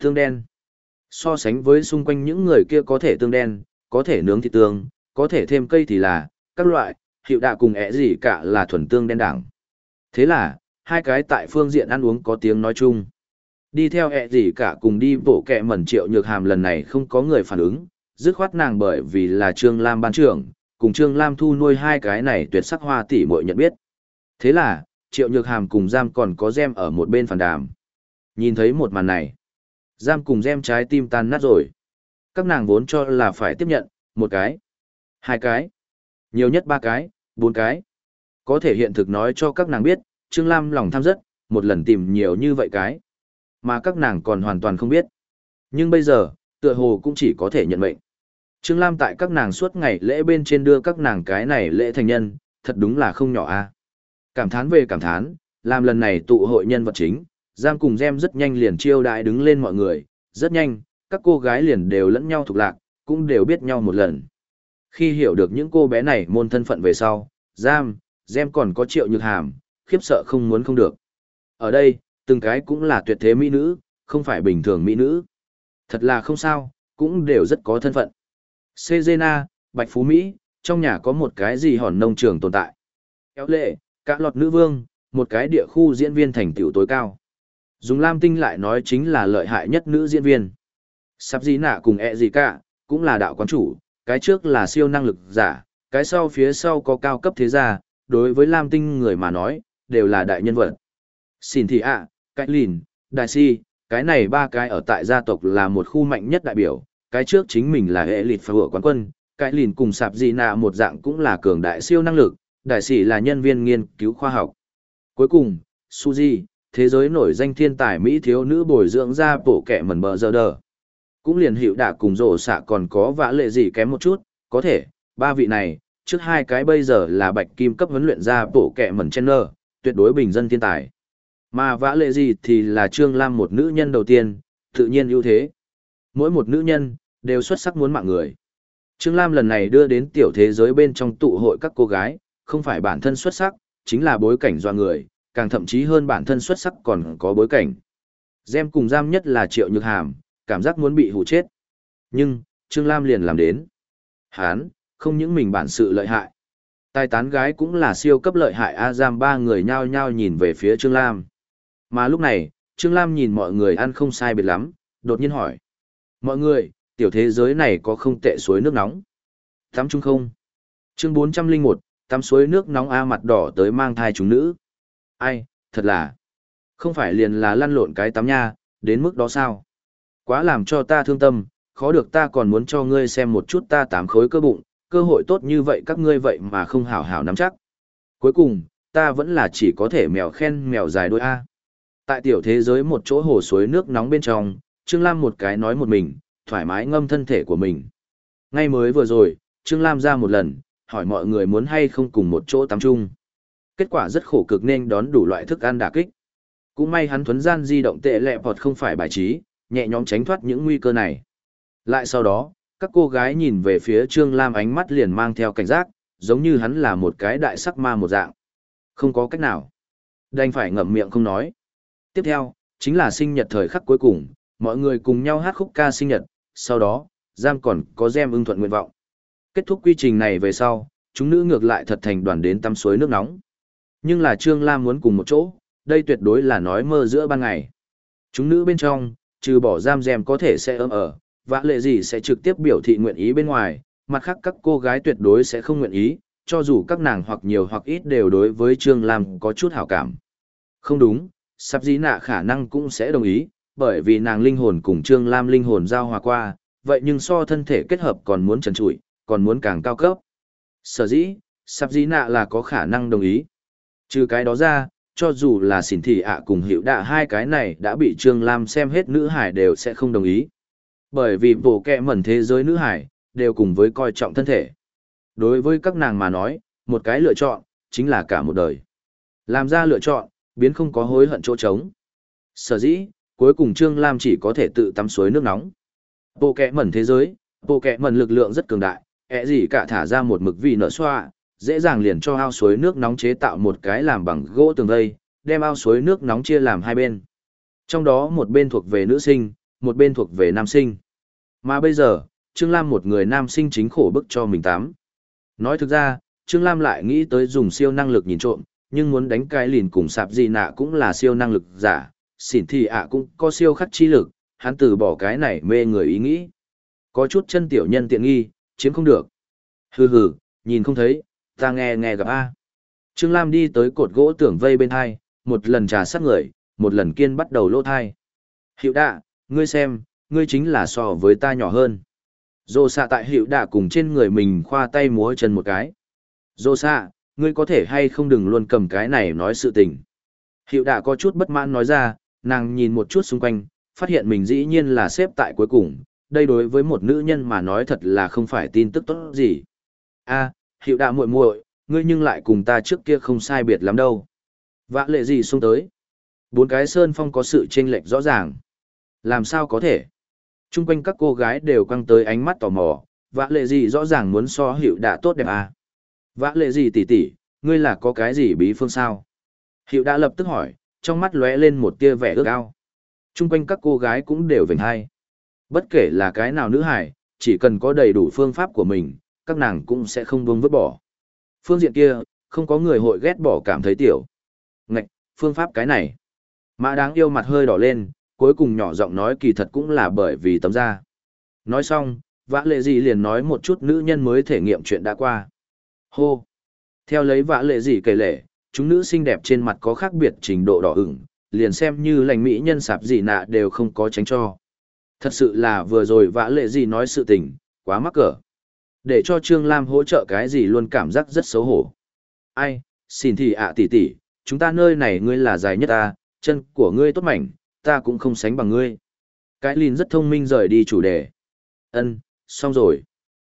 Tương đen. So sánh với xung quanh những người kia có thể tương đen, có thể nướng thịt tương, có thể thêm cây thì là, các loại, hiệu đạ cùng ẻ gì cả là thuần tương đen đảng. Thế là, hai cái tại phương diện ăn uống có tiếng nói chung. Đi theo ẹ gì cả cùng đi bổ kẹ mẩn triệu nhược hàm lần này không có người phản ứng, dứt khoát nàng bởi vì là Trương Lam ban trưởng, cùng Trương Lam thu nuôi hai cái này tuyệt sắc hoa tỷ muội nhận biết. Thế là, triệu nhược hàm cùng giam còn có gem ở một bên phản đàm. Nhìn thấy một màn này, giam cùng gem trái tim tan nát rồi. Các nàng vốn cho là phải tiếp nhận, một cái, hai cái, nhiều nhất ba cái, bốn cái. Có thể hiện thực nói cho các nàng biết, Trương Lam lòng tham rất, một lần tìm nhiều như vậy cái. Mà các nàng còn hoàn toàn không biết. Nhưng bây giờ, tựa hồ cũng chỉ có thể nhận mệnh. Trương Lam tại các nàng suốt ngày lễ bên trên đưa các nàng cái này lễ thành nhân, thật đúng là không nhỏ a. Cảm thán về cảm thán, làm lần này tụ hội nhân vật chính, Giang cùng Gem rất nhanh liền chiêu đại đứng lên mọi người, rất nhanh, các cô gái liền đều lẫn nhau thuộc lạc, cũng đều biết nhau một lần. Khi hiểu được những cô bé này môn thân phận về sau, Giam, Gem còn có triệu nhược hàm, khiếp sợ không muốn không được. Ở đây, từng cái cũng là tuyệt thế mỹ nữ, không phải bình thường mỹ nữ. Thật là không sao, cũng đều rất có thân phận. Sejena, Bạch Phú Mỹ, trong nhà có một cái gì hòn nông trường tồn tại. Kéo lệ, cả lọt nữ vương, một cái địa khu diễn viên thành tựu tối cao. Dùng Lam Tinh lại nói chính là lợi hại nhất nữ diễn viên. Sắp gì nạ cùng e ẹ gì cả, cũng là đạo quán chủ, cái trước là siêu năng lực giả, cái sau phía sau có cao cấp thế gia, đối với Lam Tinh người mà nói, đều là đại nhân vật. Xin thị ạ, Cách Lìn, Đại Si, cái này ba cái ở tại gia tộc là một khu mạnh nhất đại biểu, cái trước chính mình là hệ lịt phá quán quân, cái lìn cùng sạp gì nạ một dạng cũng là cường đại siêu năng lực, đại sĩ là nhân viên nghiên cứu khoa học. Cuối cùng, Suzy, thế giới nổi danh thiên tài Mỹ thiếu nữ bồi dưỡng ra bộ kẻ mẩn bờ giờ đờ. Cũng liền hiệu đã cùng rổ xạ còn có vã lệ gì kém một chút, có thể, ba vị này, trước hai cái bây giờ là bạch kim cấp huấn luyện ra bộ kẻ mẩn chen nơ, tuyệt đối bình dân thiên tài. Mà vã lệ gì thì là Trương Lam một nữ nhân đầu tiên, tự nhiên ưu thế. Mỗi một nữ nhân, đều xuất sắc muốn mạng người. Trương Lam lần này đưa đến tiểu thế giới bên trong tụ hội các cô gái, không phải bản thân xuất sắc, chính là bối cảnh do người, càng thậm chí hơn bản thân xuất sắc còn có bối cảnh. Gem cùng giam nhất là triệu nhược hàm, cảm giác muốn bị hù chết. Nhưng, Trương Lam liền làm đến. Hán, không những mình bản sự lợi hại. Tài tán gái cũng là siêu cấp lợi hại A giam ba người nhao nhao nhìn về phía Trương Lam. Mà lúc này, Trương Lam nhìn mọi người ăn không sai biệt lắm, đột nhiên hỏi. Mọi người, tiểu thế giới này có không tệ suối nước nóng? Tắm chung không? Chương 401, tắm suối nước nóng A mặt đỏ tới mang thai chúng nữ. Ai, thật là. Không phải liền là lăn lộn cái tắm nha, đến mức đó sao? Quá làm cho ta thương tâm, khó được ta còn muốn cho ngươi xem một chút ta tám khối cơ bụng, cơ hội tốt như vậy các ngươi vậy mà không hảo hảo nắm chắc. Cuối cùng, ta vẫn là chỉ có thể mèo khen mèo dài đôi A. Tại tiểu thế giới một chỗ hồ suối nước nóng bên trong, Trương Lam một cái nói một mình, thoải mái ngâm thân thể của mình. Ngay mới vừa rồi, Trương Lam ra một lần, hỏi mọi người muốn hay không cùng một chỗ tắm chung. Kết quả rất khổ cực nên đón đủ loại thức ăn đả kích. Cũng may hắn thuấn gian di động tệ lẹ bọt không phải bài trí, nhẹ nhõm tránh thoát những nguy cơ này. Lại sau đó, các cô gái nhìn về phía Trương Lam ánh mắt liền mang theo cảnh giác, giống như hắn là một cái đại sắc ma một dạng. Không có cách nào. Đành phải ngậm miệng không nói. Tiếp theo, chính là sinh nhật thời khắc cuối cùng, mọi người cùng nhau hát khúc ca sinh nhật, sau đó, giam còn có gem ưng thuận nguyện vọng. Kết thúc quy trình này về sau, chúng nữ ngược lại thật thành đoàn đến tắm suối nước nóng. Nhưng là Trương Lam muốn cùng một chỗ, đây tuyệt đối là nói mơ giữa ban ngày. Chúng nữ bên trong, trừ bỏ giam gem có thể sẽ ấm ở, vã lệ gì sẽ trực tiếp biểu thị nguyện ý bên ngoài, mặt khác các cô gái tuyệt đối sẽ không nguyện ý, cho dù các nàng hoặc nhiều hoặc ít đều đối với Trương Lam có chút hảo cảm. Không đúng, sắp dĩ nạ khả năng cũng sẽ đồng ý, bởi vì nàng linh hồn cùng Trương Lam linh hồn giao hòa qua, vậy nhưng so thân thể kết hợp còn muốn trần trụi, còn muốn càng cao cấp. Sở dĩ, sắp dĩ nạ là có khả năng đồng ý. Trừ cái đó ra, cho dù là xỉn thị ạ cùng hiệu đạ hai cái này đã bị Trương Lam xem hết nữ hải đều sẽ không đồng ý. Bởi vì bổ kẹ mẩn thế giới nữ hải, đều cùng với coi trọng thân thể. Đối với các nàng mà nói, một cái lựa chọn, chính là cả một đời. Làm ra lựa chọn, biến không có hối hận chỗ trống. Sở dĩ, cuối cùng Trương Lam chỉ có thể tự tắm suối nước nóng. Bộ kẹ mẩn thế giới, bộ kẹ mẩn lực lượng rất cường đại, ẹ gì cả thả ra một mực vị nở xoa, dễ dàng liền cho ao suối nước nóng chế tạo một cái làm bằng gỗ tường vây, đem ao suối nước nóng chia làm hai bên. Trong đó một bên thuộc về nữ sinh, một bên thuộc về nam sinh. Mà bây giờ, Trương Lam một người nam sinh chính khổ bức cho mình tắm Nói thực ra, Trương Lam lại nghĩ tới dùng siêu năng lực nhìn trộm, nhưng muốn đánh cái lìn cùng sạp gì nạ cũng là siêu năng lực giả, xỉn thì ạ cũng có siêu khắc chi lực, hắn từ bỏ cái này mê người ý nghĩ. Có chút chân tiểu nhân tiện nghi, chiếm không được. Hừ hừ, nhìn không thấy, ta nghe nghe gặp A. Trương Lam đi tới cột gỗ tưởng vây bên hai, một lần trà sát người, một lần kiên bắt đầu lỗ thai. Hiệu đạ, ngươi xem, ngươi chính là so với ta nhỏ hơn. Dô xạ tại hiệu đạ cùng trên người mình khoa tay múa chân một cái. Dô xạ, ngươi có thể hay không đừng luôn cầm cái này nói sự tình. Hiệu đạ có chút bất mãn nói ra, nàng nhìn một chút xung quanh, phát hiện mình dĩ nhiên là xếp tại cuối cùng. Đây đối với một nữ nhân mà nói thật là không phải tin tức tốt gì. a hiệu đạ muội muội ngươi nhưng lại cùng ta trước kia không sai biệt lắm đâu. Vã lệ gì xông tới. Bốn cái sơn phong có sự chênh lệch rõ ràng. Làm sao có thể? Trung quanh các cô gái đều căng tới ánh mắt tò mò, vã lệ gì rõ ràng muốn so hiệu đã tốt đẹp à? Vã lệ gì tỷ tỷ, ngươi là có cái gì bí phương sao? Hiệu đã lập tức hỏi, trong mắt lóe lên một tia vẻ ước ao. Trung quanh các cô gái cũng đều vểnh hay. Bất kể là cái nào nữ hải, chỉ cần có đầy đủ phương pháp của mình, các nàng cũng sẽ không buông vứt bỏ. Phương diện kia, không có người hội ghét bỏ cảm thấy tiểu. Ngạch, phương pháp cái này. Mã đáng yêu mặt hơi đỏ lên, cuối cùng nhỏ giọng nói kỳ thật cũng là bởi vì tấm da. Nói xong, vã lệ gì liền nói một chút nữ nhân mới thể nghiệm chuyện đã qua. Hô! Theo lấy vã lệ gì kể lệ, chúng nữ xinh đẹp trên mặt có khác biệt trình độ đỏ ửng, liền xem như lành mỹ nhân sạp gì nạ đều không có tránh cho. Thật sự là vừa rồi vã lệ gì nói sự tình, quá mắc cỡ. Để cho Trương Lam hỗ trợ cái gì luôn cảm giác rất xấu hổ. Ai, xin thì ạ tỷ tỷ, chúng ta nơi này ngươi là dài nhất ta, chân của ngươi tốt mảnh, ta cũng không sánh bằng ngươi. Cái lìn rất thông minh rời đi chủ đề. Ân, xong rồi.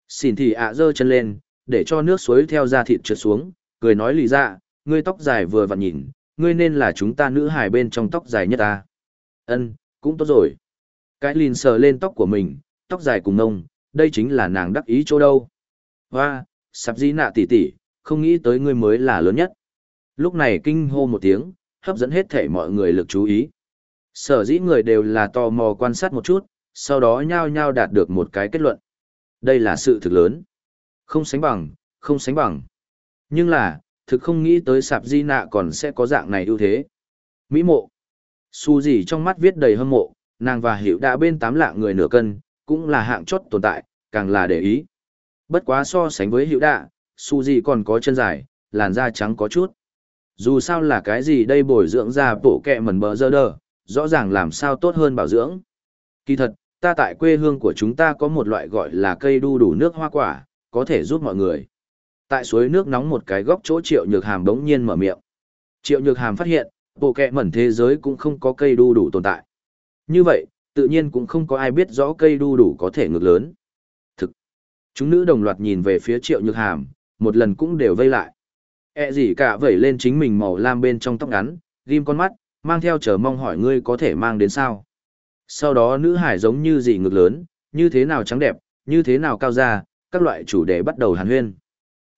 Xin thì ạ giơ chân lên, để cho nước suối theo da thịt trượt xuống, cười nói lì ra, ngươi tóc dài vừa vặn nhìn, ngươi nên là chúng ta nữ hài bên trong tóc dài nhất ta. Ân, cũng tốt rồi. Cái lìn sờ lên tóc của mình, tóc dài cùng nông, đây chính là nàng đắc ý chỗ đâu. Hoa, sạp di nạ tỷ tỷ, không nghĩ tới ngươi mới là lớn nhất. Lúc này kinh hô một tiếng, hấp dẫn hết thể mọi người lực chú ý. Sở dĩ người đều là tò mò quan sát một chút, sau đó nhao nhao đạt được một cái kết luận. Đây là sự thực lớn. Không sánh bằng, không sánh bằng. Nhưng là, thực không nghĩ tới sạp di nạ còn sẽ có dạng này ưu thế. Mỹ mộ. Su gì trong mắt viết đầy hâm mộ, nàng và hiểu đã bên tám lạng người nửa cân, cũng là hạng chót tồn tại, càng là để ý. Bất quá so sánh với hiệu đạ, su gì còn có chân dài, làn da trắng có chút. Dù sao là cái gì đây bồi dưỡng ra bộ kẹ mẩn bờ dơ đờ, rõ ràng làm sao tốt hơn bảo dưỡng. Kỳ thật, ta tại quê hương của chúng ta có một loại gọi là cây đu đủ nước hoa quả, có thể giúp mọi người. Tại suối nước nóng một cái góc chỗ triệu nhược hàm đống nhiên mở miệng. Triệu nhược hàm phát hiện, bộ kẹ mẩn thế giới cũng không có cây đu đủ tồn tại. Như vậy, tự nhiên cũng không có ai biết rõ cây đu đủ có thể ngược lớn. Thực, chúng nữ đồng loạt nhìn về phía triệu nhược hàm, một lần cũng đều vây lại. E gì cả vẩy lên chính mình màu lam bên trong tóc ngắn, ghim con mắt, mang theo chờ mong hỏi ngươi có thể mang đến sao. Sau đó nữ hải giống như gì ngược lớn, như thế nào trắng đẹp, như thế nào cao ra, các loại chủ đề bắt đầu hàn huyên.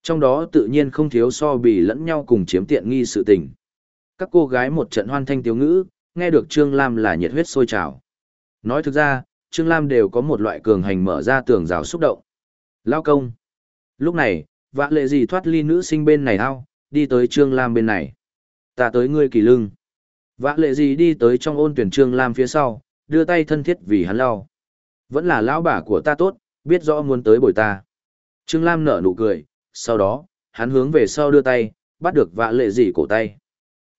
Trong đó tự nhiên không thiếu so bì lẫn nhau cùng chiếm tiện nghi sự tình. Các cô gái một trận hoan thanh tiếu ngữ, nghe được Trương Lam là nhiệt huyết sôi trào. Nói thực ra, Trương Lam đều có một loại cường hành mở ra tường rào xúc động. Lao công. Lúc này, vã lệ gì thoát ly nữ sinh bên này ao, đi tới Trương Lam bên này. Ta tới ngươi kỳ lưng. Vã lệ gì đi tới trong ôn tuyển Trương Lam phía sau, đưa tay thân thiết vì hắn lao. Vẫn là lão bà của ta tốt, biết rõ muốn tới bồi ta. Trương Lam nở nụ cười, sau đó, hắn hướng về sau đưa tay, bắt được vã lệ gì cổ tay.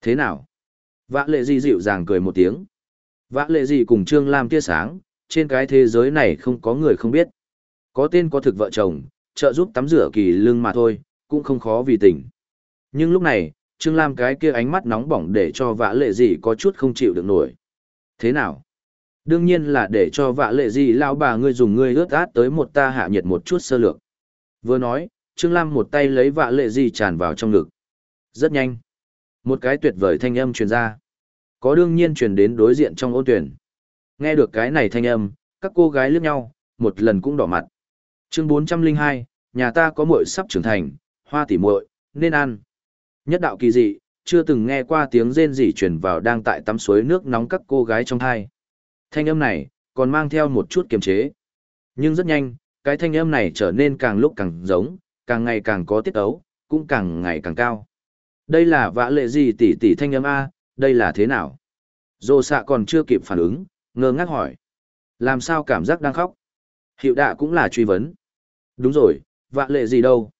Thế nào? Vã lệ gì dịu dàng cười một tiếng. Vã lệ gì cùng Trương Lam tia sáng, trên cái thế giới này không có người không biết. Có tên có thực vợ chồng, trợ giúp tắm rửa kỳ lưng mà thôi, cũng không khó vì tình. Nhưng lúc này, Trương Lam cái kia ánh mắt nóng bỏng để cho vã lệ gì có chút không chịu được nổi. Thế nào? Đương nhiên là để cho vã lệ gì lao bà ngươi dùng ngươi ướt át tới một ta hạ nhiệt một chút sơ lược. Vừa nói, Trương Lam một tay lấy vã lệ gì tràn vào trong ngực. Rất nhanh. Một cái tuyệt vời thanh âm truyền ra. Có đương nhiên truyền đến đối diện trong ôn tuyển. Nghe được cái này thanh âm, các cô gái liếc nhau, một lần cũng đỏ mặt. Chương 402, nhà ta có muội sắp trưởng thành, hoa tỉ muội, nên ăn. Nhất đạo kỳ dị, chưa từng nghe qua tiếng rên rỉ truyền vào đang tại tắm suối nước nóng các cô gái trong thai. Thanh âm này, còn mang theo một chút kiềm chế. Nhưng rất nhanh, cái thanh âm này trở nên càng lúc càng giống, càng ngày càng có tiết ấu, cũng càng ngày càng cao. Đây là vã lệ gì tỷ tỷ thanh âm A, đây là thế nào? Dô xạ còn chưa kịp phản ứng, ngơ ngác hỏi. Làm sao cảm giác đang khóc? Hiệu đạ cũng là truy vấn. Đúng rồi, vạ lệ gì đâu?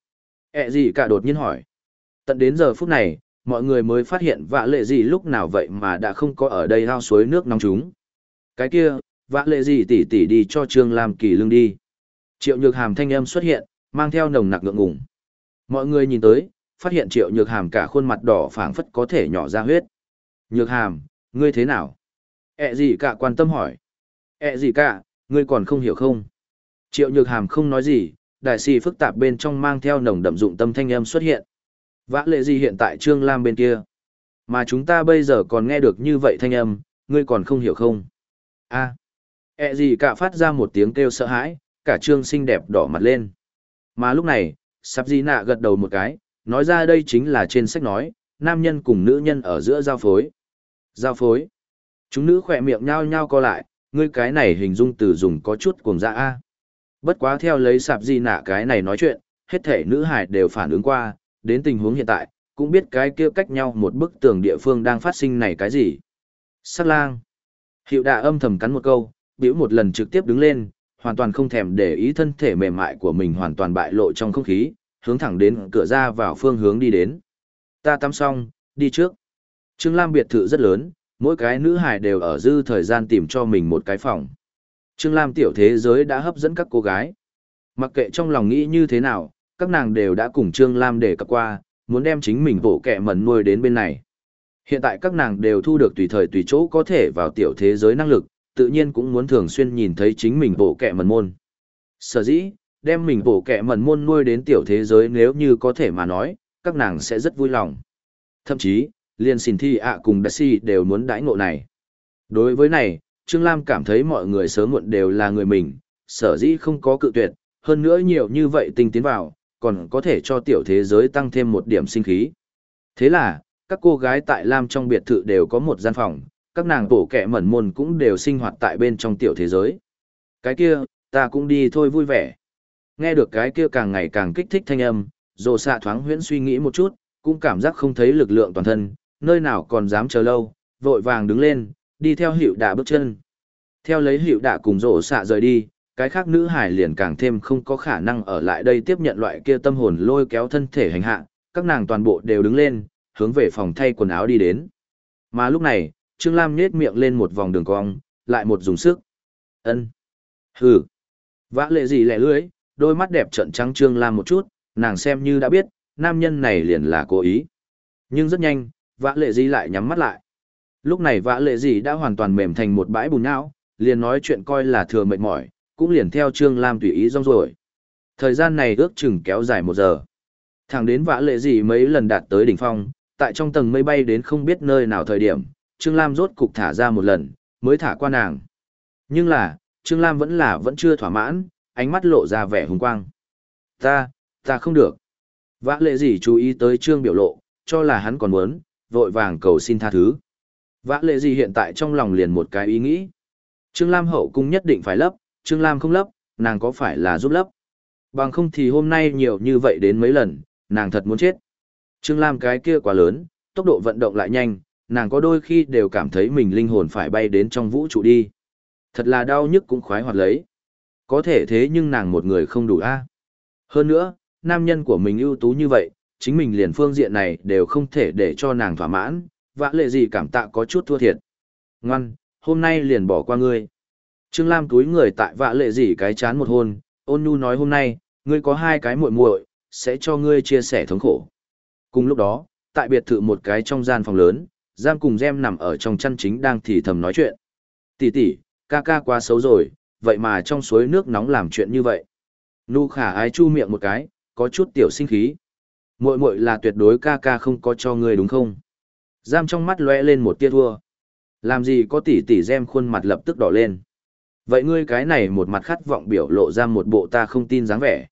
ẹ gì cả đột nhiên hỏi. Tận đến giờ phút này, mọi người mới phát hiện vạ lệ gì lúc nào vậy mà đã không có ở đây hao suối nước nóng chúng. Cái kia, vạ lệ gì tỉ tỉ đi cho Trương Lam Kỳ lương đi. Triệu nhược hàm thanh âm xuất hiện, mang theo nồng nặc ngượng ngùng. Mọi người nhìn tới, phát hiện triệu nhược hàm cả khuôn mặt đỏ phảng phất có thể nhỏ ra huyết. Nhược hàm, ngươi thế nào? E Ế gì cả quan tâm hỏi. E Ế gì cả, ngươi còn không hiểu không? Triệu nhược hàm không nói gì, đại sĩ phức tạp bên trong mang theo nồng đậm dụng tâm thanh âm xuất hiện. Vã lệ gì hiện tại Trương Lam bên kia? Mà chúng ta bây giờ còn nghe được như vậy thanh âm, ngươi còn không hiểu không? a e à. gì cả phát ra một tiếng kêu sợ hãi, cả Trương xinh đẹp đỏ mặt lên. Mà lúc này, sắp di nạ gật đầu một cái, nói ra đây chính là trên sách nói, nam nhân cùng nữ nhân ở giữa giao phối. Giao phối. Chúng nữ khỏe miệng nhao nhao co lại, ngươi cái này hình dung từ dùng có chút cuồng dạ a. Bất quá theo lấy sạp di nạ cái này nói chuyện, hết thể nữ hải đều phản ứng qua, đến tình huống hiện tại, cũng biết cái kia cách nhau một bức tường địa phương đang phát sinh này cái gì. Sắc lang. Hiệu đạ âm thầm cắn một câu, biểu một lần trực tiếp đứng lên, hoàn toàn không thèm để ý thân thể mềm mại của mình hoàn toàn bại lộ trong không khí, hướng thẳng đến cửa ra vào phương hướng đi đến. Ta tắm xong, đi trước. Trương Lam biệt thự rất lớn, mỗi cái nữ hài đều ở dư thời gian tìm cho mình một cái phòng. Trương Lam tiểu thế giới đã hấp dẫn các cô gái. Mặc kệ trong lòng nghĩ như thế nào, các nàng đều đã cùng Trương Lam để cập qua, muốn đem chính mình bổ kẹ mẩn nuôi đến bên này. Hiện tại các nàng đều thu được tùy thời tùy chỗ có thể vào tiểu thế giới năng lực, tự nhiên cũng muốn thường xuyên nhìn thấy chính mình bổ kẹ mẩn môn. Sở dĩ, đem mình bổ kẹ mẩn môn nuôi đến tiểu thế giới nếu như có thể mà nói, các nàng sẽ rất vui lòng. Thậm chí, liền xin thi ạ cùng đại si đều muốn đãi ngộ này. Đối với này, Trương Lam cảm thấy mọi người sớm muộn đều là người mình, sở dĩ không có cự tuyệt, hơn nữa nhiều như vậy tinh tiến vào, còn có thể cho tiểu thế giới tăng thêm một điểm sinh khí. Thế là, các cô gái tại Lam trong biệt thự đều có một gian phòng, các nàng bổ kẻ mẩn môn cũng đều sinh hoạt tại bên trong tiểu thế giới. Cái kia, ta cũng đi thôi vui vẻ. Nghe được cái kia càng ngày càng kích thích thanh âm, rồ xạ thoáng huyễn suy nghĩ một chút, cũng cảm giác không thấy lực lượng toàn thân, nơi nào còn dám chờ lâu, vội vàng đứng lên, đi theo hiệu đạ bước chân. Theo lấy hiệu đạ cùng rồ xạ rời đi, cái khác nữ hải liền càng thêm không có khả năng ở lại đây tiếp nhận loại kia tâm hồn lôi kéo thân thể hành hạ, các nàng toàn bộ đều đứng lên, hướng về phòng thay quần áo đi đến. Mà lúc này, Trương Lam nhếch miệng lên một vòng đường cong, lại một dùng sức. Ân. Hừ. Vã lệ gì lẻ lưới, đôi mắt đẹp trợn trắng Trương Lam một chút, nàng xem như đã biết, nam nhân này liền là cố ý. Nhưng rất nhanh, vã lệ gì lại nhắm mắt lại. Lúc này vã lệ gì đã hoàn toàn mềm thành một bãi bùn não, liền nói chuyện coi là thừa mệt mỏi, cũng liền theo Trương Lam tùy ý rong rồi. Thời gian này ước chừng kéo dài một giờ. Thẳng đến vã lệ gì mấy lần đạt tới đỉnh phong, tại trong tầng mây bay đến không biết nơi nào thời điểm, Trương Lam rốt cục thả ra một lần, mới thả qua nàng. Nhưng là, Trương Lam vẫn là vẫn chưa thỏa mãn, ánh mắt lộ ra vẻ hùng quang. Ta, ta không được. Vã lệ gì chú ý tới Trương biểu lộ, cho là hắn còn muốn, vội vàng cầu xin tha thứ. Vã lệ gì hiện tại trong lòng liền một cái ý nghĩ. Trương Lam hậu cung nhất định phải lấp, Trương Lam không lấp, nàng có phải là giúp lấp? Bằng không thì hôm nay nhiều như vậy đến mấy lần, nàng thật muốn chết. Trương Lam cái kia quá lớn, tốc độ vận động lại nhanh, nàng có đôi khi đều cảm thấy mình linh hồn phải bay đến trong vũ trụ đi. Thật là đau nhức cũng khoái hoạt lấy. Có thể thế nhưng nàng một người không đủ a. Hơn nữa, nam nhân của mình ưu tú như vậy, chính mình liền phương diện này đều không thể để cho nàng thỏa mãn, vã lệ gì cảm tạ có chút thua thiệt. Ngoan, hôm nay liền bỏ qua ngươi. Trương Lam túi người tại vã lệ gì cái chán một hôn, ôn nhu nói hôm nay, ngươi có hai cái muội muội, sẽ cho ngươi chia sẻ thống khổ. Cùng lúc đó, tại biệt thự một cái trong gian phòng lớn, Giang cùng Gem nằm ở trong chăn chính đang thì thầm nói chuyện. Tỷ tỷ, ca ca quá xấu rồi, vậy mà trong suối nước nóng làm chuyện như vậy. Nu khả ái chu miệng một cái, có chút tiểu sinh khí. Muội muội là tuyệt đối ca ca không có cho ngươi đúng không? Giam trong mắt lóe lên một tia thua. Làm gì có tỷ tỷ Gem khuôn mặt lập tức đỏ lên. Vậy ngươi cái này một mặt khát vọng biểu lộ ra một bộ ta không tin dáng vẻ.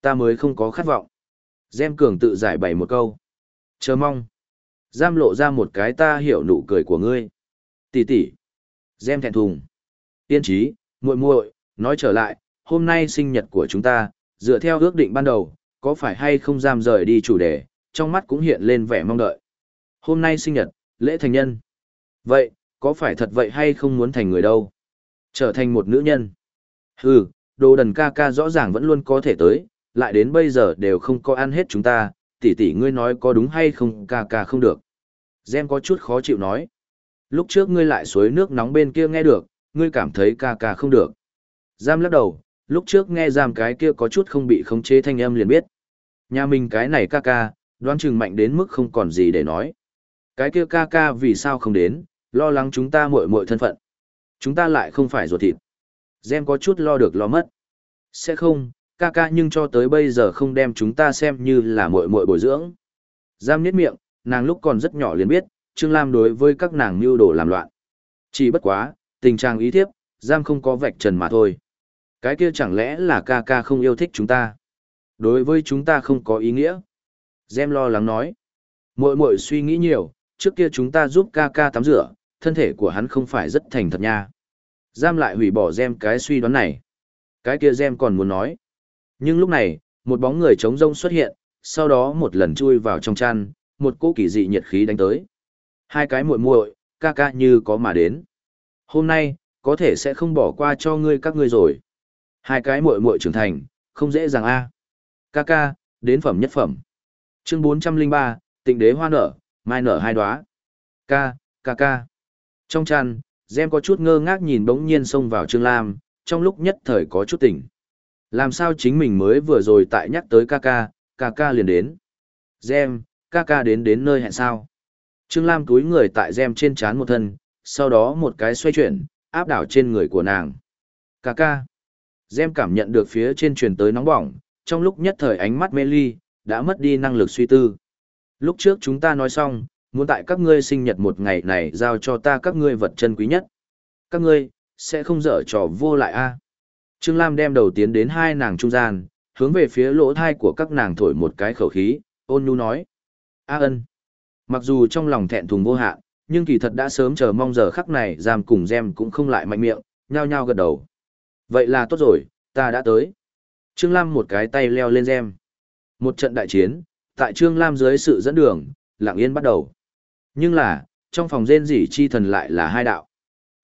Ta mới không có khát vọng. Gem cường tự giải bày một câu. Chờ mong. Giam lộ ra một cái ta hiểu nụ cười của ngươi. Tỷ tỷ. Gem thẹn thùng. Tiên trí, muội muội, nói trở lại, hôm nay sinh nhật của chúng ta, dựa theo ước định ban đầu, có phải hay không giam rời đi chủ đề, trong mắt cũng hiện lên vẻ mong đợi. Hôm nay sinh nhật, lễ thành nhân. Vậy, có phải thật vậy hay không muốn thành người đâu? Trở thành một nữ nhân. Hừ, đồ đần ca ca rõ ràng vẫn luôn có thể tới, lại đến bây giờ đều không có ăn hết chúng ta, tỷ tỷ ngươi nói có đúng hay không ca ca không được. Gem có chút khó chịu nói. Lúc trước ngươi lại suối nước nóng bên kia nghe được, ngươi cảm thấy ca ca không được. Giam lắc đầu, lúc trước nghe giam cái kia có chút không bị khống chế thanh âm liền biết. Nhà mình cái này ca ca, đoán chừng mạnh đến mức không còn gì để nói. Cái kia ca ca vì sao không đến, lo lắng chúng ta muội muội thân phận. Chúng ta lại không phải ruột thịt. Gem có chút lo được lo mất. Sẽ không, ca ca nhưng cho tới bây giờ không đem chúng ta xem như là muội muội bồi dưỡng. Giam nhếch miệng, nàng lúc còn rất nhỏ liền biết, Trương Lam đối với các nàng mưu đồ làm loạn. Chỉ bất quá, tình trạng ý thiếp, Giam không có vạch trần mà thôi. Cái kia chẳng lẽ là ca ca không yêu thích chúng ta? Đối với chúng ta không có ý nghĩa. Gem lo lắng nói. Muội muội suy nghĩ nhiều, trước kia chúng ta giúp ca ca tắm rửa, thân thể của hắn không phải rất thành thật nha. Giam lại hủy bỏ Gem cái suy đoán này. Cái kia Gem còn muốn nói. Nhưng lúc này, một bóng người trống rông xuất hiện, sau đó một lần chui vào trong chăn, một cỗ kỳ dị nhiệt khí đánh tới. Hai cái muội muội, ca ca như có mà đến. Hôm nay, có thể sẽ không bỏ qua cho ngươi các ngươi rồi. Hai cái muội muội trưởng thành, không dễ dàng a. Ca ca, đến phẩm nhất phẩm. Chương 403, Tịnh đế hoa nở, mai nở hai đóa. Ca, ca ca. Trong chăn, Gem có chút ngơ ngác nhìn bỗng nhiên xông vào Trương Lam, trong lúc nhất thời có chút tỉnh. Làm sao chính mình mới vừa rồi tại nhắc tới ca ca, ca ca liền đến. Gem, ca ca đến đến nơi hẹn sao. Trương Lam túi người tại Gem trên chán một thân, sau đó một cái xoay chuyển, áp đảo trên người của nàng. Ca ca. Gem cảm nhận được phía trên truyền tới nóng bỏng, trong lúc nhất thời ánh mắt mê ly, đã mất đi năng lực suy tư. Lúc trước chúng ta nói xong, muốn tại các ngươi sinh nhật một ngày này giao cho ta các ngươi vật chân quý nhất. Các ngươi, sẽ không dở trò vô lại a Trương Lam đem đầu tiến đến hai nàng trung gian, hướng về phía lỗ thai của các nàng thổi một cái khẩu khí, ôn nhu nói. A ân. Mặc dù trong lòng thẹn thùng vô hạn, nhưng kỳ thật đã sớm chờ mong giờ khắc này giam cùng gem cũng không lại mạnh miệng, nhao nhao gật đầu. Vậy là tốt rồi, ta đã tới. Trương Lam một cái tay leo lên gem. Một trận đại chiến, tại Trương Lam dưới sự dẫn đường, lặng yên bắt đầu. Nhưng là, trong phòng rên rỉ chi thần lại là hai đạo.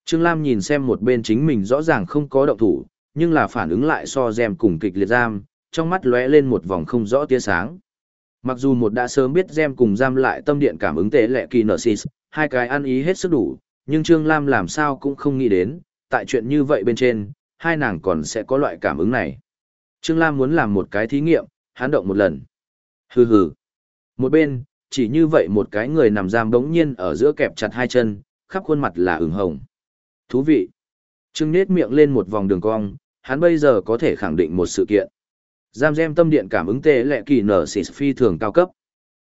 Trương Lam nhìn xem một bên chính mình rõ ràng không có động thủ, nhưng là phản ứng lại so gem cùng kịch liệt giam, trong mắt lóe lên một vòng không rõ tia sáng. Mặc dù một đã sớm biết gem cùng giam lại tâm điện cảm ứng tế lệ kỳ nở xịt, hai cái ăn ý hết sức đủ, nhưng Trương Lam làm sao cũng không nghĩ đến, tại chuyện như vậy bên trên, hai nàng còn sẽ có loại cảm ứng này. Trương Lam muốn làm một cái thí nghiệm, hắn động một lần. Hừ hừ. Một bên, chỉ như vậy một cái người nằm giam đống nhiên ở giữa kẹp chặt hai chân, khắp khuôn mặt là ửng hồng. Thú vị. Trương nết miệng lên một vòng đường cong, hắn bây giờ có thể khẳng định một sự kiện. Giam gem tâm điện cảm ứng tệ lệ kỳ nở xịt phi thường cao cấp.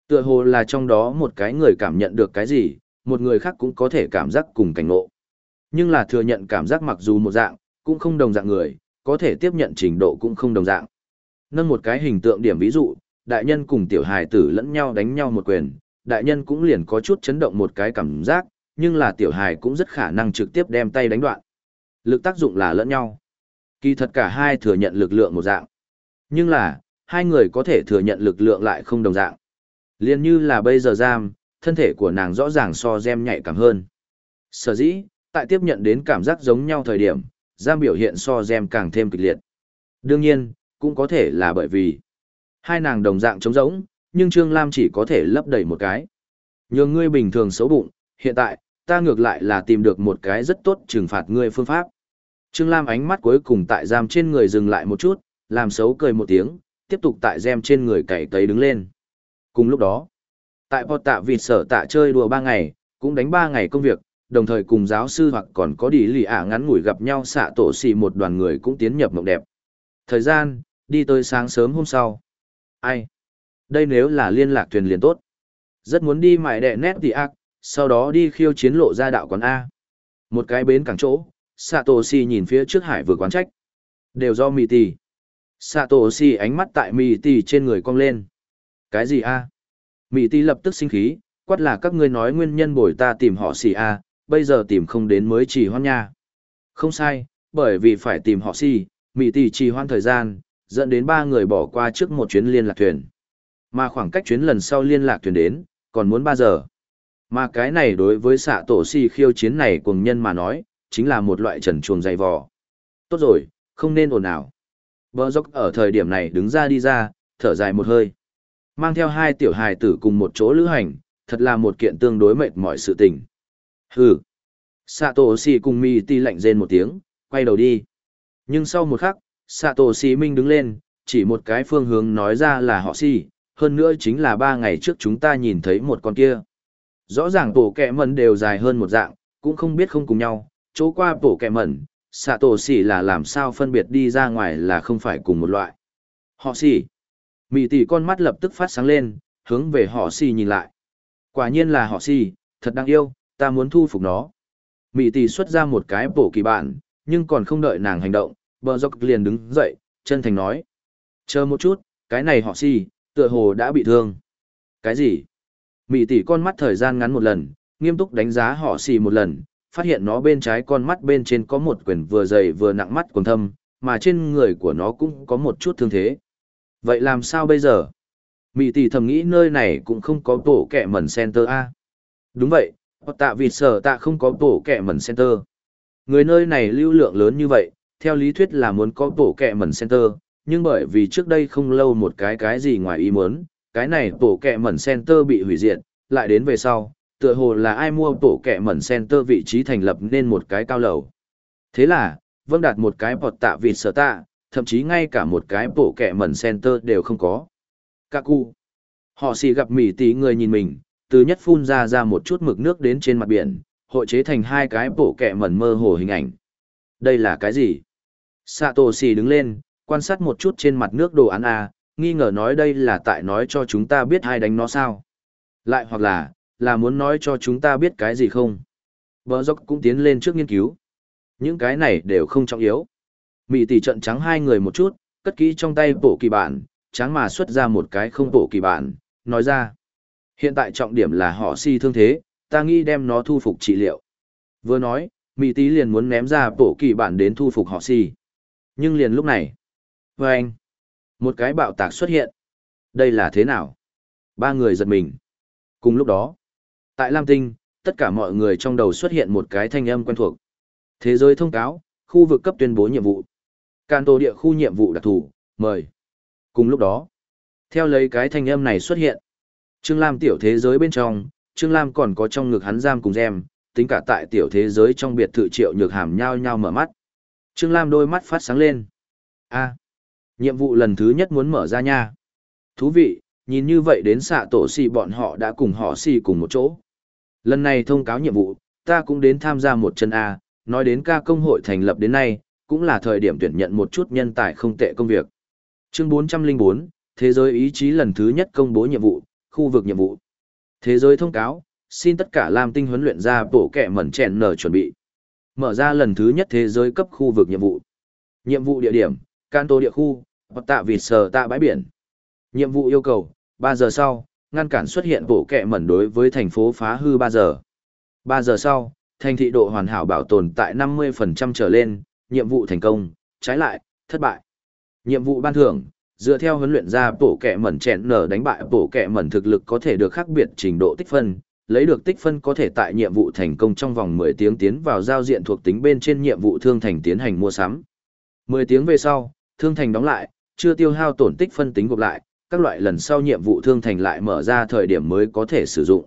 Tựa hồ là trong đó một cái người cảm nhận được cái gì, một người khác cũng có thể cảm giác cùng cảnh ngộ. Nhưng là thừa nhận cảm giác mặc dù một dạng, cũng không đồng dạng người, có thể tiếp nhận trình độ cũng không đồng dạng. Nâng một cái hình tượng điểm ví dụ, đại nhân cùng tiểu hài tử lẫn nhau đánh nhau một quyền, đại nhân cũng liền có chút chấn động một cái cảm giác, nhưng là tiểu hài cũng rất khả năng trực tiếp đem tay đánh đoạn. Lực tác dụng là lẫn nhau. Kỳ thật cả hai thừa nhận lực lượng một dạng. Nhưng là, hai người có thể thừa nhận lực lượng lại không đồng dạng. Liên như là bây giờ giam, thân thể của nàng rõ ràng so gem nhạy cảm hơn. Sở dĩ, tại tiếp nhận đến cảm giác giống nhau thời điểm, giam biểu hiện so gem càng thêm kịch liệt. Đương nhiên, cũng có thể là bởi vì hai nàng đồng dạng trống rỗng, nhưng Trương Lam chỉ có thể lấp đầy một cái. Nhường ngươi bình thường xấu bụng, hiện tại, ta ngược lại là tìm được một cái rất tốt trừng phạt ngươi phương pháp. Trương Lam ánh mắt cuối cùng tại giam trên người dừng lại một chút, làm xấu cười một tiếng, tiếp tục tại gem trên người cày cấy đứng lên. Cùng lúc đó, tại bọt tạ vịt sở tạ chơi đùa ba ngày, cũng đánh ba ngày công việc, đồng thời cùng giáo sư hoặc còn có đi lì ả ngắn ngủi gặp nhau xạ tổ xì một đoàn người cũng tiến nhập mộng đẹp. Thời gian, đi tới sáng sớm hôm sau. Ai? Đây nếu là liên lạc thuyền liền tốt. Rất muốn đi mải đệ nét thì ác, sau đó đi khiêu chiến lộ ra đạo quán A. Một cái bến cảng chỗ, xạ tổ xì nhìn phía trước hải vừa quán trách. Đều do mì tì. xạ tổ xì ánh mắt tại mì tì trên người cong lên. Cái gì a? Mì tì lập tức sinh khí, quát là các ngươi nói nguyên nhân bồi ta tìm họ xì a, bây giờ tìm không đến mới chỉ hoan nha. Không sai, bởi vì phải tìm họ si, Mỹ tỷ trì hoan thời gian, dẫn đến ba người bỏ qua trước một chuyến liên lạc thuyền. Mà khoảng cách chuyến lần sau liên lạc thuyền đến, còn muốn 3 giờ. Mà cái này đối với xạ tổ si khiêu chiến này cùng nhân mà nói, chính là một loại trần chuồng dày vò. Tốt rồi, không nên ồn ào. Bờ dốc ở thời điểm này đứng ra đi ra, thở dài một hơi. Mang theo hai tiểu hài tử cùng một chỗ lữ hành, thật là một kiện tương đối mệt mỏi sự tình. Hừ. Sato Si cùng Mi ti lạnh rên một tiếng, quay đầu đi. Nhưng sau một khắc, Sato Si Minh đứng lên, chỉ một cái phương hướng nói ra là họ Si, hơn nữa chính là ba ngày trước chúng ta nhìn thấy một con kia. Rõ ràng tổ kẹ mẩn đều dài hơn một dạng, cũng không biết không cùng nhau, chỗ qua tổ kẹ mẩn, Sato Si là làm sao phân biệt đi ra ngoài là không phải cùng một loại. Họ Si. Mị tỷ con mắt lập tức phát sáng lên, hướng về họ Si nhìn lại. Quả nhiên là họ Si, thật đáng yêu, ta muốn thu phục nó. Mị tỷ xuất ra một cái bổ kỳ bản, nhưng còn không đợi nàng hành động, bờ dọc liền đứng dậy, chân thành nói. Chờ một chút, cái này họ si, tựa hồ đã bị thương. Cái gì? Mị tỷ con mắt thời gian ngắn một lần, nghiêm túc đánh giá họ si một lần, phát hiện nó bên trái con mắt bên trên có một quyển vừa dày vừa nặng mắt quần thâm, mà trên người của nó cũng có một chút thương thế. Vậy làm sao bây giờ? Mị tỷ thầm nghĩ nơi này cũng không có tổ kẻ mẩn center A. Đúng vậy, tạ vịt sở tạ không có tổ kẹ mẩn center. Người nơi này lưu lượng lớn như vậy, theo lý thuyết là muốn có tổ kẹ mẩn center, nhưng bởi vì trước đây không lâu một cái cái gì ngoài ý muốn, cái này tổ kẹ mẩn center bị hủy diệt, lại đến về sau, tựa hồ là ai mua tổ kẹ mẩn center vị trí thành lập nên một cái cao lầu. Thế là, vâng đạt một cái bọt tạ vịt sở tạ, thậm chí ngay cả một cái bộ kẹ mẩn center đều không có. Kaku. Họ xì gặp mỉ tí người nhìn mình, từ nhất phun ra ra một chút mực nước đến trên mặt biển, hội chế thành hai cái bộ kẹ mẩn mơ hồ hình ảnh. Đây là cái gì? Satoshi đứng lên, quan sát một chút trên mặt nước đồ án A, nghi ngờ nói đây là tại nói cho chúng ta biết hai đánh nó sao. Lại hoặc là, là muốn nói cho chúng ta biết cái gì không. Bờ dốc cũng tiến lên trước nghiên cứu. Những cái này đều không trọng yếu. Mị tỷ trận trắng hai người một chút, cất kỹ trong tay bộ kỳ bản, trắng mà xuất ra một cái không bộ kỳ bản, nói ra. Hiện tại trọng điểm là họ si thương thế, ta nghĩ đem nó thu phục trị liệu. Vừa nói, Mỹ tí liền muốn ném ra bộ kỳ bản đến thu phục họ si. Nhưng liền lúc này, với anh, một cái bạo tạc xuất hiện. Đây là thế nào? Ba người giật mình. Cùng lúc đó, tại Lam Tinh, tất cả mọi người trong đầu xuất hiện một cái thanh âm quen thuộc. Thế giới thông cáo, khu vực cấp tuyên bố nhiệm vụ. Can tô địa khu nhiệm vụ đặc thù, mời. Cùng lúc đó, theo lấy cái thanh âm này xuất hiện, Trương Lam tiểu thế giới bên trong, Trương Lam còn có trong ngực hắn giam cùng gem, tính cả tại tiểu thế giới trong biệt thự triệu nhược hàm nhau nhau mở mắt. Trương Lam đôi mắt phát sáng lên. a nhiệm vụ lần thứ nhất muốn mở ra nha. Thú vị, nhìn như vậy đến xạ tổ xì bọn họ đã cùng họ xì cùng một chỗ. Lần này thông cáo nhiệm vụ, ta cũng đến tham gia một chân A, nói đến ca công hội thành lập đến nay, cũng là thời điểm tuyển nhận một chút nhân tài không tệ công việc. Chương 404, Thế giới ý chí lần thứ nhất công bố nhiệm vụ, khu vực nhiệm vụ. Thế giới thông cáo, xin tất cả Lam Tinh huấn luyện ra bộ kẻ mẩn chèn nở chuẩn bị. Mở ra lần thứ nhất thế giới cấp khu vực nhiệm vụ. Nhiệm vụ địa điểm, Canto địa khu, hoặc tạ vịt sờ tạ bãi biển. Nhiệm vụ yêu cầu, 3 giờ sau, ngăn cản xuất hiện bộ kẻ mẩn đối với thành phố phá hư 3 giờ. 3 giờ sau, thành thị độ hoàn hảo bảo tồn tại 50% trở lên, nhiệm vụ thành công, trái lại, thất bại. Nhiệm vụ ban thưởng, dựa theo huấn luyện ra bổ kẹ mẩn chèn nở đánh bại bổ kẹ mẩn thực lực có thể được khác biệt trình độ tích phân, lấy được tích phân có thể tại nhiệm vụ thành công trong vòng 10 tiếng tiến vào giao diện thuộc tính bên trên nhiệm vụ thương thành tiến hành mua sắm. 10 tiếng về sau, thương thành đóng lại, chưa tiêu hao tổn tích phân tính gộp lại, các loại lần sau nhiệm vụ thương thành lại mở ra thời điểm mới có thể sử dụng.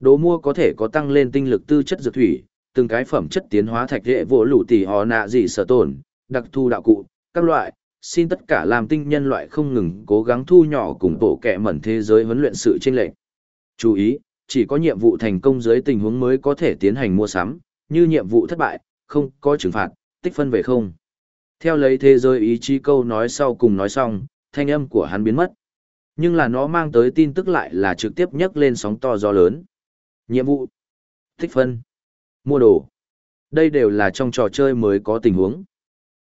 Đồ mua có thể có tăng lên tinh lực tư chất dược thủy, từng cái phẩm chất tiến hóa thạch hệ vỗ lũ tỷ họ nạ gì sở tổn, đặc thu đạo cụ, các loại, xin tất cả làm tinh nhân loại không ngừng cố gắng thu nhỏ cùng bộ kẹ mẩn thế giới huấn luyện sự chênh lệch. Chú ý, chỉ có nhiệm vụ thành công dưới tình huống mới có thể tiến hành mua sắm, như nhiệm vụ thất bại, không có trừng phạt, tích phân về không. Theo lấy thế giới ý chí câu nói sau cùng nói xong, thanh âm của hắn biến mất. Nhưng là nó mang tới tin tức lại là trực tiếp nhấc lên sóng to gió lớn. Nhiệm vụ, tích phân, mua đồ. Đây đều là trong trò chơi mới có tình huống.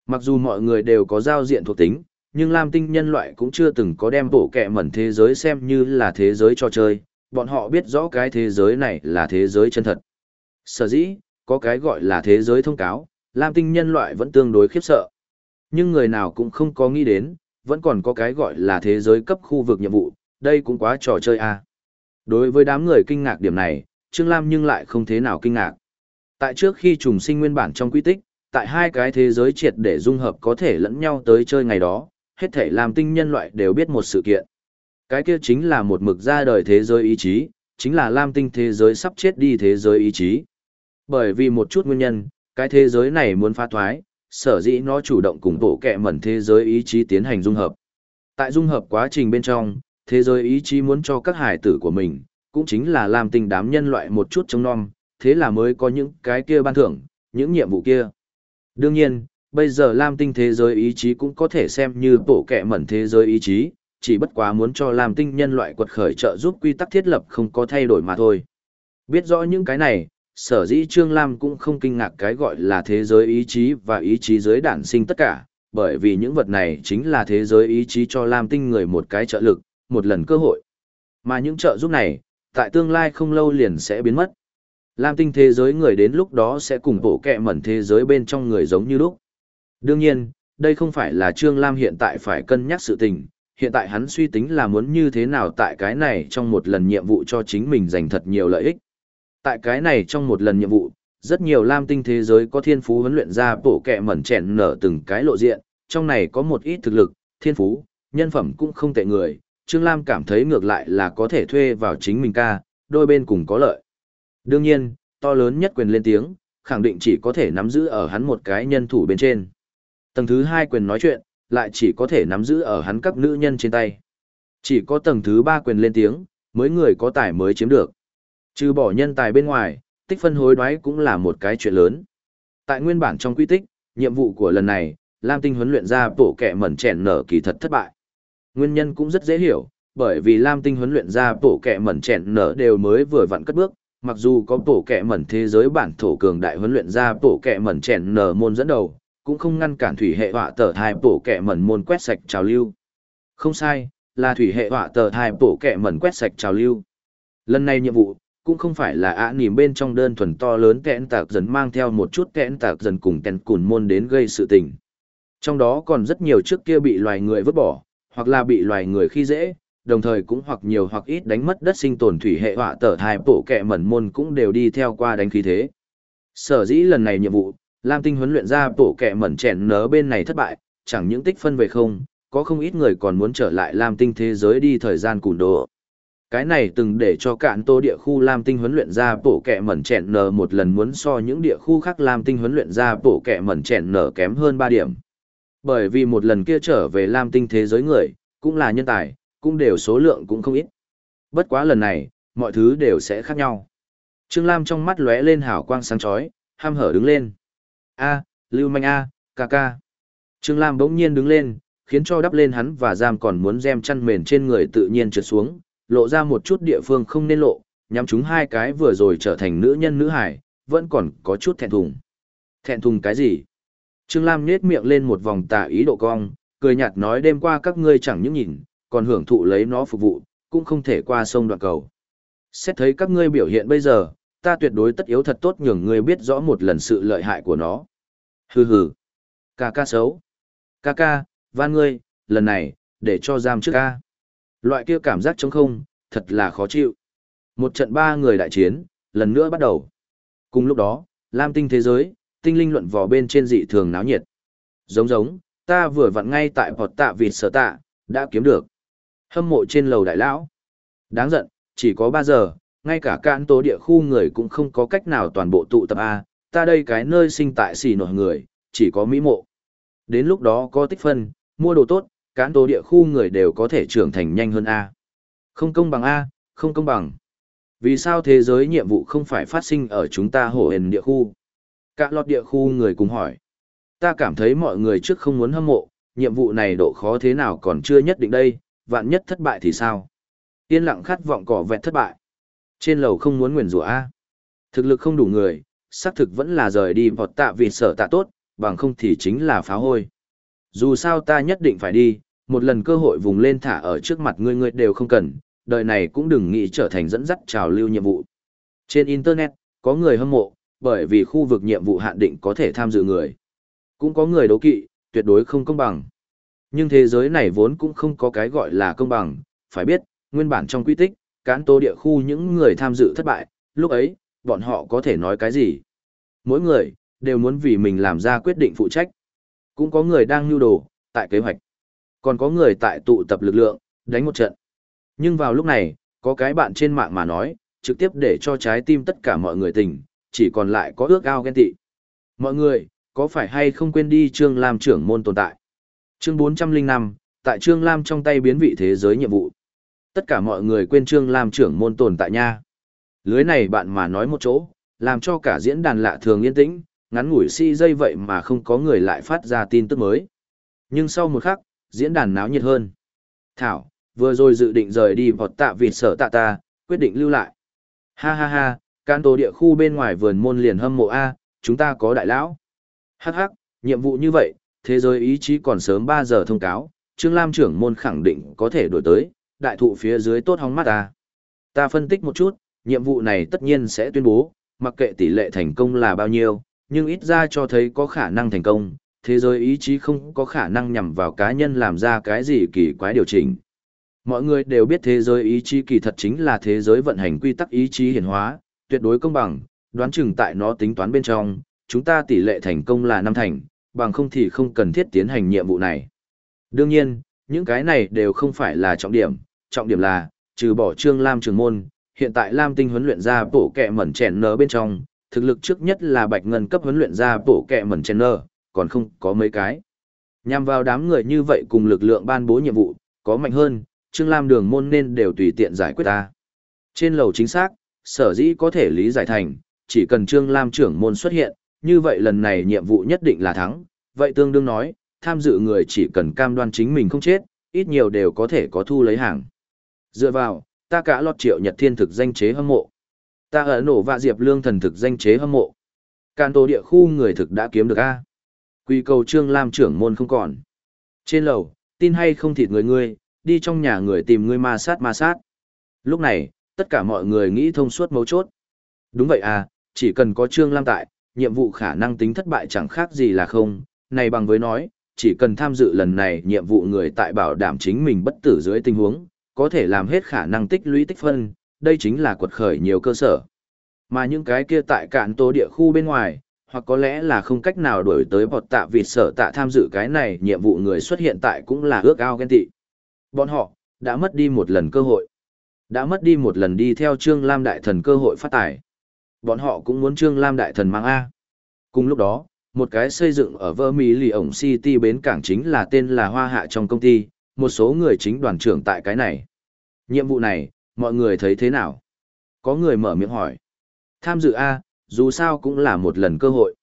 Mặc dù mọi người đều có giao diện thuộc tính, nhưng Lam tinh nhân loại cũng chưa từng có đem bộ kẹ mẩn thế giới xem như là thế giới cho chơi, bọn họ biết rõ cái thế giới này là thế giới chân thật. Sở dĩ, có cái gọi là thế giới thông cáo, Lam tinh nhân loại vẫn tương đối khiếp sợ. Nhưng người nào cũng không có nghĩ đến, vẫn còn có cái gọi là thế giới cấp khu vực nhiệm vụ, đây cũng quá trò chơi a. À. Đối với đám người kinh ngạc điểm này, Trương Lam nhưng lại không thế nào kinh ngạc. Tại trước khi trùng sinh nguyên bản trong quy tích, tại hai cái thế giới triệt để dung hợp có thể lẫn nhau tới chơi ngày đó, hết thể làm tinh nhân loại đều biết một sự kiện. Cái kia chính là một mực ra đời thế giới ý chí, chính là lam tinh thế giới sắp chết đi thế giới ý chí. Bởi vì một chút nguyên nhân, cái thế giới này muốn phá thoái, sở dĩ nó chủ động cùng bộ kẹ mẩn thế giới ý chí tiến hành dung hợp. Tại dung hợp quá trình bên trong, thế giới ý chí muốn cho các hải tử của mình, cũng chính là làm tình đám nhân loại một chút chống non, thế là mới có những cái kia ban thưởng, những nhiệm vụ kia. Đương nhiên, bây giờ Lam tinh thế giới ý chí cũng có thể xem như bộ kẻ mẩn thế giới ý chí, chỉ bất quá muốn cho Lam tinh nhân loại quật khởi trợ giúp quy tắc thiết lập không có thay đổi mà thôi. Biết rõ những cái này, sở dĩ Trương Lam cũng không kinh ngạc cái gọi là thế giới ý chí và ý chí giới đản sinh tất cả, bởi vì những vật này chính là thế giới ý chí cho Lam tinh người một cái trợ lực, một lần cơ hội. Mà những trợ giúp này, tại tương lai không lâu liền sẽ biến mất. Lam tinh thế giới người đến lúc đó sẽ cùng bộ kẹ mẩn thế giới bên trong người giống như lúc. Đương nhiên, đây không phải là Trương Lam hiện tại phải cân nhắc sự tình, hiện tại hắn suy tính là muốn như thế nào tại cái này trong một lần nhiệm vụ cho chính mình giành thật nhiều lợi ích. Tại cái này trong một lần nhiệm vụ, rất nhiều lam tinh thế giới có thiên phú huấn luyện ra bổ kẹ mẩn chèn nở từng cái lộ diện, trong này có một ít thực lực, thiên phú, nhân phẩm cũng không tệ người, Trương Lam cảm thấy ngược lại là có thể thuê vào chính mình ca, đôi bên cùng có lợi. Đương nhiên, to lớn nhất quyền lên tiếng, khẳng định chỉ có thể nắm giữ ở hắn một cái nhân thủ bên trên. Tầng thứ hai quyền nói chuyện, lại chỉ có thể nắm giữ ở hắn các nữ nhân trên tay. Chỉ có tầng thứ ba quyền lên tiếng, mới người có tài mới chiếm được. Trừ bỏ nhân tài bên ngoài, tích phân hối đoái cũng là một cái chuyện lớn. Tại nguyên bản trong quy tích, nhiệm vụ của lần này, Lam Tinh huấn luyện ra bộ kẻ mẩn chèn nở kỳ thật thất bại. Nguyên nhân cũng rất dễ hiểu, bởi vì Lam Tinh huấn luyện ra bộ kẻ mẩn chèn nở đều mới vừa vặn cất bước, mặc dù có tổ kẻ mẩn thế giới bản thổ cường đại huấn luyện ra tổ kẻ mẩn chèn nở môn dẫn đầu, cũng không ngăn cản thủy hệ họa tờ hai tổ kẻ mẩn môn quét sạch trào lưu. Không sai, là thủy hệ họa tờ hai tổ kẻ mẩn quét sạch trào lưu. Lần này nhiệm vụ, cũng không phải là ạ nỉm bên trong đơn thuần to lớn kẽn tạc dần mang theo một chút kẽn tạc dần cùng kẽn cùn môn đến gây sự tình. Trong đó còn rất nhiều trước kia bị loài người vứt bỏ, hoặc là bị loài người khi dễ, đồng thời cũng hoặc nhiều hoặc ít đánh mất đất sinh tồn thủy hệ họa tở hai bộ kẹ mẩn môn cũng đều đi theo qua đánh khí thế. Sở dĩ lần này nhiệm vụ, Lam Tinh huấn luyện ra bộ kẹ mẩn chèn nớ bên này thất bại, chẳng những tích phân về không, có không ít người còn muốn trở lại Lam Tinh thế giới đi thời gian cùn đồ. Cái này từng để cho cạn tô địa khu Lam Tinh huấn luyện ra bộ kẹ mẩn chèn nở một lần muốn so những địa khu khác Lam Tinh huấn luyện ra bộ kẹ mẩn chèn nở kém hơn 3 điểm. Bởi vì một lần kia trở về Lam Tinh thế giới người, cũng là nhân tài, cũng đều số lượng cũng không ít. Bất quá lần này, mọi thứ đều sẽ khác nhau. Trương Lam trong mắt lóe lên hào quang sáng chói, ham hở đứng lên. A, Lưu Manh A, ca ca. Trương Lam bỗng nhiên đứng lên, khiến cho đắp lên hắn và giam còn muốn dèm chăn mền trên người tự nhiên trượt xuống, lộ ra một chút địa phương không nên lộ, nhắm chúng hai cái vừa rồi trở thành nữ nhân nữ hải, vẫn còn có chút thẹn thùng. Thẹn thùng cái gì? Trương Lam nhếch miệng lên một vòng tà ý độ cong, cười nhạt nói đêm qua các ngươi chẳng những nhìn, còn hưởng thụ lấy nó phục vụ, cũng không thể qua sông đoạn cầu. Xét thấy các ngươi biểu hiện bây giờ, ta tuyệt đối tất yếu thật tốt nhường ngươi biết rõ một lần sự lợi hại của nó. Hừ hừ. Ca ca xấu. Ca ca, van ngươi, lần này, để cho giam trước ca. Loại kia cảm giác trống không, thật là khó chịu. Một trận ba người đại chiến, lần nữa bắt đầu. Cùng lúc đó, Lam tinh thế giới, tinh linh luận vò bên trên dị thường náo nhiệt. Giống giống, ta vừa vặn ngay tại bọt tạ vịt sở tạ, đã kiếm được. Hâm mộ trên lầu đại lão. Đáng giận, chỉ có 3 giờ, ngay cả cạn tố địa khu người cũng không có cách nào toàn bộ tụ tập A, ta đây cái nơi sinh tại xì nổi người, chỉ có mỹ mộ. Đến lúc đó có tích phân, mua đồ tốt, cán tố địa khu người đều có thể trưởng thành nhanh hơn A. Không công bằng A, không công bằng. Vì sao thế giới nhiệm vụ không phải phát sinh ở chúng ta hổ hền địa khu? Cả lọt địa khu người cùng hỏi. Ta cảm thấy mọi người trước không muốn hâm mộ, nhiệm vụ này độ khó thế nào còn chưa nhất định đây, vạn nhất thất bại thì sao? Yên lặng khát vọng cỏ vẹt thất bại. Trên lầu không muốn nguyền rủa A. Thực lực không đủ người, xác thực vẫn là rời đi vọt tạ vì sở tạ tốt, bằng không thì chính là phá hôi. Dù sao ta nhất định phải đi, một lần cơ hội vùng lên thả ở trước mặt ngươi ngươi đều không cần, đời này cũng đừng nghĩ trở thành dẫn dắt trào lưu nhiệm vụ. Trên Internet, có người hâm mộ, bởi vì khu vực nhiệm vụ hạn định có thể tham dự người. Cũng có người đấu kỵ, tuyệt đối không công bằng. Nhưng thế giới này vốn cũng không có cái gọi là công bằng, phải biết, nguyên bản trong quy tích, cán tô địa khu những người tham dự thất bại, lúc ấy, bọn họ có thể nói cái gì? Mỗi người, đều muốn vì mình làm ra quyết định phụ trách. Cũng có người đang nhu đồ, tại kế hoạch. Còn có người tại tụ tập lực lượng, đánh một trận. Nhưng vào lúc này, có cái bạn trên mạng mà nói, trực tiếp để cho trái tim tất cả mọi người tỉnh, chỉ còn lại có ước ao ghen tị. Mọi người, có phải hay không quên đi Trương Lam trưởng môn tồn tại? Chương 405, tại Trương Lam trong tay biến vị thế giới nhiệm vụ. Tất cả mọi người quên Trương Lam trưởng môn tồn tại nha. Lưới này bạn mà nói một chỗ, làm cho cả diễn đàn lạ thường yên tĩnh, ngắn ngủi si dây vậy mà không có người lại phát ra tin tức mới. Nhưng sau một khắc, diễn đàn náo nhiệt hơn. Thảo, vừa rồi dự định rời đi vọt tạ vịt sở tạ ta, quyết định lưu lại. Ha ha ha, can tổ địa khu bên ngoài vườn môn liền hâm mộ A, chúng ta có đại lão. Hắc hắc, nhiệm vụ như vậy, thế giới ý chí còn sớm 3 giờ thông cáo, Trương Lam trưởng môn khẳng định có thể đổi tới, đại thụ phía dưới tốt hóng mắt ta. Ta phân tích một chút, nhiệm vụ này tất nhiên sẽ tuyên bố, mặc kệ tỷ lệ thành công là bao nhiêu, nhưng ít ra cho thấy có khả năng thành công, thế giới ý chí không có khả năng nhằm vào cá nhân làm ra cái gì kỳ quái điều chỉnh. Mọi người đều biết thế giới ý chí kỳ thật chính là thế giới vận hành quy tắc ý chí hiển hóa, tuyệt đối công bằng, đoán chừng tại nó tính toán bên trong, chúng ta tỷ lệ thành công là năm thành, bằng không thì không cần thiết tiến hành nhiệm vụ này. Đương nhiên, những cái này đều không phải là trọng điểm, trọng điểm là, trừ bỏ Trương Lam trường môn, hiện tại Lam Tinh huấn luyện ra bổ kẹ mẩn chèn nở bên trong, thực lực trước nhất là Bạch Ngân cấp huấn luyện ra bổ kẹ mẩn chèn nở, còn không có mấy cái. Nhằm vào đám người như vậy cùng lực lượng ban bố nhiệm vụ, có mạnh hơn, Trương Lam đường môn nên đều tùy tiện giải quyết ta. Trên lầu chính xác, sở dĩ có thể lý giải thành, chỉ cần Trương Lam trưởng môn xuất hiện, như vậy lần này nhiệm vụ nhất định là thắng, vậy tương đương nói, tham dự người chỉ cần cam đoan chính mình không chết, ít nhiều đều có thể có thu lấy hàng. Dựa vào, ta cả lọt triệu nhật thiên thực danh chế hâm mộ. Ta ở nổ vạ diệp lương thần thực danh chế hâm mộ. Can tổ địa khu người thực đã kiếm được A. Quy cầu trương lam trưởng môn không còn. Trên lầu, tin hay không thịt người ngươi, đi trong nhà người tìm ngươi ma sát ma sát. Lúc này, tất cả mọi người nghĩ thông suốt mấu chốt. Đúng vậy à, chỉ cần có trương lam tại, nhiệm vụ khả năng tính thất bại chẳng khác gì là không, này bằng với nói, chỉ cần tham dự lần này nhiệm vụ người tại bảo đảm chính mình bất tử dưới tình huống, có thể làm hết khả năng tích lũy tích phân, đây chính là quật khởi nhiều cơ sở. Mà những cái kia tại cạn tố địa khu bên ngoài, hoặc có lẽ là không cách nào đổi tới bọt tạ vịt sở tạ tham dự cái này nhiệm vụ người xuất hiện tại cũng là ước ao ghen tị. Bọn họ, đã mất đi một lần cơ hội. Đã mất đi một lần đi theo Trương Lam Đại Thần cơ hội phát tài. Bọn họ cũng muốn Trương Lam Đại Thần mang A. Cùng lúc đó, một cái xây dựng ở vơ mỹ lì ổng city bến cảng chính là tên là hoa hạ trong công ty một số người chính đoàn trưởng tại cái này. Nhiệm vụ này mọi người thấy thế nào? Có người mở miệng hỏi. Tham dự a dù sao cũng là một lần cơ hội.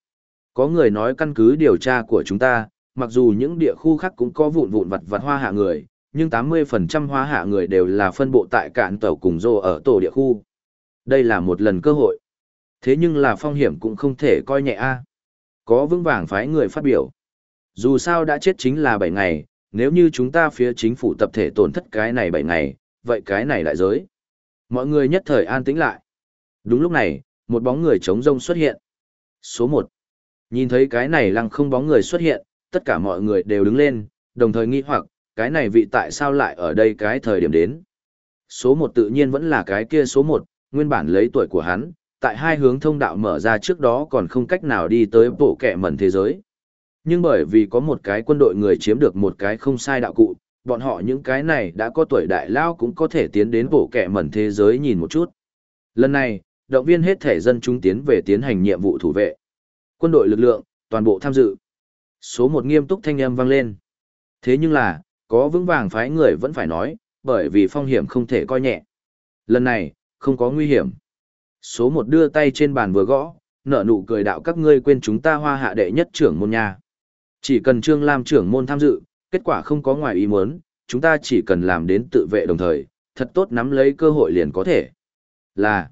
Có người nói căn cứ điều tra của chúng ta mặc dù những địa khu khác cũng có vụn vụn vặt vặt hoa hạ người nhưng 80% hoa hạ người đều là phân bộ tại cạn tàu cùng rô ở tổ địa khu. Đây là một lần cơ hội thế nhưng là phong hiểm cũng không thể coi nhẹ a có vững vàng phái người phát biểu. Dù sao đã chết chính là 7 ngày, nếu như chúng ta phía chính phủ tập thể tổn thất cái này 7 ngày, vậy cái này lại giới. Mọi người nhất thời an tĩnh lại. Đúng lúc này, một bóng người trống rông xuất hiện. Số 1. Nhìn thấy cái này lăng không bóng người xuất hiện, tất cả mọi người đều đứng lên, đồng thời nghi hoặc, cái này vị tại sao lại ở đây cái thời điểm đến. Số 1 tự nhiên vẫn là cái kia số 1, nguyên bản lấy tuổi của hắn, tại hai hướng thông đạo mở ra trước đó còn không cách nào đi tới bộ kẹ mẩn thế giới. Nhưng bởi vì có một cái quân đội người chiếm được một cái không sai đạo cụ, bọn họ những cái này đã có tuổi đại lao cũng có thể tiến đến bộ kẹ mẩn thế giới nhìn một chút. Lần này, động viên hết thể dân chúng tiến về tiến hành nhiệm vụ thủ vệ. Quân đội lực lượng, toàn bộ tham dự. Số một nghiêm túc thanh âm vang lên. Thế nhưng là, có vững vàng phái người vẫn phải nói, bởi vì phong hiểm không thể coi nhẹ. Lần này, không có nguy hiểm. Số một đưa tay trên bàn vừa gõ, nở nụ cười đạo các ngươi quên chúng ta hoa hạ đệ nhất trưởng môn nhà. Chỉ cần Trương Lam trưởng môn tham dự, kết quả không có ngoài ý muốn, chúng ta chỉ cần làm đến tự vệ đồng thời, thật tốt nắm lấy cơ hội liền có thể. Là,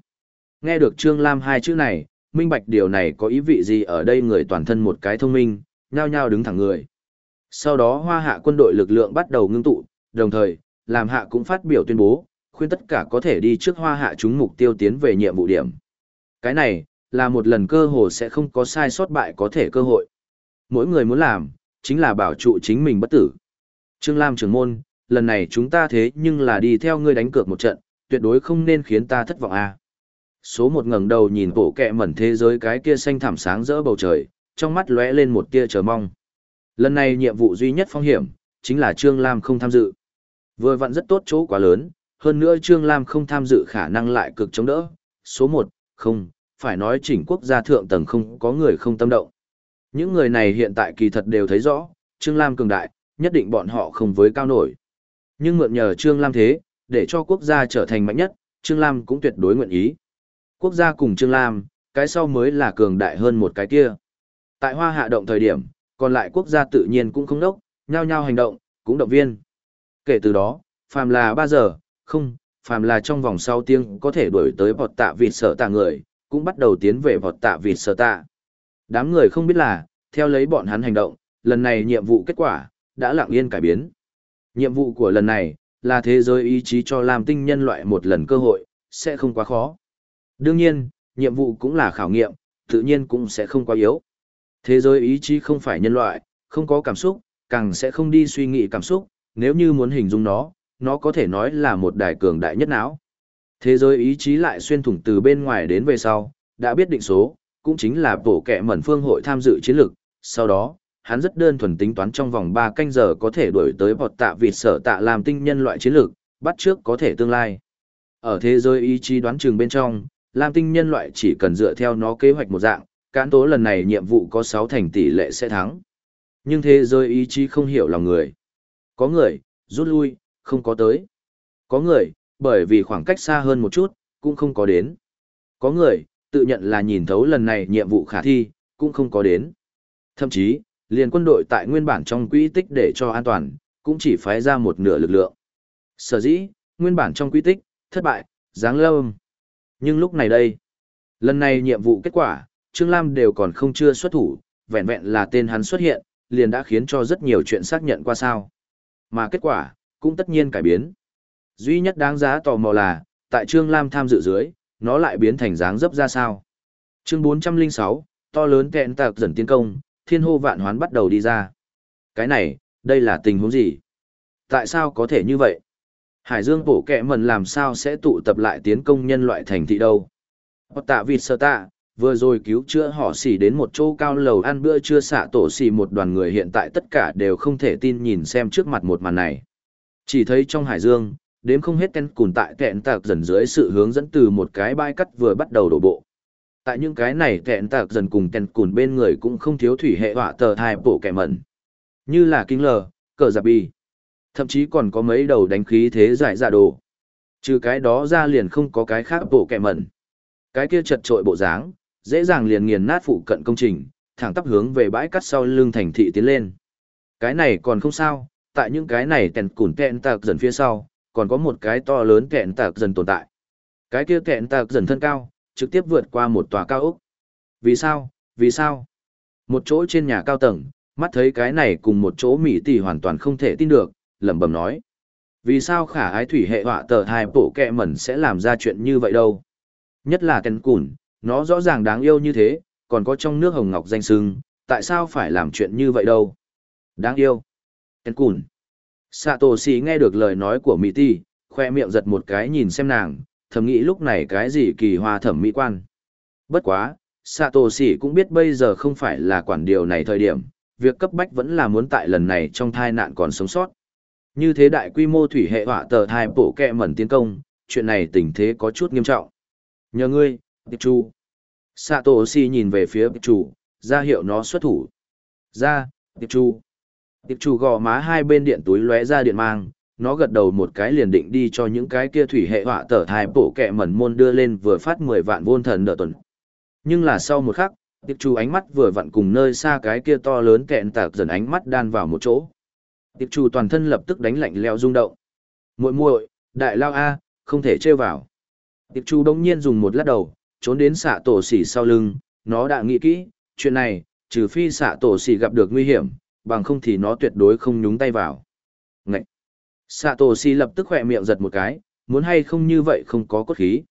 nghe được Trương Lam hai chữ này, minh bạch điều này có ý vị gì ở đây người toàn thân một cái thông minh, nhao nhao đứng thẳng người. Sau đó hoa hạ quân đội lực lượng bắt đầu ngưng tụ, đồng thời, làm hạ cũng phát biểu tuyên bố, khuyên tất cả có thể đi trước hoa hạ chúng mục tiêu tiến về nhiệm vụ điểm. Cái này, là một lần cơ hội sẽ không có sai sót bại có thể cơ hội. Mỗi người muốn làm, chính là bảo trụ chính mình bất tử. Trương Lam trưởng môn, lần này chúng ta thế nhưng là đi theo ngươi đánh cược một trận, tuyệt đối không nên khiến ta thất vọng à. Số một ngẩng đầu nhìn bộ kẹ mẩn thế giới cái kia xanh thảm sáng rỡ bầu trời, trong mắt lóe lên một tia chờ mong. Lần này nhiệm vụ duy nhất phong hiểm, chính là Trương Lam không tham dự. Vừa vặn rất tốt chỗ quá lớn, hơn nữa Trương Lam không tham dự khả năng lại cực chống đỡ. Số một, không, phải nói chỉnh quốc gia thượng tầng không có người không tâm động. Những người này hiện tại kỳ thật đều thấy rõ, Trương Lam cường đại, nhất định bọn họ không với cao nổi. Nhưng mượn nhờ Trương Lam thế, để cho quốc gia trở thành mạnh nhất, Trương Lam cũng tuyệt đối nguyện ý. Quốc gia cùng Trương Lam, cái sau mới là cường đại hơn một cái kia. Tại hoa hạ động thời điểm, còn lại quốc gia tự nhiên cũng không đốc, nhao nhao hành động, cũng động viên. Kể từ đó, phàm là 3 giờ, không, phàm là trong vòng sau tiếng có thể đuổi tới vọt tạ vịt sở tạ người, cũng bắt đầu tiến về vọt tạ vịt sở tạ. Đám người không biết là, theo lấy bọn hắn hành động, lần này nhiệm vụ kết quả, đã lặng yên cải biến. Nhiệm vụ của lần này, là thế giới ý chí cho làm tinh nhân loại một lần cơ hội, sẽ không quá khó. Đương nhiên, nhiệm vụ cũng là khảo nghiệm, tự nhiên cũng sẽ không quá yếu. Thế giới ý chí không phải nhân loại, không có cảm xúc, càng sẽ không đi suy nghĩ cảm xúc, nếu như muốn hình dung nó, nó có thể nói là một đài cường đại nhất não. Thế giới ý chí lại xuyên thủng từ bên ngoài đến về sau, đã biết định số, cũng chính là bổ kẻ mẩn phương hội tham dự chiến lược, sau đó, hắn rất đơn thuần tính toán trong vòng 3 canh giờ có thể đuổi tới bọt tạ vịt sở tạ làm tinh nhân loại chiến lược, bắt trước có thể tương lai. Ở thế giới ý chí đoán chừng bên trong, làm tinh nhân loại chỉ cần dựa theo nó kế hoạch một dạng, cán tố lần này nhiệm vụ có 6 thành tỷ lệ sẽ thắng. Nhưng thế giới ý chí không hiểu lòng người. Có người, rút lui, không có tới. Có người, bởi vì khoảng cách xa hơn một chút, cũng không có đến. Có người, tự nhận là nhìn thấu lần này nhiệm vụ khả thi, cũng không có đến. Thậm chí, liền quân đội tại nguyên bản trong quỹ tích để cho an toàn, cũng chỉ phái ra một nửa lực lượng. Sở dĩ, nguyên bản trong quỹ tích, thất bại, giáng lâm. Nhưng lúc này đây, lần này nhiệm vụ kết quả, Trương Lam đều còn không chưa xuất thủ, vẹn vẹn là tên hắn xuất hiện, liền đã khiến cho rất nhiều chuyện xác nhận qua sao. Mà kết quả, cũng tất nhiên cải biến. Duy nhất đáng giá tò mò là, tại Trương Lam tham dự dưới, nó lại biến thành dáng dấp ra sao. Chương 406, to lớn kẹn tạc dần tiến công, thiên hô vạn hoán bắt đầu đi ra. Cái này, đây là tình huống gì? Tại sao có thể như vậy? Hải Dương bổ kẹ mần làm sao sẽ tụ tập lại tiến công nhân loại thành thị đâu? Hoặc tạ vịt sơ tạ, vừa rồi cứu chữa họ xỉ đến một chỗ cao lầu ăn bữa trưa xạ tổ xỉ một đoàn người hiện tại tất cả đều không thể tin nhìn xem trước mặt một màn này. Chỉ thấy trong hải dương, đếm không hết tên cùn tại kẹn tạc dần dưới sự hướng dẫn từ một cái bãi cắt vừa bắt đầu đổ bộ. Tại những cái này kẹn tạc dần cùng tên cùn bên người cũng không thiếu thủy hệ họa tờ thai bộ kẻ mẩn. Như là kinh lờ, cờ giặc bi. Thậm chí còn có mấy đầu đánh khí thế giải dạ đồ. Trừ cái đó ra liền không có cái khác bộ kẻ mẩn. Cái kia chật trội bộ dáng, dễ dàng liền nghiền nát phụ cận công trình, thẳng tắp hướng về bãi cắt sau lưng thành thị tiến lên. Cái này còn không sao, tại những cái này tèn cùn kẹn tạc dần phía sau, còn có một cái to lớn kẹn tạc dần tồn tại. Cái kia kẹn tạc dần thân cao, trực tiếp vượt qua một tòa cao ốc. Vì sao? Vì sao? Một chỗ trên nhà cao tầng, mắt thấy cái này cùng một chỗ mỹ tỷ hoàn toàn không thể tin được, lẩm bẩm nói. Vì sao khả ái thủy hệ họa tờ hai bộ kẹ mẩn sẽ làm ra chuyện như vậy đâu? Nhất là tèn cùn, nó rõ ràng đáng yêu như thế, còn có trong nước hồng ngọc danh sưng, tại sao phải làm chuyện như vậy đâu? Đáng yêu. Tên cùn. Sato sĩ nghe được lời nói của Mỹ Ti, khoe miệng giật một cái nhìn xem nàng, thầm nghĩ lúc này cái gì kỳ hoa thẩm mỹ quan. Bất quá, Sato sĩ cũng biết bây giờ không phải là quản điều này thời điểm, việc cấp bách vẫn là muốn tại lần này trong thai nạn còn sống sót. Như thế đại quy mô thủy hệ hỏa tờ thai bổ kẹ mẩn tiến công, chuyện này tình thế có chút nghiêm trọng. Nhờ ngươi, Tiệp Chu. Sato si nhìn về phía Tiệp Chu, ra hiệu nó xuất thủ. Ra, Tiệp Chu. Tiệp chủ gò má hai bên điện túi lóe ra điện mang, nó gật đầu một cái liền định đi cho những cái kia thủy hệ họa tở thai bổ kẹ mẩn môn đưa lên vừa phát 10 vạn vôn thần đợt tuần. Nhưng là sau một khắc, tiệp chủ ánh mắt vừa vặn cùng nơi xa cái kia to lớn kẹn tạc dần ánh mắt đan vào một chỗ. Tiệp chủ toàn thân lập tức đánh lạnh leo rung động. muội muội đại lao A, không thể trêu vào. Tiệp chủ đông nhiên dùng một lát đầu, trốn đến xạ tổ xỉ sau lưng, nó đã nghĩ kỹ, chuyện này, trừ phi xạ tổ xỉ gặp được nguy hiểm, bằng không thì nó tuyệt đối không nhúng tay vào. Ngậy! Satoshi lập tức khỏe miệng giật một cái, muốn hay không như vậy không có cốt khí.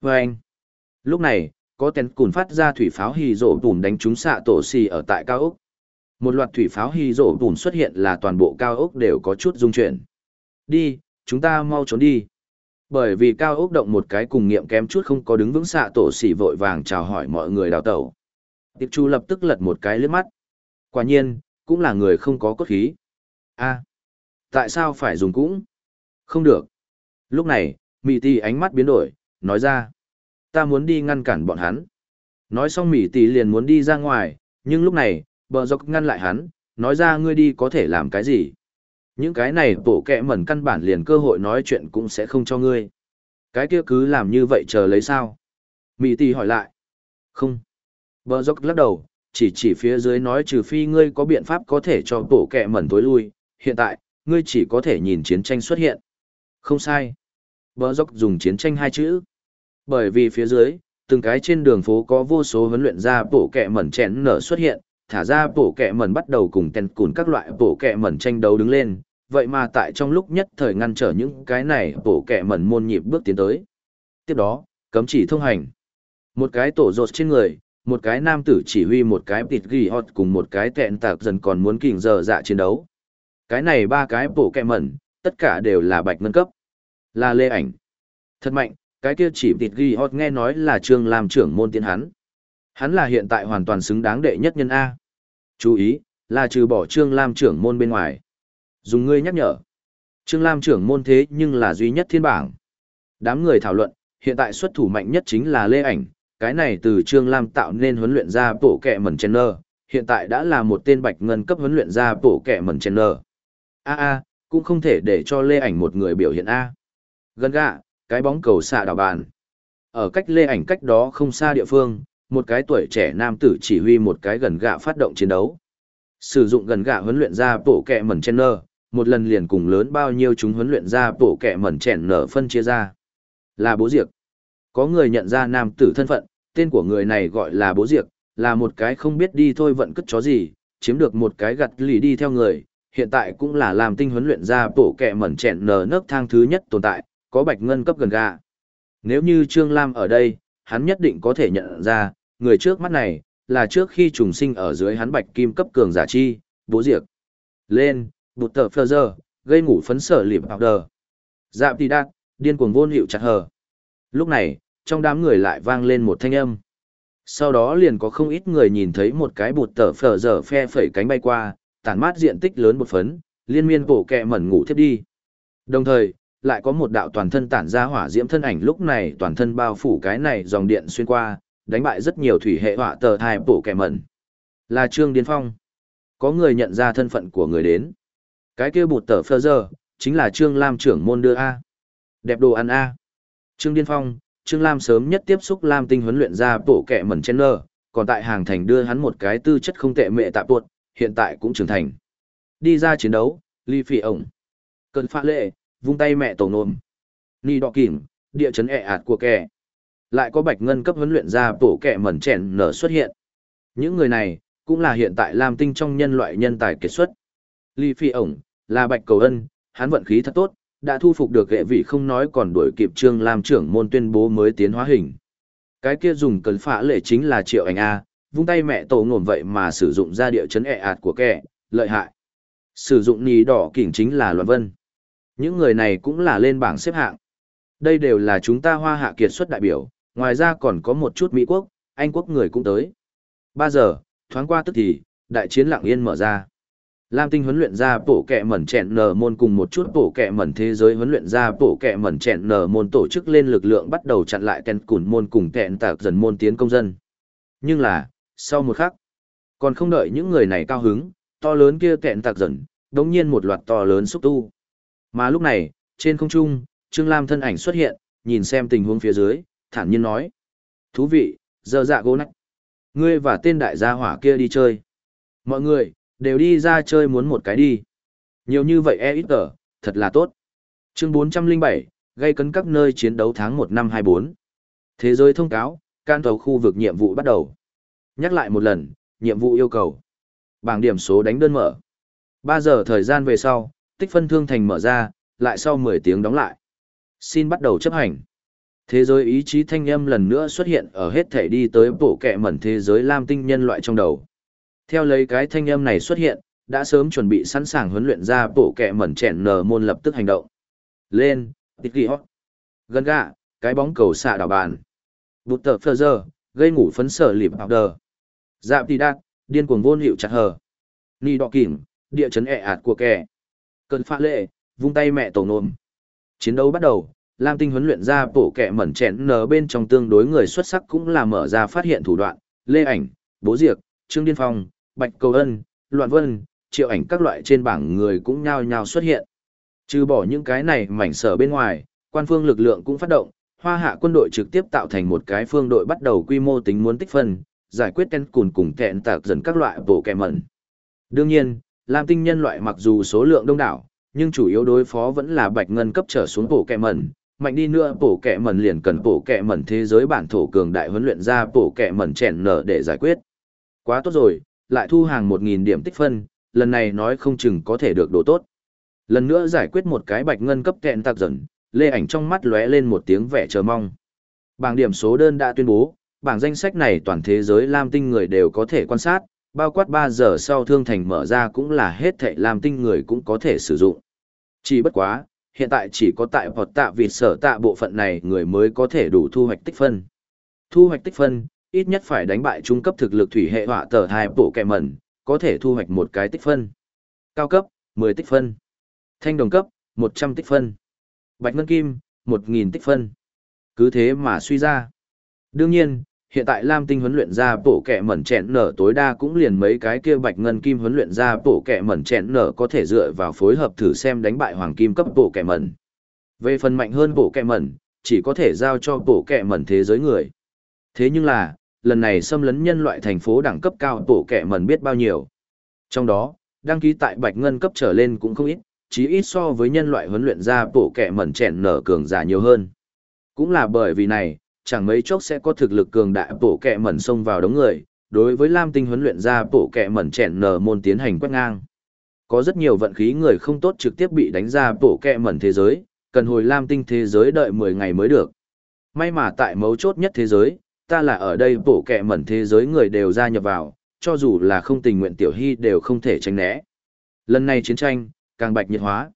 Và anh! Lúc này, có tên cùn phát ra thủy pháo hì rổ bùn đánh trúng sạ tổ xì ở tại cao ốc. Một loạt thủy pháo hì rổ bùn xuất hiện là toàn bộ cao ốc đều có chút rung chuyển. Đi, chúng ta mau trốn đi. Bởi vì cao ốc động một cái cùng nghiệm kém chút không có đứng vững xạ tổ xì vội vàng chào hỏi mọi người đào tẩu. Tiệp Chu lập tức lật một cái lướt mắt. Quả nhiên, cũng là người không có cốt khí. a tại sao phải dùng cũng? Không được. Lúc này, Mỹ Tỷ ánh mắt biến đổi, nói ra. Ta muốn đi ngăn cản bọn hắn. Nói xong Mỹ Tỷ liền muốn đi ra ngoài, nhưng lúc này, bờ dọc ngăn lại hắn, nói ra ngươi đi có thể làm cái gì. Những cái này bổ kẹ mẩn căn bản liền cơ hội nói chuyện cũng sẽ không cho ngươi. Cái kia cứ làm như vậy chờ lấy sao? Mỹ Tỷ hỏi lại. Không. Bờ dốc lắc đầu, chỉ chỉ phía dưới nói trừ phi ngươi có biện pháp có thể cho bộ kẹ mẩn tối lui, hiện tại, ngươi chỉ có thể nhìn chiến tranh xuất hiện. Không sai. Bờ dốc dùng chiến tranh hai chữ. Bởi vì phía dưới, từng cái trên đường phố có vô số huấn luyện ra bộ kẹ mẩn chén nở xuất hiện, thả ra bộ kẹ mẩn bắt đầu cùng tên cùn các loại bộ kẹ mẩn tranh đấu đứng lên, vậy mà tại trong lúc nhất thời ngăn trở những cái này bộ kẹ mẩn môn nhịp bước tiến tới. Tiếp đó, cấm chỉ thông hành. Một cái tổ rột trên người, một cái nam tử chỉ huy một cái tịt ghi hot cùng một cái tẹn tạc dần còn muốn kình giờ dạ chiến đấu. Cái này ba cái bộ kẹ mẩn, tất cả đều là bạch ngân cấp. Là lê ảnh. Thật mạnh, cái kia chỉ tịt ghi hot nghe nói là trương làm trưởng môn tiến hắn. Hắn là hiện tại hoàn toàn xứng đáng đệ nhất nhân A. Chú ý, là trừ bỏ trương lam trưởng môn bên ngoài. Dùng ngươi nhắc nhở. Trương lam trưởng môn thế nhưng là duy nhất thiên bảng. Đám người thảo luận, hiện tại xuất thủ mạnh nhất chính là lê ảnh, cái này từ Trương Lam tạo nên huấn luyện ra bổ kẹ mẩn chen hiện tại đã là một tên bạch ngân cấp huấn luyện ra bổ kẹ mẩn chen. A a, cũng không thể để cho Lê Ảnh một người biểu hiện A. Gần gạ, cái bóng cầu xạ đảo bàn. Ở cách Lê Ảnh cách đó không xa địa phương, một cái tuổi trẻ nam tử chỉ huy một cái gần gạ phát động chiến đấu. Sử dụng gần gạ huấn luyện ra bổ kẹ mẩn chen một lần liền cùng lớn bao nhiêu chúng huấn luyện ra bổ kẹ mẩn chèn nở phân chia ra. Là bố diệt. Có người nhận ra nam tử thân phận, tên của người này gọi là bố diệc, là một cái không biết đi thôi vận cất chó gì, chiếm được một cái gặt lì đi theo người, hiện tại cũng là làm tinh huấn luyện ra bổ kẹ mẩn chẹn nở nấc thang thứ nhất tồn tại, có bạch ngân cấp gần gà. Nếu như Trương Lam ở đây, hắn nhất định có thể nhận ra, người trước mắt này, là trước khi trùng sinh ở dưới hắn bạch kim cấp cường giả chi, bố diệc. Lên, bụt tờ phơ giờ, gây ngủ phấn sở lịp học đờ. Dạp thì đát, điên cuồng vô hiệu chặt hờ. Lúc này, trong đám người lại vang lên một thanh âm. Sau đó liền có không ít người nhìn thấy một cái bụt tở phở dở phe phẩy cánh bay qua, tản mát diện tích lớn một phấn, liên miên bổ kẹ mẩn ngủ thiếp đi. Đồng thời, lại có một đạo toàn thân tản ra hỏa diễm thân ảnh lúc này toàn thân bao phủ cái này dòng điện xuyên qua, đánh bại rất nhiều thủy hệ hỏa tờ thai bổ kẹ mẩn. Là Trương Điên Phong. Có người nhận ra thân phận của người đến. Cái kia bụt tở phơ dở, chính là Trương Lam trưởng môn đưa A. Đẹp đồ ăn A. Trương Điên Phong, Trương Lam sớm nhất tiếp xúc Lam tinh huấn luyện ra bộ kẹ mẩn chen nơ, còn tại hàng thành đưa hắn một cái tư chất không tệ mẹ tạp tuột, hiện tại cũng trưởng thành. Đi ra chiến đấu, ly phỉ ổng. Cơn phạ lệ, vung tay mẹ tổ nôm. Ni đọ kìm, địa chấn ẹ ạt của kẻ. Lại có bạch ngân cấp huấn luyện ra bộ kẹ mẩn chèn nở xuất hiện. Những người này, cũng là hiện tại Lam tinh trong nhân loại nhân tài kết xuất. Ly phi ổng, là bạch cầu ân, hắn vận khí thật tốt, đã thu phục được hệ vị không nói còn đuổi kịp Trương Lam trưởng môn tuyên bố mới tiến hóa hình. Cái kia dùng cấn phá lệ chính là triệu ảnh A, vung tay mẹ tổ ngổn vậy mà sử dụng ra địa chấn ẹ ạt của kẻ, lợi hại. Sử dụng nì đỏ kỉnh chính là loạn vân. Những người này cũng là lên bảng xếp hạng. Đây đều là chúng ta hoa hạ kiệt xuất đại biểu, ngoài ra còn có một chút Mỹ quốc, Anh quốc người cũng tới. Ba giờ, thoáng qua tức thì, đại chiến lặng yên mở ra. Lam Tinh huấn luyện ra bổ kẹ mẩn chẹn nở môn cùng một chút bổ kẹ mẩn thế giới huấn luyện ra bổ kẹ mẩn chẹn nở môn tổ chức lên lực lượng bắt đầu chặn lại tên cùn môn cùng kẹn tạc dần môn tiến công dân. Nhưng là, sau một khắc, còn không đợi những người này cao hứng, to lớn kia kẹn tạc dần, đống nhiên một loạt to lớn xúc tu. Mà lúc này, trên không trung, Trương Lam thân ảnh xuất hiện, nhìn xem tình huống phía dưới, thản nhiên nói. Thú vị, giờ dạ gỗ nách. Ngươi và tên đại gia hỏa kia đi chơi. Mọi người, đều đi ra chơi muốn một cái đi. Nhiều như vậy e ít tờ, thật là tốt. Chương 407, gây cấn các nơi chiến đấu tháng 1 năm 24. Thế giới thông cáo, can tàu khu vực nhiệm vụ bắt đầu. Nhắc lại một lần, nhiệm vụ yêu cầu. Bảng điểm số đánh đơn mở. 3 giờ thời gian về sau, tích phân thương thành mở ra, lại sau 10 tiếng đóng lại. Xin bắt đầu chấp hành. Thế giới ý chí thanh âm lần nữa xuất hiện ở hết thể đi tới bộ kẹ mẩn thế giới lam tinh nhân loại trong đầu. Theo lấy cái thanh âm này xuất hiện, đã sớm chuẩn bị sẵn sàng huấn luyện ra bộ kẹ mẩn chèn nở môn lập tức hành động. Lên, tịch ghi hót. Gần gạ, cái bóng cầu xạ đảo bàn. Bụt tờ phơ giờ, gây ngủ phấn sở lịp học đờ. Dạp tì đạt, điên cuồng vôn hiệu chặt hờ. Ni đọ kìm, địa chấn ẹ ạt của kẻ. Cơn pha lệ, vung tay mẹ tổ nôm. Chiến đấu bắt đầu, Lam Tinh huấn luyện ra bộ kẹ mẩn chẹn nở bên trong tương đối người xuất sắc cũng là mở ra phát hiện thủ đoạn, lê ảnh, bố diệc trương điên phong, bạch cầu ân, loạn vân, triệu ảnh các loại trên bảng người cũng nhao nhao xuất hiện. Trừ bỏ những cái này mảnh sở bên ngoài, quan phương lực lượng cũng phát động, hoa hạ quân đội trực tiếp tạo thành một cái phương đội bắt đầu quy mô tính muốn tích phân, giải quyết tên cùn cùng kẹn tạc dần các loại bộ kẻ mẩn. Đương nhiên, Lam Tinh nhân loại mặc dù số lượng đông đảo, nhưng chủ yếu đối phó vẫn là bạch ngân cấp trở xuống bộ kẻ mẩn, mạnh đi nữa bổ kẻ mẩn liền cần bổ kẻ mẩn thế giới bản thổ cường đại huấn luyện ra bổ kẻ mẩn chèn nở để giải quyết. Quá tốt rồi, lại thu hàng 1.000 điểm tích phân, lần này nói không chừng có thể được đồ tốt. Lần nữa giải quyết một cái bạch ngân cấp kẹn tạc dần, lê ảnh trong mắt lóe lên một tiếng vẻ chờ mong. Bảng điểm số đơn đã tuyên bố, bảng danh sách này toàn thế giới Lam Tinh người đều có thể quan sát, bao quát 3 giờ sau thương thành mở ra cũng là hết thệ Lam Tinh người cũng có thể sử dụng. Chỉ bất quá, hiện tại chỉ có tại hoặc tạ vịt sở tạ bộ phận này người mới có thể đủ thu hoạch tích phân. Thu hoạch tích phân, ít nhất phải đánh bại trung cấp thực lực thủy hệ họa tờ hai bộ kẹ mẩn, có thể thu hoạch một cái tích phân. Cao cấp, 10 tích phân. Thanh đồng cấp, 100 tích phân. Bạch ngân kim, 1.000 tích phân. Cứ thế mà suy ra. Đương nhiên, hiện tại Lam Tinh huấn luyện ra bộ kẹ mẩn chẹn nở tối đa cũng liền mấy cái kia bạch ngân kim huấn luyện ra bộ kẹ mẩn chẹn nở có thể dựa vào phối hợp thử xem đánh bại hoàng kim cấp bộ kẹ mẩn. Về phần mạnh hơn bộ kẹ mẩn, chỉ có thể giao cho bộ kẹ mẩn thế giới người. Thế nhưng là, lần này xâm lấn nhân loại thành phố đẳng cấp cao tổ kẻ mần biết bao nhiêu. Trong đó, đăng ký tại bạch ngân cấp trở lên cũng không ít, chí ít so với nhân loại huấn luyện ra tổ kẻ mẩn chèn nở cường giả nhiều hơn. Cũng là bởi vì này, chẳng mấy chốc sẽ có thực lực cường đại tổ kẻ mẩn xông vào đống người, đối với Lam Tinh huấn luyện ra tổ kẻ mẩn chèn nở môn tiến hành quét ngang. Có rất nhiều vận khí người không tốt trực tiếp bị đánh ra tổ kẻ mẩn thế giới, cần hồi Lam Tinh thế giới đợi 10 ngày mới được. May mà tại mấu chốt nhất thế giới, ta là ở đây bổ kẹ mẩn thế giới người đều gia nhập vào, cho dù là không tình nguyện tiểu hy đều không thể tránh né. Lần này chiến tranh, càng bạch nhiệt hóa.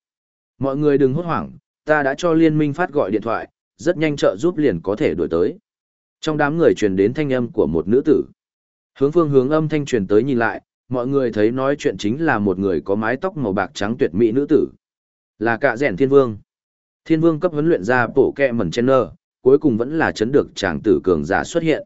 Mọi người đừng hốt hoảng, ta đã cho liên minh phát gọi điện thoại, rất nhanh trợ giúp liền có thể đuổi tới. Trong đám người truyền đến thanh âm của một nữ tử. Hướng phương hướng âm thanh truyền tới nhìn lại, mọi người thấy nói chuyện chính là một người có mái tóc màu bạc trắng tuyệt mỹ nữ tử. Là cạ rèn thiên vương. Thiên vương cấp huấn luyện ra bổ kẹ mẩn chen nơ, cuối cùng vẫn là chấn được chàng tử cường giả xuất hiện.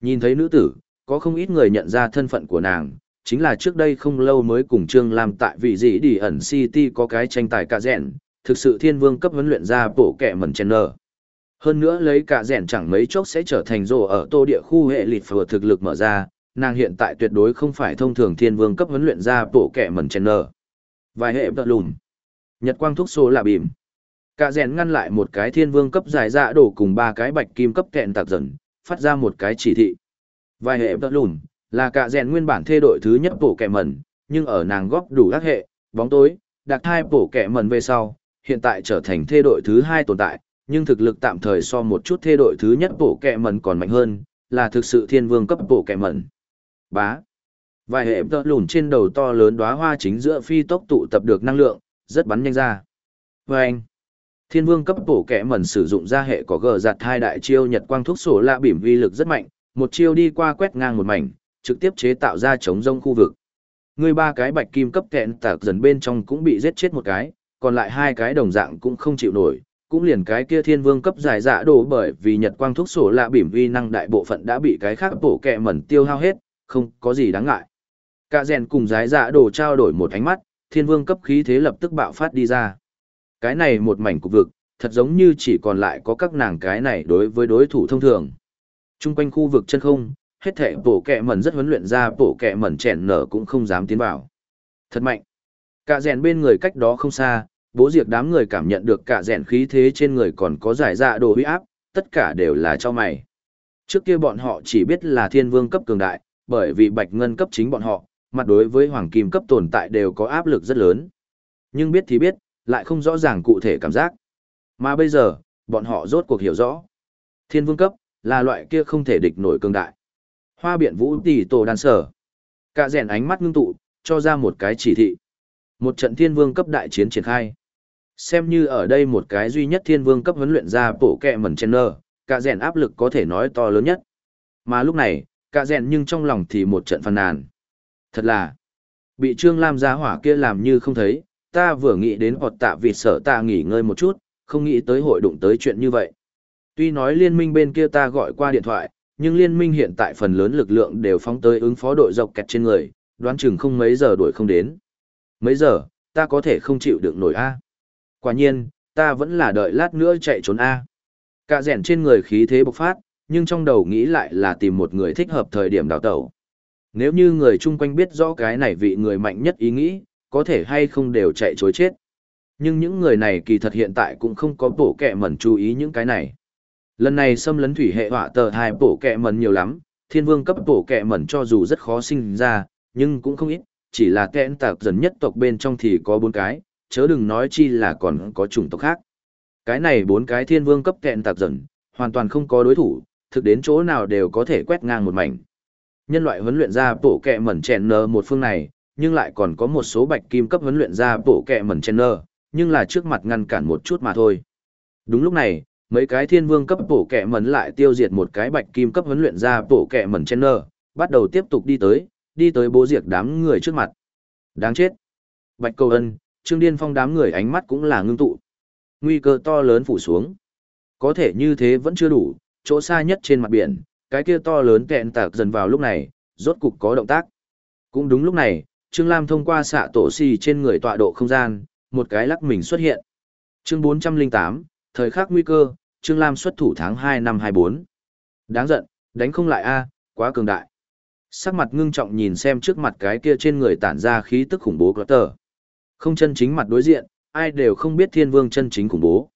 Nhìn thấy nữ tử, có không ít người nhận ra thân phận của nàng, chính là trước đây không lâu mới cùng Trương Lam tại vị gì đi ẩn City có cái tranh tài cả rèn, thực sự thiên vương cấp huấn luyện ra bổ kẻ mẩn chèn nở. Hơn nữa lấy cả rèn chẳng mấy chốc sẽ trở thành rồ ở tô địa khu hệ lịt phở thực lực mở ra, nàng hiện tại tuyệt đối không phải thông thường thiên vương cấp huấn luyện ra bộ kẻ mẩn chèn nở. Vài hệ bật lùn. Nhật quang thúc số là bìm. Cả rèn ngăn lại một cái thiên vương cấp dài dạ đổ cùng ba cái bạch kim cấp kẹn tạc dần, phát ra một cái chỉ thị. Vài hệ tật lùn, là cả rèn nguyên bản thê đội thứ nhất bổ kẻ mẩn, nhưng ở nàng góp đủ các hệ, bóng tối, đặc hai bổ kẻ mẩn về sau, hiện tại trở thành thê đội thứ hai tồn tại, nhưng thực lực tạm thời so một chút thê đội thứ nhất bổ kẹ mẩn còn mạnh hơn, là thực sự thiên vương cấp bổ kẹ mẩn. Bá. Vài hệ tật lùn trên đầu to lớn đóa hoa chính giữa phi tốc tụ tập được năng lượng, rất bắn nhanh ra. Và anh. Thiên vương cấp bổ kẻ mẩn sử dụng ra hệ có gờ giặt hai đại chiêu nhật quang thuốc sổ lạ bỉm vi lực rất mạnh, một chiêu đi qua quét ngang một mảnh, trực tiếp chế tạo ra chống rông khu vực. Người ba cái bạch kim cấp kẹn tạc dần bên trong cũng bị giết chết một cái, còn lại hai cái đồng dạng cũng không chịu nổi, cũng liền cái kia thiên vương cấp giải dạ đổ bởi vì nhật quang thuốc sổ lạ bỉm vi năng đại bộ phận đã bị cái khác bổ kẹ mẩn tiêu hao hết, không có gì đáng ngại. Cả rèn cùng giải dạ đổ trao đổi một ánh mắt, thiên vương cấp khí thế lập tức bạo phát đi ra. Cái này một mảnh cục vực, thật giống như chỉ còn lại có các nàng cái này đối với đối thủ thông thường. Trung quanh khu vực chân không, hết thể bổ kẹ mẩn rất huấn luyện ra bổ kẹ mẩn chèn nở cũng không dám tiến vào. Thật mạnh. Cả rèn bên người cách đó không xa, bố diệt đám người cảm nhận được cả rèn khí thế trên người còn có giải dạ đồ huy áp, tất cả đều là cho mày. Trước kia bọn họ chỉ biết là thiên vương cấp cường đại, bởi vì bạch ngân cấp chính bọn họ, mặt đối với hoàng kim cấp tồn tại đều có áp lực rất lớn. Nhưng biết thì biết, lại không rõ ràng cụ thể cảm giác. Mà bây giờ, bọn họ rốt cuộc hiểu rõ. Thiên vương cấp, là loại kia không thể địch nổi cường đại. Hoa biện vũ tỷ tổ đàn sở. Cả rèn ánh mắt ngưng tụ, cho ra một cái chỉ thị. Một trận thiên vương cấp đại chiến triển khai. Xem như ở đây một cái duy nhất thiên vương cấp huấn luyện ra bổ kẹ mẩn chen nơ, cả rèn áp lực có thể nói to lớn nhất. Mà lúc này, cả rèn nhưng trong lòng thì một trận phàn nàn. Thật là, bị Trương Lam gia hỏa kia làm như không thấy, ta vừa nghĩ đến họt tạ vịt sở ta nghỉ ngơi một chút, không nghĩ tới hội đụng tới chuyện như vậy. Tuy nói liên minh bên kia ta gọi qua điện thoại, nhưng liên minh hiện tại phần lớn lực lượng đều phóng tới ứng phó đội dọc kẹt trên người, đoán chừng không mấy giờ đuổi không đến. Mấy giờ, ta có thể không chịu được nổi a. Quả nhiên, ta vẫn là đợi lát nữa chạy trốn a. Cả rèn trên người khí thế bộc phát, nhưng trong đầu nghĩ lại là tìm một người thích hợp thời điểm đào tẩu. Nếu như người chung quanh biết rõ cái này vị người mạnh nhất ý nghĩ, có thể hay không đều chạy chối chết. Nhưng những người này kỳ thật hiện tại cũng không có bổ kẹ mẩn chú ý những cái này. Lần này xâm lấn thủy hệ họa tờ hai bổ kẹ mẩn nhiều lắm, thiên vương cấp bổ kẹ mẩn cho dù rất khó sinh ra, nhưng cũng không ít, chỉ là kẽn tạc dần nhất tộc bên trong thì có bốn cái, chớ đừng nói chi là còn có chủng tộc khác. Cái này bốn cái thiên vương cấp kẹn tạc dần, hoàn toàn không có đối thủ, thực đến chỗ nào đều có thể quét ngang một mảnh. Nhân loại huấn luyện ra bổ kẹ mẩn chèn nơ một phương này, nhưng lại còn có một số bạch kim cấp huấn luyện ra bổ kẹ mẩn chen nơ, nhưng là trước mặt ngăn cản một chút mà thôi. Đúng lúc này, mấy cái thiên vương cấp bổ kẹ mẩn lại tiêu diệt một cái bạch kim cấp huấn luyện ra bổ kẹ mẩn chen nơ, bắt đầu tiếp tục đi tới, đi tới bố diệt đám người trước mặt. Đáng chết. Bạch cầu ân, Trương Điên Phong đám người ánh mắt cũng là ngưng tụ. Nguy cơ to lớn phủ xuống. Có thể như thế vẫn chưa đủ, chỗ xa nhất trên mặt biển, cái kia to lớn kẹn tạc dần vào lúc này, rốt cục có động tác. Cũng đúng lúc này, Trương Lam thông qua xạ tổ xì trên người tọa độ không gian, một cái lắc mình xuất hiện. Chương 408, thời khắc nguy cơ, Trương Lam xuất thủ tháng 2 năm 24. Đáng giận, đánh không lại a, quá cường đại. Sắc mặt ngưng trọng nhìn xem trước mặt cái kia trên người tản ra khí tức khủng bố tờ. Không chân chính mặt đối diện, ai đều không biết thiên vương chân chính khủng bố.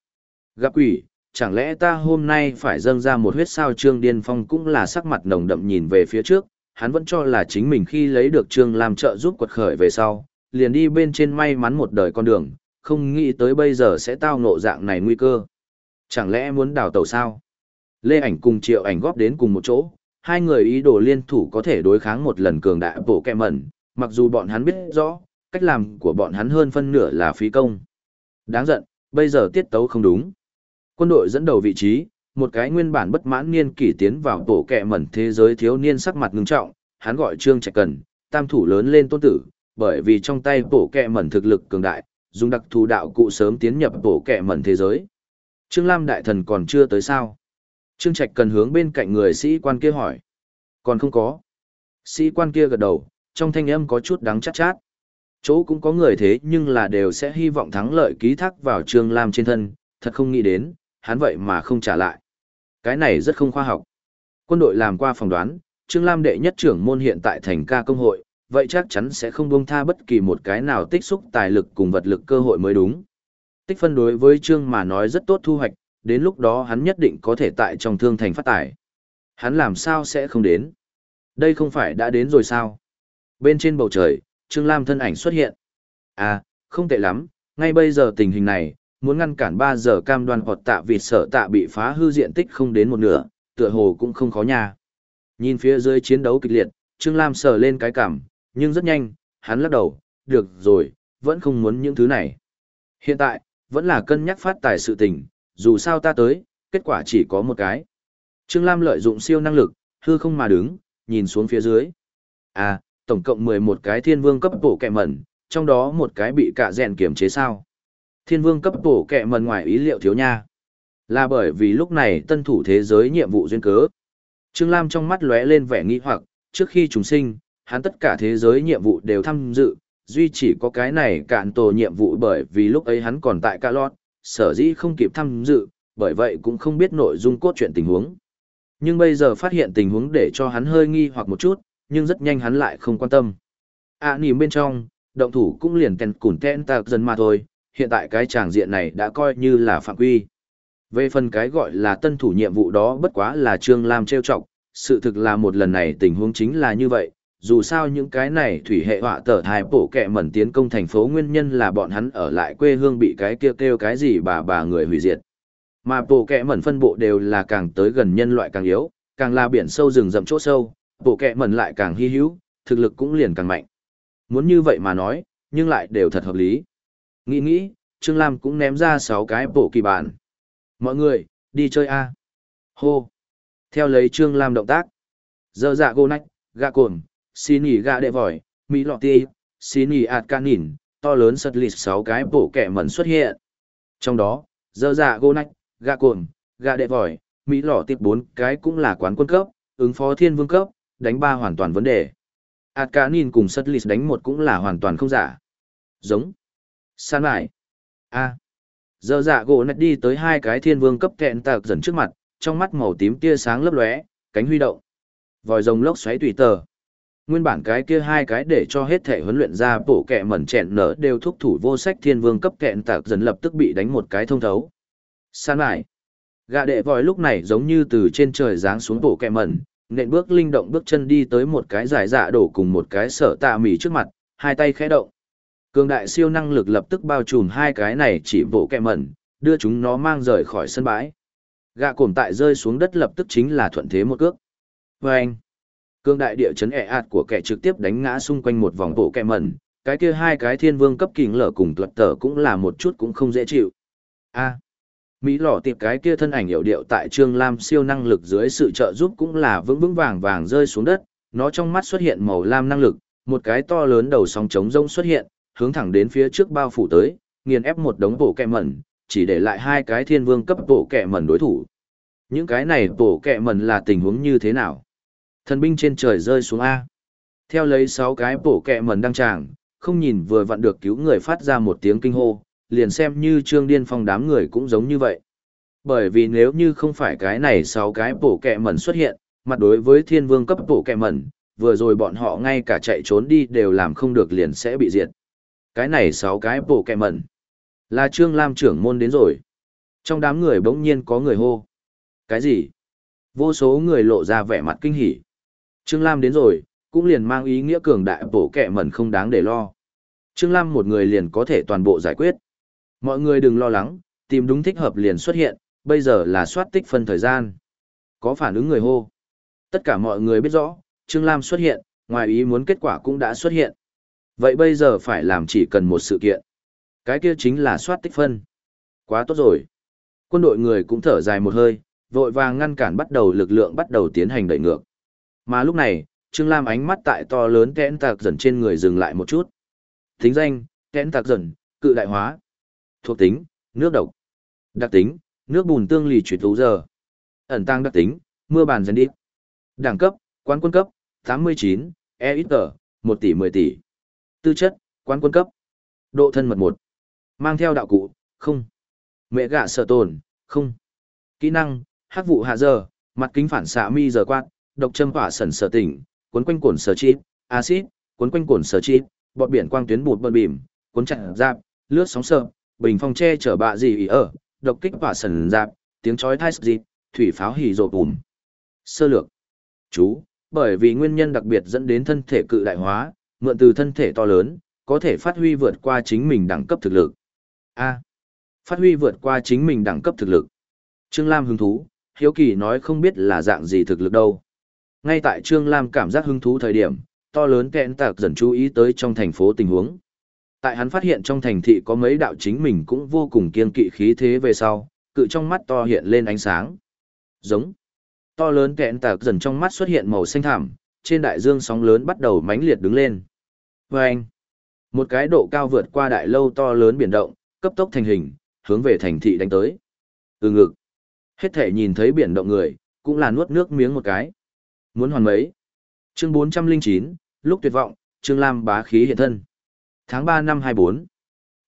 Gặp quỷ, chẳng lẽ ta hôm nay phải dâng ra một huyết sao trương điên phong cũng là sắc mặt nồng đậm nhìn về phía trước, hắn vẫn cho là chính mình khi lấy được trương làm trợ giúp quật khởi về sau, liền đi bên trên may mắn một đời con đường, không nghĩ tới bây giờ sẽ tao ngộ dạng này nguy cơ. Chẳng lẽ muốn đào tàu sao? Lê ảnh cùng triệu ảnh góp đến cùng một chỗ, hai người ý đồ liên thủ có thể đối kháng một lần cường đại bổ kẹ mẩn, mặc dù bọn hắn biết rõ, cách làm của bọn hắn hơn phân nửa là phí công. Đáng giận, bây giờ tiết tấu không đúng. Quân đội dẫn đầu vị trí, một cái nguyên bản bất mãn niên kỷ tiến vào tổ kẹ mẩn thế giới thiếu niên sắc mặt ngưng trọng, hắn gọi Trương Trạch Cần, tam thủ lớn lên tôn tử, bởi vì trong tay tổ kẹ mẩn thực lực cường đại, dùng đặc thù đạo cụ sớm tiến nhập tổ kẹ mẩn thế giới. Trương Lam đại thần còn chưa tới sao? Trương Trạch Cần hướng bên cạnh người sĩ quan kia hỏi. Còn không có. Sĩ quan kia gật đầu, trong thanh âm có chút đắng chát chát. Chỗ cũng có người thế nhưng là đều sẽ hy vọng thắng lợi ký thác vào Trương Lam trên thân, thật không nghĩ đến, hắn vậy mà không trả lại. Cái này rất không khoa học. Quân đội làm qua phỏng đoán, Trương Lam đệ nhất trưởng môn hiện tại thành ca công hội, vậy chắc chắn sẽ không buông tha bất kỳ một cái nào tích xúc tài lực cùng vật lực cơ hội mới đúng. Tích phân đối với Trương mà nói rất tốt thu hoạch, đến lúc đó hắn nhất định có thể tại trong thương thành phát tài. Hắn làm sao sẽ không đến? Đây không phải đã đến rồi sao? Bên trên bầu trời, Trương Lam thân ảnh xuất hiện. À, không tệ lắm, ngay bây giờ tình hình này, muốn ngăn cản 3 giờ cam đoan hoặc tạ vịt sở tạ bị phá hư diện tích không đến một nửa, tựa hồ cũng không khó nha. Nhìn phía dưới chiến đấu kịch liệt, Trương Lam sờ lên cái cảm, nhưng rất nhanh, hắn lắc đầu, được rồi, vẫn không muốn những thứ này. Hiện tại, vẫn là cân nhắc phát tài sự tình, dù sao ta tới, kết quả chỉ có một cái. Trương Lam lợi dụng siêu năng lực, hư không mà đứng, nhìn xuống phía dưới. À, tổng cộng 11 cái thiên vương cấp bổ kẹ mẩn, trong đó một cái bị cả rèn kiểm chế sao. Thiên vương cấp bổ kẹ mần ngoài ý liệu thiếu nha. Là bởi vì lúc này tân thủ thế giới nhiệm vụ duyên cớ. Trương Lam trong mắt lóe lên vẻ nghi hoặc, trước khi chúng sinh, hắn tất cả thế giới nhiệm vụ đều tham dự, duy chỉ có cái này cạn tổ nhiệm vụ bởi vì lúc ấy hắn còn tại ca lót, sở dĩ không kịp tham dự, bởi vậy cũng không biết nội dung cốt truyện tình huống. Nhưng bây giờ phát hiện tình huống để cho hắn hơi nghi hoặc một chút, nhưng rất nhanh hắn lại không quan tâm. À nìm bên trong, động thủ cũng liền tèn củn tèn tạc dần mà thôi, hiện tại cái tràng diện này đã coi như là phạm quy. Về phần cái gọi là tân thủ nhiệm vụ đó bất quá là Trương Lam trêu chọc, sự thực là một lần này tình huống chính là như vậy, dù sao những cái này thủy hệ họa tở hai bổ kẹ mẩn tiến công thành phố nguyên nhân là bọn hắn ở lại quê hương bị cái kêu kêu cái gì bà bà người hủy diệt. Mà bộ kẹ mẩn phân bộ đều là càng tới gần nhân loại càng yếu, càng là biển sâu rừng rậm chỗ sâu, bộ kẹ mẩn lại càng hy hữu, thực lực cũng liền càng mạnh. Muốn như vậy mà nói, nhưng lại đều thật hợp lý. Nghĩ nghĩ, Trương Lam cũng ném ra 6 cái bộ kỳ bản. Mọi người, đi chơi A. Hô. Theo lấy Trương Lam động tác. Giờ dạ gô nách, gạ cồn, xin nhỉ gạ đệ vòi, mỹ lọ ti, xin nhỉ ạt ca nỉn, to lớn sật lịt 6 cái bộ kẻ mẩn xuất hiện. Trong đó, giờ dạ gô nách, gạ cồn, gạ đệ vòi, mỹ lọ tiệp 4 cái cũng là quán quân cấp, ứng phó thiên vương cấp, đánh ba hoàn toàn vấn đề. ạt ca nỉn cùng sật lịt đánh một cũng là hoàn toàn không giả. Giống. San lại. A. À. Giờ dạ gỗ nạch đi tới hai cái thiên vương cấp kẹn tạc dần trước mặt, trong mắt màu tím tia sáng lấp lóe, cánh huy động. Vòi rồng lốc xoáy tùy tờ. Nguyên bản cái kia hai cái để cho hết thể huấn luyện ra bổ kẹ mẩn chẹn nở đều thúc thủ vô sách thiên vương cấp kẹn tạc dần lập tức bị đánh một cái thông thấu. San lại. Gạ đệ vòi lúc này giống như từ trên trời giáng xuống bổ kẹ mẩn, nện bước linh động bước chân đi tới một cái giải dạ đổ cùng một cái sở tạ mỉ trước mặt, hai tay khẽ động. Cường đại siêu năng lực lập tức bao trùm hai cái này chỉ bộ kẹ mẩn, đưa chúng nó mang rời khỏi sân bãi. Gạ cổm tại rơi xuống đất lập tức chính là thuận thế một cước. Và anh, cường đại địa chấn ẹ ạt của kẻ trực tiếp đánh ngã xung quanh một vòng bộ kẹ mẩn, cái kia hai cái thiên vương cấp kình lở cùng tuật tở cũng là một chút cũng không dễ chịu. A. Mỹ lỏ tiệp cái kia thân ảnh hiệu điệu tại Trương Lam siêu năng lực dưới sự trợ giúp cũng là vững vững vàng vàng rơi xuống đất, nó trong mắt xuất hiện màu lam năng lực, một cái to lớn đầu sóng trống rông xuất hiện, hướng thẳng đến phía trước bao phủ tới, nghiền ép một đống bộ kẹ mẩn, chỉ để lại hai cái thiên vương cấp bộ kẹ mẩn đối thủ. Những cái này bộ kẹ mẩn là tình huống như thế nào? Thần binh trên trời rơi xuống A. Theo lấy sáu cái bộ kẹ mẩn đăng tràng, không nhìn vừa vặn được cứu người phát ra một tiếng kinh hô, liền xem như trương điên phong đám người cũng giống như vậy. Bởi vì nếu như không phải cái này sáu cái bộ kẹ mẩn xuất hiện, mặt đối với thiên vương cấp bộ kẹ mẩn, vừa rồi bọn họ ngay cả chạy trốn đi đều làm không được liền sẽ bị diệt cái này sáu cái bộ kẹ mẩn. Là Trương Lam trưởng môn đến rồi. Trong đám người bỗng nhiên có người hô. Cái gì? Vô số người lộ ra vẻ mặt kinh hỉ. Trương Lam đến rồi, cũng liền mang ý nghĩa cường đại bộ kẹ mẩn không đáng để lo. Trương Lam một người liền có thể toàn bộ giải quyết. Mọi người đừng lo lắng, tìm đúng thích hợp liền xuất hiện, bây giờ là soát tích phân thời gian. Có phản ứng người hô. Tất cả mọi người biết rõ, Trương Lam xuất hiện, ngoài ý muốn kết quả cũng đã xuất hiện. Vậy bây giờ phải làm chỉ cần một sự kiện. Cái kia chính là soát tích phân. Quá tốt rồi. Quân đội người cũng thở dài một hơi, vội vàng ngăn cản bắt đầu lực lượng bắt đầu tiến hành đẩy ngược. Mà lúc này, Trương Lam ánh mắt tại to lớn kẽn tạc dần trên người dừng lại một chút. Thính danh, kẽn tạc dần, cự đại hóa. Thuộc tính, nước độc. Đặc tính, nước bùn tương lì chuyển tú giờ. Ẩn tăng đặc tính, mưa bàn dần đi. Đẳng cấp, quán quân cấp, 89, e ít tờ, 1 tỷ 10 tỷ. Tư chất, quán quân cấp. Độ thân mật một Mang theo đạo cụ, không. Mẹ gạ sở tồn, không. Kỹ năng, hát vụ hạ giờ, mặt kính phản xạ mi giờ quát, độc châm hỏa sần sở tỉnh, cuốn quanh cồn sở chít, acid, cuốn quanh cồn sở chít, bọt biển quang tuyến bụt bờ bìm, cuốn chặt giáp, lướt sóng sợ, bình phong che chở bạ gì ý ở, độc kích hỏa sần giáp, tiếng chói thai dịp, thủy pháo hỉ rộp bùm. Sơ lược. Chú, bởi vì nguyên nhân đặc biệt dẫn đến thân thể cự đại hóa, mượn từ thân thể to lớn, có thể phát huy vượt qua chính mình đẳng cấp thực lực. A. phát huy vượt qua chính mình đẳng cấp thực lực. Trương Lam hứng thú, hiếu kỳ nói không biết là dạng gì thực lực đâu. Ngay tại Trương Lam cảm giác hứng thú thời điểm, to lớn kẹn tạc dần chú ý tới trong thành phố tình huống. Tại hắn phát hiện trong thành thị có mấy đạo chính mình cũng vô cùng kiên kỵ khí thế về sau, cự trong mắt to hiện lên ánh sáng. Giống. To lớn kẹn tạc dần trong mắt xuất hiện màu xanh thảm, trên đại dương sóng lớn bắt đầu mãnh liệt đứng lên. Và anh, một cái độ cao vượt qua đại lâu to lớn biển động, cấp tốc thành hình, hướng về thành thị đánh tới. Ừ ngực. Hết thể nhìn thấy biển động người, cũng là nuốt nước miếng một cái. Muốn hoàn mấy. Chương 409, lúc tuyệt vọng, Trương Lam bá khí hiện thân. Tháng 3 năm 24.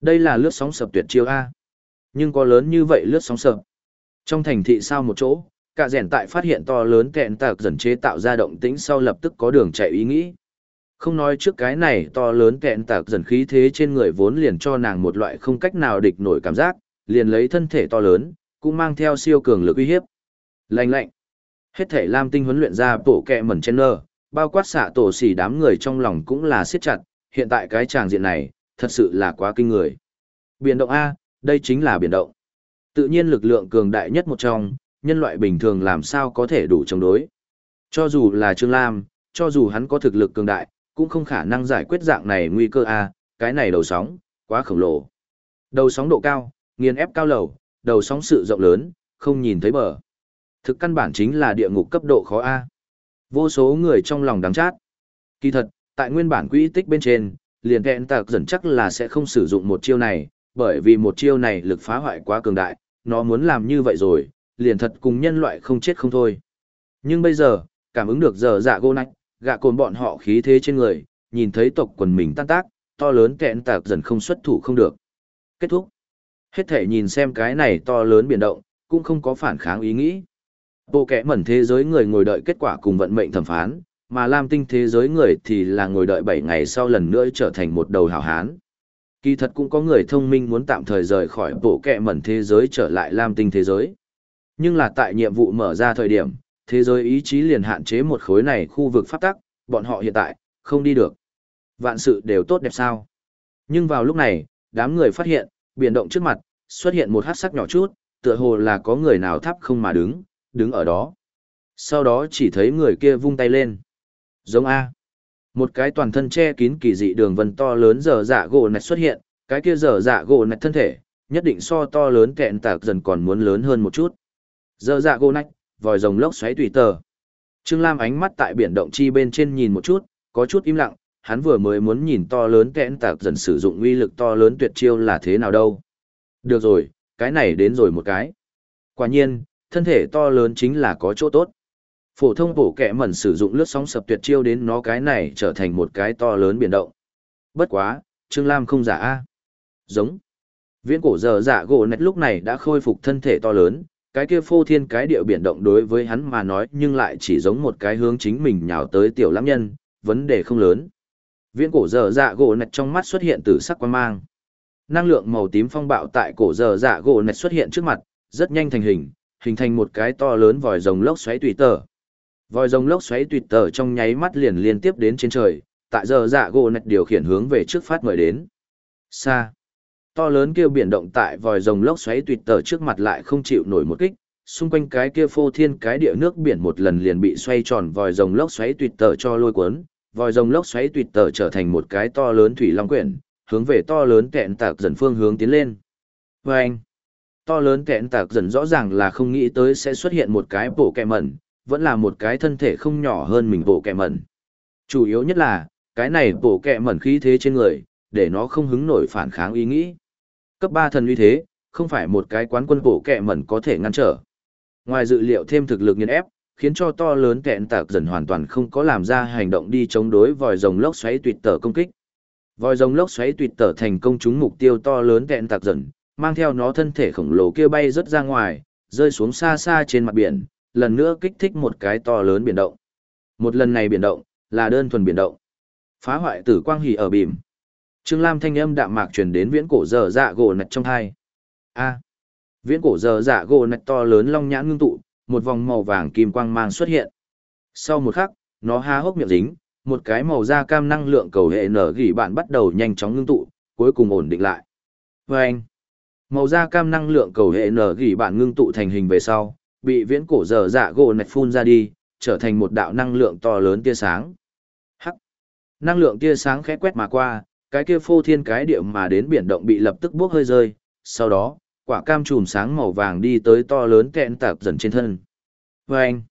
Đây là lướt sóng sập tuyệt chiêu A. Nhưng có lớn như vậy lướt sóng sập. Trong thành thị sao một chỗ, cả rèn tại phát hiện to lớn kẹn tạc dần chế tạo ra động tĩnh sau lập tức có đường chạy ý nghĩ. Không nói trước cái này to lớn kẹn tạc dần khí thế trên người vốn liền cho nàng một loại không cách nào địch nổi cảm giác, liền lấy thân thể to lớn, cũng mang theo siêu cường lực uy hiếp. Lạnh lạnh. Hết thể Lam Tinh huấn luyện ra bộ kẹ mẩn chen nơ, bao quát xạ tổ xỉ đám người trong lòng cũng là siết chặt, hiện tại cái tràng diện này, thật sự là quá kinh người. Biển động A, đây chính là biển động. Tự nhiên lực lượng cường đại nhất một trong, nhân loại bình thường làm sao có thể đủ chống đối. Cho dù là Trương Lam, cho dù hắn có thực lực cường đại, cũng không khả năng giải quyết dạng này nguy cơ a, cái này đầu sóng, quá khổng lồ. Đầu sóng độ cao, nghiền ép cao lầu, đầu sóng sự rộng lớn, không nhìn thấy bờ. Thực căn bản chính là địa ngục cấp độ khó a. Vô số người trong lòng đáng chát. Kỳ thật, tại nguyên bản quỹ tích bên trên, liền kẹn tạc dần chắc là sẽ không sử dụng một chiêu này, bởi vì một chiêu này lực phá hoại quá cường đại, nó muốn làm như vậy rồi, liền thật cùng nhân loại không chết không thôi. Nhưng bây giờ, cảm ứng được giờ dạ gô nách, gạ cồn bọn họ khí thế trên người, nhìn thấy tộc quần mình tan tác, to lớn kẹn tạc dần không xuất thủ không được. Kết thúc. Hết thể nhìn xem cái này to lớn biển động, cũng không có phản kháng ý nghĩ. Bộ kẻ mẩn thế giới người ngồi đợi kết quả cùng vận mệnh thẩm phán, mà Lam tinh thế giới người thì là ngồi đợi 7 ngày sau lần nữa trở thành một đầu hảo hán. Kỳ thật cũng có người thông minh muốn tạm thời rời khỏi bộ kẻ mẩn thế giới trở lại Lam tinh thế giới. Nhưng là tại nhiệm vụ mở ra thời điểm, thế giới ý chí liền hạn chế một khối này khu vực phát tắc, bọn họ hiện tại, không đi được. Vạn sự đều tốt đẹp sao. Nhưng vào lúc này, đám người phát hiện, biển động trước mặt, xuất hiện một hát sắc nhỏ chút, tựa hồ là có người nào thắp không mà đứng, đứng ở đó. Sau đó chỉ thấy người kia vung tay lên. Giống A. Một cái toàn thân che kín kỳ dị đường vân to lớn dở dạ gỗ này xuất hiện, cái kia dở dạ gỗ này thân thể, nhất định so to lớn kẹn tạc dần còn muốn lớn hơn một chút. Dở dạ gô nách vòi rồng lốc xoáy tùy tờ. Trương Lam ánh mắt tại biển động chi bên trên nhìn một chút, có chút im lặng, hắn vừa mới muốn nhìn to lớn kẽn tạc dần sử dụng uy lực to lớn tuyệt chiêu là thế nào đâu. Được rồi, cái này đến rồi một cái. Quả nhiên, thân thể to lớn chính là có chỗ tốt. Phổ thông bổ kẻ mẩn sử dụng lướt sóng sập tuyệt chiêu đến nó cái này trở thành một cái to lớn biển động. Bất quá, Trương Lam không giả a Giống. Viễn cổ giờ dạ gỗ nét lúc này đã khôi phục thân thể to lớn, cái kia phô thiên cái điệu biển động đối với hắn mà nói nhưng lại chỉ giống một cái hướng chính mình nhào tới tiểu lãng nhân, vấn đề không lớn. Viễn cổ giờ dạ gỗ nạch trong mắt xuất hiện từ sắc quan mang. Năng lượng màu tím phong bạo tại cổ giờ dạ gỗ nạch xuất hiện trước mặt, rất nhanh thành hình, hình thành một cái to lớn vòi rồng lốc xoáy tùy tờ. Vòi rồng lốc xoáy tùy tờ trong nháy mắt liền liên tiếp đến trên trời, tại giờ dạ gỗ nạch điều khiển hướng về trước phát mời đến. Xa. To lớn kia biển động tại vòi rồng lốc xoáy tuyệt tờ trước mặt lại không chịu nổi một kích, xung quanh cái kia phô thiên cái địa nước biển một lần liền bị xoay tròn vòi rồng lốc xoáy tuyệt tờ cho lôi cuốn, vòi rồng lốc xoáy tuyệt tờ trở thành một cái to lớn thủy long quyển, hướng về to lớn kẹn tạc dần phương hướng tiến lên. Và anh, to lớn kẹn tạc dần rõ ràng là không nghĩ tới sẽ xuất hiện một cái bộ kẹ mẩn, vẫn là một cái thân thể không nhỏ hơn mình bộ kẹ mẩn. Chủ yếu nhất là, cái này bộ kẹ mẩn khí thế trên người, để nó không hứng nổi phản kháng ý nghĩ. Cấp 3 thần uy thế, không phải một cái quán quân bộ kẹ mẩn có thể ngăn trở. Ngoài dự liệu thêm thực lực nghiền ép, khiến cho to lớn kẹn tạc dần hoàn toàn không có làm ra hành động đi chống đối vòi rồng lốc xoáy tuyệt tở công kích. Vòi rồng lốc xoáy tuyệt tở thành công trúng mục tiêu to lớn kẹn tạc dần, mang theo nó thân thể khổng lồ kia bay rất ra ngoài, rơi xuống xa xa trên mặt biển, lần nữa kích thích một cái to lớn biển động. Một lần này biển động, là đơn thuần biển động. Phá hoại tử quang hỉ ở bìm. Trương Lam thanh âm đạm mạc truyền đến viễn cổ giờ dạ gỗ nạch trong hai. A. Viễn cổ giờ dạ gỗ nạch to lớn long nhãn ngưng tụ, một vòng màu vàng kim quang mang xuất hiện. Sau một khắc, nó há hốc miệng dính, một cái màu da cam năng lượng cầu hệ nở gỉ bạn bắt đầu nhanh chóng ngưng tụ, cuối cùng ổn định lại. Và anh, màu da cam năng lượng cầu hệ nở gỉ bạn ngưng tụ thành hình về sau, bị viễn cổ dở dạ gỗ nạch phun ra đi, trở thành một đạo năng lượng to lớn tia sáng. Hắc, năng lượng tia sáng khẽ quét mà qua, cái kia phô thiên cái địa mà đến biển động bị lập tức buốc hơi rơi, sau đó, quả cam chùm sáng màu vàng đi tới to lớn kẹn tạc dần trên thân. Vâng! anh,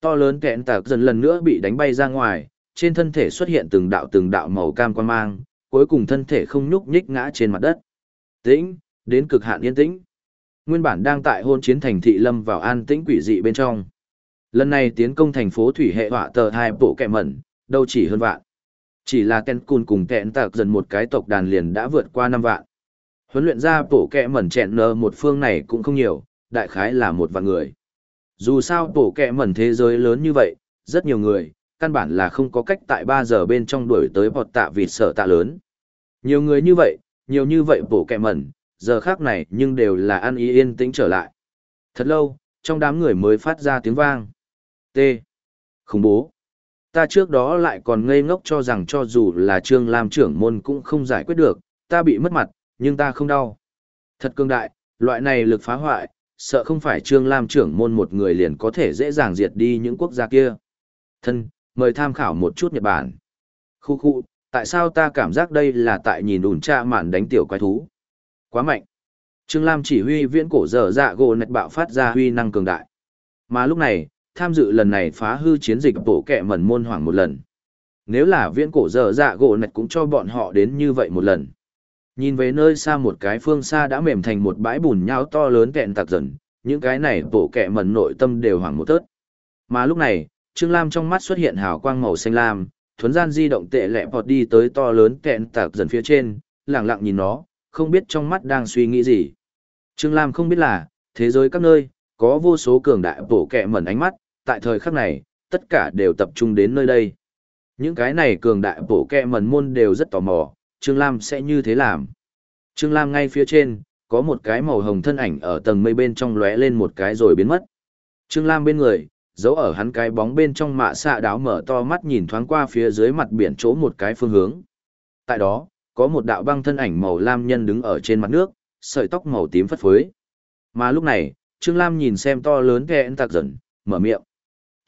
to lớn kẹn tạc dần lần nữa bị đánh bay ra ngoài, trên thân thể xuất hiện từng đạo từng đạo màu cam quan mang, cuối cùng thân thể không nhúc nhích ngã trên mặt đất. Tĩnh, đến cực hạn yên tĩnh. Nguyên bản đang tại hôn chiến thành thị lâm vào an tĩnh quỷ dị bên trong. Lần này tiến công thành phố thủy hệ họa tờ hai bộ kẹ mẩn, đâu chỉ hơn vạn. Chỉ là tên cùn cùng kẹn tạc dần một cái tộc đàn liền đã vượt qua năm vạn. Huấn luyện ra tổ kẹ mẩn chẹn nơ một phương này cũng không nhiều, đại khái là một vạn người. Dù sao tổ kẹ mẩn thế giới lớn như vậy, rất nhiều người, căn bản là không có cách tại ba giờ bên trong đuổi tới bọt tạ vịt sở tạ lớn. Nhiều người như vậy, nhiều như vậy bổ kẹ mẩn, giờ khác này nhưng đều là ăn ý yên tĩnh trở lại. Thật lâu, trong đám người mới phát ra tiếng vang. T. Khủng bố. Ta trước đó lại còn ngây ngốc cho rằng cho dù là trương lam trưởng môn cũng không giải quyết được, ta bị mất mặt, nhưng ta không đau. Thật cương đại, Loại này lực phá hoại, sợ không phải Trương Lam trưởng môn một người liền có thể dễ dàng diệt đi những quốc gia kia. Thân, mời tham khảo một chút Nhật Bản. Khu khu, tại sao ta cảm giác đây là tại nhìn ủn cha mạn đánh tiểu quái thú? Quá mạnh. Trương Lam chỉ huy viễn cổ dở dạ gỗ nạch bạo phát ra huy năng cường đại. Mà lúc này, tham dự lần này phá hư chiến dịch bổ kẹ mẩn môn hoảng một lần. Nếu là viễn cổ dở dạ gỗ nạch cũng cho bọn họ đến như vậy một lần. Nhìn về nơi xa một cái phương xa đã mềm thành một bãi bùn nhau to lớn kẹn tạc dần, những cái này bổ kẹ mẩn nội tâm đều hoảng một tớt. Mà lúc này, Trương Lam trong mắt xuất hiện hào quang màu xanh lam, thuấn gian di động tệ lẹ bọt đi tới to lớn kẹn tạc dần phía trên, lặng lặng nhìn nó, không biết trong mắt đang suy nghĩ gì. Trương Lam không biết là, thế giới các nơi, có vô số cường đại bổ kẹ mẩn ánh mắt, tại thời khắc này, tất cả đều tập trung đến nơi đây. Những cái này cường đại bổ kẹ mần môn đều rất tò mò, Trương Lam sẽ như thế làm. Trương Lam ngay phía trên, có một cái màu hồng thân ảnh ở tầng mây bên trong lóe lên một cái rồi biến mất. Trương Lam bên người, giấu ở hắn cái bóng bên trong mạ xạ đáo mở to mắt nhìn thoáng qua phía dưới mặt biển chỗ một cái phương hướng. Tại đó, có một đạo băng thân ảnh màu lam nhân đứng ở trên mặt nước, sợi tóc màu tím phất phới. Mà lúc này, Trương Lam nhìn xem to lớn kẻ tạc dần, mở miệng.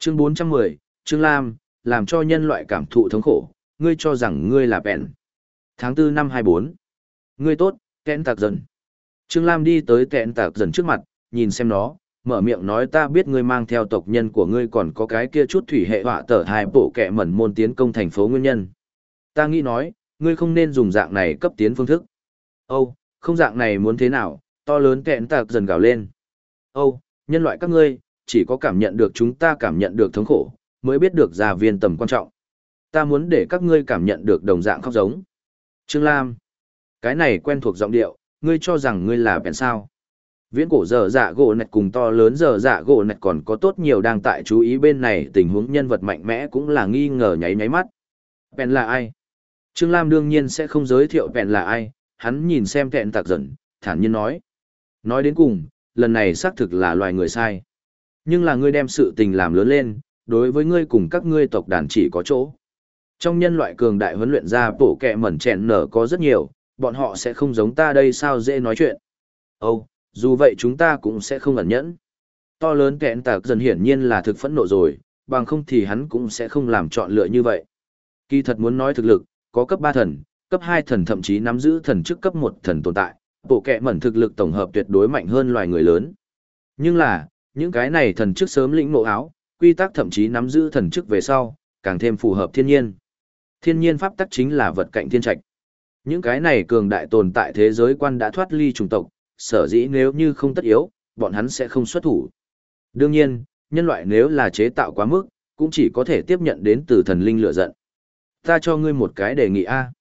Chương 410, Trương Lam, làm cho nhân loại cảm thụ thống khổ, ngươi cho rằng ngươi là bèn. Tháng 4 năm 24. Ngươi tốt, kẹn tạc dần. Trương Lam đi tới kẹn tạc dần trước mặt, nhìn xem nó, mở miệng nói ta biết ngươi mang theo tộc nhân của ngươi còn có cái kia chút thủy hệ họa tở hai bộ kẹ mẩn môn tiến công thành phố nguyên nhân. Ta nghĩ nói, ngươi không nên dùng dạng này cấp tiến phương thức. Âu, không dạng này muốn thế nào, to lớn kẹn tạc dần gào lên. Âu, nhân loại các ngươi, chỉ có cảm nhận được chúng ta cảm nhận được thống khổ, mới biết được gia viên tầm quan trọng. Ta muốn để các ngươi cảm nhận được đồng dạng khóc giống. Trương Lam, cái này quen thuộc giọng điệu, ngươi cho rằng ngươi là bèn sao. Viễn cổ dở dạ gỗ nạch cùng to lớn dở dạ gỗ nạch còn có tốt nhiều đang tại chú ý bên này tình huống nhân vật mạnh mẽ cũng là nghi ngờ nháy nháy mắt. Bèn là ai? Trương Lam đương nhiên sẽ không giới thiệu bèn là ai, hắn nhìn xem tẹn tạc giận, thản nhiên nói. Nói đến cùng, lần này xác thực là loài người sai. Nhưng là ngươi đem sự tình làm lớn lên, đối với ngươi cùng các ngươi tộc đàn chỉ có chỗ. Trong nhân loại cường đại huấn luyện ra bổ kẹ mẩn chèn nở có rất nhiều, bọn họ sẽ không giống ta đây sao dễ nói chuyện. Âu, dù vậy chúng ta cũng sẽ không ẩn nhẫn. To lớn kẹn tạc dần hiển nhiên là thực phẫn nộ rồi, bằng không thì hắn cũng sẽ không làm chọn lựa như vậy. Kỳ thật muốn nói thực lực, có cấp 3 thần, cấp 2 thần thậm chí nắm giữ thần chức cấp 1 thần tồn tại, bộ kẹ mẩn thực lực tổng hợp tuyệt đối mạnh hơn loài người lớn. Nhưng là, những cái này thần chức sớm lĩnh ngộ áo, quy tắc thậm chí nắm giữ thần chức về sau, càng thêm phù hợp thiên nhiên. Thiên nhiên pháp tắc chính là vật cạnh thiên trạch. Những cái này cường đại tồn tại thế giới quan đã thoát ly chủng tộc, sở dĩ nếu như không tất yếu, bọn hắn sẽ không xuất thủ. Đương nhiên, nhân loại nếu là chế tạo quá mức, cũng chỉ có thể tiếp nhận đến từ thần linh lựa giận. Ta cho ngươi một cái đề nghị A.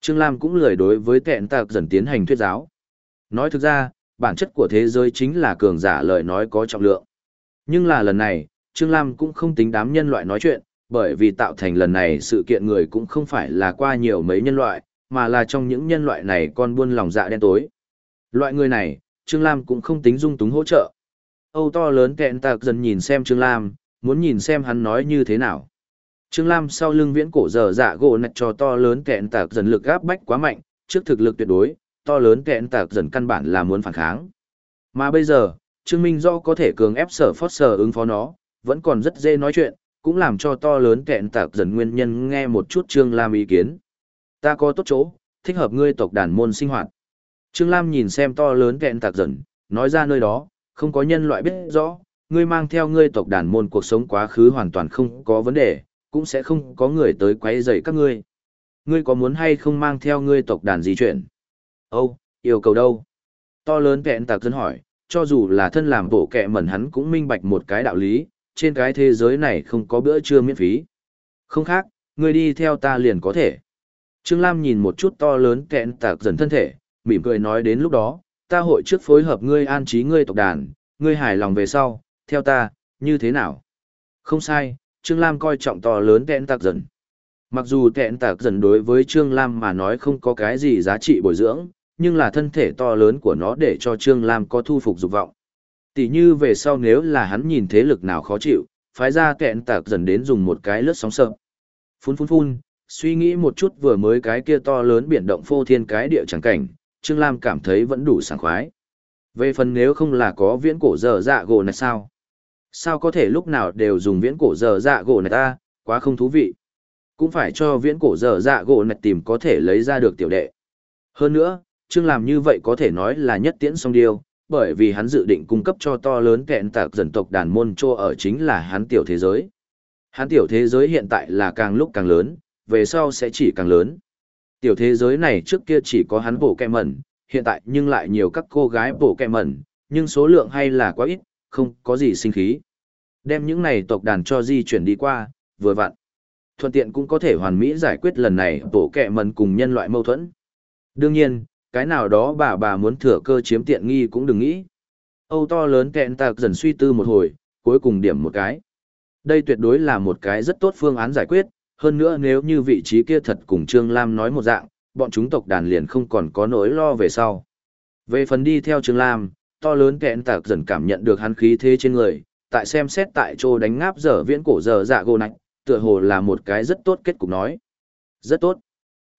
Trương Lam cũng lười đối với tẹn tạc dần tiến hành thuyết giáo. Nói thực ra, bản chất của thế giới chính là cường giả lời nói có trọng lượng. Nhưng là lần này, Trương Lam cũng không tính đám nhân loại nói chuyện, bởi vì tạo thành lần này sự kiện người cũng không phải là qua nhiều mấy nhân loại, mà là trong những nhân loại này con buôn lòng dạ đen tối. Loại người này, Trương Lam cũng không tính dung túng hỗ trợ. Âu to lớn kẹn tạc dần nhìn xem Trương Lam, muốn nhìn xem hắn nói như thế nào. Trương Lam sau lưng viễn cổ dở dạ gỗ nạch cho to lớn kẹn tạc dần lực áp bách quá mạnh, trước thực lực tuyệt đối, to lớn kẹn tạc dần căn bản là muốn phản kháng. Mà bây giờ, Trương Minh do có thể cường ép sở phót sở ứng phó nó, vẫn còn rất dễ nói chuyện, cũng làm cho to lớn kẹn tạc dần nguyên nhân nghe một chút Trương Lam ý kiến. Ta có tốt chỗ, thích hợp ngươi tộc đàn môn sinh hoạt. Trương Lam nhìn xem to lớn kẹn tạc dần, nói ra nơi đó, không có nhân loại biết rõ, ngươi mang theo ngươi tộc đàn môn cuộc sống quá khứ hoàn toàn không có vấn đề, cũng sẽ không có người tới quấy rầy các ngươi. Ngươi có muốn hay không mang theo ngươi tộc đàn di chuyển? Âu, yêu cầu đâu? To lớn kẹn tạc dân hỏi, cho dù là thân làm bộ kẹ mẩn hắn cũng minh bạch một cái đạo lý, trên cái thế giới này không có bữa trưa miễn phí. Không khác, ngươi đi theo ta liền có thể. Trương Lam nhìn một chút to lớn kẹn tạc dần thân thể, mỉm cười nói đến lúc đó, ta hội trước phối hợp ngươi an trí ngươi tộc đàn, ngươi hài lòng về sau, theo ta, như thế nào? Không sai, Trương Lam coi trọng to lớn kẹn tạc dần. Mặc dù kẹn tạc dần đối với Trương Lam mà nói không có cái gì giá trị bồi dưỡng, nhưng là thân thể to lớn của nó để cho Trương Lam có thu phục dục vọng. Tỷ như về sau nếu là hắn nhìn thế lực nào khó chịu, phái ra kẹn tạc dần đến dùng một cái lướt sóng sợ. Phun phun phun, suy nghĩ một chút vừa mới cái kia to lớn biển động phô thiên cái địa chẳng cảnh, Trương Lam cảm thấy vẫn đủ sảng khoái. Về phần nếu không là có viễn cổ dở dạ gỗ này sao? Sao có thể lúc nào đều dùng viễn cổ dở dạ gỗ này ta, quá không thú vị. Cũng phải cho viễn cổ dở dạ gỗ này tìm có thể lấy ra được tiểu đệ. Hơn nữa, Trương làm như vậy có thể nói là nhất tiễn song điêu, bởi vì hắn dự định cung cấp cho to lớn kẹn tạc dân tộc đàn môn cho ở chính là hắn tiểu thế giới. Hắn tiểu thế giới hiện tại là càng lúc càng lớn, về sau sẽ chỉ càng lớn. Tiểu thế giới này trước kia chỉ có hắn bổ kẹ mẩn, hiện tại nhưng lại nhiều các cô gái bổ kẹ mẩn, nhưng số lượng hay là quá ít, không có gì sinh khí. Đem những này tộc đàn cho di chuyển đi qua, vừa vặn. Thuận tiện cũng có thể hoàn mỹ giải quyết lần này bổ kẹ mẩn cùng nhân loại mâu thuẫn. Đương nhiên, cái nào đó bà bà muốn thừa cơ chiếm tiện nghi cũng đừng nghĩ. Âu to lớn kẹn tạc dần suy tư một hồi, cuối cùng điểm một cái. Đây tuyệt đối là một cái rất tốt phương án giải quyết, hơn nữa nếu như vị trí kia thật cùng Trương Lam nói một dạng, bọn chúng tộc đàn liền không còn có nỗi lo về sau. Về phần đi theo Trương Lam, to lớn kẹn tạc dần cảm nhận được hắn khí thế trên người, tại xem xét tại chỗ đánh ngáp dở viễn cổ dở dạ gô nạch, tựa hồ là một cái rất tốt kết cục nói. Rất tốt.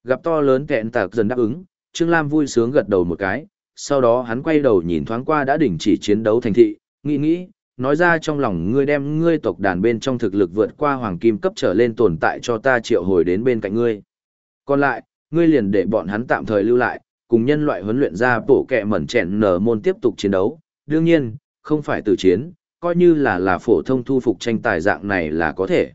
Gặp to lớn kẹn tạc dần đáp ứng, Trương Lam vui sướng gật đầu một cái, sau đó hắn quay đầu nhìn thoáng qua đã đình chỉ chiến đấu thành thị, nghĩ nghĩ, nói ra trong lòng ngươi đem ngươi tộc đàn bên trong thực lực vượt qua hoàng kim cấp trở lên tồn tại cho ta triệu hồi đến bên cạnh ngươi. Còn lại, ngươi liền để bọn hắn tạm thời lưu lại, cùng nhân loại huấn luyện ra bổ kẹ mẩn chèn nở môn tiếp tục chiến đấu. Đương nhiên, không phải từ chiến, coi như là là phổ thông thu phục tranh tài dạng này là có thể.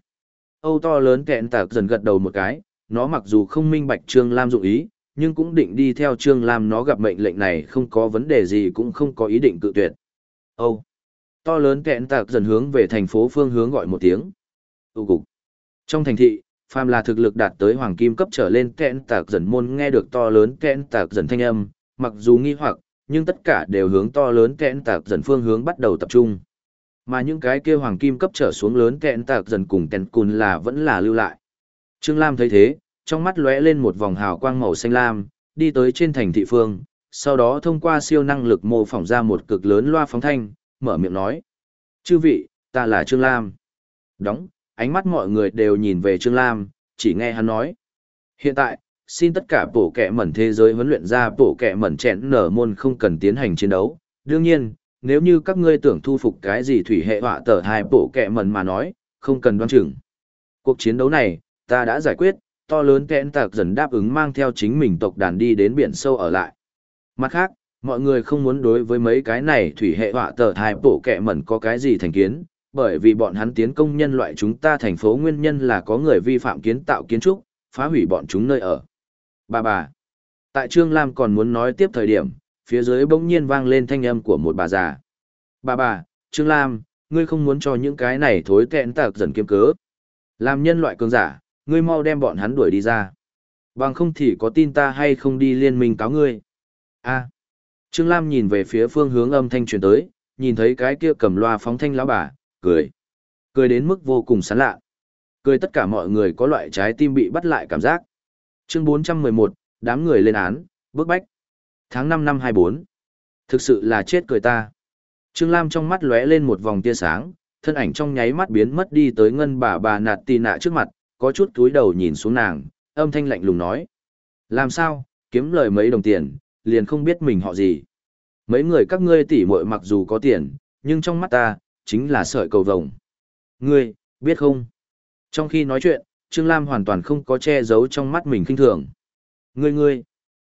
Âu to lớn kẹn tạc dần gật đầu một cái, nó mặc dù không minh bạch Trương Lam dụng ý, nhưng cũng định đi theo Trương Lam nó gặp mệnh lệnh này không có vấn đề gì cũng không có ý định cự tuyệt. Âu! To lớn kẹn tạc dần hướng về thành phố phương hướng gọi một tiếng. Tụ cục! Trong thành thị, phàm là thực lực đạt tới hoàng kim cấp trở lên kẽn tạc dần môn nghe được to lớn kẽn tạc dần thanh âm, mặc dù nghi hoặc, nhưng tất cả đều hướng to lớn kẽn tạc dần phương hướng bắt đầu tập trung. Mà những cái kia hoàng kim cấp trở xuống lớn kẽn tạc dần cùng kẹn cùn là vẫn là lưu lại. Trương Lam thấy thế, trong mắt lóe lên một vòng hào quang màu xanh lam, đi tới trên thành thị phương, sau đó thông qua siêu năng lực mô phỏng ra một cực lớn loa phóng thanh, mở miệng nói. Chư vị, ta là Trương Lam. Đóng, ánh mắt mọi người đều nhìn về Trương Lam, chỉ nghe hắn nói. Hiện tại, xin tất cả bổ kẻ mẩn thế giới huấn luyện ra bổ kẻ mẩn chẹn nở môn không cần tiến hành chiến đấu. Đương nhiên, nếu như các ngươi tưởng thu phục cái gì thủy hệ họa tờ hai bổ kẻ mẩn mà nói, không cần đoan chừng. Cuộc chiến đấu này, ta đã giải quyết, to lớn kẽn tạc dần đáp ứng mang theo chính mình tộc đàn đi đến biển sâu ở lại. Mặt khác, mọi người không muốn đối với mấy cái này thủy hệ họa tờ thai bổ kẹ mẩn có cái gì thành kiến, bởi vì bọn hắn tiến công nhân loại chúng ta thành phố nguyên nhân là có người vi phạm kiến tạo kiến trúc, phá hủy bọn chúng nơi ở. Bà bà. Tại Trương Lam còn muốn nói tiếp thời điểm, phía dưới bỗng nhiên vang lên thanh âm của một bà già. Bà bà, Trương Lam, ngươi không muốn cho những cái này thối kẹn tạc dần kiếm cớ. Làm nhân loại cường giả, ngươi mau đem bọn hắn đuổi đi ra. Bằng không thì có tin ta hay không đi liên minh cáo ngươi. a Trương Lam nhìn về phía phương hướng âm thanh truyền tới, nhìn thấy cái kia cầm loa phóng thanh lão bà, cười. Cười đến mức vô cùng sán lạ. Cười tất cả mọi người có loại trái tim bị bắt lại cảm giác. Chương 411, đám người lên án, bước bách. Tháng 5 năm 24. Thực sự là chết cười ta. Trương Lam trong mắt lóe lên một vòng tia sáng, thân ảnh trong nháy mắt biến mất đi tới ngân bà bà nạt tì nạ trước mặt, có chút túi đầu nhìn xuống nàng, âm thanh lạnh lùng nói. Làm sao, kiếm lời mấy đồng tiền, liền không biết mình họ gì. Mấy người các ngươi tỉ muội mặc dù có tiền, nhưng trong mắt ta, chính là sợi cầu vồng. Ngươi, biết không? Trong khi nói chuyện, Trương Lam hoàn toàn không có che giấu trong mắt mình kinh thường. Ngươi ngươi!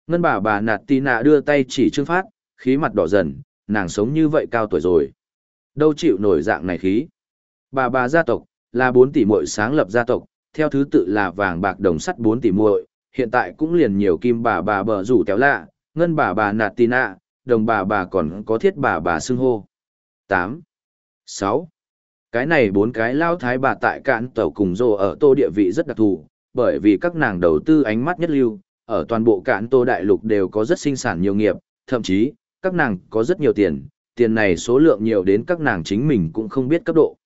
Ngân bà bà nạt tì nạ đưa tay chỉ Trương Phát, khí mặt đỏ dần, nàng sống như vậy cao tuổi rồi. Đâu chịu nổi dạng này khí. Bà bà gia tộc, là bốn tỷ muội sáng lập gia tộc, theo thứ tự là vàng bạc đồng sắt bốn tỷ muội, hiện tại cũng liền nhiều kim bà bà bờ rủ téo lạ, ngân bà bà nạt tì nạ, đồng bà bà còn có thiết bà bà xưng hô. 8. 6. Cái này bốn cái lao thái bà tại cạn tàu cùng rồ ở tô địa vị rất đặc thù, bởi vì các nàng đầu tư ánh mắt nhất lưu, ở toàn bộ cạn tô đại lục đều có rất sinh sản nhiều nghiệp, thậm chí, các nàng có rất nhiều tiền, tiền này số lượng nhiều đến các nàng chính mình cũng không biết cấp độ.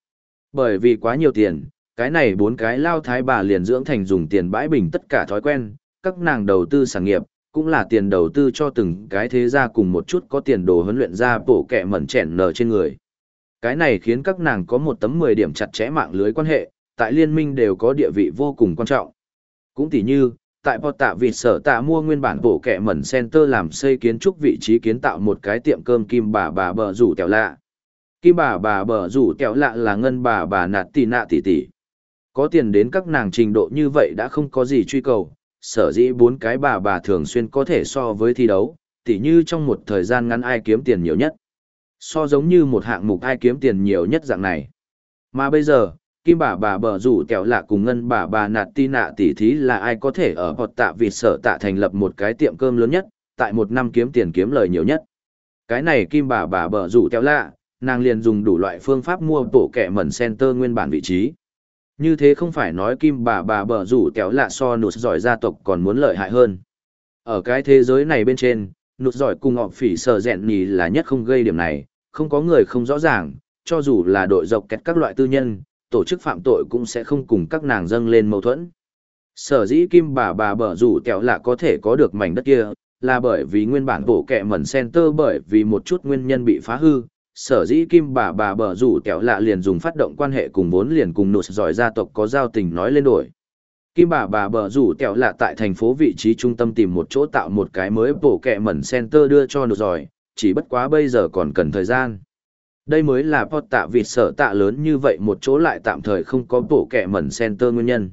Bởi vì quá nhiều tiền, cái này bốn cái lao thái bà liền dưỡng thành dùng tiền bãi bình tất cả thói quen, các nàng đầu tư sản nghiệp, cũng là tiền đầu tư cho từng cái thế gia cùng một chút có tiền đồ huấn luyện ra bổ kẹ mẩn chèn nở trên người. Cái này khiến các nàng có một tấm 10 điểm chặt chẽ mạng lưới quan hệ, tại liên minh đều có địa vị vô cùng quan trọng. Cũng tỉ như, tại bọt tạ vịt sở tạ mua nguyên bản bộ kẹ mẩn center làm xây kiến trúc vị trí kiến tạo một cái tiệm cơm kim bà bà bờ rủ tèo lạ. Kim bà bà bờ rủ tèo lạ là ngân bà bà nạt tỷ nạ tỷ tỷ. Có tiền đến các nàng trình độ như vậy đã không có gì truy cầu, sở dĩ bốn cái bà bà thường xuyên có thể so với thi đấu, tỉ như trong một thời gian ngắn ai kiếm tiền nhiều nhất. So giống như một hạng mục ai kiếm tiền nhiều nhất dạng này. Mà bây giờ, kim bà bà bờ rủ kẹo lạ cùng ngân bà bà nạt ti nạ tỉ thí là ai có thể ở hoặc tạ vịt sở tạ thành lập một cái tiệm cơm lớn nhất, tại một năm kiếm tiền kiếm lời nhiều nhất. Cái này kim bà bà bờ rủ kẹo lạ, nàng liền dùng đủ loại phương pháp mua bộ kẹ mẩn center nguyên bản vị trí. Như thế không phải nói kim bà bà bở rủ kẹo lạ so nụt giỏi gia tộc còn muốn lợi hại hơn. Ở cái thế giới này bên trên, nụt giỏi cùng họ phỉ sờ dẹn nhì là nhất không gây điểm này, không có người không rõ ràng, cho dù là đội dọc kẹt các loại tư nhân, tổ chức phạm tội cũng sẽ không cùng các nàng dâng lên mâu thuẫn. Sở dĩ kim bà bà bở rủ kẹo lạ có thể có được mảnh đất kia, là bởi vì nguyên bản bộ kẹ mẩn center bởi vì một chút nguyên nhân bị phá hư. Sở dĩ kim bà bà bờ rủ kẹo lạ liền dùng phát động quan hệ cùng vốn liền cùng nụt giỏi gia tộc có giao tình nói lên đổi. Kim bà bà bờ rủ kẹo lạ tại thành phố vị trí trung tâm tìm một chỗ tạo một cái mới bổ kẹ mẩn center đưa cho nụt giỏi, chỉ bất quá bây giờ còn cần thời gian. Đây mới là pot tạ vịt sở tạ lớn như vậy một chỗ lại tạm thời không có bổ kẹ mẩn center nguyên nhân.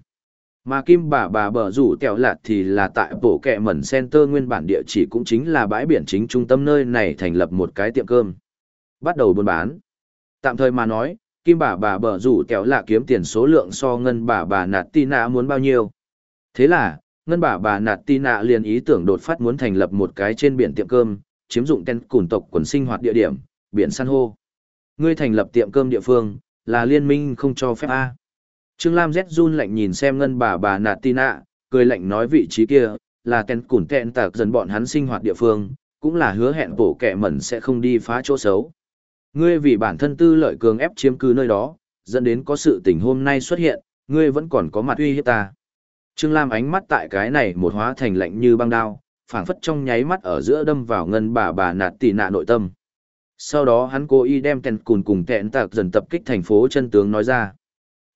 Mà kim bà bà bờ rủ kẹo lạt thì là tại bổ kẹ mẩn center nguyên bản địa chỉ cũng chính là bãi biển chính trung tâm nơi này thành lập một cái tiệm cơm. Bắt đầu buôn bán. Tạm thời mà nói, kim bà bà bở rủ kẹo lạ kiếm tiền số lượng so ngân bà bà nạt tina muốn bao nhiêu. Thế là, ngân bà bà nạt tina liền ý tưởng đột phát muốn thành lập một cái trên biển tiệm cơm, chiếm dụng tên cùn tộc quần sinh hoạt địa điểm, biển san hô. Ngươi thành lập tiệm cơm địa phương, là liên minh không cho phép A. Trương Lam Z run lạnh nhìn xem ngân bà bà nạt tina, cười lạnh nói vị trí kia, là tên cùn tẹn tạc dần bọn hắn sinh hoạt địa phương, cũng là hứa hẹn bổ kẻ mẩn sẽ không đi phá chỗ xấu. Ngươi vì bản thân tư lợi cường ép chiếm cứ nơi đó, dẫn đến có sự tình hôm nay xuất hiện, ngươi vẫn còn có mặt uy hiếp ta. Trương Lam ánh mắt tại cái này một hóa thành lạnh như băng đao, phảng phất trong nháy mắt ở giữa đâm vào ngân bà bà nạt tỷ nạ nội tâm. Sau đó hắn cố ý đem tèn cùn cùng tẹn tạc dần tập kích thành phố chân tướng nói ra.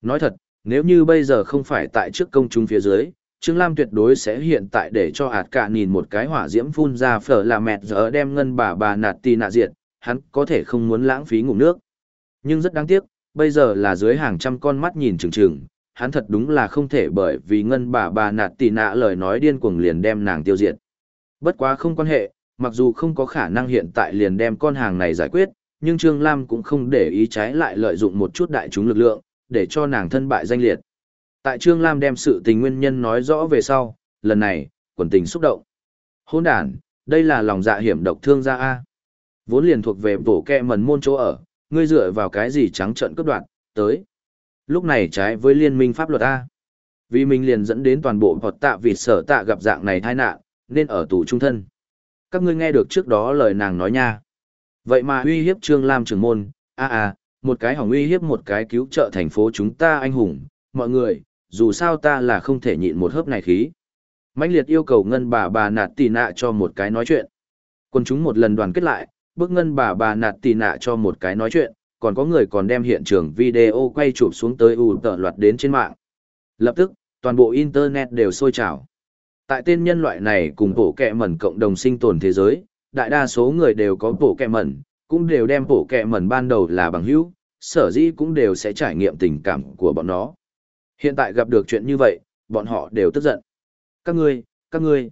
Nói thật, nếu như bây giờ không phải tại trước công chúng phía dưới, Trương Lam tuyệt đối sẽ hiện tại để cho ạt cạ nhìn một cái hỏa diễm phun ra phở là mẹt giờ đem ngân bà bà nạt tì nạ diệt, hắn có thể không muốn lãng phí ngủ nước. Nhưng rất đáng tiếc, bây giờ là dưới hàng trăm con mắt nhìn chừng chừng, hắn thật đúng là không thể bởi vì ngân bà bà nạt tì nạ lời nói điên cuồng liền đem nàng tiêu diệt. Bất quá không quan hệ, mặc dù không có khả năng hiện tại liền đem con hàng này giải quyết, nhưng Trương Lam cũng không để ý trái lại lợi dụng một chút đại chúng lực lượng, để cho nàng thân bại danh liệt. Tại Trương Lam đem sự tình nguyên nhân nói rõ về sau, lần này, quần tình xúc động. Hôn đàn, đây là lòng dạ hiểm độc thương gia A. Vốn liền thuộc về bổ kẹ mần môn chỗ ở, ngươi dựa vào cái gì trắng trợn cướp đoạt? tới. Lúc này trái với liên minh pháp luật A. Vì mình liền dẫn đến toàn bộ hoặc tạ vịt sở tạ gặp dạng này tai nạn, nên ở tù trung thân. Các ngươi nghe được trước đó lời nàng nói nha. Vậy mà uy hiếp Trương Lam trưởng môn, a a, một cái hỏng uy hiếp một cái cứu trợ thành phố chúng ta anh hùng, mọi người, dù sao ta là không thể nhịn một hớp này khí. mãnh liệt yêu cầu ngân bà bà nạt tì nạ cho một cái nói chuyện. Quân chúng một lần đoàn kết lại, bức ngân bà bà nạt tì nạ cho một cái nói chuyện, còn có người còn đem hiện trường video quay chụp xuống tới ủ tợ loạt đến trên mạng. Lập tức, toàn bộ Internet đều sôi trào. Tại tên nhân loại này cùng bổ kẹ mẩn cộng đồng sinh tồn thế giới, đại đa số người đều có bổ kẹ mẩn, cũng đều đem bổ kẹ mẩn ban đầu là bằng hữu, sở dĩ cũng đều sẽ trải nghiệm tình cảm của bọn nó. Hiện tại gặp được chuyện như vậy, bọn họ đều tức giận. Các ngươi, các ngươi.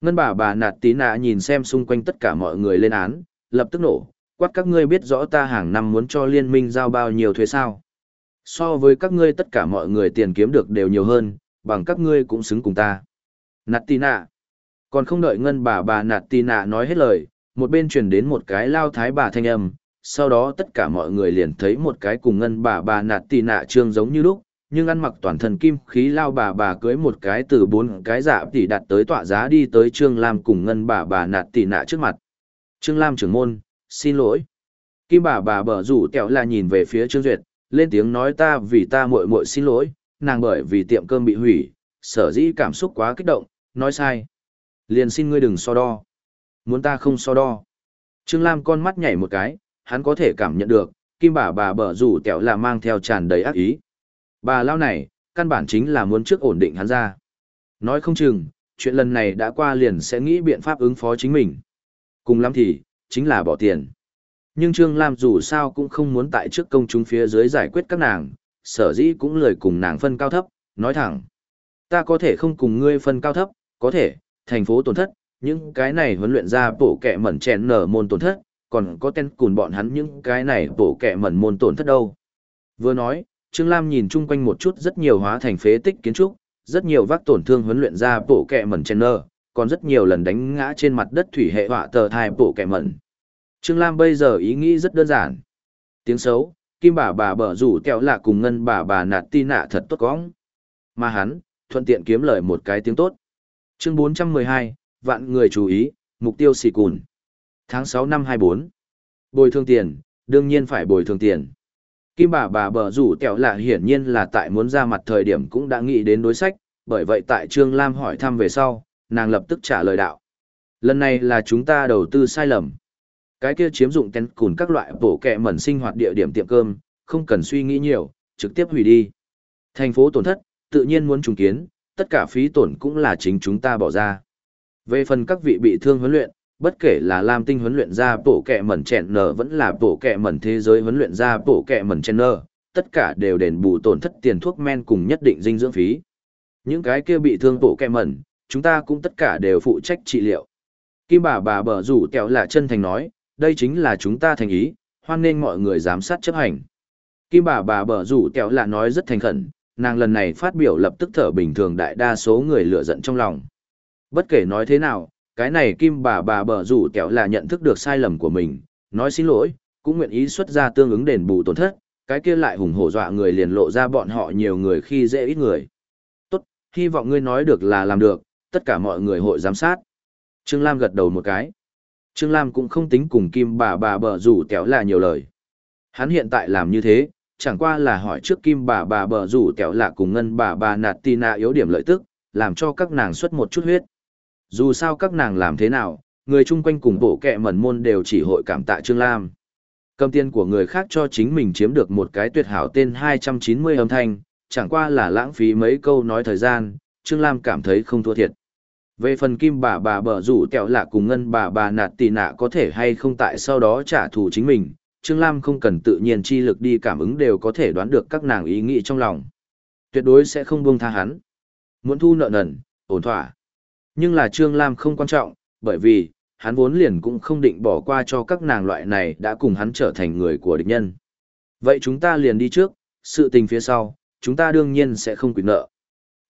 Ngân bà bà nạt tí nạ nhìn xem xung quanh tất cả mọi người lên án, lập tức nổ, quát các ngươi biết rõ ta hàng năm muốn cho liên minh giao bao nhiêu thuế sao. So với các ngươi tất cả mọi người tiền kiếm được đều nhiều hơn, bằng các ngươi cũng xứng cùng ta. Nạt tì nạ. Còn không đợi ngân bà bà nạt tì nạ nói hết lời, một bên truyền đến một cái lao thái bà thanh âm, sau đó tất cả mọi người liền thấy một cái cùng ngân bà bà nạt tì nạ trương giống như lúc, nhưng ăn mặc toàn thân kim khí lao bà bà cưới một cái từ bốn cái dạ tỷ đặt tới tọa giá đi tới Trương Lam cùng ngân bà bà nạt tì nạ trước mặt. Trương Lam trưởng môn, xin lỗi. Kim bà bà bở rủ kẹo là nhìn về phía Trương Duyệt, lên tiếng nói ta vì ta muội muội xin lỗi, nàng bởi vì tiệm cơm bị hủy, sở dĩ cảm xúc quá kích động, nói sai. Liền xin ngươi đừng so đo. Muốn ta không so đo. Trương Lam con mắt nhảy một cái, hắn có thể cảm nhận được, kim bà bà bở rủ kẹo là mang theo tràn đầy ác ý. Bà lao này, căn bản chính là muốn trước ổn định hắn ra. Nói không chừng, chuyện lần này đã qua liền sẽ nghĩ biện pháp ứng phó chính mình. Cùng lắm thì, chính là bỏ tiền. Nhưng Trương Lam dù sao cũng không muốn tại trước công chúng phía dưới giải quyết các nàng, sở dĩ cũng lười cùng nàng phân cao thấp, nói thẳng. Ta có thể không cùng ngươi phân cao thấp, có thể, thành phố tổn thất, những cái này huấn luyện ra bổ kẹ mẩn chèn nở môn tổn thất, còn có tên cùn bọn hắn những cái này bổ kẹ mẩn môn tổn thất đâu. Vừa nói, Trương Lam nhìn chung quanh một chút rất nhiều hóa thành phế tích kiến trúc, rất nhiều vác tổn thương huấn luyện ra bổ kẹ mẩn chèn nở, còn rất nhiều lần đánh ngã trên mặt đất thủy hệ họa tờ thai bổ kẻ mẩn. Trương Lam bây giờ ý nghĩ rất đơn giản. Tiếng xấu, kim bà bà bở rủ kẹo lạ cùng ngân bà bà nạt ti nạ thật tốt cóng. Mà hắn, thuận tiện kiếm lời một cái tiếng tốt. Chương 412, vạn người chú ý, mục tiêu xì cùn. Tháng 6 năm 24. Bồi thường tiền, đương nhiên phải bồi thường tiền. Kim bà bà bờ rủ kẹo lạ hiển nhiên là tại muốn ra mặt thời điểm cũng đã nghĩ đến đối sách, bởi vậy tại Trương Lam hỏi thăm về sau, nàng lập tức trả lời đạo. Lần này là chúng ta đầu tư sai lầm. Cái kia chiếm dụng tên cùn các loại bổ kẹ mẩn sinh hoạt địa điểm tiệm cơm, không cần suy nghĩ nhiều, trực tiếp hủy đi. Thành phố tổn thất, tự nhiên muốn trùng kiến, tất cả phí tổn cũng là chính chúng ta bỏ ra. Về phần các vị bị thương huấn luyện, bất kể là Lam Tinh huấn luyện ra bổ kẹ mẩn chèn nở vẫn là bổ kẹ mẩn thế giới huấn luyện ra bổ kẹ mẩn chèn nở, tất cả đều đền bù tổn thất tiền thuốc men cùng nhất định dinh dưỡng phí. Những cái kia bị thương bổ kẹ mẩn, chúng ta cũng tất cả đều phụ trách trị liệu. Kim bà bà bở rủ kẹo là chân thành nói, đây chính là chúng ta thành ý, hoan nên mọi người giám sát chấp hành. Kim bà bà bở rủ kẹo là nói rất thành khẩn, nàng lần này phát biểu lập tức thở bình thường đại đa số người lựa giận trong lòng. Bất kể nói thế nào, cái này kim bà bà bở rủ kẹo là nhận thức được sai lầm của mình, nói xin lỗi, cũng nguyện ý xuất ra tương ứng đền bù tổn thất, cái kia lại hùng hổ dọa người liền lộ ra bọn họ nhiều người khi dễ ít người. Tốt, hy vọng ngươi nói được là làm được, tất cả mọi người hội giám sát. Trương Lam gật đầu một cái. Trương Lam cũng không tính cùng Kim bà bà bờ rủ kéo là nhiều lời. Hắn hiện tại làm như thế, chẳng qua là hỏi trước Kim bà bà bờ rủ kéo là cùng ngân bà bà nạt tina yếu điểm lợi tức, làm cho các nàng xuất một chút huyết. Dù sao các nàng làm thế nào, người chung quanh cùng bộ kẹ mẩn môn đều chỉ hội cảm tạ Trương Lam. Cầm tiền của người khác cho chính mình chiếm được một cái tuyệt hảo tên 290 âm thanh, chẳng qua là lãng phí mấy câu nói thời gian, Trương Lam cảm thấy không thua thiệt. Về phần kim bà bà bở rủ kẹo lạ cùng ngân bà bà nạt tì nạ có thể hay không tại sau đó trả thù chính mình, Trương Lam không cần tự nhiên chi lực đi cảm ứng đều có thể đoán được các nàng ý nghĩ trong lòng. Tuyệt đối sẽ không buông tha hắn. Muốn thu nợ nần, ổn thỏa. Nhưng là Trương Lam không quan trọng, bởi vì, hắn vốn liền cũng không định bỏ qua cho các nàng loại này đã cùng hắn trở thành người của địch nhân. Vậy chúng ta liền đi trước, sự tình phía sau, chúng ta đương nhiên sẽ không quyền nợ.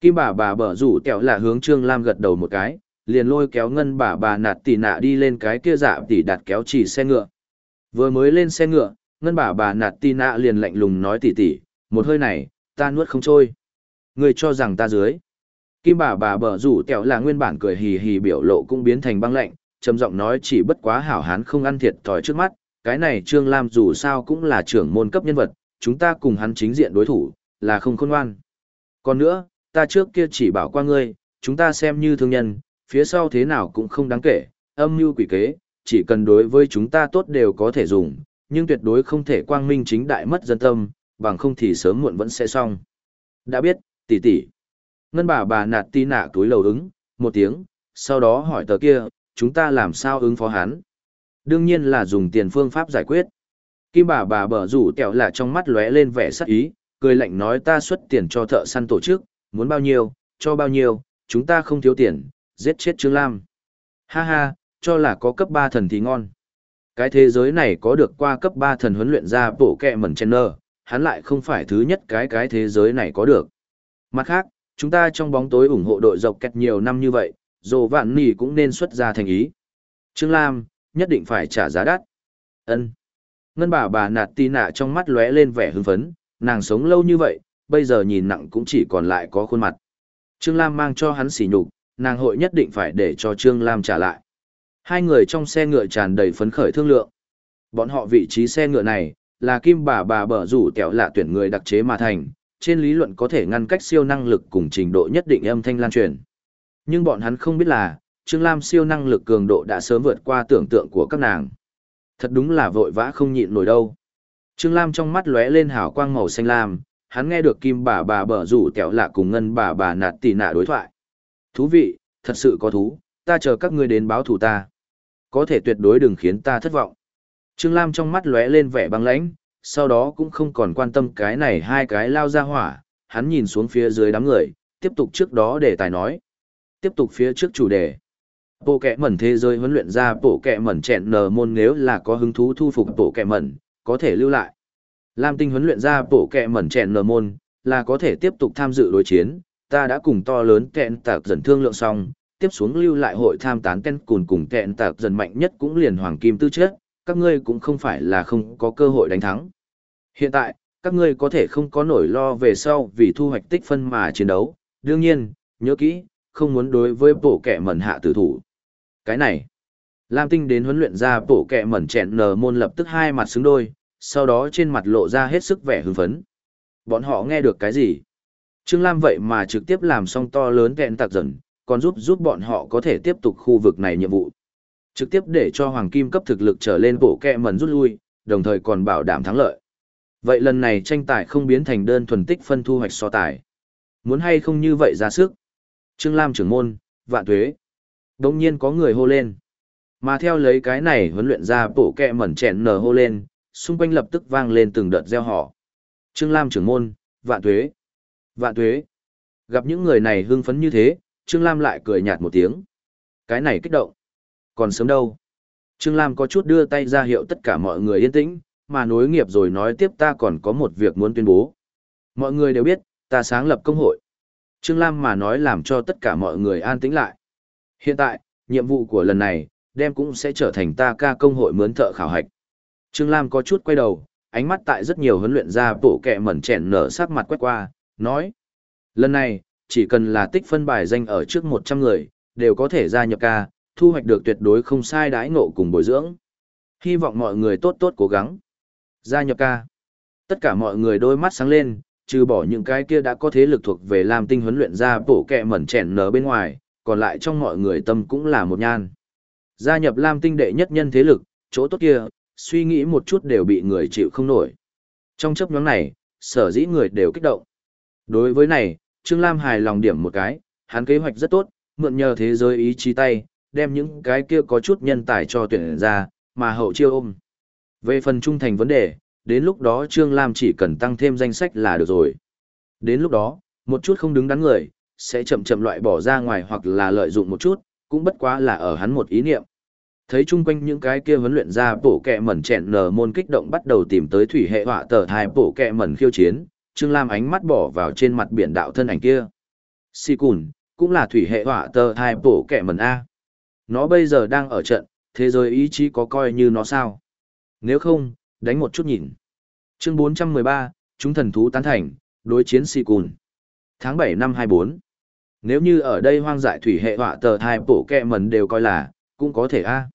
Kim bà bà bở rủ kẹo là hướng Trương Lam gật đầu một cái, liền lôi kéo ngân bà bà nạt tỷ nạ đi lên cái kia dạ tỷ đặt kéo chỉ xe ngựa. Vừa mới lên xe ngựa, ngân bà bà nạt tỷ nạ liền lạnh lùng nói tỷ tỷ, một hơi này, ta nuốt không trôi. Người cho rằng ta dưới. Kim bà bà bở rủ kẹo là nguyên bản cười hì hì biểu lộ cũng biến thành băng lạnh, trầm giọng nói chỉ bất quá hảo hán không ăn thiệt thòi trước mắt, cái này Trương Lam dù sao cũng là trưởng môn cấp nhân vật, chúng ta cùng hắn chính diện đối thủ, là không khôn ngoan. Còn nữa, ta trước kia chỉ bảo qua ngươi, chúng ta xem như thương nhân, phía sau thế nào cũng không đáng kể, âm mưu quỷ kế, chỉ cần đối với chúng ta tốt đều có thể dùng, nhưng tuyệt đối không thể quang minh chính đại mất dân tâm, bằng không thì sớm muộn vẫn sẽ xong. Đã biết, tỷ tỷ. Ngân bà bà nạt tí nạ túi lầu ứng, một tiếng, sau đó hỏi tờ kia, chúng ta làm sao ứng phó hắn. Đương nhiên là dùng tiền phương pháp giải quyết. Kim bà bà bở rủ kẹo là trong mắt lóe lên vẻ sắc ý, cười lạnh nói ta xuất tiền cho thợ săn tổ chức, muốn bao nhiêu, cho bao nhiêu, chúng ta không thiếu tiền, giết chết Trương Lam. Ha ha, cho là có cấp 3 thần thì ngon. Cái thế giới này có được qua cấp 3 thần huấn luyện ra bộ kẹ mẩn chen nơ, hắn lại không phải thứ nhất cái cái thế giới này có được. Mặt khác, chúng ta trong bóng tối ủng hộ đội dọc kẹt nhiều năm như vậy, dù vạn nỉ cũng nên xuất ra thành ý. Trương Lam, nhất định phải trả giá đắt. ân Ngân bà bà nạt tì nạ trong mắt lóe lên vẻ hưng phấn, nàng sống lâu như vậy, bây giờ nhìn nặng cũng chỉ còn lại có khuôn mặt. Trương Lam mang cho hắn sỉ nhục, nàng hội nhất định phải để cho Trương Lam trả lại. Hai người trong xe ngựa tràn đầy phấn khởi thương lượng. Bọn họ vị trí xe ngựa này, là kim bà bà bở rủ kẹo lạ tuyển người đặc chế mà thành, trên lý luận có thể ngăn cách siêu năng lực cùng trình độ nhất định âm thanh lan truyền. Nhưng bọn hắn không biết là, Trương Lam siêu năng lực cường độ đã sớm vượt qua tưởng tượng của các nàng. Thật đúng là vội vã không nhịn nổi đâu. Trương Lam trong mắt lóe lên hào quang màu xanh lam, hắn nghe được kim bà bà bở rủ kẹo lạ cùng ngân bà bà nạt tì nạ đối thoại. Thú vị, thật sự có thú, ta chờ các ngươi đến báo thù ta. Có thể tuyệt đối đừng khiến ta thất vọng. Trương Lam trong mắt lóe lên vẻ băng lãnh, sau đó cũng không còn quan tâm cái này hai cái lao ra hỏa, hắn nhìn xuống phía dưới đám người, tiếp tục trước đó để tài nói. Tiếp tục phía trước chủ đề. Bộ kẻ mẩn thế giới huấn luyện ra bộ kẻ mẩn chẹn nờ môn nếu là có hứng thú thu phục bộ kẻ mẩn, có thể lưu lại. Lam tinh huấn luyện ra bộ kẹ mẩn chẹn nờ môn, là có thể tiếp tục tham dự đối chiến, ta đã cùng to lớn kẹn tạc dần thương lượng xong, tiếp xuống lưu lại hội tham tán kẹn cùn cùng kẹn tạc dần mạnh nhất cũng liền hoàng kim tư chất, các ngươi cũng không phải là không có cơ hội đánh thắng. Hiện tại, các ngươi có thể không có nổi lo về sau vì thu hoạch tích phân mà chiến đấu, đương nhiên, nhớ kỹ, không muốn đối với bộ kẻ mẩn hạ tử thủ. Cái này, Lam Tinh đến huấn luyện ra bộ kẻ mẩn chẹn nờ môn lập tức hai mặt xứng đôi, sau đó trên mặt lộ ra hết sức vẻ hưng phấn. Bọn họ nghe được cái gì? Trương Lam vậy mà trực tiếp làm xong to lớn kẹn tạc dần, còn giúp giúp bọn họ có thể tiếp tục khu vực này nhiệm vụ. Trực tiếp để cho hoàng kim cấp thực lực trở lên bộ kẹ mẩn rút lui, đồng thời còn bảo đảm thắng lợi. Vậy lần này tranh tài không biến thành đơn thuần tích phân thu hoạch so tài. Muốn hay không như vậy ra sức. Trương Lam trưởng môn, vạn tuế. Đông nhiên có người hô lên. Mà theo lấy cái này huấn luyện ra bộ kẹ mẩn chẹn nở hô lên, xung quanh lập tức vang lên từng đợt gieo họ. Trương Lam trưởng môn, vạn tuế. Vạn tuế. Gặp những người này hưng phấn như thế, Trương Lam lại cười nhạt một tiếng. Cái này kích động. Còn sớm đâu. Trương Lam có chút đưa tay ra hiệu tất cả mọi người yên tĩnh, mà nối nghiệp rồi nói tiếp ta còn có một việc muốn tuyên bố. Mọi người đều biết, ta sáng lập công hội. Trương Lam mà nói làm cho tất cả mọi người an tĩnh lại. Hiện tại, nhiệm vụ của lần này, đem cũng sẽ trở thành ta ca công hội mướn thợ khảo hạch. Trương Lam có chút quay đầu, ánh mắt tại rất nhiều huấn luyện ra bộ kẹ mẩn chèn nở sắc mặt quét qua, nói. Lần này, chỉ cần là tích phân bài danh ở trước 100 người, đều có thể gia nhập ca, thu hoạch được tuyệt đối không sai đãi ngộ cùng bồi dưỡng. Hy vọng mọi người tốt tốt cố gắng. Gia nhập ca. Tất cả mọi người đôi mắt sáng lên, trừ bỏ những cái kia đã có thế lực thuộc về làm tinh huấn luyện ra bổ kẹ mẩn chèn nở bên ngoài, còn lại trong mọi người tâm cũng là một nhan. Gia nhập Lam tinh đệ nhất nhân thế lực, chỗ tốt kia, suy nghĩ một chút đều bị người chịu không nổi. Trong chấp nhóm này, sở dĩ người đều kích động. Đối với này, Trương Lam hài lòng điểm một cái, hắn kế hoạch rất tốt, mượn nhờ thế giới ý chí tay, đem những cái kia có chút nhân tài cho tuyển ra, mà hậu chiêu ôm. Về phần trung thành vấn đề, đến lúc đó Trương Lam chỉ cần tăng thêm danh sách là được rồi. Đến lúc đó, một chút không đứng đắn người, sẽ chậm chậm loại bỏ ra ngoài hoặc là lợi dụng một chút, cũng bất quá là ở hắn một ý niệm. Thấy chung quanh những cái kia vấn luyện ra bổ kẹ mẩn chẹn nở môn kích động bắt đầu tìm tới thủy hệ họa tờ thai bổ kẹ mẩn khiêu chiến, Trương Lam ánh mắt bỏ vào trên mặt biển đạo thân ảnh kia. Si Cùn, cũng là thủy hệ họa tờ thai bổ kẹ mẩn A. Nó bây giờ đang ở trận, thế giới ý chí có coi như nó sao? Nếu không, đánh một chút nhìn. Chương 413, chúng thần thú tán thành, đối chiến Si Cùn. Tháng 7 năm 24. Nếu như ở đây hoang dại thủy hệ họa tờ thai bổ kẹ mẩn đều coi là, cũng có thể A.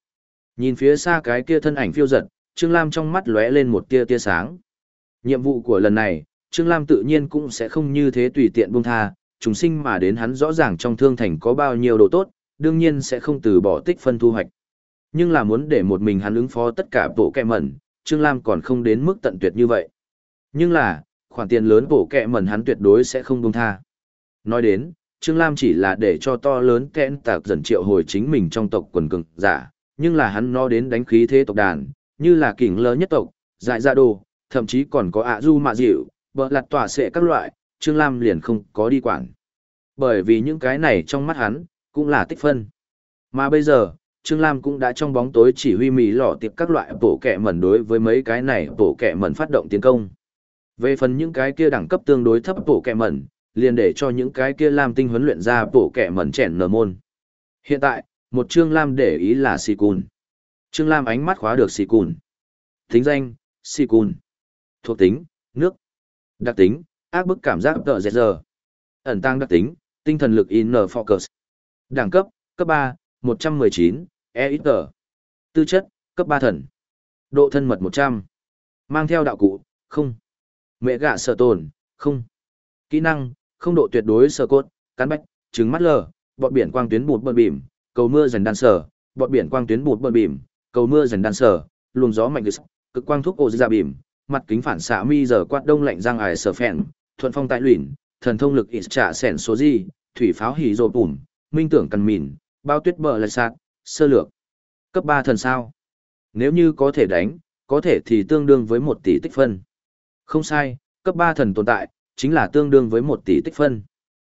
Nhìn phía xa cái kia thân ảnh phiêu giật, Trương Lam trong mắt lóe lên một tia tia sáng. Nhiệm vụ của lần này, Trương Lam tự nhiên cũng sẽ không như thế tùy tiện buông tha, chúng sinh mà đến hắn rõ ràng trong thương thành có bao nhiêu độ tốt, đương nhiên sẽ không từ bỏ tích phân thu hoạch. Nhưng là muốn để một mình hắn ứng phó tất cả bộ kẹ mẩn, Trương Lam còn không đến mức tận tuyệt như vậy. Nhưng là, khoản tiền lớn bộ kẹ mẩn hắn tuyệt đối sẽ không buông tha. Nói đến, Trương Lam chỉ là để cho to lớn kẽn tạc dần triệu hồi chính mình trong tộc quần cường giả, nhưng là hắn nó đến đánh khí thế tộc đàn, như là kỉnh lớn nhất tộc, dại dạ đồ, thậm chí còn có ạ du mạ dịu, bờ lặt tỏa sệ các loại, Trương Lam liền không có đi quản. Bởi vì những cái này trong mắt hắn, cũng là tích phân. Mà bây giờ, Trương Lam cũng đã trong bóng tối chỉ huy mì lỏ tiệp các loại bổ kẻ mẩn đối với mấy cái này bổ kẻ mẩn phát động tiến công. Về phần những cái kia đẳng cấp tương đối thấp bổ kẻ mẩn, liền để cho những cái kia Lam tinh huấn luyện ra bổ kẻ mẩn chèn nở môn. Hiện tại, một Trương Lam để ý là Sì Cùn. Trương Lam ánh mắt khóa được Sì Cùn. Tính danh, Sì Cùn. Thuộc tính, nước. Đặc tính, ác bức cảm giác tợ dẹt giờ. Ẩn tăng đặc tính, tinh thần lực in focus. Đẳng cấp, cấp 3, 119, e ít tờ. Tư chất, cấp 3 thần. Độ thân mật 100. Mang theo đạo cụ, không. Mẹ gạ sở tồn, không. Kỹ năng, không độ tuyệt đối sơ cốt, cắn bách, trứng mắt lờ, bọt biển quang tuyến bụt bờ bìm, cầu mưa dần đan sở, bọt biển quang tuyến bụt bờ bìm, cầu mưa dần đan sở, luồng gió mạnh cực quang thuốc ổ ra bìm, mặt kính phản xạ mi giờ quát đông lạnh răng ải sở phèn, thuận phong tại luyện, thần thông lực ít trả sẻn số gì, thủy pháo hỉ rồ bùm, minh tưởng cần mìn, bao tuyết bờ lật sạc, sơ lược. Cấp 3 thần sao. Nếu như có thể đánh, có thể thì tương đương với 1 tỷ tích phân. Không sai, cấp 3 thần tồn tại, chính là tương đương với 1 tỷ tích phân.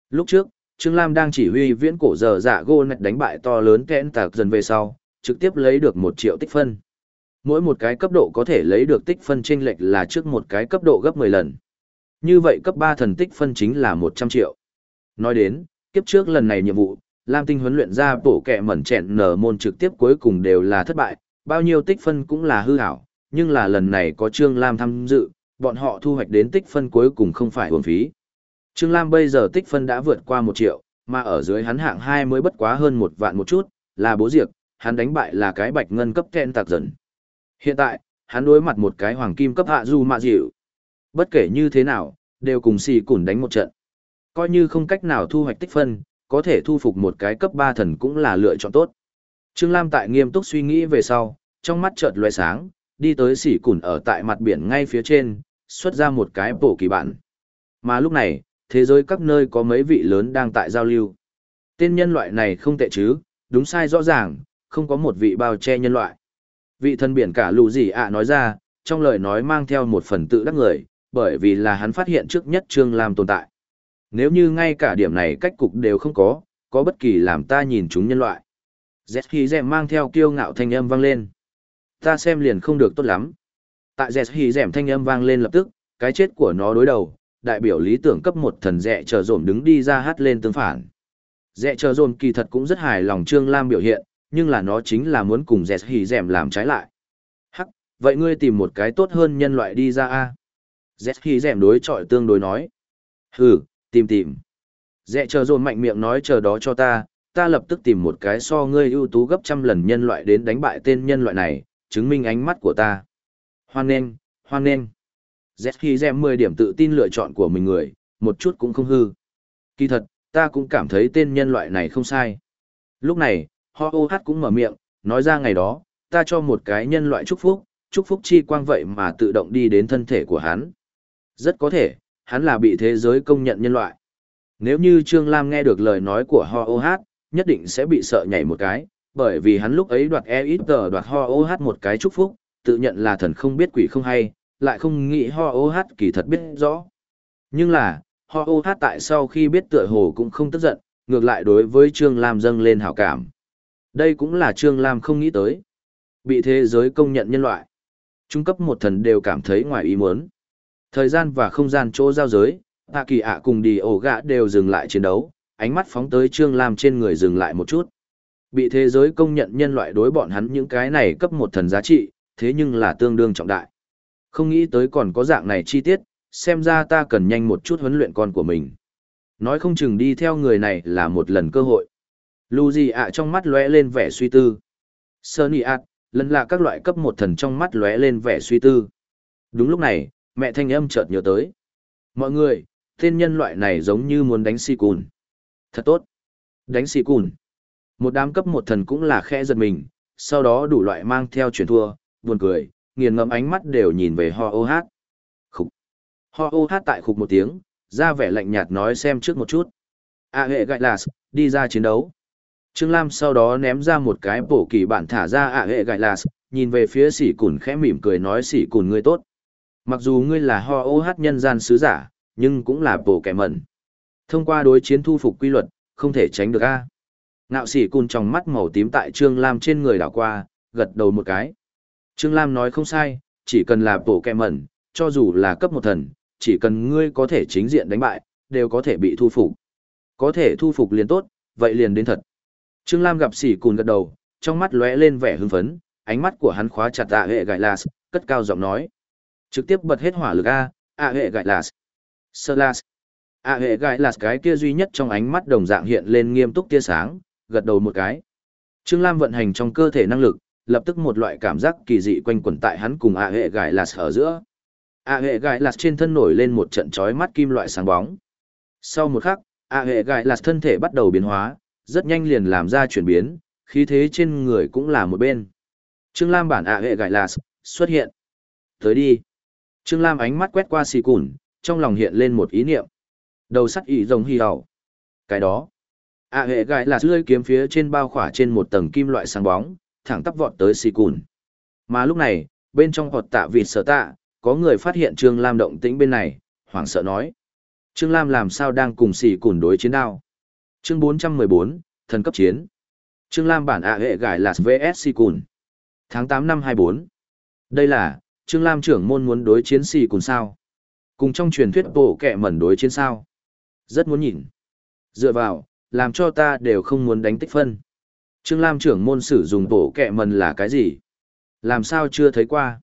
Lúc trước, Trương Lam đang chỉ huy viễn cổ giờ dạ gô nạch đánh bại to lớn kẽn tạc dần về sau, trực tiếp lấy được 1 triệu tích phân. Mỗi một cái cấp độ có thể lấy được tích phân chênh lệch là trước một cái cấp độ gấp 10 lần. Như vậy cấp 3 thần tích phân chính là 100 triệu. Nói đến, kiếp trước lần này nhiệm vụ, Lam Tinh huấn luyện ra bổ kẹ mẩn chẹn nở môn trực tiếp cuối cùng đều là thất bại, bao nhiêu tích phân cũng là hư hảo, nhưng là lần này có Trương Lam tham dự, bọn họ thu hoạch đến tích phân cuối cùng không phải uổng phí. Trương Lam bây giờ tích phân đã vượt qua 1 triệu, mà ở dưới hắn hạng 2 mới bất quá hơn một vạn một chút, là bố diệt, hắn đánh bại là cái bạch ngân cấp kẹn tạc dần. Hiện tại, hắn đối mặt một cái hoàng kim cấp hạ du mạ dịu. Bất kể như thế nào, đều cùng xì củn đánh một trận. Coi như không cách nào thu hoạch tích phân, có thể thu phục một cái cấp 3 thần cũng là lựa chọn tốt. Trương Lam tại nghiêm túc suy nghĩ về sau, trong mắt chợt loe sáng, đi tới xỉ củn ở tại mặt biển ngay phía trên, xuất ra một cái bổ kỳ bản. Mà lúc này, thế giới các nơi có mấy vị lớn đang tại giao lưu. Tên nhân loại này không tệ chứ, đúng sai rõ ràng, không có một vị bao che nhân loại. Vị thần biển cả lù gì ạ nói ra, trong lời nói mang theo một phần tự đắc người, bởi vì là hắn phát hiện trước nhất Trương Lam tồn tại. Nếu như ngay cả điểm này cách cục đều không có, có bất kỳ làm ta nhìn chúng nhân loại. Zet Hy mang theo kiêu ngạo thanh âm vang lên. Ta xem liền không được tốt lắm. Tại Zet Hy thanh âm vang lên lập tức, cái chết của nó đối đầu, đại biểu lý tưởng cấp một thần dẹ chờ dồn đứng đi ra hát lên tương phản. Dẹ chờ dồn kỳ thật cũng rất hài lòng Trương Lam biểu hiện, nhưng là nó chính là muốn cùng rẽ hỉ Dèm làm trái lại. Hắc, vậy ngươi tìm một cái tốt hơn nhân loại đi ra a rẽ hỉ Dèm đối chọi tương đối nói. Hừ, tìm tìm. Dẹ chờ dồn mạnh miệng nói chờ đó cho ta, ta lập tức tìm một cái so ngươi ưu tú gấp trăm lần nhân loại đến đánh bại tên nhân loại này, chứng minh ánh mắt của ta. Hoan nghênh, hoan nghênh. Z khi xem 10 điểm tự tin lựa chọn của mình người, một chút cũng không hư. Kỳ thật, ta cũng cảm thấy tên nhân loại này không sai. Lúc này, Ho Oh cũng mở miệng, nói ra ngày đó, ta cho một cái nhân loại chúc phúc, chúc phúc chi quang vậy mà tự động đi đến thân thể của hắn. Rất có thể, hắn là bị thế giới công nhận nhân loại. Nếu như Trương Lam nghe được lời nói của Ho Oh, nhất định sẽ bị sợ nhảy một cái, bởi vì hắn lúc ấy đoạt e ít tờ đoạt ho Oh một cái chúc phúc, tự nhận là thần không biết quỷ không hay, lại không nghĩ ho ô hát kỳ thật biết rõ. Nhưng là, ho ô hát tại sau khi biết tựa hồ cũng không tức giận, ngược lại đối với Trương Lam dâng lên hảo cảm. Đây cũng là Trương Lam không nghĩ tới. Bị thế giới công nhận nhân loại. Trung cấp một thần đều cảm thấy ngoài ý muốn. Thời gian và không gian chỗ giao giới, Hạ Kỳ ạ cùng đi ổ gã đều dừng lại chiến đấu, ánh mắt phóng tới Trương Lam trên người dừng lại một chút. Bị thế giới công nhận nhân loại đối bọn hắn những cái này cấp một thần giá trị, thế nhưng là tương đương trọng đại. Không nghĩ tới còn có dạng này chi tiết, xem ra ta cần nhanh một chút huấn luyện con của mình. Nói không chừng đi theo người này là một lần cơ hội. Lu gì ạ trong mắt lóe lên vẻ suy tư. Sunny ạ, lần là các loại cấp một thần trong mắt lóe lên vẻ suy tư. Đúng lúc này, mẹ thanh âm chợt nhớ tới. Mọi người, tên nhân loại này giống như muốn đánh si cùn. Thật tốt. Đánh si cùn. Một đám cấp một thần cũng là khe giật mình, sau đó đủ loại mang theo chuyển thua, buồn cười, nghiền ngẫm ánh mắt đều nhìn về ho ô hát. Khúc. Ho ô hát tại khục một tiếng, ra vẻ lạnh nhạt nói xem trước một chút. A hệ gạch là đi ra chiến đấu. Trương Lam sau đó ném ra một cái bổ kỳ bản thả ra A hệ gạch là nhìn về phía sỉ cùn khẽ mỉm cười nói sỉ cùn ngươi tốt. Mặc dù ngươi là ho ô hát nhân gian sứ giả, nhưng cũng là bổ kẻ mẩn. Thông qua đối chiến thu phục quy luật, không thể tránh được a. Ngạo sỉ cùn trong mắt màu tím tại Trương Lam trên người đảo qua, gật đầu một cái. Trương Lam nói không sai, chỉ cần là bổ kẹ mẩn, cho dù là cấp một thần, chỉ cần ngươi có thể chính diện đánh bại, đều có thể bị thu phục. Có thể thu phục liền tốt, vậy liền đến thật. Trương Lam gặp sỉ cùn gật đầu, trong mắt lóe lên vẻ hưng phấn, ánh mắt của hắn khóa chặt ạ hệ gại là cất cao giọng nói. Trực tiếp bật hết hỏa lực A, ạ hệ gại là Sơ Las. ạ hệ gại là cái kia duy nhất trong ánh mắt đồng dạng hiện lên nghiêm túc tia sáng, gật đầu một cái. Trương Lam vận hành trong cơ thể năng lực, lập tức một loại cảm giác kỳ dị quanh quẩn tại hắn cùng ạ hệ gai lạt ở giữa. ạ hệ gai lạt trên thân nổi lên một trận chói mắt kim loại sáng bóng. Sau một khắc, ạ hệ gai lạt thân thể bắt đầu biến hóa, rất nhanh liền làm ra chuyển biến, khí thế trên người cũng là một bên. Trương Lam bản ạ hệ gai lạt xuất hiện. Tới đi. Trương Lam ánh mắt quét qua xì cùn, trong lòng hiện lên một ý niệm. Đầu sắt ỉ rồng hy hầu. Cái đó. ạ hệ gài lạt lưỡi kiếm phía trên bao khỏa trên một tầng kim loại sáng bóng, thẳng tắp vọt tới xì cùn. Mà lúc này, bên trong hột tạ vịt sở tạ, có người phát hiện Trương Lam động tĩnh bên này, hoảng sợ nói. Trương Lam làm sao đang cùng xì cùn đối chiến đao? Chương 414, thần cấp chiến. Trương Lam bản ạ hệ gãi là VS xì cùn. Tháng 8 năm 24. Đây là, Trương Lam trưởng môn muốn đối chiến xì cùn sao? Cùng trong truyền thuyết bộ kẹ mẩn đối chiến sao? Rất muốn nhìn. Dựa vào, làm cho ta đều không muốn đánh tích phân. Trương Lam trưởng môn sử dùng bộ kẹ mần là cái gì? Làm sao chưa thấy qua?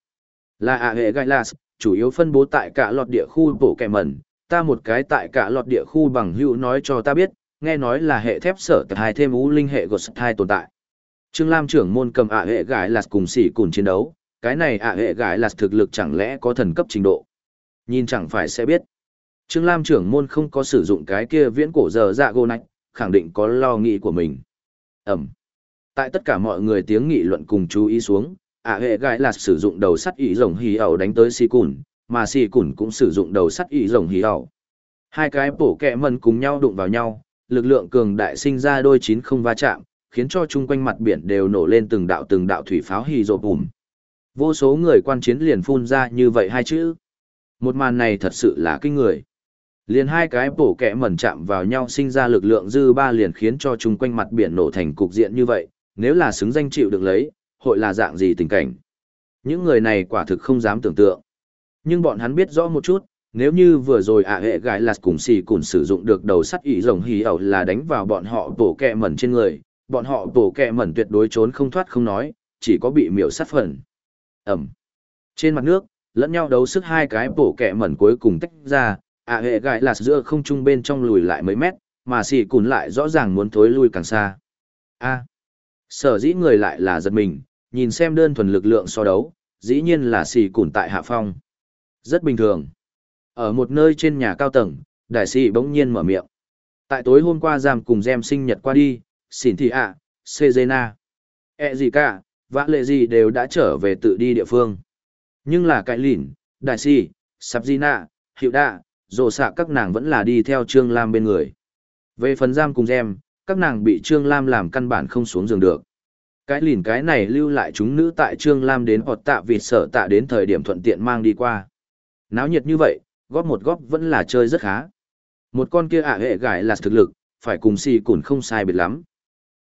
Là ạ hệ gai lạt, chủ yếu phân bố tại cả lọt địa khu bộ kẹ mần. Ta một cái tại cả lọt địa khu bằng hữu nói cho ta biết, nghe nói là hệ thép sở tại hai thêm ú linh hệ gột hai tồn tại. Trương Lam trưởng môn cầm ạ hệ gái là cùng sỉ cùng chiến đấu, cái này ạ hệ gái là thực lực chẳng lẽ có thần cấp trình độ. Nhìn chẳng phải sẽ biết. Trương Lam trưởng môn không có sử dụng cái kia viễn cổ giờ dạ gô nạch, khẳng định có lo nghĩ của mình. Ẩm. Tại tất cả mọi người tiếng nghị luận cùng chú ý xuống, ạ hệ gái là sử dụng đầu sắt ý rồng hì ẩu đánh tới xì cùn, mà xì cùn cũng sử dụng đầu sắt ý rồng hì ẩu. Hai cái bổ kẹ mần cùng nhau đụng vào nhau, lực lượng cường đại sinh ra đôi chín không va chạm, khiến cho chung quanh mặt biển đều nổ lên từng đạo từng đạo thủy pháo hì rộp ùm Vô số người quan chiến liền phun ra như vậy hai chữ. Một màn này thật sự là kinh người. Liền hai cái bổ kẹ mẩn chạm vào nhau sinh ra lực lượng dư ba liền khiến cho chung quanh mặt biển nổ thành cục diện như vậy, nếu là xứng danh chịu được lấy, hội là dạng gì tình cảnh. Những người này quả thực không dám tưởng tượng. Nhưng bọn hắn biết rõ một chút, nếu như vừa rồi ạ hệ gái lạt cùng xì cùng sử dụng được đầu sắt ỉ rồng hì ẩu là đánh vào bọn họ bổ kẹ mẩn trên người, bọn họ bổ kẹ mẩn tuyệt đối trốn không thoát không nói, chỉ có bị miểu sát phần. Ẩm. Trên mặt nước, lẫn nhau đấu sức hai cái bổ kẹ mẩn cuối cùng tách ra, ạ hệ gái lạt giữa không trung bên trong lùi lại mấy mét, mà xì cùn lại rõ ràng muốn thối lui càng xa. A. Sở dĩ người lại là giật mình, nhìn xem đơn thuần lực lượng so đấu, dĩ nhiên là xì củn tại hạ phong. Rất bình thường. Ở một nơi trên nhà cao tầng, đại sĩ bỗng nhiên mở miệng. Tại tối hôm qua giam cùng Gem sinh nhật qua đi, xỉn thị ạ, Sejena, e gì cả, vã lệ gì đều đã trở về tự đi địa phương. Nhưng là cái lỉn, đại sĩ, Sabzina, hiệu đạ, rồ xạ các nàng vẫn là đi theo Trương Lam bên người. Về phần giam cùng Gem, các nàng bị Trương Lam làm căn bản không xuống giường được. Cái lìn cái này lưu lại chúng nữ tại Trương Lam đến họt tạ vịt sở tạ đến thời điểm thuận tiện mang đi qua. Náo nhiệt như vậy, góp một góp vẫn là chơi rất khá. Một con kia ạ à hệ gải là thực lực, phải cùng xì cùn không sai biệt lắm.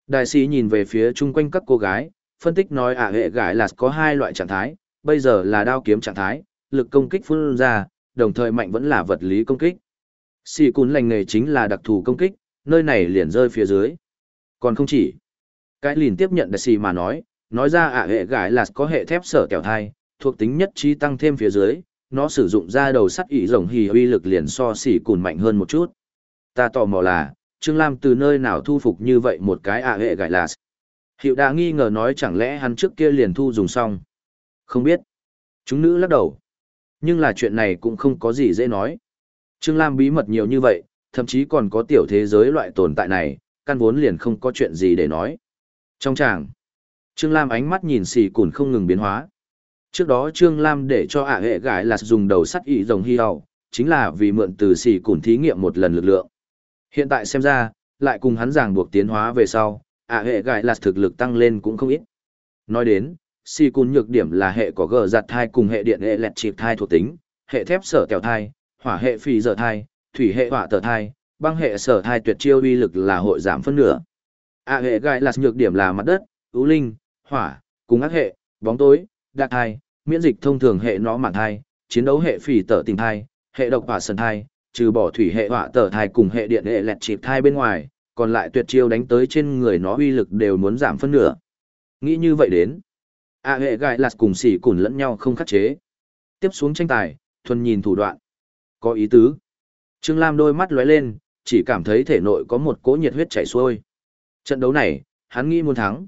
Đại sĩ nhìn về phía chung quanh các cô gái, phân tích nói ạ à hệ gải là có hai loại trạng thái, bây giờ là đao kiếm trạng thái, lực công kích phun ra, đồng thời mạnh vẫn là vật lý công kích. Si cún lành nghề chính là đặc thù công kích, nơi này liền rơi phía dưới. Còn không chỉ. Cái liền tiếp nhận đại sĩ mà nói, nói ra ạ hệ gái là có hệ thép sở kẹo thai, thuộc tính nhất trí tăng thêm phía dưới, nó sử dụng ra đầu sắt ỉ rồng hì uy lực liền so xỉ cùn mạnh hơn một chút. Ta tò mò là, Trương Lam từ nơi nào thu phục như vậy một cái ạ hệ gái là Hiệu đã nghi ngờ nói chẳng lẽ hắn trước kia liền thu dùng xong. Không biết. Chúng nữ lắc đầu. Nhưng là chuyện này cũng không có gì dễ nói. Trương Lam bí mật nhiều như vậy, thậm chí còn có tiểu thế giới loại tồn tại này, căn vốn liền không có chuyện gì để nói. Trong tràng, Trương Lam ánh mắt nhìn xì cùn không ngừng biến hóa. Trước đó trương lam để cho ạ hệ gái là dùng đầu sắt ỉ rồng hy hậu, chính là vì mượn từ xì cùn thí nghiệm một lần lực lượng. Hiện tại xem ra lại cùng hắn ràng buộc tiến hóa về sau ạ hệ gái là thực lực tăng lên cũng không ít. Nói đến xì cùn nhược điểm là hệ có gờ giặt thai cùng hệ điện hệ lẹt chịp thai thuộc tính hệ thép sở kẹo thai hỏa hệ phì dở thai thủy hệ hỏa tờ thai băng hệ sở thai tuyệt chiêu uy lực là hội giảm phân nửa ạ hệ gai là nhược điểm là mặt đất ưu linh hỏa cùng ác hệ bóng tối đặc thai miễn dịch thông thường hệ nó mạn thai, chiến đấu hệ phỉ tở tình thai, hệ độc hỏa sần thai, trừ bỏ thủy hệ hỏa tở thai cùng hệ điện hệ lẹt chịp thai bên ngoài, còn lại tuyệt chiêu đánh tới trên người nó uy lực đều muốn giảm phân nửa. Nghĩ như vậy đến, a hệ gai là cùng xỉ cùn lẫn nhau không khắc chế. Tiếp xuống tranh tài, thuần nhìn thủ đoạn. Có ý tứ. Trương Lam đôi mắt lóe lên, chỉ cảm thấy thể nội có một cỗ nhiệt huyết chảy xuôi. Trận đấu này, hắn nghĩ muốn thắng.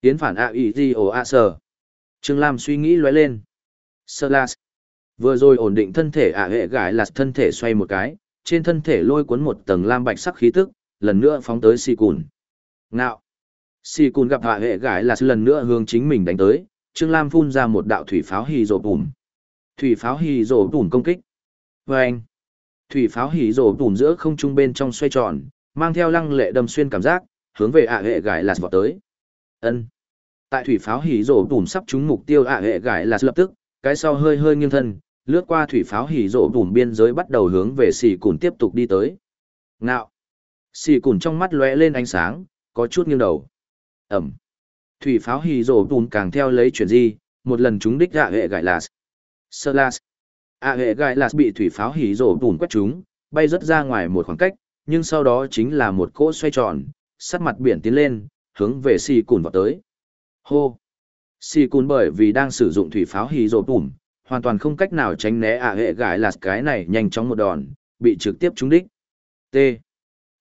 Tiến phản a i g o a sờ Trương Lam suy nghĩ lóe lên. Sơ Vừa rồi ổn định thân thể ạ hệ gái là thân thể xoay một cái, trên thân thể lôi cuốn một tầng lam bạch sắc khí tức, lần nữa phóng tới Si Cùn. Ngạo. Si Cùn gặp hạ hệ gái là lần nữa hướng chính mình đánh tới, Trương Lam phun ra một đạo thủy pháo hì rổ bùm. Thủy pháo hì rổ bùm công kích. Vâng anh. Thủy pháo hỉ rổ bùm giữa không trung bên trong xoay tròn, mang theo lăng lệ đâm xuyên cảm giác, hướng về ạ hệ gải lạt vọt tới. Ân. Tại thủy pháo hỉ rổ bùm sắp trúng mục tiêu ạ hệ gải lạt lập tức, cái sau hơi hơi nghiêng thân, lướt qua thủy pháo hỉ rổ bùm biên giới bắt đầu hướng về xì cùn tiếp tục đi tới. Ngạo. Xì cùn trong mắt lóe lên ánh sáng, có chút nghiêng đầu. Ẩm. Thủy pháo hỉ rổ bùm càng theo lấy chuyển di, một lần trúng đích ạ hệ gải lạt. Sơ lạt ạ hệ gai lạt bị thủy pháo hỉ rổ bùn quét chúng, bay rất ra ngoài một khoảng cách, nhưng sau đó chính là một cỗ xoay tròn, sắt mặt biển tiến lên, hướng về xì cùn vào tới. Hô! Xì cùn bởi vì đang sử dụng thủy pháo hỉ rổ bùn hoàn toàn không cách nào tránh né ạ hệ gãi là cái này nhanh chóng một đòn, bị trực tiếp trúng đích. T.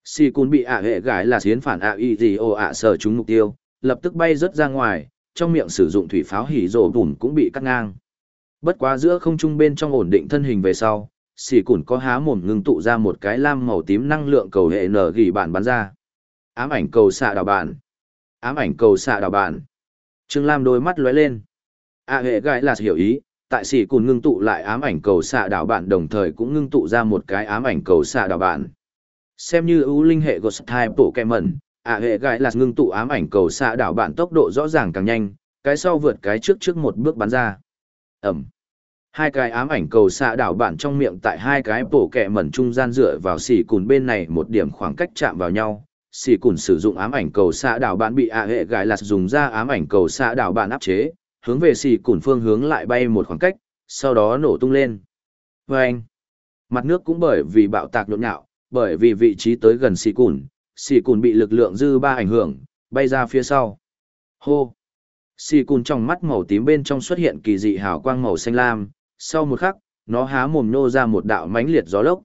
Xì cùn bị ạ hệ gãi là hiến phản a y gì ô ạ sở trúng mục tiêu, lập tức bay rớt ra ngoài, trong miệng sử dụng thủy pháo hỉ rổ bùn cũng bị cắt ngang. Bất quá giữa không trung bên trong ổn định thân hình về sau, xỉ cùn có há mồm ngưng tụ ra một cái lam màu tím năng lượng cầu hệ nở gỉ bản bắn ra. Ám ảnh cầu xạ đào bản ám ảnh cầu xạ đào bản trương lam đôi mắt lóe lên. A hệ gai là hiểu ý tại xỉ cùn ngưng tụ lại ám ảnh cầu xạ đảo bản đồng thời cũng ngưng tụ ra một cái ám ảnh cầu xạ đảo bản xem như ưu linh hệ ghost type bộ kẹ mẩn hệ gai là ngưng tụ ám ảnh cầu xạ đảo bản tốc độ rõ ràng càng nhanh cái sau vượt cái trước trước một bước bắn ra. Ẩm hai cái ám ảnh cầu xạ đảo bản trong miệng tại hai cái bổ kẹ mẩn trung gian dựa vào xỉ cùn bên này một điểm khoảng cách chạm vào nhau. Xỉ cùn sử dụng ám ảnh cầu xạ đảo bản bị ạ hệ gài lạt dùng ra ám ảnh cầu xạ đảo bản áp chế, hướng về xỉ cùn phương hướng lại bay một khoảng cách, sau đó nổ tung lên. Vê anh, mặt nước cũng bởi vì bạo tạc nhộn nhạo, bởi vì vị trí tới gần xỉ cùn xỉ cùn bị lực lượng dư ba ảnh hưởng, bay ra phía sau. Hô! Xì cùn trong mắt màu tím bên trong xuất hiện kỳ dị hào quang màu xanh lam sau một khắc, nó há mồm nô ra một đạo mãnh liệt gió lốc.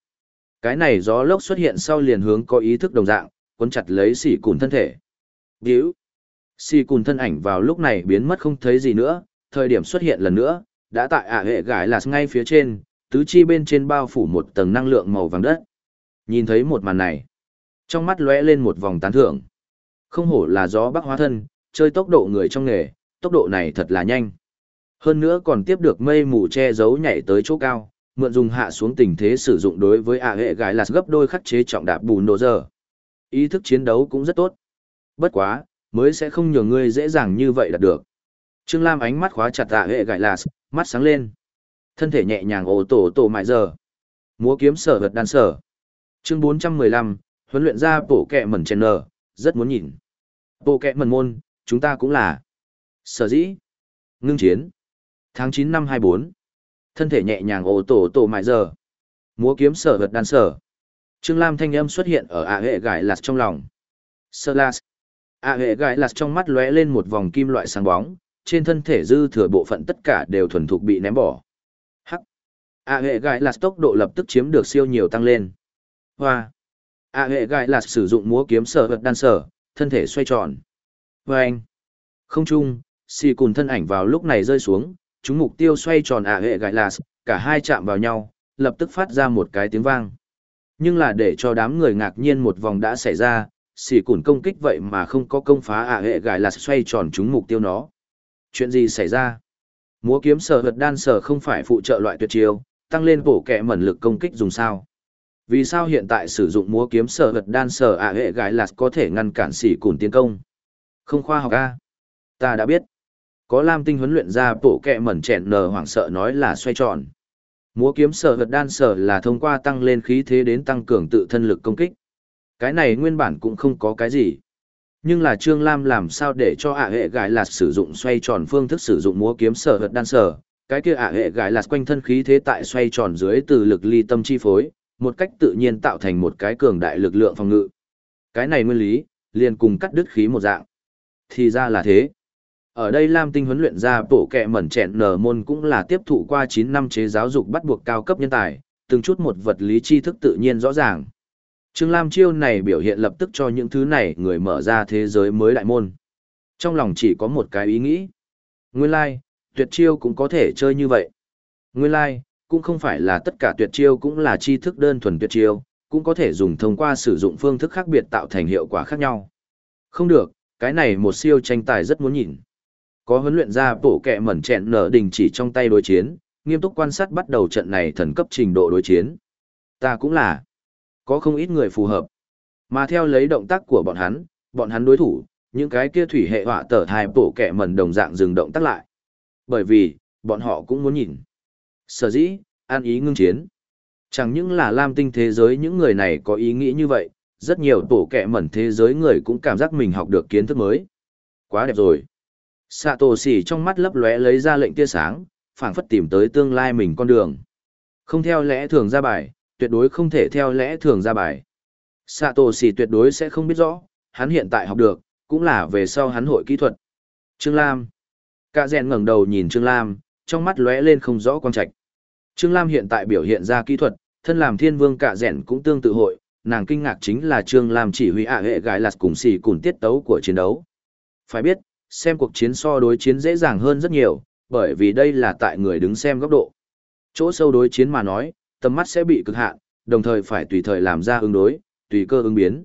Cái này gió lốc xuất hiện sau liền hướng có ý thức đồng dạng, cuốn chặt lấy xỉ cùn thân thể. Điếu. Xỉ cùn thân ảnh vào lúc này biến mất không thấy gì nữa, thời điểm xuất hiện lần nữa, đã tại ả hệ gái là ngay phía trên, tứ chi bên trên bao phủ một tầng năng lượng màu vàng đất. Nhìn thấy một màn này, trong mắt lóe lên một vòng tán thưởng. Không hổ là gió bắc hóa thân, chơi tốc độ người trong nghề, tốc độ này thật là nhanh. Hơn nữa còn tiếp được mây mù che giấu nhảy tới chỗ cao, mượn dùng hạ xuống tình thế sử dụng đối với ạ hệ gái là gấp đôi khắc chế trọng đạp bù nổ giờ. Ý thức chiến đấu cũng rất tốt. Bất quá, mới sẽ không nhường ngươi dễ dàng như vậy đạt được. Trương Lam ánh mắt khóa chặt ạ hệ gái là, mắt sáng lên. Thân thể nhẹ nhàng ồ tổ tổ mại giờ. Múa kiếm sở vật đan sở. Chương 415, huấn luyện ra bổ kẹ mẩn chèn nở, rất muốn nhìn. Bộ kẹ mẩn môn, chúng ta cũng là. Sở dĩ. Ngưng chiến. Tháng 9 năm 24. Thân thể nhẹ nhàng ô tổ tổ mại giờ. Múa kiếm sở vật đan sở. Trương Lam thanh âm xuất hiện ở ạ hệ gải lạt trong lòng. Sơ lạt. ạ hệ gải lạt trong mắt lóe lên một vòng kim loại sáng bóng, trên thân thể dư thừa bộ phận tất cả đều thuần thục bị ném bỏ. Hắc. ạ hệ gải lạt tốc độ lập tức chiếm được siêu nhiều tăng lên. Hoa. ạ hệ gải lạt sử dụng múa kiếm sở vật đan sở, thân thể xoay tròn. Vâng. Không chung, xì cùn thân ảnh vào lúc này rơi xuống, chúng mục tiêu xoay tròn ả hệ gãi là cả hai chạm vào nhau, lập tức phát ra một cái tiếng vang. Nhưng là để cho đám người ngạc nhiên một vòng đã xảy ra, xỉ cùn công kích vậy mà không có công phá ả hệ gãi là xoay tròn chúng mục tiêu nó. Chuyện gì xảy ra? Múa kiếm sở vật đan sở không phải phụ trợ loại tuyệt chiêu, tăng lên bổ kẹ mẩn lực công kích dùng sao? Vì sao hiện tại sử dụng múa kiếm sở vật đan sở ả hệ gãi là có thể ngăn cản xỉ cùn tiến công? Không khoa học a Ta đã biết có lam tinh huấn luyện ra bộ kẹ mẩn chẹn nờ hoảng sợ nói là xoay tròn. Múa kiếm sở vật đan sở là thông qua tăng lên khí thế đến tăng cường tự thân lực công kích. Cái này nguyên bản cũng không có cái gì. Nhưng là trương lam làm sao để cho ạ hệ gái lạt sử dụng xoay tròn phương thức sử dụng múa kiếm sở vật đan sở? Cái kia ạ hệ gái lạt quanh thân khí thế tại xoay tròn dưới từ lực ly tâm chi phối, một cách tự nhiên tạo thành một cái cường đại lực lượng phòng ngự. Cái này nguyên lý, liền cùng cắt đứt khí một dạng. Thì ra là thế ở đây Lam Tinh huấn luyện ra bộ kệ mẩn chẹn nở môn cũng là tiếp thụ qua 9 năm chế giáo dục bắt buộc cao cấp nhân tài, từng chút một vật lý tri thức tự nhiên rõ ràng. Trương Lam chiêu này biểu hiện lập tức cho những thứ này người mở ra thế giới mới đại môn. Trong lòng chỉ có một cái ý nghĩ. Nguyên lai, like, tuyệt chiêu cũng có thể chơi như vậy. Nguyên lai, like, cũng không phải là tất cả tuyệt chiêu cũng là tri thức đơn thuần tuyệt chiêu, cũng có thể dùng thông qua sử dụng phương thức khác biệt tạo thành hiệu quả khác nhau. Không được, cái này một siêu tranh tài rất muốn nhìn có huấn luyện ra bộ kẹ mẩn chẹn nở đình chỉ trong tay đối chiến, nghiêm túc quan sát bắt đầu trận này thần cấp trình độ đối chiến. Ta cũng là. Có không ít người phù hợp. Mà theo lấy động tác của bọn hắn, bọn hắn đối thủ, những cái kia thủy hệ họa tở thai bộ kẻ mẩn đồng dạng dừng động tác lại. Bởi vì, bọn họ cũng muốn nhìn. Sở dĩ, an ý ngưng chiến. Chẳng những là lam tinh thế giới những người này có ý nghĩ như vậy, rất nhiều tổ kẹ mẩn thế giới người cũng cảm giác mình học được kiến thức mới. Quá đẹp rồi. Sạ tổ xỉ trong mắt lấp lóe lấy ra lệnh tia sáng, phảng phất tìm tới tương lai mình con đường. Không theo lẽ thường ra bài, tuyệt đối không thể theo lẽ thường ra bài. Sạ tổ xỉ tuyệt đối sẽ không biết rõ, hắn hiện tại học được, cũng là về sau hắn hội kỹ thuật. Trương Lam. Cả rèn ngẩng đầu nhìn Trương Lam, trong mắt lóe lên không rõ quan trạch. Trương Lam hiện tại biểu hiện ra kỹ thuật, thân làm thiên vương cả rèn cũng tương tự hội, nàng kinh ngạc chính là Trương Lam chỉ huy ạ hệ gái lạt cùng xì cùng tiết tấu của chiến đấu. Phải biết, xem cuộc chiến so đối chiến dễ dàng hơn rất nhiều, bởi vì đây là tại người đứng xem góc độ. Chỗ sâu đối chiến mà nói, tầm mắt sẽ bị cực hạn, đồng thời phải tùy thời làm ra ứng đối, tùy cơ ứng biến.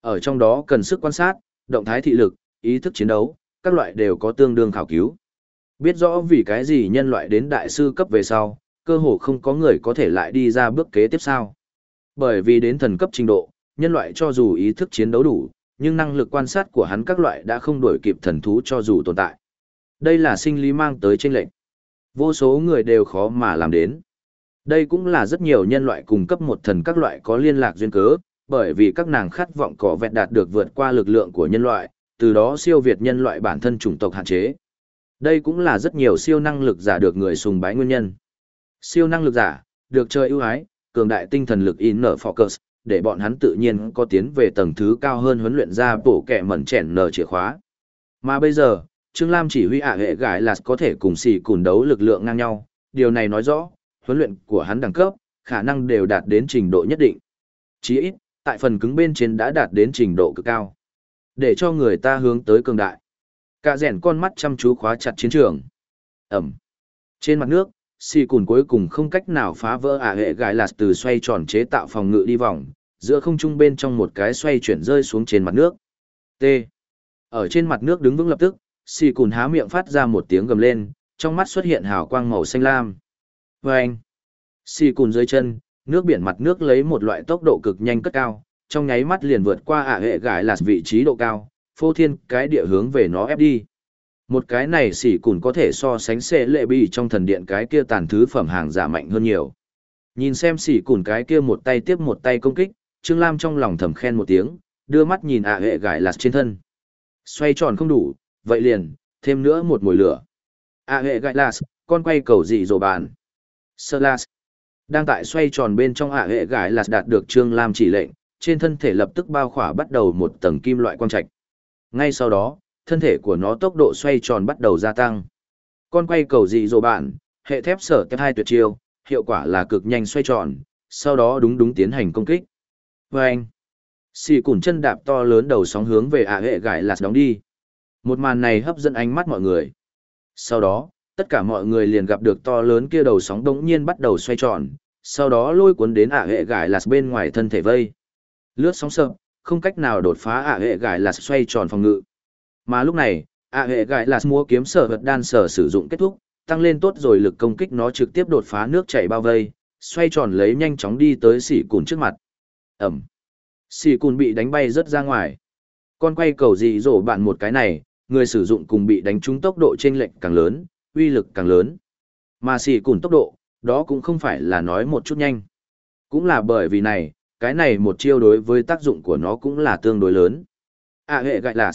Ở trong đó cần sức quan sát, động thái thị lực, ý thức chiến đấu, các loại đều có tương đương khảo cứu. Biết rõ vì cái gì nhân loại đến đại sư cấp về sau, cơ hồ không có người có thể lại đi ra bước kế tiếp sau. Bởi vì đến thần cấp trình độ, nhân loại cho dù ý thức chiến đấu đủ, nhưng năng lực quan sát của hắn các loại đã không đổi kịp thần thú cho dù tồn tại. Đây là sinh lý mang tới trên lệnh. Vô số người đều khó mà làm đến. Đây cũng là rất nhiều nhân loại cùng cấp một thần các loại có liên lạc duyên cớ, bởi vì các nàng khát vọng cỏ vẹn đạt được vượt qua lực lượng của nhân loại, từ đó siêu việt nhân loại bản thân chủng tộc hạn chế. Đây cũng là rất nhiều siêu năng lực giả được người sùng bái nguyên nhân. Siêu năng lực giả, được chơi ưu ái, cường đại tinh thần lực in nở focus, để bọn hắn tự nhiên có tiến về tầng thứ cao hơn huấn luyện ra bổ kẻ mẩn chèn nở chìa khóa. Mà bây giờ, Trương Lam chỉ huy ạ hệ gái là có thể cùng xì cùn đấu lực lượng ngang nhau, điều này nói rõ, huấn luyện của hắn đẳng cấp, khả năng đều đạt đến trình độ nhất định. Chỉ ít, tại phần cứng bên trên đã đạt đến trình độ cực cao. Để cho người ta hướng tới cường đại. Cả rèn con mắt chăm chú khóa chặt chiến trường. Ẩm. Trên mặt nước, xì cùn cuối cùng không cách nào phá vỡ ả hệ gài lạt từ xoay tròn chế tạo phòng ngự đi vòng, giữa không trung bên trong một cái xoay chuyển rơi xuống trên mặt nước. T. Ở trên mặt nước đứng vững lập tức, xì cùn há miệng phát ra một tiếng gầm lên, trong mắt xuất hiện hào quang màu xanh lam. Vâng! Xì cùn dưới chân, nước biển mặt nước lấy một loại tốc độ cực nhanh cất cao, trong nháy mắt liền vượt qua ả hệ gài lạt vị trí độ cao, phô thiên cái địa hướng về nó ép đi. Một cái này xỉ cùn có thể so sánh xệ lệ bị trong thần điện cái kia tàn thứ phẩm hàng giả mạnh hơn nhiều. Nhìn xem xỉ cùn cái kia một tay tiếp một tay công kích, Trương Lam trong lòng thầm khen một tiếng, đưa mắt nhìn ạ hệ gải lạt trên thân. Xoay tròn không đủ, vậy liền, thêm nữa một mùi lửa. ạ hệ gải lạt, con quay cầu gì rồi bàn. Sơ lạt. Đang tại xoay tròn bên trong ạ hệ gải lạt đạt được Trương Lam chỉ lệnh, trên thân thể lập tức bao khỏa bắt đầu một tầng kim loại quang trạch. Ngay sau đó, thân thể của nó tốc độ xoay tròn bắt đầu gia tăng. Con quay cầu dị rồi bạn, hệ thép sở thép hai tuyệt chiêu, hiệu quả là cực nhanh xoay tròn, sau đó đúng đúng tiến hành công kích. Vâng! anh, xì cùn chân đạp to lớn đầu sóng hướng về ả hệ gải lạt đóng đi. Một màn này hấp dẫn ánh mắt mọi người. Sau đó, tất cả mọi người liền gặp được to lớn kia đầu sóng đống nhiên bắt đầu xoay tròn, sau đó lôi cuốn đến ả hệ gải lạt bên ngoài thân thể vây. Lướt sóng sợ, không cách nào đột phá ả hệ gải lạt xoay tròn phòng ngự. Mà lúc này, ạ hệ gãi là mua kiếm sở vật đan sở sử dụng kết thúc, tăng lên tốt rồi lực công kích nó trực tiếp đột phá nước chảy bao vây, xoay tròn lấy nhanh chóng đi tới xỉ cùn trước mặt. Ẩm. Xỉ cùn bị đánh bay rất ra ngoài. Con quay cầu dị dỗ bạn một cái này, người sử dụng cùng bị đánh trúng tốc độ chênh lệch càng lớn, uy lực càng lớn. Mà xỉ cùn tốc độ, đó cũng không phải là nói một chút nhanh. Cũng là bởi vì này, cái này một chiêu đối với tác dụng của nó cũng là tương đối lớn. À hệ gại là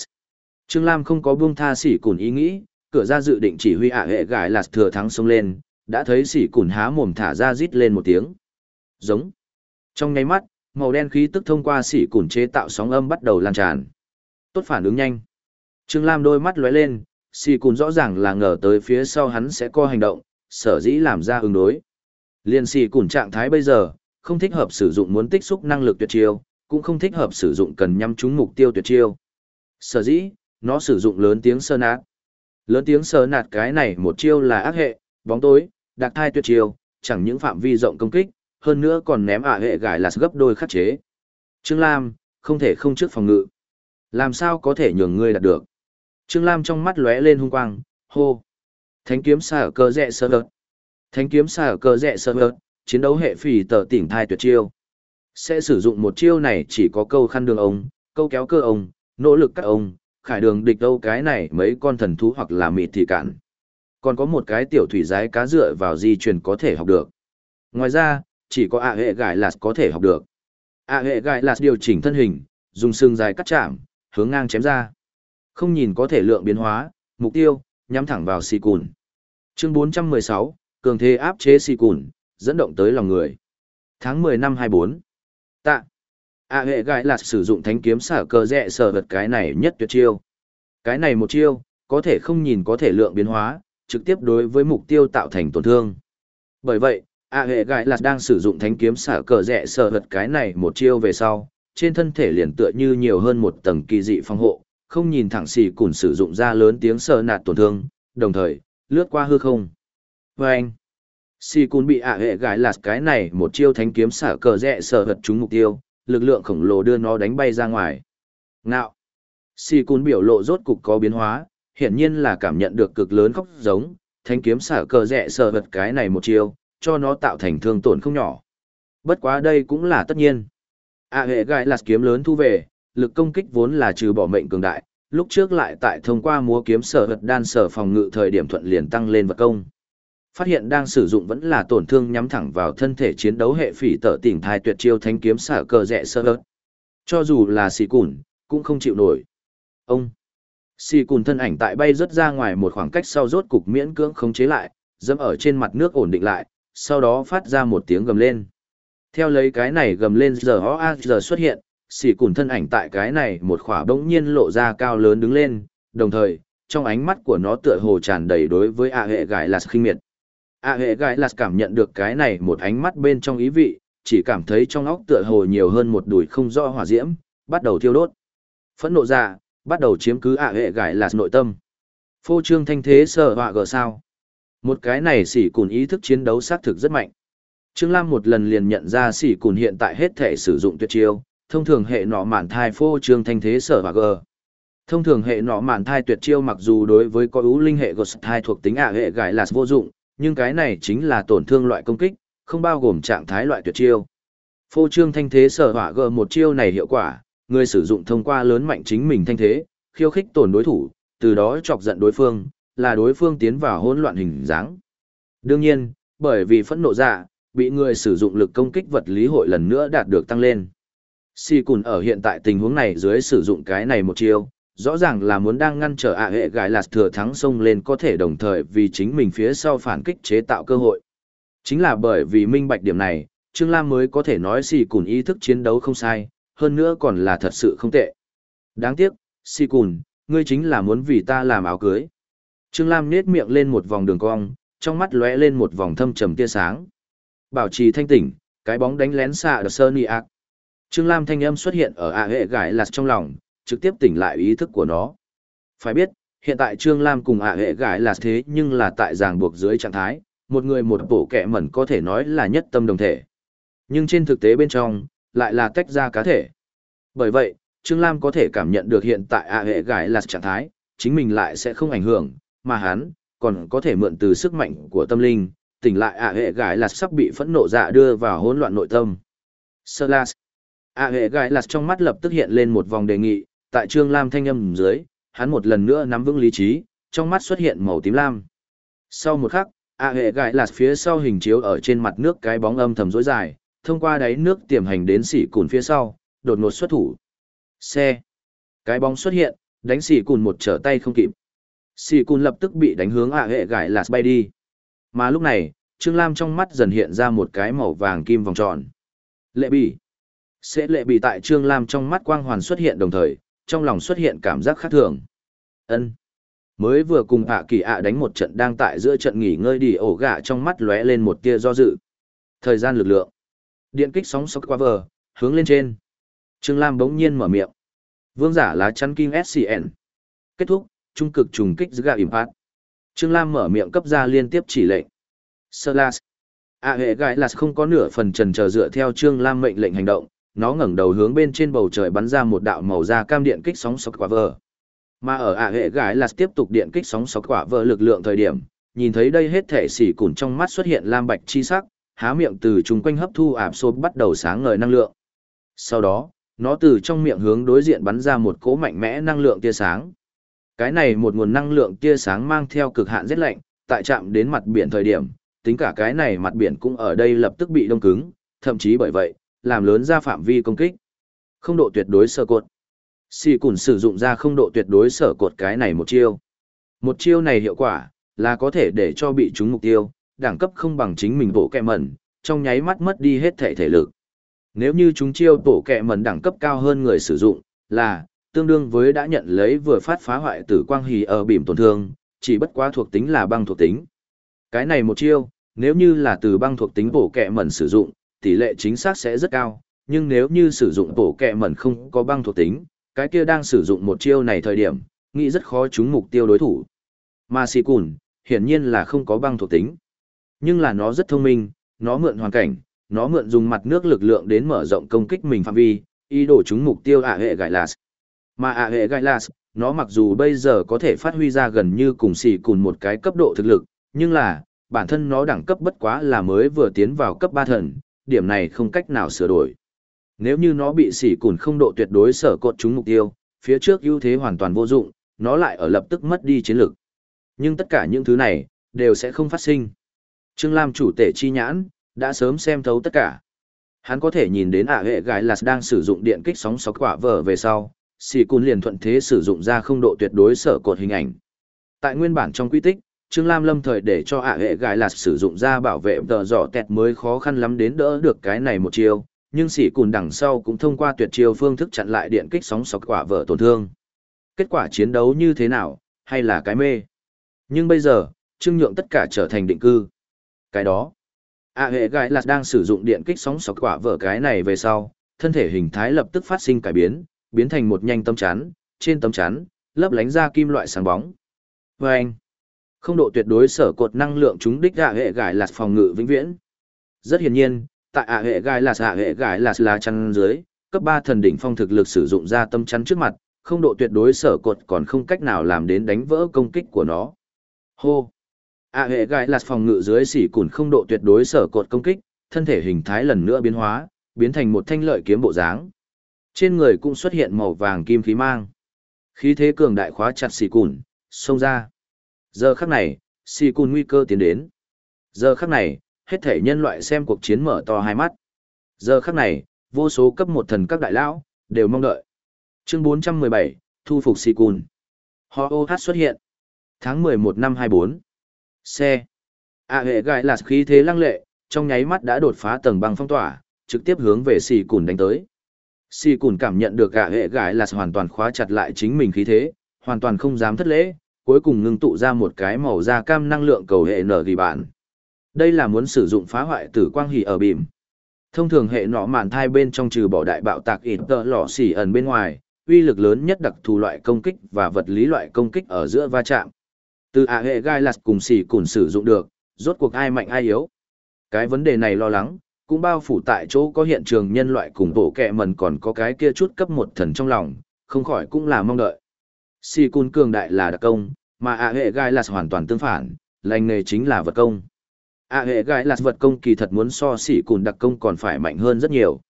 Trương Lam không có buông tha sỉ cùn ý nghĩ, cửa ra dự định chỉ huy ạ hệ gái lạt thừa thắng xông lên, đã thấy sỉ cùn há mồm thả ra rít lên một tiếng. Giống. Trong nháy mắt, màu đen khí tức thông qua sỉ cùn chế tạo sóng âm bắt đầu lan tràn. Tốt phản ứng nhanh. Trương Lam đôi mắt lóe lên, sỉ cùn rõ ràng là ngờ tới phía sau hắn sẽ có hành động, sở dĩ làm ra ứng đối. Liên sỉ cùn trạng thái bây giờ, không thích hợp sử dụng muốn tích xúc năng lực tuyệt chiêu, cũng không thích hợp sử dụng cần nhắm trúng mục tiêu tuyệt chiêu. Sở dĩ, nó sử dụng lớn tiếng sơ nạt. Lớn tiếng sơ nạt cái này một chiêu là ác hệ, bóng tối, đặc thai tuyệt chiêu, chẳng những phạm vi rộng công kích, hơn nữa còn ném ả hệ gải là gấp đôi khắc chế. Trương Lam, không thể không trước phòng ngự. Làm sao có thể nhường ngươi đạt được? Trương Lam trong mắt lóe lên hung quang, hô. Thánh kiếm xa ở cơ rẽ sơ vợt. Thánh kiếm xa ở cơ rẽ sơ vợt, chiến đấu hệ phì tờ tỉnh thai tuyệt chiêu. Sẽ sử dụng một chiêu này chỉ có câu khăn đường ông, câu kéo cơ ông, nỗ lực các ông, khải đường địch đâu cái này mấy con thần thú hoặc là mịt thì cản. Còn có một cái tiểu thủy giái cá dựa vào di truyền có thể học được. Ngoài ra, chỉ có ạ hệ gải lạt có thể học được. ạ hệ gải lạt điều chỉnh thân hình, dùng xương dài cắt chạm, hướng ngang chém ra. Không nhìn có thể lượng biến hóa, mục tiêu, nhắm thẳng vào xì cùn. Chương 416, cường thế áp chế xì cùn, dẫn động tới lòng người. Tháng 10 năm 24. A hệ gãi là sử dụng thánh kiếm xả cờ rẽ sở vật cái này nhất tuyệt chiêu. Cái này một chiêu, có thể không nhìn có thể lượng biến hóa, trực tiếp đối với mục tiêu tạo thành tổn thương. Bởi vậy, A hệ gãi là đang sử dụng thánh kiếm xả cờ rẽ sở vật cái này một chiêu về sau, trên thân thể liền tựa như nhiều hơn một tầng kỳ dị phòng hộ, không nhìn thẳng xì cùn sử dụng ra lớn tiếng sờ nạt tổn thương, đồng thời, lướt qua hư không. vê anh, xì cùn bị ạ hệ gãi lạt cái này một chiêu thánh kiếm xả cờ rẽ sở hật trúng mục tiêu, lực lượng khổng lồ đưa nó đánh bay ra ngoài. Ngạo, xì cún biểu lộ rốt cục có biến hóa, hiển nhiên là cảm nhận được cực lớn khóc giống, thanh kiếm xả cờ rẽ sở vật cái này một chiêu, cho nó tạo thành thương tổn không nhỏ. Bất quá đây cũng là tất nhiên. A hệ gai là kiếm lớn thu về, lực công kích vốn là trừ bỏ mệnh cường đại, lúc trước lại tại thông qua múa kiếm sở vật đan sở phòng ngự thời điểm thuận liền tăng lên vật công. Phát hiện đang sử dụng vẫn là tổn thương nhắm thẳng vào thân thể chiến đấu hệ phỉ tở tỉnh thai tuyệt chiêu thanh kiếm xả cờ rẽ sơ ớt. Cho dù là xì cùn, cũng không chịu nổi. Ông! Xì cùn thân ảnh tại bay rớt ra ngoài một khoảng cách sau rốt cục miễn cưỡng khống chế lại, dẫm ở trên mặt nước ổn định lại, sau đó phát ra một tiếng gầm lên. Theo lấy cái này gầm lên giờ ho a giờ xuất hiện, xì cùn thân ảnh tại cái này một khỏa bỗng nhiên lộ ra cao lớn đứng lên, đồng thời, trong ánh mắt của nó tựa hồ tràn đầy đối với a hệ gái là khinh miệt. A hệ gái lạt cảm nhận được cái này một ánh mắt bên trong ý vị, chỉ cảm thấy trong óc tựa hồ nhiều hơn một đùi không rõ hỏa diễm, bắt đầu thiêu đốt. Phẫn nộ ra, bắt đầu chiếm cứ a hệ gái lạt nội tâm. Phô trương thanh thế sợ họa gờ sao. Một cái này sỉ cùn ý thức chiến đấu xác thực rất mạnh. Trương Lam một lần liền nhận ra sỉ cùn hiện tại hết thể sử dụng tuyệt chiêu, thông thường hệ nọ mạn thai phô trương thanh thế sở họa gờ. Thông thường hệ nọ mạn thai tuyệt chiêu mặc dù đối với có ưu linh hệ gột thai thuộc tính ả hệ gài là vô dụng, nhưng cái này chính là tổn thương loại công kích, không bao gồm trạng thái loại tuyệt chiêu. Phô trương thanh thế sở hỏa gờ một chiêu này hiệu quả, người sử dụng thông qua lớn mạnh chính mình thanh thế, khiêu khích tổn đối thủ, từ đó chọc giận đối phương, là đối phương tiến vào hỗn loạn hình dáng. Đương nhiên, bởi vì phẫn nộ dạ, bị người sử dụng lực công kích vật lý hội lần nữa đạt được tăng lên. Si Cùn ở hiện tại tình huống này dưới sử dụng cái này một chiêu, rõ ràng là muốn đang ngăn trở ạ hệ gái lạt thừa thắng sông lên có thể đồng thời vì chính mình phía sau phản kích chế tạo cơ hội. Chính là bởi vì minh bạch điểm này, Trương Lam mới có thể nói Si Cùn ý thức chiến đấu không sai, hơn nữa còn là thật sự không tệ. Đáng tiếc, Si Cùn, ngươi chính là muốn vì ta làm áo cưới. Trương Lam nết miệng lên một vòng đường cong, trong mắt lóe lên một vòng thâm trầm tia sáng. Bảo trì thanh tỉnh, cái bóng đánh lén xạ sơ Sơn ạc. Trương Lam thanh âm xuất hiện ở ạ hệ gái lạt trong lòng, trực tiếp tỉnh lại ý thức của nó. Phải biết, hiện tại Trương Lam cùng ạ hệ gái là thế nhưng là tại ràng buộc dưới trạng thái, một người một bộ kẻ mẩn có thể nói là nhất tâm đồng thể. Nhưng trên thực tế bên trong, lại là tách ra cá thể. Bởi vậy, Trương Lam có thể cảm nhận được hiện tại ạ hệ gái là trạng thái, chính mình lại sẽ không ảnh hưởng, mà hắn, còn có thể mượn từ sức mạnh của tâm linh, tỉnh lại ạ hệ gái là sắp bị phẫn nộ dạ đưa vào hỗn loạn nội tâm. Sơ Las. ạ hệ gái là trong mắt lập tức hiện lên một vòng đề nghị, tại Trương Lam thanh âm dưới, hắn một lần nữa nắm vững lý trí, trong mắt xuất hiện màu tím lam. Sau một khắc, ạ hệ gãi lạt phía sau hình chiếu ở trên mặt nước cái bóng âm thầm rối dài, thông qua đáy nước tiềm hành đến xỉ cùn phía sau, đột ngột xuất thủ. Xe. Cái bóng xuất hiện, đánh xỉ cùn một trở tay không kịp. Xỉ cùn lập tức bị đánh hướng ạ hệ gãi lạt bay đi. Mà lúc này, Trương Lam trong mắt dần hiện ra một cái màu vàng kim vòng tròn. Lệ bì. Sẽ lệ bì tại Trương Lam trong mắt quang hoàn xuất hiện đồng thời, trong lòng xuất hiện cảm giác khác thường. ân Mới vừa cùng ạ kỳ ạ đánh một trận đang tại giữa trận nghỉ ngơi đi ổ gạ trong mắt lóe lên một tia do dự. Thời gian lực lượng. Điện kích sóng sốc qua vờ, hướng lên trên. Trương Lam bỗng nhiên mở miệng. Vương giả lá chắn kim SCN. Kết thúc, trung cực trùng kích giữa gạ impact. Trương Lam mở miệng cấp ra liên tiếp chỉ lệnh. Sơ Las. A hệ gai là không có nửa phần trần chờ dựa theo Trương Lam mệnh lệnh hành động, nó ngẩng đầu hướng bên trên bầu trời bắn ra một đạo màu da cam điện kích sóng sọc quả vờ. Mà ở A hệ gái là tiếp tục điện kích sóng sọc quả vờ lực lượng thời điểm, nhìn thấy đây hết thể xỉ cùn trong mắt xuất hiện lam bạch chi sắc, há miệng từ chung quanh hấp thu ạp xô bắt đầu sáng ngời năng lượng. Sau đó, nó từ trong miệng hướng đối diện bắn ra một cỗ mạnh mẽ năng lượng tia sáng. Cái này một nguồn năng lượng tia sáng mang theo cực hạn rét lạnh, tại chạm đến mặt biển thời điểm, tính cả cái này mặt biển cũng ở đây lập tức bị đông cứng, thậm chí bởi vậy, làm lớn ra phạm vi công kích. Không độ tuyệt đối sở cột. Xì cùn sử dụng ra không độ tuyệt đối sở cột cái này một chiêu. Một chiêu này hiệu quả, là có thể để cho bị trúng mục tiêu, đẳng cấp không bằng chính mình bộ kẹ mẩn, trong nháy mắt mất đi hết thể thể lực. Nếu như chúng chiêu tổ kẹ mẩn đẳng cấp cao hơn người sử dụng, là, tương đương với đã nhận lấy vừa phát phá hoại tử quang hì ở bìm tổn thương, chỉ bất quá thuộc tính là băng thuộc tính. Cái này một chiêu, nếu như là từ băng thuộc tính bổ kẹ mẩn sử dụng, tỷ lệ chính xác sẽ rất cao, nhưng nếu như sử dụng bổ kẹ mẩn không có băng thuộc tính, cái kia đang sử dụng một chiêu này thời điểm, nghĩ rất khó trúng mục tiêu đối thủ. Mà xì cùn, hiển nhiên là không có băng thuộc tính. Nhưng là nó rất thông minh, nó mượn hoàn cảnh, nó mượn dùng mặt nước lực lượng đến mở rộng công kích mình phạm vi, ý đồ trúng mục tiêu ạ hệ gai lạt. Mà ạ hệ gai lạt, nó mặc dù bây giờ có thể phát huy ra gần như cùng xì cùn một cái cấp độ thực lực, nhưng là, bản thân nó đẳng cấp bất quá là mới vừa tiến vào cấp 3 thần, điểm này không cách nào sửa đổi. Nếu như nó bị xỉ cùn không độ tuyệt đối sở cột chúng mục tiêu, phía trước ưu thế hoàn toàn vô dụng, nó lại ở lập tức mất đi chiến lực. Nhưng tất cả những thứ này, đều sẽ không phát sinh. Trương Lam chủ tể chi nhãn, đã sớm xem thấu tất cả. Hắn có thể nhìn đến ả hệ gái là đang sử dụng điện kích sóng sóc quả vở về sau, xỉ cùn liền thuận thế sử dụng ra không độ tuyệt đối sở cột hình ảnh. Tại nguyên bản trong quy tích, Trương Lam lâm thời để cho ả hệ gài lạt sử dụng ra bảo vệ tờ giỏ tẹt mới khó khăn lắm đến đỡ được cái này một chiêu, nhưng sỉ cùn đằng sau cũng thông qua tuyệt chiêu phương thức chặn lại điện kích sóng sọc quả vợ tổn thương. Kết quả chiến đấu như thế nào, hay là cái mê? Nhưng bây giờ, Trương Nhượng tất cả trở thành định cư. Cái đó, A hệ gài lạt đang sử dụng điện kích sóng sọc quả vợ cái này về sau, thân thể hình thái lập tức phát sinh cải biến, biến thành một nhanh tâm chắn, trên tâm chắn, lấp lánh ra kim loại sáng bóng. Và anh, không độ tuyệt đối sở cột năng lượng chúng đích hạ hệ gài là phòng ngự vĩnh viễn. Rất hiển nhiên, tại ạ hệ gài là ạ hệ gài là là chăn dưới, cấp ba thần đỉnh phong thực lực sử dụng ra tâm chắn trước mặt, không độ tuyệt đối sở cột còn không cách nào làm đến đánh vỡ công kích của nó. Hô! ạ hệ gai là phòng ngự dưới xỉ cùn không độ tuyệt đối sở cột công kích, thân thể hình thái lần nữa biến hóa, biến thành một thanh lợi kiếm bộ dáng. Trên người cũng xuất hiện màu vàng kim khí mang. Khí thế cường đại khóa chặt xỉ cùn, xông ra. Giờ khắc này, si cun nguy cơ tiến đến. Giờ khắc này, hết thể nhân loại xem cuộc chiến mở to hai mắt. Giờ khắc này, vô số cấp một thần các đại lão, đều mong đợi. Chương 417, Thu phục si cun. Ho ô hát xuất hiện. Tháng 11 năm 24. Xe. A hệ gai là khí thế lăng lệ, trong nháy mắt đã đột phá tầng băng phong tỏa, trực tiếp hướng về xì cùn đánh tới. Xì cùn cảm nhận được gã hệ gãi là hoàn toàn khóa chặt lại chính mình khí thế, hoàn toàn không dám thất lễ, cuối cùng ngưng tụ ra một cái màu da cam năng lượng cầu hệ nở ghi bạn. Đây là muốn sử dụng phá hoại tử quang hỉ ở bìm. Thông thường hệ nọ mạn thai bên trong trừ bỏ đại bạo tạc ít tờ lỏ xỉ ẩn bên ngoài, uy lực lớn nhất đặc thù loại công kích và vật lý loại công kích ở giữa va chạm. Từ ạ hệ gai lạt cùng xỉ cùng sử dụng được, rốt cuộc ai mạnh ai yếu. Cái vấn đề này lo lắng, cũng bao phủ tại chỗ có hiện trường nhân loại cùng bộ kẹ mần còn có cái kia chút cấp một thần trong lòng, không khỏi cũng là mong đợi. xì cùn cường đại là đặc công, mà ạ hệ gai lạt hoàn toàn tương phản, lành nghề chính là vật công. a hệ gai là vật công kỳ thật muốn so xỉ cùn đặc công còn phải mạnh hơn rất nhiều.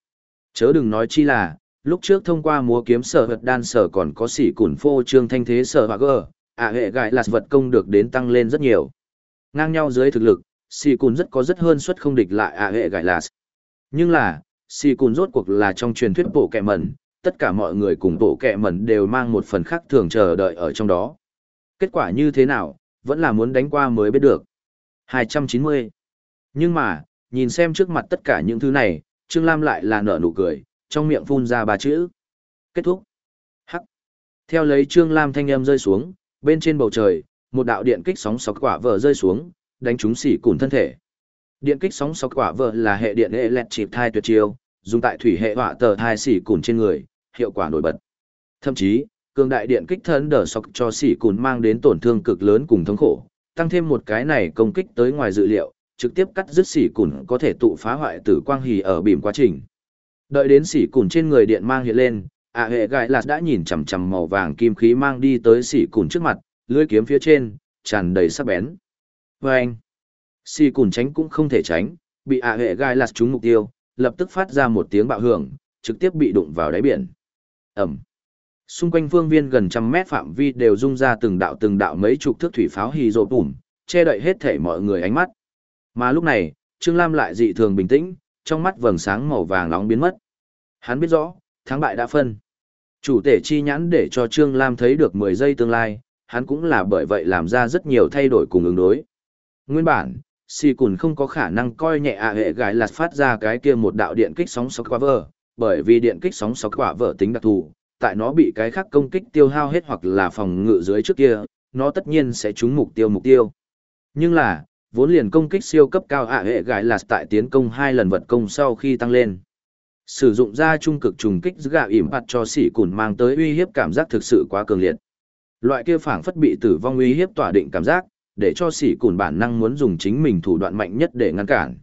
Chớ đừng nói chi là lúc trước thông qua múa kiếm sở vật đan sở còn có xỉ cùn phô trương thanh thế sở và gờ ạ hệ gai là vật công được đến tăng lên rất nhiều. Ngang nhau dưới thực lực xỉ cùn rất có rất hơn suất không địch lại ạ hệ gai là nhưng là xỉ cùn rốt cuộc là trong truyền thuyết bộ kẹ mẩn tất cả mọi người cùng bộ kẹ mẩn đều mang một phần khác thường chờ đợi ở trong đó kết quả như thế nào vẫn là muốn đánh qua mới biết được 290. Nhưng mà, nhìn xem trước mặt tất cả những thứ này, Trương Lam lại là nở nụ cười, trong miệng phun ra ba chữ. Kết thúc. Hắc. Theo lấy Trương Lam thanh âm rơi xuống, bên trên bầu trời, một đạo điện kích sóng sọc quả vờ rơi xuống, đánh trúng xỉ cùn thân thể. Điện kích sóng sọc quả vờ là hệ điện hệ lẹt chịp thai tuyệt chiêu, dùng tại thủy hệ hỏa tờ thai xỉ cùn trên người, hiệu quả nổi bật. Thậm chí, cường đại điện kích thân đờ sọc cho sỉ cùn mang đến tổn thương cực lớn cùng thống khổ, tăng thêm một cái này công kích tới ngoài dự liệu, trực tiếp cắt dứt sỉ cùn có thể tụ phá hoại tử quang hì ở bìm quá trình. Đợi đến sỉ cùn trên người điện mang hiện lên, ạ hệ gại lạt đã nhìn chằm chằm màu vàng kim khí mang đi tới sỉ cùn trước mặt, lưỡi kiếm phía trên, tràn đầy sắc bén. Và anh, Sỉ cùn tránh cũng không thể tránh, bị ạ hệ gai lạt trúng mục tiêu, lập tức phát ra một tiếng bạo hưởng, trực tiếp bị đụng vào đáy biển. Ẩm. Xung quanh phương viên gần trăm mét phạm vi đều rung ra từng đạo từng đạo mấy chục thước thủy pháo hì rộp ủm che đậy hết thể mọi người ánh mắt. Mà lúc này, Trương Lam lại dị thường bình tĩnh, trong mắt vầng sáng màu vàng nóng biến mất. Hắn biết rõ, thắng bại đã phân. Chủ tể chi nhãn để cho Trương Lam thấy được 10 giây tương lai, hắn cũng là bởi vậy làm ra rất nhiều thay đổi cùng ứng đối. Nguyên bản, Si Cùn không có khả năng coi nhẹ ạ hệ gái lạt phát ra cái kia một đạo điện kích sóng sọc quả vờ, bởi vì điện kích sóng sọc quả vờ tính đặc thù, tại nó bị cái khác công kích tiêu hao hết hoặc là phòng ngự dưới trước kia, nó tất nhiên sẽ trúng mục tiêu mục tiêu. Nhưng là, vốn liền công kích siêu cấp cao ạ hệ gái là tại tiến công hai lần vật công sau khi tăng lên. Sử dụng ra trung cực trùng kích gạ ỉm bạt cho sỉ cùn mang tới uy hiếp cảm giác thực sự quá cường liệt. Loại kia phảng phất bị tử vong uy hiếp tỏa định cảm giác, để cho sỉ cùn bản năng muốn dùng chính mình thủ đoạn mạnh nhất để ngăn cản.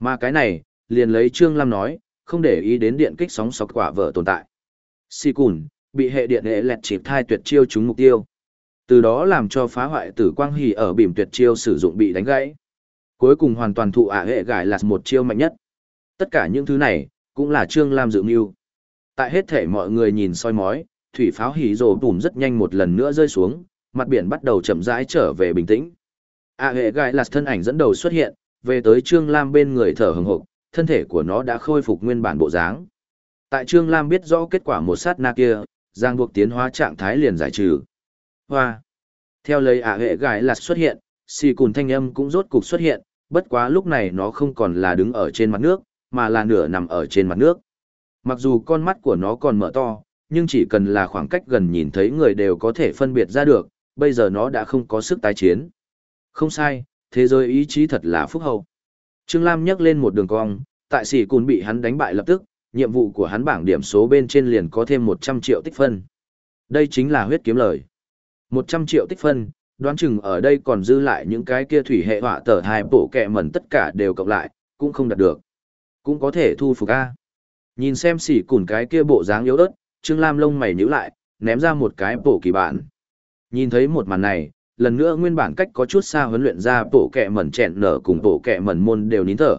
Mà cái này, liền lấy Trương Lam nói, không để ý đến điện kích sóng sọc quả vợ tồn tại. Si cùn, bị hệ điện hệ lẹt chịp thai tuyệt chiêu trúng mục tiêu. Từ đó làm cho phá hoại tử quang hỉ ở bìm tuyệt chiêu sử dụng bị đánh gãy. Cuối cùng hoàn toàn thụ ả hệ gải là một chiêu mạnh nhất. Tất cả những thứ này, cũng là Trương Lam dự mưu. Tại hết thể mọi người nhìn soi mói, thủy pháo hỉ rồ bùm rất nhanh một lần nữa rơi xuống, mặt biển bắt đầu chậm rãi trở về bình tĩnh. A hệ gai là thân ảnh dẫn đầu xuất hiện, về tới Trương Lam bên người thở hừng hực, thân thể của nó đã khôi phục nguyên bản bộ dáng. Tại Trương Lam biết rõ kết quả một sát na kia, giang buộc tiến hóa trạng thái liền giải trừ. Hoa. Theo lời ả hệ gái là xuất hiện, xì cùn thanh âm cũng rốt cục xuất hiện, bất quá lúc này nó không còn là đứng ở trên mặt nước, mà là nửa nằm ở trên mặt nước. Mặc dù con mắt của nó còn mở to, nhưng chỉ cần là khoảng cách gần nhìn thấy người đều có thể phân biệt ra được, bây giờ nó đã không có sức tái chiến. Không sai, thế giới ý chí thật là phúc hậu. Trương Lam nhắc lên một đường cong, tại sĩ cùn bị hắn đánh bại lập tức, nhiệm vụ của hắn bảng điểm số bên trên liền có thêm 100 triệu tích phân. Đây chính là huyết kiếm lời. 100 triệu tích phân, đoán chừng ở đây còn dư lại những cái kia thủy hệ họa tở hai bộ kẹ mẩn tất cả đều cộng lại, cũng không đạt được. Cũng có thể thu phục A. Nhìn xem xỉ cùn cái kia bộ dáng yếu ớt, Trương Lam lông mày nhíu lại, ném ra một cái bộ kỳ bản. Nhìn thấy một màn này, lần nữa nguyên bản cách có chút xa huấn luyện ra bộ kẹ mẩn chẹn nở cùng bộ kẹ mẩn môn đều nín thở.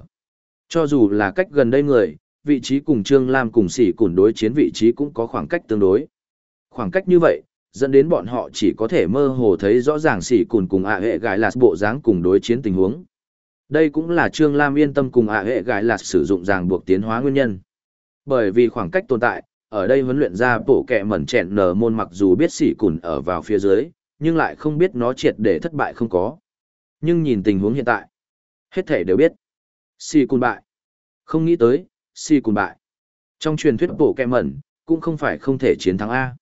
Cho dù là cách gần đây người, vị trí cùng Trương Lam cùng xỉ cùn đối chiến vị trí cũng có khoảng cách tương đối. Khoảng cách như vậy, dẫn đến bọn họ chỉ có thể mơ hồ thấy rõ ràng xỉ cùn cùng ạ hệ gái là bộ dáng cùng đối chiến tình huống. Đây cũng là Trương Lam yên tâm cùng ạ hệ gái là sử dụng ràng buộc tiến hóa nguyên nhân. Bởi vì khoảng cách tồn tại, ở đây huấn luyện ra bộ kẹ mẩn chẹn nở môn mặc dù biết xỉ cùn ở vào phía dưới, nhưng lại không biết nó triệt để thất bại không có. Nhưng nhìn tình huống hiện tại, hết thể đều biết. Xỉ cùn bại. Không nghĩ tới, si cùn bại. Trong truyền thuyết bộ kẹ mẩn, cũng không phải không thể chiến thắng A.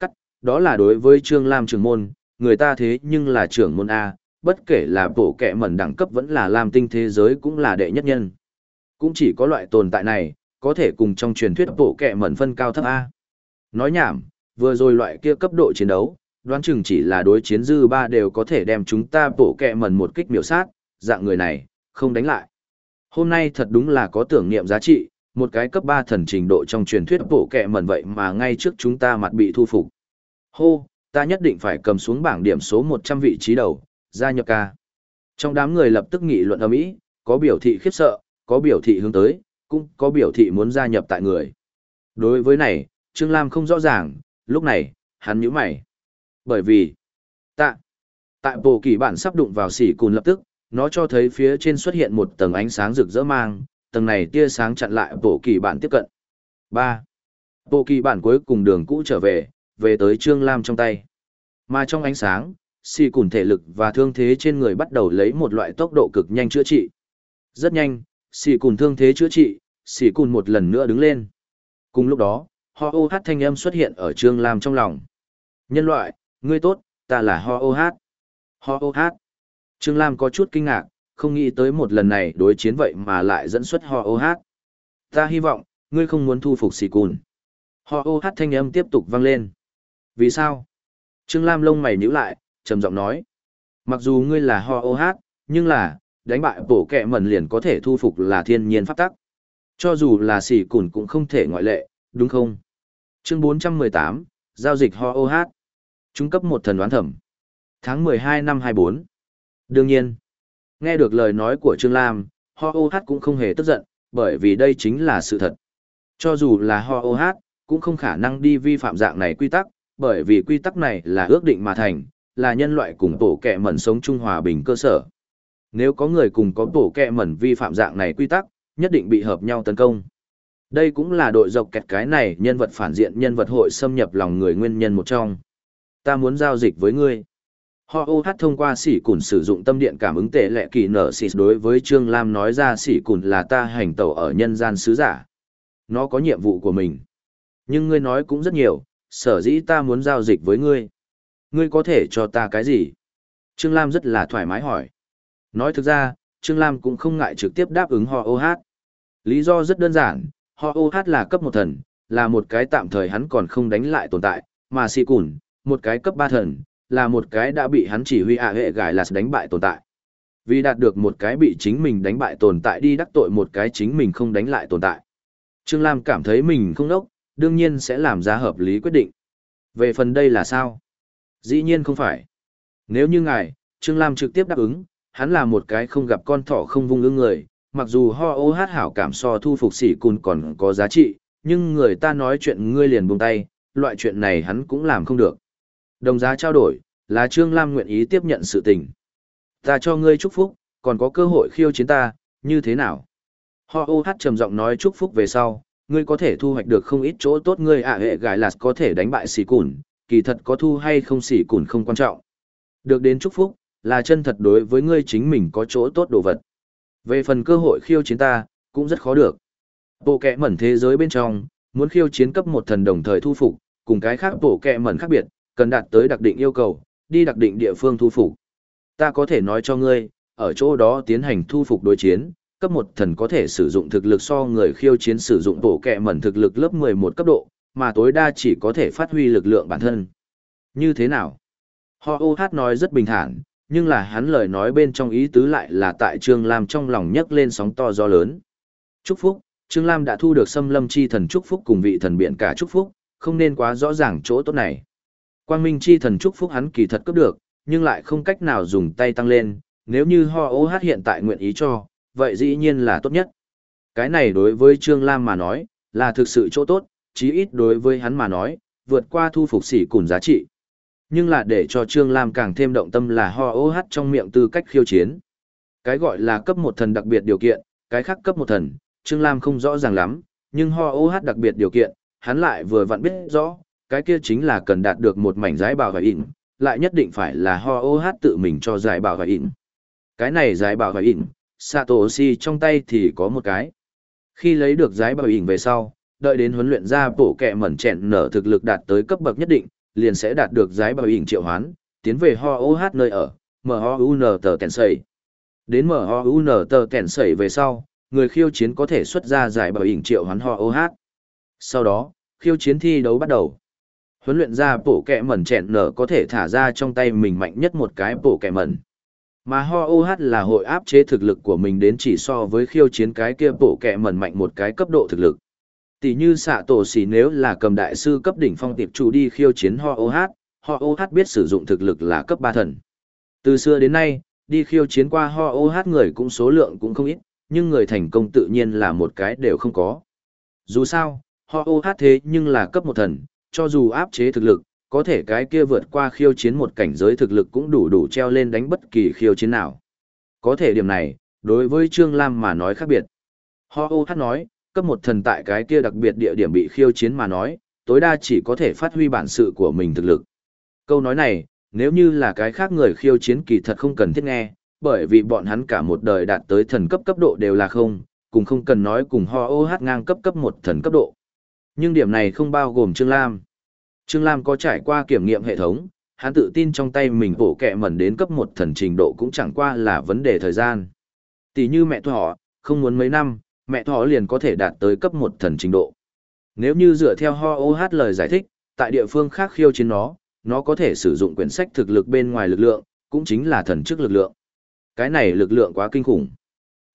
Cắt, đó là đối với Trương Lam trưởng môn, người ta thế nhưng là trưởng môn A, bất kể là bộ kẹ mẩn đẳng cấp vẫn là Lam tinh thế giới cũng là đệ nhất nhân. Cũng chỉ có loại tồn tại này, có thể cùng trong truyền thuyết bộ kẹ mẩn phân cao thấp A. Nói nhảm, vừa rồi loại kia cấp độ chiến đấu, đoán chừng chỉ là đối chiến dư ba đều có thể đem chúng ta bộ kẹ mẩn một kích miểu sát, dạng người này, không đánh lại. Hôm nay thật đúng là có tưởng niệm giá trị, một cái cấp 3 thần trình độ trong truyền thuyết bổ kẹ mẩn vậy mà ngay trước chúng ta mặt bị thu phục. Hô, ta nhất định phải cầm xuống bảng điểm số 100 vị trí đầu, gia nhập ca. Trong đám người lập tức nghị luận ầm ĩ, có biểu thị khiếp sợ, có biểu thị hướng tới, cũng có biểu thị muốn gia nhập tại người. Đối với này, Trương Lam không rõ ràng, lúc này, hắn nhíu mày. Bởi vì, tạ, tại bộ kỳ bản sắp đụng vào sỉ cùn lập tức, nó cho thấy phía trên xuất hiện một tầng ánh sáng rực rỡ mang, tầng này tia sáng chặn lại bộ kỳ bản tiếp cận. 3. Bộ kỳ bản cuối cùng đường cũ trở về, về tới Trương Lam trong tay. Mà trong ánh sáng, xì cùn thể lực và thương thế trên người bắt đầu lấy một loại tốc độ cực nhanh chữa trị. Rất nhanh, xì cùn thương thế chữa trị, xì cùn một lần nữa đứng lên. Cùng lúc đó, ho ô hát thanh âm xuất hiện ở Trương Lam trong lòng. Nhân loại, ngươi tốt, ta là ho ô hát. Ho ô hát. Trương Lam có chút kinh ngạc, không nghĩ tới một lần này đối chiến vậy mà lại dẫn xuất ho ô hát. Ta hy vọng, ngươi không muốn thu phục xì cùn. Ho ô hát thanh âm tiếp tục vang lên. Vì sao? Trương Lam lông mày nhíu lại, trầm giọng nói. Mặc dù ngươi là ho ô hát, nhưng là, đánh bại bổ kẹ mẩn liền có thể thu phục là thiên nhiên pháp tắc. Cho dù là xì cùn cũng không thể ngoại lệ, đúng không? Chương 418, Giao dịch ho ô hát. Trung cấp một thần đoán thẩm. Tháng 12 năm 24. Đương nhiên, nghe được lời nói của Trương Lam, ho oh hát cũng không hề tức giận, bởi vì đây chính là sự thật. Cho dù là ho oh hát, cũng không khả năng đi vi phạm dạng này quy tắc, bởi vì quy tắc này là ước định mà thành, là nhân loại cùng tổ kẹ mẩn sống chung hòa bình cơ sở. Nếu có người cùng có tổ kẹ mẩn vi phạm dạng này quy tắc, nhất định bị hợp nhau tấn công. Đây cũng là đội dọc kẹt cái này nhân vật phản diện nhân vật hội xâm nhập lòng người nguyên nhân một trong. Ta muốn giao dịch với ngươi. Họ ô hát thông qua sỉ cùn sử dụng tâm điện cảm ứng tệ lệ kỳ nở sỉ đối với Trương Lam nói ra sỉ cùn là ta hành tẩu ở nhân gian sứ giả. Nó có nhiệm vụ của mình. Nhưng ngươi nói cũng rất nhiều, sở dĩ ta muốn giao dịch với ngươi. Ngươi có thể cho ta cái gì? Trương Lam rất là thoải mái hỏi. Nói thực ra, Trương Lam cũng không ngại trực tiếp đáp ứng họ ô hát. Lý do rất đơn giản, họ ô hát là cấp một thần, là một cái tạm thời hắn còn không đánh lại tồn tại, mà Sỉ cùn, một cái cấp ba thần, là một cái đã bị hắn chỉ huy ạ hệ gài là đánh bại tồn tại. Vì đạt được một cái bị chính mình đánh bại tồn tại đi đắc tội một cái chính mình không đánh lại tồn tại. Trương Lam cảm thấy mình không đốc, đương nhiên sẽ làm ra hợp lý quyết định. Về phần đây là sao? Dĩ nhiên không phải. Nếu như ngài, Trương Lam trực tiếp đáp ứng, hắn là một cái không gặp con thỏ không vung ưng người, mặc dù ho ô hát hảo cảm so thu phục sỉ cùn còn có giá trị, nhưng người ta nói chuyện ngươi liền buông tay, loại chuyện này hắn cũng làm không được. Đồng giá trao đổi, là Trương Lam nguyện ý tiếp nhận sự tình. Ta cho ngươi chúc phúc, còn có cơ hội khiêu chiến ta, như thế nào? Ho ô hát trầm giọng nói chúc phúc về sau, ngươi có thể thu hoạch được không ít chỗ tốt ngươi ạ hệ gái là có thể đánh bại xỉ cùn, kỳ thật có thu hay không xỉ cùn không quan trọng. Được đến chúc phúc, là chân thật đối với ngươi chính mình có chỗ tốt đồ vật. Về phần cơ hội khiêu chiến ta, cũng rất khó được. Bộ kẹ mẩn thế giới bên trong, muốn khiêu chiến cấp một thần đồng thời thu phục, cùng cái khác bộ kẹ mẩn khác biệt, cần đạt tới đặc định yêu cầu, đi đặc định địa phương thu phục. Ta có thể nói cho ngươi, ở chỗ đó tiến hành thu phục đối chiến, cấp một thần có thể sử dụng thực lực so người khiêu chiến sử dụng bổ kẹ mẩn thực lực lớp 11 cấp độ, mà tối đa chỉ có thể phát huy lực lượng bản thân. Như thế nào? Ho ô hát nói rất bình thản, nhưng là hắn lời nói bên trong ý tứ lại là tại Trương Lam trong lòng nhấc lên sóng to gió lớn. Chúc phúc, Trương Lam đã thu được xâm lâm chi thần chúc phúc cùng vị thần biện cả chúc phúc, không nên quá rõ ràng chỗ tốt này. Quang Minh chi thần chúc phúc hắn kỳ thật cấp được, nhưng lại không cách nào dùng tay tăng lên, nếu như ho ô hát hiện tại nguyện ý cho, vậy dĩ nhiên là tốt nhất. Cái này đối với Trương Lam mà nói, là thực sự chỗ tốt, chí ít đối với hắn mà nói, vượt qua thu phục sỉ cùn giá trị. Nhưng là để cho Trương Lam càng thêm động tâm là ho ô hát trong miệng tư cách khiêu chiến. Cái gọi là cấp một thần đặc biệt điều kiện, cái khác cấp một thần, Trương Lam không rõ ràng lắm, nhưng ho ô hát đặc biệt điều kiện, hắn lại vừa vặn biết rõ, cái kia chính là cần đạt được một mảnh giải bảo và ịn, lại nhất định phải là ho ô hát tự mình cho giải bảo và ịn. Cái này giải bảo và ịn, Satoshi trong tay thì có một cái. Khi lấy được giải bảo ịn về sau, đợi đến huấn luyện ra bộ kẹ mẩn chẹn nở thực lực đạt tới cấp bậc nhất định, liền sẽ đạt được giải bảo ịn triệu hoán, tiến về ho ô hát nơi ở, M-O-U-N tờ kèn sầy. Đến M-O-U-N tờ kèn sầy về sau, người khiêu chiến có thể xuất ra giải bảo ịn triệu hoán ho ô hát. Sau đó, khiêu chiến thi đấu bắt đầu huấn luyện ra bộ kẹ mẩn chẹn nở có thể thả ra trong tay mình mạnh nhất một cái bộ kẹ mẩn. Mà ho oh là hội áp chế thực lực của mình đến chỉ so với khiêu chiến cái kia bộ kẹ mẩn mạnh một cái cấp độ thực lực. Tỷ như xạ tổ xỉ nếu là cầm đại sư cấp đỉnh phong tiệp chủ đi khiêu chiến ho oh ho oh biết sử dụng thực lực là cấp ba thần. Từ xưa đến nay, đi khiêu chiến qua ho oh người cũng số lượng cũng không ít, nhưng người thành công tự nhiên là một cái đều không có. Dù sao, ho oh thế nhưng là cấp một thần cho dù áp chế thực lực, có thể cái kia vượt qua khiêu chiến một cảnh giới thực lực cũng đủ đủ treo lên đánh bất kỳ khiêu chiến nào. Có thể điểm này, đối với Trương Lam mà nói khác biệt. Ho ô hát nói, cấp một thần tại cái kia đặc biệt địa điểm bị khiêu chiến mà nói, tối đa chỉ có thể phát huy bản sự của mình thực lực. Câu nói này, nếu như là cái khác người khiêu chiến kỳ thật không cần thiết nghe, bởi vì bọn hắn cả một đời đạt tới thần cấp cấp độ đều là không, cùng không cần nói cùng ho ô hát ngang cấp cấp một thần cấp độ. Nhưng điểm này không bao gồm Trương Lam. Trương Lam có trải qua kiểm nghiệm hệ thống, hắn tự tin trong tay mình bổ kẹ mẩn đến cấp một thần trình độ cũng chẳng qua là vấn đề thời gian. Tỷ như mẹ thỏ, không muốn mấy năm, mẹ thỏ liền có thể đạt tới cấp một thần trình độ. Nếu như dựa theo ho OH lời giải thích, tại địa phương khác khiêu chiến nó, nó có thể sử dụng quyển sách thực lực bên ngoài lực lượng, cũng chính là thần chức lực lượng. Cái này lực lượng quá kinh khủng.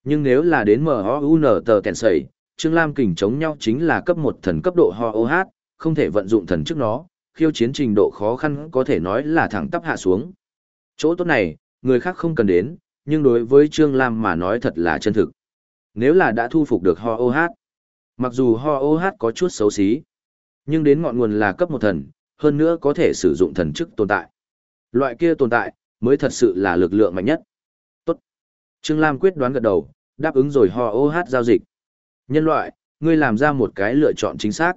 Nhưng nếu là đến MOUN tờ kèn sẩy, Trương Lam kình chống nhau chính là cấp một thần cấp độ ho OH, không thể vận dụng thần trước nó, khiêu chiến trình độ khó khăn có thể nói là thẳng tắp hạ xuống. Chỗ tốt này, người khác không cần đến, nhưng đối với Trương Lam mà nói thật là chân thực. Nếu là đã thu phục được ho OH, Mặc dù ho ô hát có chút xấu xí, nhưng đến ngọn nguồn là cấp một thần, hơn nữa có thể sử dụng thần chức tồn tại. Loại kia tồn tại, mới thật sự là lực lượng mạnh nhất. Tốt. Trương Lam quyết đoán gật đầu, đáp ứng rồi ho ô hát giao dịch. Nhân loại, ngươi làm ra một cái lựa chọn chính xác.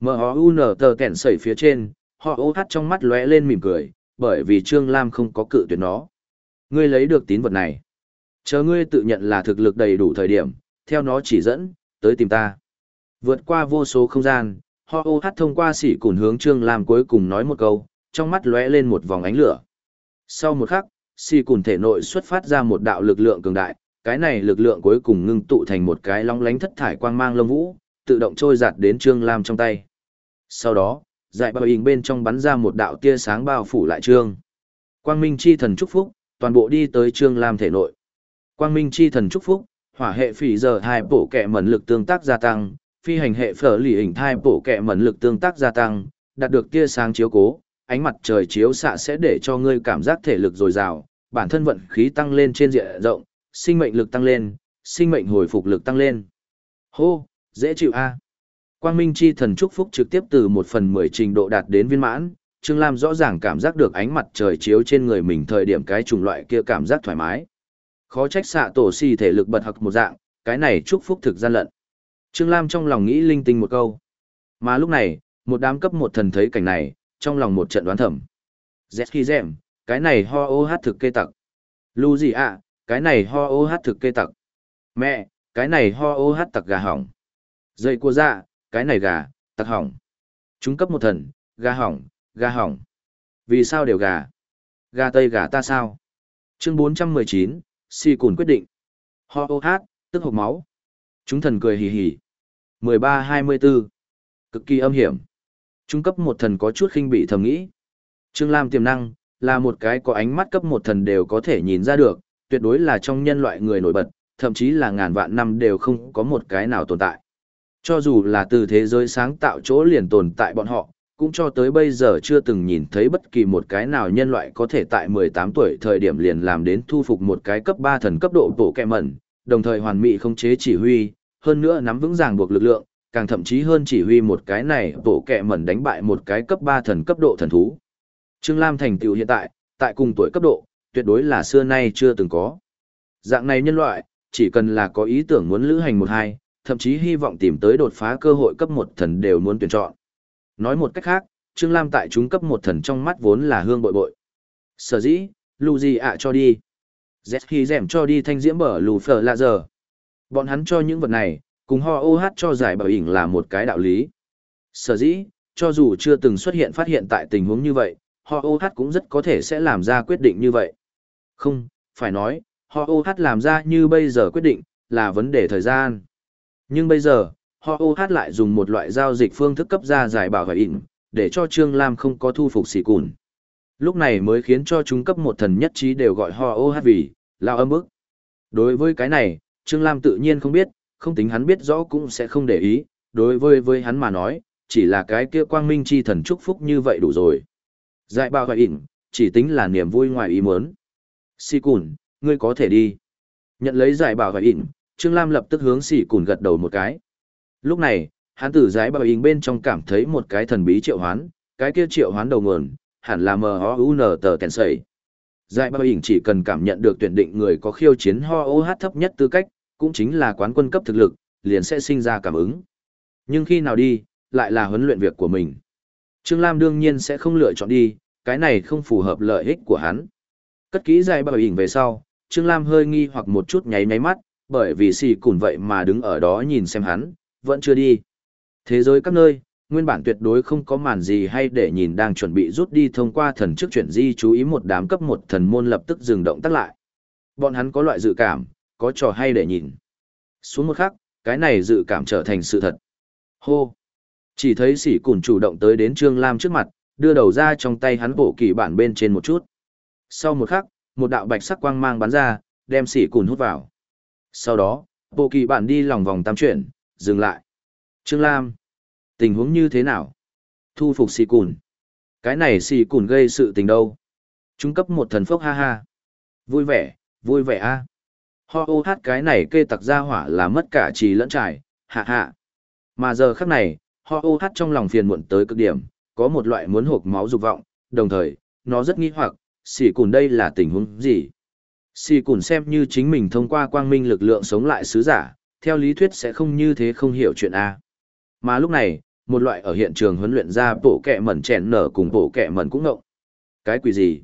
M-O-U-N tờ kẻn sẩy phía trên, họ ô hát trong mắt lóe lên mỉm cười, bởi vì Trương Lam không có cự tuyệt nó. Ngươi lấy được tín vật này. Chờ ngươi tự nhận là thực lực đầy đủ thời điểm, theo nó chỉ dẫn, tới tìm ta. Vượt qua vô số không gian, họ ô hát thông qua sỉ cùn hướng Trương Lam cuối cùng nói một câu, trong mắt lóe lên một vòng ánh lửa. Sau một khắc, sỉ cùn thể nội xuất phát ra một đạo lực lượng cường đại, cái này lực lượng cuối cùng ngưng tụ thành một cái long lánh thất thải quang mang lông vũ, tự động trôi giạt đến Trương Lam trong tay. Sau đó, dại bao hình bên trong bắn ra một đạo tia sáng bao phủ lại Trương. Quang Minh chi thần chúc phúc, toàn bộ đi tới Trương Lam thể nội. Quang Minh chi thần chúc phúc, hỏa hệ phỉ giờ hai bổ kẹ mẩn lực tương tác gia tăng, phi hành hệ phở lì hình thai bổ kẹ mẩn lực tương tác gia tăng, đạt được tia sáng chiếu cố, ánh mặt trời chiếu xạ sẽ để cho ngươi cảm giác thể lực dồi dào, bản thân vận khí tăng lên trên diện rộng, sinh mệnh lực tăng lên, sinh mệnh hồi phục lực tăng lên. Hô, dễ chịu a. Quang Minh chi thần chúc phúc trực tiếp từ một phần mười trình độ đạt đến viên mãn, Trương Lam rõ ràng cảm giác được ánh mặt trời chiếu trên người mình thời điểm cái chủng loại kia cảm giác thoải mái. Khó trách xạ tổ si thể lực bật học một dạng, cái này chúc phúc thực gian lận. Trương Lam trong lòng nghĩ linh tinh một câu. Mà lúc này, một đám cấp một thần thấy cảnh này, trong lòng một trận đoán thẩm. Zet khi dèm, cái này ho ô hát thực kê tặc. Lu gì ạ, cái này ho ô hát thực kê tặc. Mẹ, cái này ho ô hát tặc gà hỏng. Dậy cua dạ, cái này gà, tặc hỏng. Chúng cấp một thần, gà hỏng, gà hỏng. Vì sao đều gà? Gà tây gà ta sao? Chương 419, si cùn quyết định. Ho ô hát, tức hộp máu. Chúng thần cười hì hì. 13-24. Cực kỳ âm hiểm. Trung cấp một thần có chút khinh bị thầm nghĩ. Trương Lam tiềm năng, là một cái có ánh mắt cấp một thần đều có thể nhìn ra được, tuyệt đối là trong nhân loại người nổi bật, thậm chí là ngàn vạn năm đều không có một cái nào tồn tại. Cho dù là từ thế giới sáng tạo chỗ liền tồn tại bọn họ, cũng cho tới bây giờ chưa từng nhìn thấy bất kỳ một cái nào nhân loại có thể tại 18 tuổi thời điểm liền làm đến thu phục một cái cấp 3 thần cấp độ bổ kẹ mẩn, đồng thời hoàn mỹ không chế chỉ huy, hơn nữa nắm vững ràng buộc lực lượng, càng thậm chí hơn chỉ huy một cái này bổ kẹ mẩn đánh bại một cái cấp 3 thần cấp độ thần thú. Trương Lam thành tựu hiện tại, tại cùng tuổi cấp độ, tuyệt đối là xưa nay chưa từng có. Dạng này nhân loại, chỉ cần là có ý tưởng muốn lữ hành một hai, thậm chí hy vọng tìm tới đột phá cơ hội cấp một thần đều muốn tuyển chọn. Nói một cách khác, Trương Lam tại chúng cấp một thần trong mắt vốn là hương bội bội. Sở dĩ, lù gì ạ cho đi. Z khi dẻm cho đi thanh diễm bở lù phở lạ giờ. Bọn hắn cho những vật này, cùng ho ô hát cho giải bảo ỉnh là một cái đạo lý. Sở dĩ, cho dù chưa từng xuất hiện phát hiện tại tình huống như vậy, ho ô hát cũng rất có thể sẽ làm ra quyết định như vậy. Không, phải nói, họ ô hát làm ra như bây giờ quyết định, là vấn đề thời gian. Nhưng bây giờ, họ ô hát lại dùng một loại giao dịch phương thức cấp ra giải bảo và ịn để cho Trương Lam không có thu phục xỉ cùn. Lúc này mới khiến cho chúng cấp một thần nhất trí đều gọi họ ô hát vì, lao âm ức. Đối với cái này, Trương Lam tự nhiên không biết, không tính hắn biết rõ cũng sẽ không để ý, đối với với hắn mà nói, chỉ là cái kia quang minh chi thần chúc phúc như vậy đủ rồi. Giải bao và ịn chỉ tính là niềm vui ngoài ý muốn. Sỉ cùn, ngươi có thể đi. Nhận lấy giải bảo và ỉnh, Trương Lam lập tức hướng sỉ cùn gật đầu một cái. Lúc này, hắn từ giải bảo ỉnh bên trong cảm thấy một cái thần bí triệu hoán, cái kia triệu hoán đầu nguồn, hẳn là M-O-U-N tờ kèn sầy. Giải bảo ỉnh chỉ cần cảm nhận được tuyển định người có khiêu chiến ho ô hát thấp nhất tư cách, cũng chính là quán quân cấp thực lực, liền sẽ sinh ra cảm ứng. Nhưng khi nào đi, lại là huấn luyện việc của mình. Trương Lam đương nhiên sẽ không lựa chọn đi, cái này không phù hợp lợi ích của hắn. Cất kỹ dài bảo hình về sau, Trương Lam hơi nghi hoặc một chút nháy nháy mắt, bởi vì xì cùn vậy mà đứng ở đó nhìn xem hắn, vẫn chưa đi. Thế giới các nơi, nguyên bản tuyệt đối không có màn gì hay để nhìn đang chuẩn bị rút đi thông qua thần chức chuyển di chú ý một đám cấp một thần môn lập tức dừng động tắt lại. Bọn hắn có loại dự cảm, có trò hay để nhìn. Xuống một khắc, cái này dự cảm trở thành sự thật. Hô! Chỉ thấy sỉ cùn chủ động tới đến Trương Lam trước mặt, đưa đầu ra trong tay hắn bộ kỳ bản bên trên một chút. Sau một khắc, một đạo bạch sắc quang mang bắn ra, đem sỉ cùn hút vào. Sau đó, bộ kỳ bản đi lòng vòng tam chuyển, dừng lại. Trương Lam! Tình huống như thế nào? Thu phục sỉ cùn. Cái này sỉ cùn gây sự tình đâu? Trung cấp một thần phốc ha ha. Vui vẻ, vui vẻ a. Ho ô hát cái này kê tặc ra hỏa là mất cả trì lẫn trải, hạ hạ. Mà giờ khắc này, ho ô hát trong lòng phiền muộn tới cực điểm, có một loại muốn hộp máu dục vọng, đồng thời, nó rất nghi hoặc, xỉ cùn đây là tình huống gì? Xỉ cùn xem như chính mình thông qua quang minh lực lượng sống lại sứ giả, theo lý thuyết sẽ không như thế không hiểu chuyện A. Mà lúc này, một loại ở hiện trường huấn luyện ra bộ kẹ mẩn chèn nở cùng bộ kẹ mẩn cũng ngộng. Cái quỷ gì?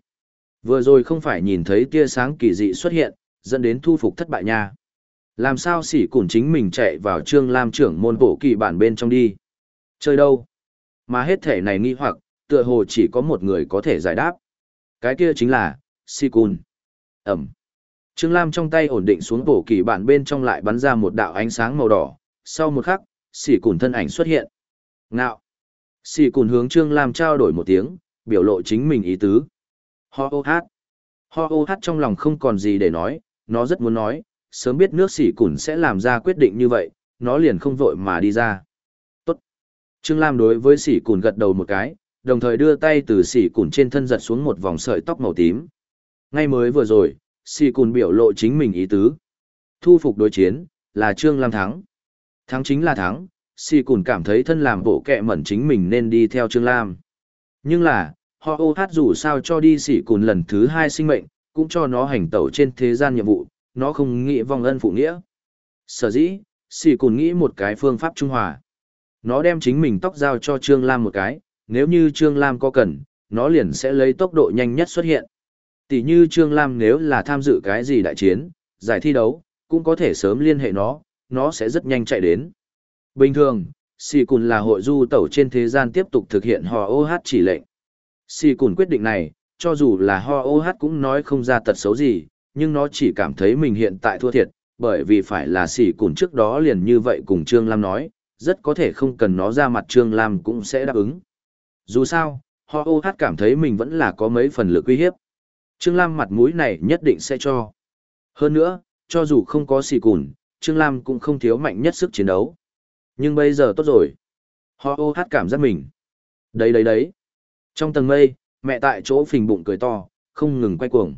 Vừa rồi không phải nhìn thấy tia sáng kỳ dị xuất hiện, dẫn đến thu phục thất bại nha. Làm sao xỉ cùn chính mình chạy vào trương lam trưởng môn bộ kỳ bản bên trong đi? Chơi đâu? Mà hết thể này nghi hoặc, tựa hồ chỉ có một người có thể giải đáp. Cái kia chính là, si cùn. Ẩm. Trương Lam trong tay ổn định xuống bổ kỳ bản bên trong lại bắn ra một đạo ánh sáng màu đỏ. Sau một khắc, sỉ cùn thân ảnh xuất hiện. Ngạo. Sỉ cùn hướng Trương Lam trao đổi một tiếng, biểu lộ chính mình ý tứ. Ho ô hát. Ho ô hát trong lòng không còn gì để nói, nó rất muốn nói, sớm biết nước sỉ cùn sẽ làm ra quyết định như vậy, nó liền không vội mà đi ra. Tốt. Trương Lam đối với sỉ cùn gật đầu một cái, đồng thời đưa tay từ sỉ cùn trên thân giật xuống một vòng sợi tóc màu tím. Ngay mới vừa rồi, sỉ cùn biểu lộ chính mình ý tứ. Thu phục đối chiến, là Trương Lam thắng. Thắng chính là thắng, sỉ cùn cảm thấy thân làm bộ kẹ mẩn chính mình nên đi theo Trương Lam. Nhưng là, họ ô hát dù sao cho đi sỉ cùn lần thứ hai sinh mệnh, cũng cho nó hành tẩu trên thế gian nhiệm vụ, nó không nghĩ vong ân phụ nghĩa. Sở dĩ, sỉ cùn nghĩ một cái phương pháp trung hòa. Nó đem chính mình tóc giao cho Trương Lam một cái, nếu như Trương Lam có cần, nó liền sẽ lấy tốc độ nhanh nhất xuất hiện. Tỷ như Trương Lam nếu là tham dự cái gì đại chiến, giải thi đấu, cũng có thể sớm liên hệ nó, nó sẽ rất nhanh chạy đến. Bình thường, Sì Cùn là hội du tẩu trên thế gian tiếp tục thực hiện hò OH chỉ lệnh. Sì Cùn quyết định này, cho dù là ho OH cũng nói không ra tật xấu gì, nhưng nó chỉ cảm thấy mình hiện tại thua thiệt, bởi vì phải là Sì Cùn trước đó liền như vậy cùng Trương Lam nói, rất có thể không cần nó ra mặt Trương Lam cũng sẽ đáp ứng. Dù sao, ho oh hát cảm thấy mình vẫn là có mấy phần lực uy hiếp. Trương Lam mặt mũi này nhất định sẽ cho. Hơn nữa, cho dù không có xì Cùn, Trương Lam cũng không thiếu mạnh nhất sức chiến đấu. Nhưng bây giờ tốt rồi. Ho oh hát cảm giác mình. Đấy đấy đấy. Trong tầng mây, mẹ tại chỗ phình bụng cười to, không ngừng quay cuồng.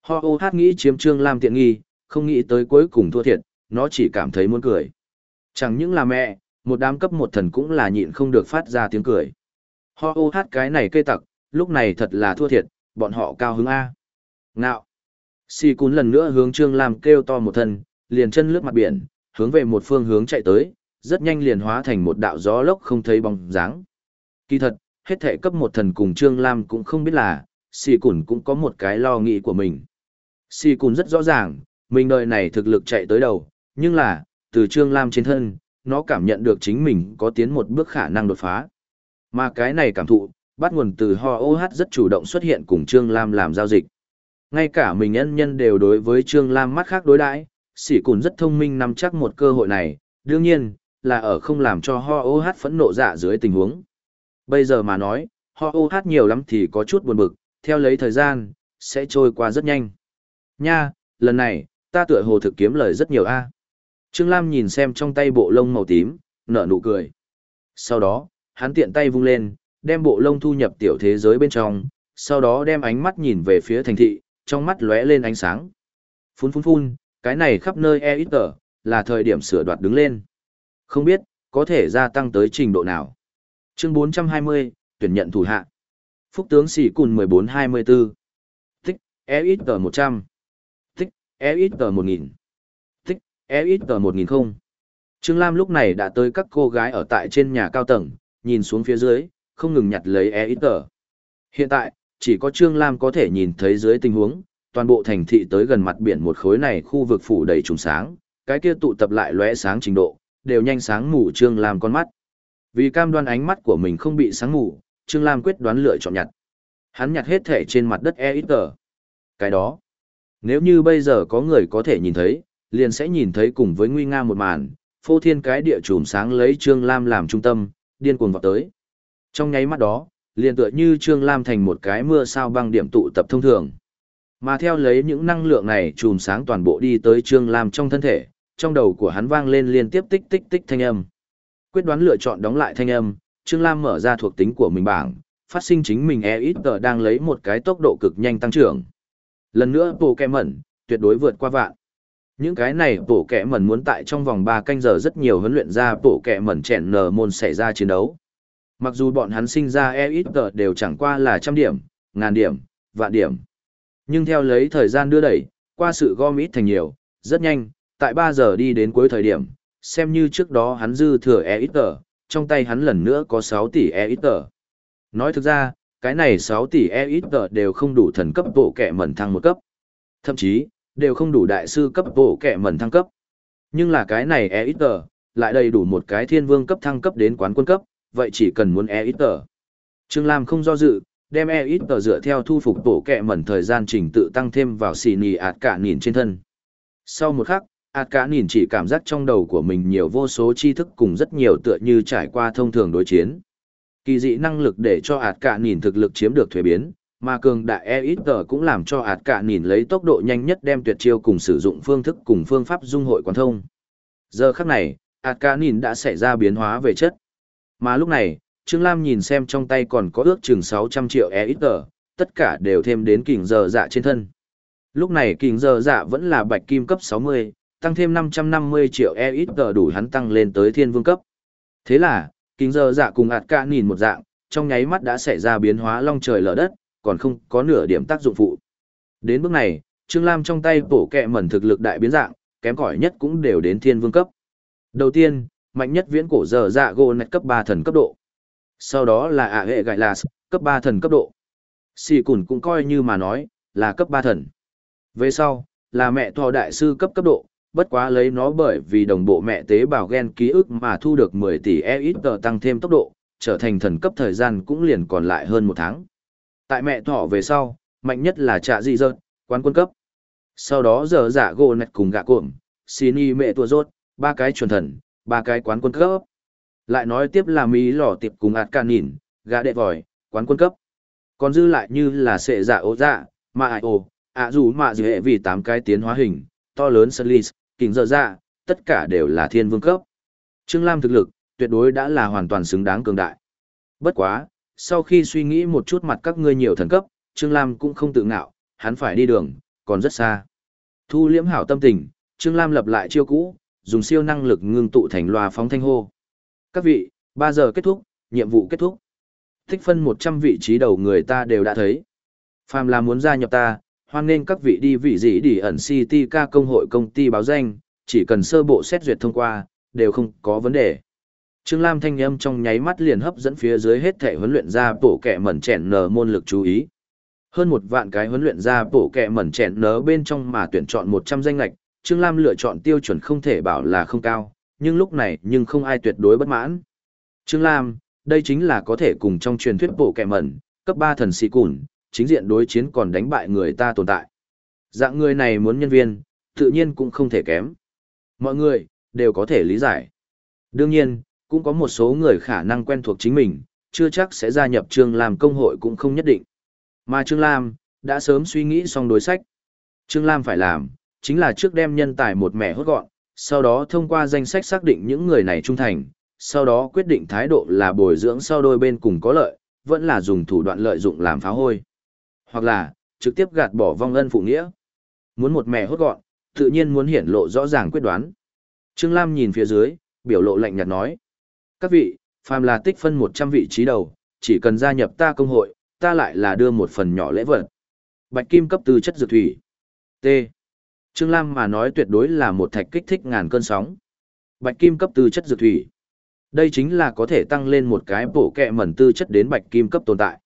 Ho ô hát nghĩ chiếm Trương Lam tiện nghi, không nghĩ tới cuối cùng thua thiệt, nó chỉ cảm thấy muốn cười. Chẳng những là mẹ, một đám cấp một thần cũng là nhịn không được phát ra tiếng cười. Ho ô hát cái này cây tặc, lúc này thật là thua thiệt, bọn họ cao hứng A. Ngạo. Si cún lần nữa hướng Trương Lam kêu to một thần, liền chân lướt mặt biển, hướng về một phương hướng chạy tới, rất nhanh liền hóa thành một đạo gió lốc không thấy bóng dáng. Kỳ thật, hết thể cấp một thần cùng Trương Lam cũng không biết là, si cún cũng có một cái lo nghĩ của mình. Si cún rất rõ ràng, mình đời này thực lực chạy tới đầu, nhưng là, từ Trương Lam trên thân, nó cảm nhận được chính mình có tiến một bước khả năng đột phá. Mà cái này cảm thụ, bắt nguồn từ ho OH rất chủ động xuất hiện cùng Trương Lam làm giao dịch. Ngay cả mình nhân nhân đều đối với Trương Lam mắt khác đối đãi, sỉ Cùn rất thông minh nắm chắc một cơ hội này, đương nhiên, là ở không làm cho ho OH phẫn nộ dạ dưới tình huống. Bây giờ mà nói, ho OH nhiều lắm thì có chút buồn bực, theo lấy thời gian, sẽ trôi qua rất nhanh. Nha, lần này, ta tựa hồ thực kiếm lời rất nhiều a. Trương Lam nhìn xem trong tay bộ lông màu tím, nở nụ cười. Sau đó, hắn tiện tay vung lên, đem bộ lông thu nhập tiểu thế giới bên trong, sau đó đem ánh mắt nhìn về phía thành thị, trong mắt lóe lên ánh sáng. Phun phun phun, cái này khắp nơi e ít tờ, là thời điểm sửa đoạt đứng lên. Không biết, có thể gia tăng tới trình độ nào. Chương 420, tuyển nhận thủ hạ. Phúc tướng sĩ cùn 1424. Tích, e tở 100. Tích, e tở 1000. Tích, e tở 1000 không. Trương Lam lúc này đã tới các cô gái ở tại trên nhà cao tầng, nhìn xuống phía dưới, không ngừng nhặt lấy EXG. Hiện tại, chỉ có Trương Lam có thể nhìn thấy dưới tình huống, toàn bộ thành thị tới gần mặt biển một khối này khu vực phủ đầy trùng sáng, cái kia tụ tập lại lóe sáng trình độ, đều nhanh sáng mù Trương Lam con mắt. Vì cam đoan ánh mắt của mình không bị sáng mù, Trương Lam quyết đoán lựa chọn nhặt. Hắn nhặt hết thể trên mặt đất e ít tờ. Cái đó, nếu như bây giờ có người có thể nhìn thấy, liền sẽ nhìn thấy cùng với nguy nga một màn, phô thiên cái địa trùm sáng lấy Trương Lam làm trung tâm, điên cuồng vào tới. Trong nháy mắt đó, liền tựa như Trương Lam thành một cái mưa sao băng điểm tụ tập thông thường. Mà theo lấy những năng lượng này trùm sáng toàn bộ đi tới Trương Lam trong thân thể, trong đầu của hắn vang lên liên tiếp tích tích tích thanh âm quyết đoán lựa chọn đóng lại thanh âm, Trương Lam mở ra thuộc tính của mình bảng, phát sinh chính mình EXG đang lấy một cái tốc độ cực nhanh tăng trưởng. Lần nữa bộ kem mẩn, tuyệt đối vượt qua vạn. Những cái này bổ kẻ mẩn muốn tại trong vòng 3 canh giờ rất nhiều huấn luyện ra bổ kẻ mẩn chèn nở môn xảy ra chiến đấu. Mặc dù bọn hắn sinh ra e ít đều chẳng qua là trăm điểm, ngàn điểm, vạn điểm. Nhưng theo lấy thời gian đưa đẩy, qua sự gom ít thành nhiều, rất nhanh, tại 3 giờ đi đến cuối thời điểm, xem như trước đó hắn dư thừa e ít trong tay hắn lần nữa có 6 tỷ e ít Nói thực ra, cái này 6 tỷ e ít đều không đủ thần cấp bộ kẻ mẩn thăng một cấp. Thậm chí, đều không đủ đại sư cấp bộ kẻ mẩn thăng cấp. Nhưng là cái này e ít lại đầy đủ một cái thiên vương cấp thăng cấp đến quán quân cấp, vậy chỉ cần muốn e ít Trương Lam không do dự, đem e ít dựa theo thu phục bộ kẹ mẩn thời gian trình tự tăng thêm vào xì nì ạt cả nhìn trên thân. Sau một khắc, ạt cả nhìn chỉ cảm giác trong đầu của mình nhiều vô số tri thức cùng rất nhiều tựa như trải qua thông thường đối chiến. Kỳ dị năng lực để cho ạt cả nhìn thực lực chiếm được thuế biến, mà cường đại e ít cũng làm cho ạt cả nhìn lấy tốc độ nhanh nhất đem tuyệt chiêu cùng sử dụng phương thức cùng phương pháp dung hội quán thông. Giờ khắc này, ạt cả nhìn đã xảy ra biến hóa về chất. Mà lúc này, Trương Lam nhìn xem trong tay còn có ước chừng 600 triệu e ít tất cả đều thêm đến kình giờ dạ trên thân. Lúc này kình giờ dạ vẫn là bạch kim cấp 60, tăng thêm 550 triệu e ít đủ hắn tăng lên tới thiên vương cấp. Thế là, kình giờ dạ cùng ạt cả nhìn một dạng, trong nháy mắt đã xảy ra biến hóa long trời lở đất, còn không có nửa điểm tác dụng phụ. Đến bước này, Trương Lam trong tay bổ kẹ mẩn thực lực đại biến dạng, kém cỏi nhất cũng đều đến thiên vương cấp. Đầu tiên, mạnh nhất viễn cổ giờ dạ gỗ nạch cấp 3 thần cấp độ. Sau đó là ạ hệ gại là cấp 3 thần cấp độ. Xì cùn cũng coi như mà nói, là cấp 3 thần. Về sau, là mẹ thọ đại sư cấp cấp độ, bất quá lấy nó bởi vì đồng bộ mẹ tế bào gen ký ức mà thu được 10 tỷ EXP tăng thêm tốc độ, trở thành thần cấp thời gian cũng liền còn lại hơn một tháng. Tại mẹ thỏ về sau, mạnh nhất là trạ dị dợt, quán quân cấp. Sau đó giờ giả gỗ nạch cùng gạ cuộm, xin y mẹ tua rốt, ba cái chuẩn thần, ba cái quán quân cấp. Lại nói tiếp là Mỹ lò tiệp cùng ạt can nhìn, gạ đệ vòi, quán quân cấp. Còn dư lại như là sệ giả ố dạ, mà ai ồ, ạ dù mà dư hệ vì tám cái tiến hóa hình, to lớn sân lì, kình dở dạ, tất cả đều là thiên vương cấp. Trương Lam thực lực, tuyệt đối đã là hoàn toàn xứng đáng cường đại. Bất quá, sau khi suy nghĩ một chút mặt các ngươi nhiều thần cấp, Trương Lam cũng không tự ngạo, hắn phải đi đường, còn rất xa. Thu liễm hảo tâm tình, Trương Lam lập lại chiêu cũ, dùng siêu năng lực ngưng tụ thành loa phóng thanh hô. Các vị, 3 giờ kết thúc, nhiệm vụ kết thúc. Thích phân 100 vị trí đầu người ta đều đã thấy. Phàm là muốn gia nhập ta, hoan nên các vị đi vị gì đi ẩn City ca công hội công ty báo danh, chỉ cần sơ bộ xét duyệt thông qua, đều không có vấn đề. Trương Lam thanh âm trong nháy mắt liền hấp dẫn phía dưới hết thể huấn luyện ra bổ kẹ mẩn chèn nở môn lực chú ý. Hơn một vạn cái huấn luyện ra bổ kẹ mẩn chèn nở bên trong mà tuyển chọn 100 danh lạch, Trương Lam lựa chọn tiêu chuẩn không thể bảo là không cao, nhưng lúc này nhưng không ai tuyệt đối bất mãn. Trương Lam, đây chính là có thể cùng trong truyền thuyết bộ kẻ mẩn, cấp 3 thần sĩ cùn, chính diện đối chiến còn đánh bại người ta tồn tại. Dạng người này muốn nhân viên, tự nhiên cũng không thể kém. Mọi người, đều có thể lý giải. Đương nhiên, cũng có một số người khả năng quen thuộc chính mình, chưa chắc sẽ gia nhập Trương Lam công hội cũng không nhất định. Mà Trương Lam, đã sớm suy nghĩ xong đối sách. Trương Lam phải làm, chính là trước đem nhân tài một mẻ hốt gọn, sau đó thông qua danh sách xác định những người này trung thành, sau đó quyết định thái độ là bồi dưỡng sau đôi bên cùng có lợi, vẫn là dùng thủ đoạn lợi dụng làm phá hôi. Hoặc là, trực tiếp gạt bỏ vong ân phụ nghĩa. Muốn một mẹ hốt gọn, tự nhiên muốn hiển lộ rõ ràng quyết đoán. Trương Lam nhìn phía dưới, biểu lộ lạnh nhạt nói. Các vị, phàm là tích phân 100 vị trí đầu, chỉ cần gia nhập ta công hội, ta lại là đưa một phần nhỏ lễ vật. Bạch kim cấp từ chất dược thủy. T. Trương Lam mà nói tuyệt đối là một thạch kích thích ngàn cơn sóng. Bạch kim cấp tư chất dược thủy. Đây chính là có thể tăng lên một cái bổ kẹ mẩn tư chất đến bạch kim cấp tồn tại.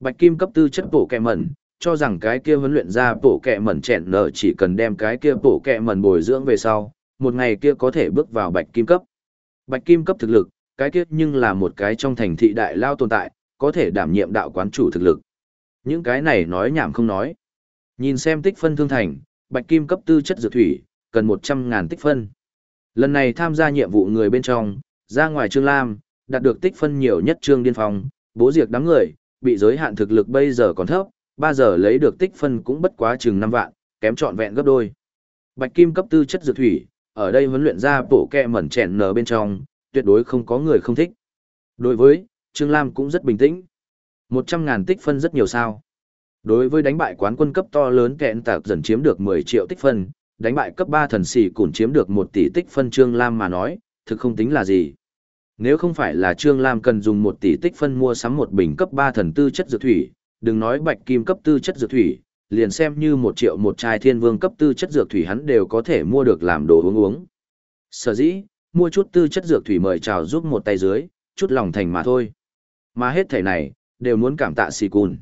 Bạch kim cấp tư chất bổ kẹ mẩn, cho rằng cái kia huấn luyện ra bổ kẹ mẩn chẹn nở chỉ cần đem cái kia bổ kẹ mẩn bồi dưỡng về sau, một ngày kia có thể bước vào bạch kim cấp. Bạch kim cấp thực lực, cái kia nhưng là một cái trong thành thị đại lao tồn tại, có thể đảm nhiệm đạo quán chủ thực lực. Những cái này nói nhảm không nói. Nhìn xem tích phân thương thành, bạch kim cấp tư chất dược thủy, cần 100.000 tích phân. Lần này tham gia nhiệm vụ người bên trong, ra ngoài Trương Lam, đạt được tích phân nhiều nhất Trương Điên Phong, bố diệt đám người, bị giới hạn thực lực bây giờ còn thấp, 3 giờ lấy được tích phân cũng bất quá chừng 5 vạn, kém trọn vẹn gấp đôi. Bạch kim cấp tư chất dược thủy, ở đây huấn luyện ra bổ kẹ mẩn chèn nở bên trong, tuyệt đối không có người không thích. Đối với, Trương Lam cũng rất bình tĩnh. 100.000 tích phân rất nhiều sao. Đối với đánh bại quán quân cấp to lớn kẹn tạc dần chiếm được 10 triệu tích phân, đánh bại cấp 3 thần sĩ cũng chiếm được 1 tỷ tích phân Trương Lam mà nói, thực không tính là gì. Nếu không phải là Trương Lam cần dùng 1 tỷ tích phân mua sắm một bình cấp 3 thần tư chất dược thủy, đừng nói bạch kim cấp tư chất dược thủy, liền xem như 1 triệu một chai thiên vương cấp tư chất dược thủy hắn đều có thể mua được làm đồ uống uống. Sở dĩ, mua chút tư chất dược thủy mời chào giúp một tay dưới, chút lòng thành mà thôi. Mà hết thể này, đều muốn cảm tạ xì cùn.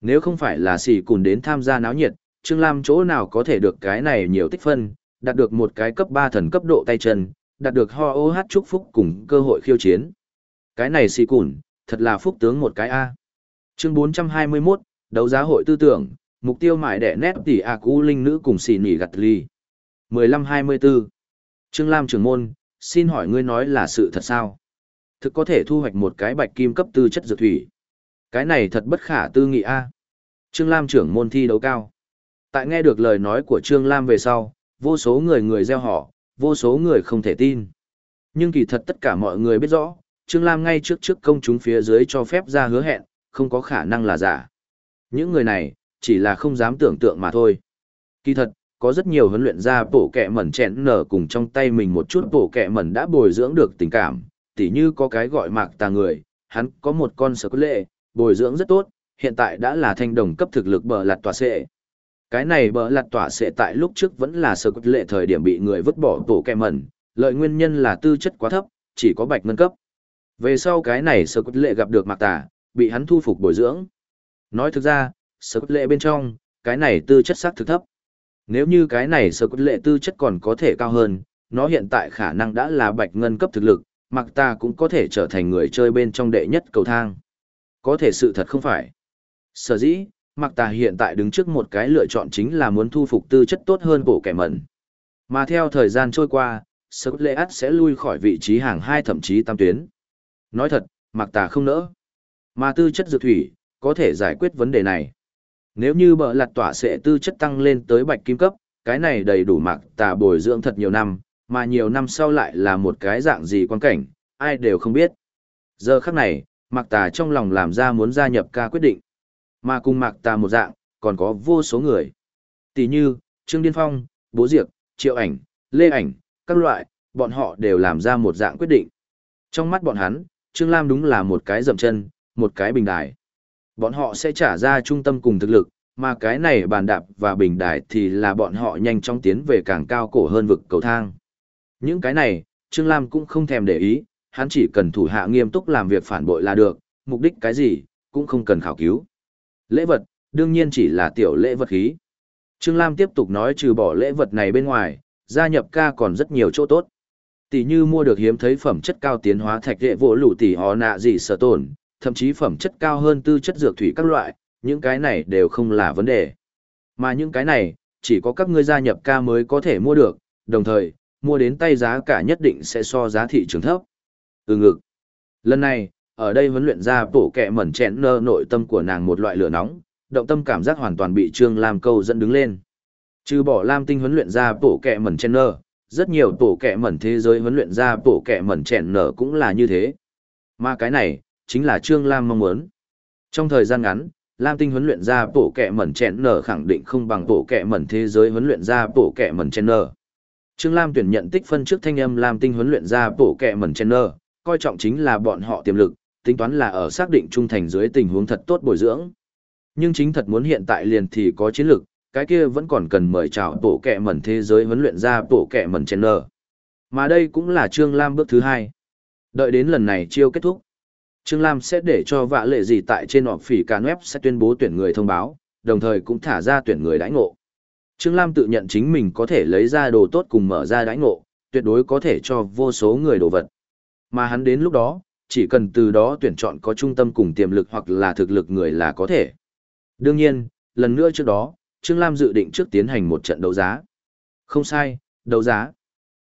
Nếu không phải là xì cùn đến tham gia náo nhiệt, Trương Lam chỗ nào có thể được cái này nhiều tích phân, đạt được một cái cấp 3 thần cấp độ tay chân, đạt được ho ô hát chúc phúc cùng cơ hội khiêu chiến. Cái này xì cùn, thật là phúc tướng một cái A. Chương 421, đấu giá hội tư tưởng, mục tiêu mại đẻ nét tỷ A cú linh nữ cùng xì nỉ gặt ly. 1524. Trương Lam trưởng môn, xin hỏi ngươi nói là sự thật sao? Thực có thể thu hoạch một cái bạch kim cấp tư chất dược thủy. Cái này thật bất khả tư nghị a. Trương Lam trưởng môn thi đấu cao. Tại nghe được lời nói của Trương Lam về sau, vô số người người gieo họ, vô số người không thể tin. Nhưng kỳ thật tất cả mọi người biết rõ, Trương Lam ngay trước trước công chúng phía dưới cho phép ra hứa hẹn, không có khả năng là giả. Những người này, chỉ là không dám tưởng tượng mà thôi. Kỳ thật, có rất nhiều huấn luyện ra bổ kẹ mẩn chẹn nở cùng trong tay mình một chút bổ kẹ mẩn đã bồi dưỡng được tình cảm, tỉ như có cái gọi mạc tà người, hắn có một con sở lệ, bồi dưỡng rất tốt, hiện tại đã là thanh đồng cấp thực lực bờ lạt tỏa sệ. Cái này bờ lạt tỏa sệ tại lúc trước vẫn là sở lệ thời điểm bị người vứt bỏ bổ kẹ mẩn, lợi nguyên nhân là tư chất quá thấp, chỉ có bạch ngân cấp. Về sau cái này sở lệ gặp được mạc tà, bị hắn thu phục bồi dưỡng. Nói thực ra, sở lệ bên trong, cái này tư chất sắc thực thấp. Nếu như cái này sơ quyết lệ tư chất còn có thể cao hơn, nó hiện tại khả năng đã là bạch ngân cấp thực lực, mặc ta cũng có thể trở thành người chơi bên trong đệ nhất cầu thang. Có thể sự thật không phải. Sở dĩ, mặc ta hiện tại đứng trước một cái lựa chọn chính là muốn thu phục tư chất tốt hơn bộ kẻ mẩn. Mà theo thời gian trôi qua, sơ quyết lệ ắt sẽ lui khỏi vị trí hàng hai thậm chí tam tuyến. Nói thật, mặc ta không nỡ. Mà tư chất dược thủy, có thể giải quyết vấn đề này. Nếu như bờ lạt tỏa sẽ tư chất tăng lên tới bạch kim cấp, cái này đầy đủ mạc tà bồi dưỡng thật nhiều năm, mà nhiều năm sau lại là một cái dạng gì quan cảnh, ai đều không biết. Giờ khắc này, mạc tà trong lòng làm ra muốn gia nhập ca quyết định. Mà cùng mạc tà một dạng, còn có vô số người. Tỷ như, Trương Điên Phong, Bố Diệp, Triệu Ảnh, Lê Ảnh, các loại, bọn họ đều làm ra một dạng quyết định. Trong mắt bọn hắn, Trương Lam đúng là một cái dậm chân, một cái bình đài. Bọn họ sẽ trả ra trung tâm cùng thực lực, mà cái này bàn đạp và bình đài thì là bọn họ nhanh chóng tiến về càng cao cổ hơn vực cầu thang. Những cái này, Trương Lam cũng không thèm để ý, hắn chỉ cần thủ hạ nghiêm túc làm việc phản bội là được, mục đích cái gì, cũng không cần khảo cứu. Lễ vật, đương nhiên chỉ là tiểu lễ vật khí. Trương Lam tiếp tục nói trừ bỏ lễ vật này bên ngoài, gia nhập ca còn rất nhiều chỗ tốt. Tỷ như mua được hiếm thấy phẩm chất cao tiến hóa thạch đệ vỗ lũ tỷ họ nạ gì sở tổn, thậm chí phẩm chất cao hơn tư chất dược thủy các loại, những cái này đều không là vấn đề. Mà những cái này, chỉ có các ngươi gia nhập ca mới có thể mua được, đồng thời, mua đến tay giá cả nhất định sẽ so giá thị trường thấp. Ừ ngực. Lần này, ở đây huấn luyện ra bổ kẹ mẩn chẹn nơ nội tâm của nàng một loại lửa nóng, động tâm cảm giác hoàn toàn bị Trương Lam câu dẫn đứng lên. Trừ bỏ Lam tinh huấn luyện ra bổ kẹ mẩn chẹn nơ, rất nhiều tổ kẹ mẩn thế giới huấn luyện ra tổ kẹ mẩn chẹn nở cũng là như thế. Mà cái này, chính là Trương Lam mong muốn. Trong thời gian ngắn, Lam Tinh huấn luyện ra bộ kẹ mẩn chèn nở khẳng định không bằng bộ kẹ mẩn thế giới huấn luyện ra bộ kẹ mẩn chèn nở. Trương Lam tuyển nhận tích phân trước thanh âm Lam Tinh huấn luyện ra bộ kẹ mẩn chèn nở, coi trọng chính là bọn họ tiềm lực, tính toán là ở xác định trung thành dưới tình huống thật tốt bồi dưỡng. Nhưng chính thật muốn hiện tại liền thì có chiến lược, cái kia vẫn còn cần mời chào bộ kẹ mẩn thế giới huấn luyện ra bộ kẹ mẩn chèn nở. Mà đây cũng là Trương Lam bước thứ hai. Đợi đến lần này chiêu kết thúc. Trương Lam sẽ để cho vạ lệ gì tại trên họp phỉ cả web sẽ tuyên bố tuyển người thông báo, đồng thời cũng thả ra tuyển người đãi ngộ. Trương Lam tự nhận chính mình có thể lấy ra đồ tốt cùng mở ra đãi ngộ, tuyệt đối có thể cho vô số người đồ vật. Mà hắn đến lúc đó, chỉ cần từ đó tuyển chọn có trung tâm cùng tiềm lực hoặc là thực lực người là có thể. Đương nhiên, lần nữa trước đó, Trương Lam dự định trước tiến hành một trận đấu giá. Không sai, đấu giá.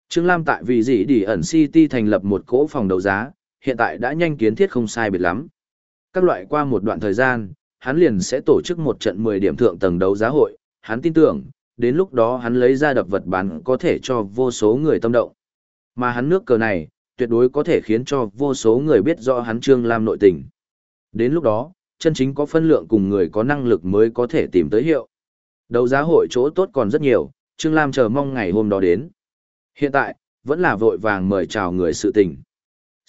Trương Lam tại vì gì đi ẩn City thành lập một cỗ phòng đấu giá, hiện tại đã nhanh kiến thiết không sai biệt lắm. Các loại qua một đoạn thời gian, hắn liền sẽ tổ chức một trận 10 điểm thượng tầng đấu giá hội, hắn tin tưởng, đến lúc đó hắn lấy ra đập vật bán có thể cho vô số người tâm động. Mà hắn nước cờ này, tuyệt đối có thể khiến cho vô số người biết rõ hắn Trương Lam nội tình. Đến lúc đó, chân chính có phân lượng cùng người có năng lực mới có thể tìm tới hiệu. Đấu giá hội chỗ tốt còn rất nhiều, Trương Lam chờ mong ngày hôm đó đến. Hiện tại, vẫn là vội vàng mời chào người sự tình.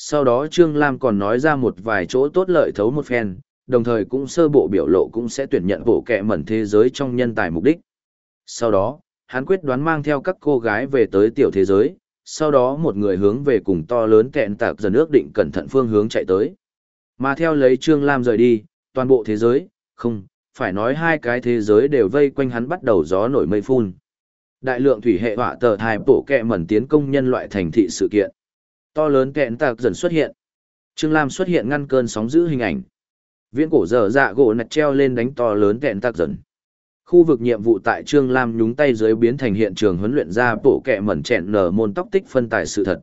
Sau đó Trương Lam còn nói ra một vài chỗ tốt lợi thấu một phen, đồng thời cũng sơ bộ biểu lộ cũng sẽ tuyển nhận bộ kẹ mẩn thế giới trong nhân tài mục đích. Sau đó, hắn quyết đoán mang theo các cô gái về tới tiểu thế giới, sau đó một người hướng về cùng to lớn kẹn tạc dần ước định cẩn thận phương hướng chạy tới. Mà theo lấy Trương Lam rời đi, toàn bộ thế giới, không, phải nói hai cái thế giới đều vây quanh hắn bắt đầu gió nổi mây phun. Đại lượng thủy hệ họa tờ thai bổ kẹ mẩn tiến công nhân loại thành thị sự kiện. To lớn kẹn tạc dần xuất hiện. Trương Lam xuất hiện ngăn cơn sóng giữ hình ảnh. Viễn cổ dở dạ gỗ nạch treo lên đánh to lớn kẹn tạc dần. Khu vực nhiệm vụ tại Trương Lam nhúng tay dưới biến thành hiện trường huấn luyện ra bộ kẹ mẩn chẹn nở môn tóc tích phân tài sự thật.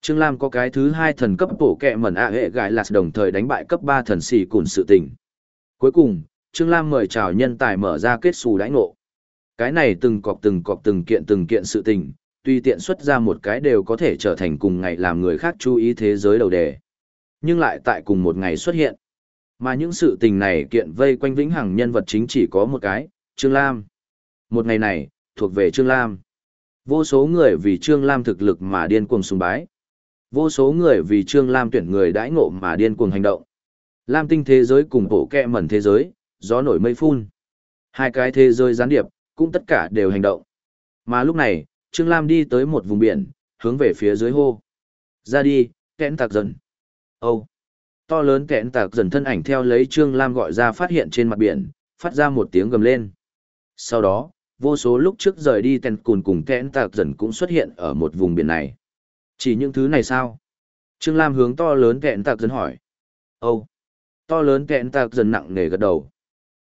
Trương Lam có cái thứ hai thần cấp bộ kẹ mẩn ạ hệ gái lạt đồng thời đánh bại cấp ba thần xì cùn sự tình. Cuối cùng, Trương Lam mời chào nhân tài mở ra kết xù đãi ngộ. Cái này từng cọc từng cọc từng kiện từng kiện sự tình, tuy tiện xuất ra một cái đều có thể trở thành cùng ngày làm người khác chú ý thế giới đầu đề. Nhưng lại tại cùng một ngày xuất hiện. Mà những sự tình này kiện vây quanh vĩnh hằng nhân vật chính chỉ có một cái, Trương Lam. Một ngày này, thuộc về Trương Lam. Vô số người vì Trương Lam thực lực mà điên cuồng sùng bái. Vô số người vì Trương Lam tuyển người đãi ngộ mà điên cuồng hành động. Lam tinh thế giới cùng bộ kẹ mẩn thế giới, gió nổi mây phun. Hai cái thế giới gián điệp, cũng tất cả đều hành động. Mà lúc này, Trương Lam đi tới một vùng biển, hướng về phía dưới hô. Ra đi, kẽn tạc dần. Âu. To lớn kẽn tạc dần thân ảnh theo lấy Trương Lam gọi ra phát hiện trên mặt biển, phát ra một tiếng gầm lên. Sau đó, vô số lúc trước rời đi tèn cùn cùng kẽn tạc dần cũng xuất hiện ở một vùng biển này. Chỉ những thứ này sao? Trương Lam hướng to lớn kẽn tạc dần hỏi. Âu. To lớn kẽn tạc dần nặng nề gật đầu.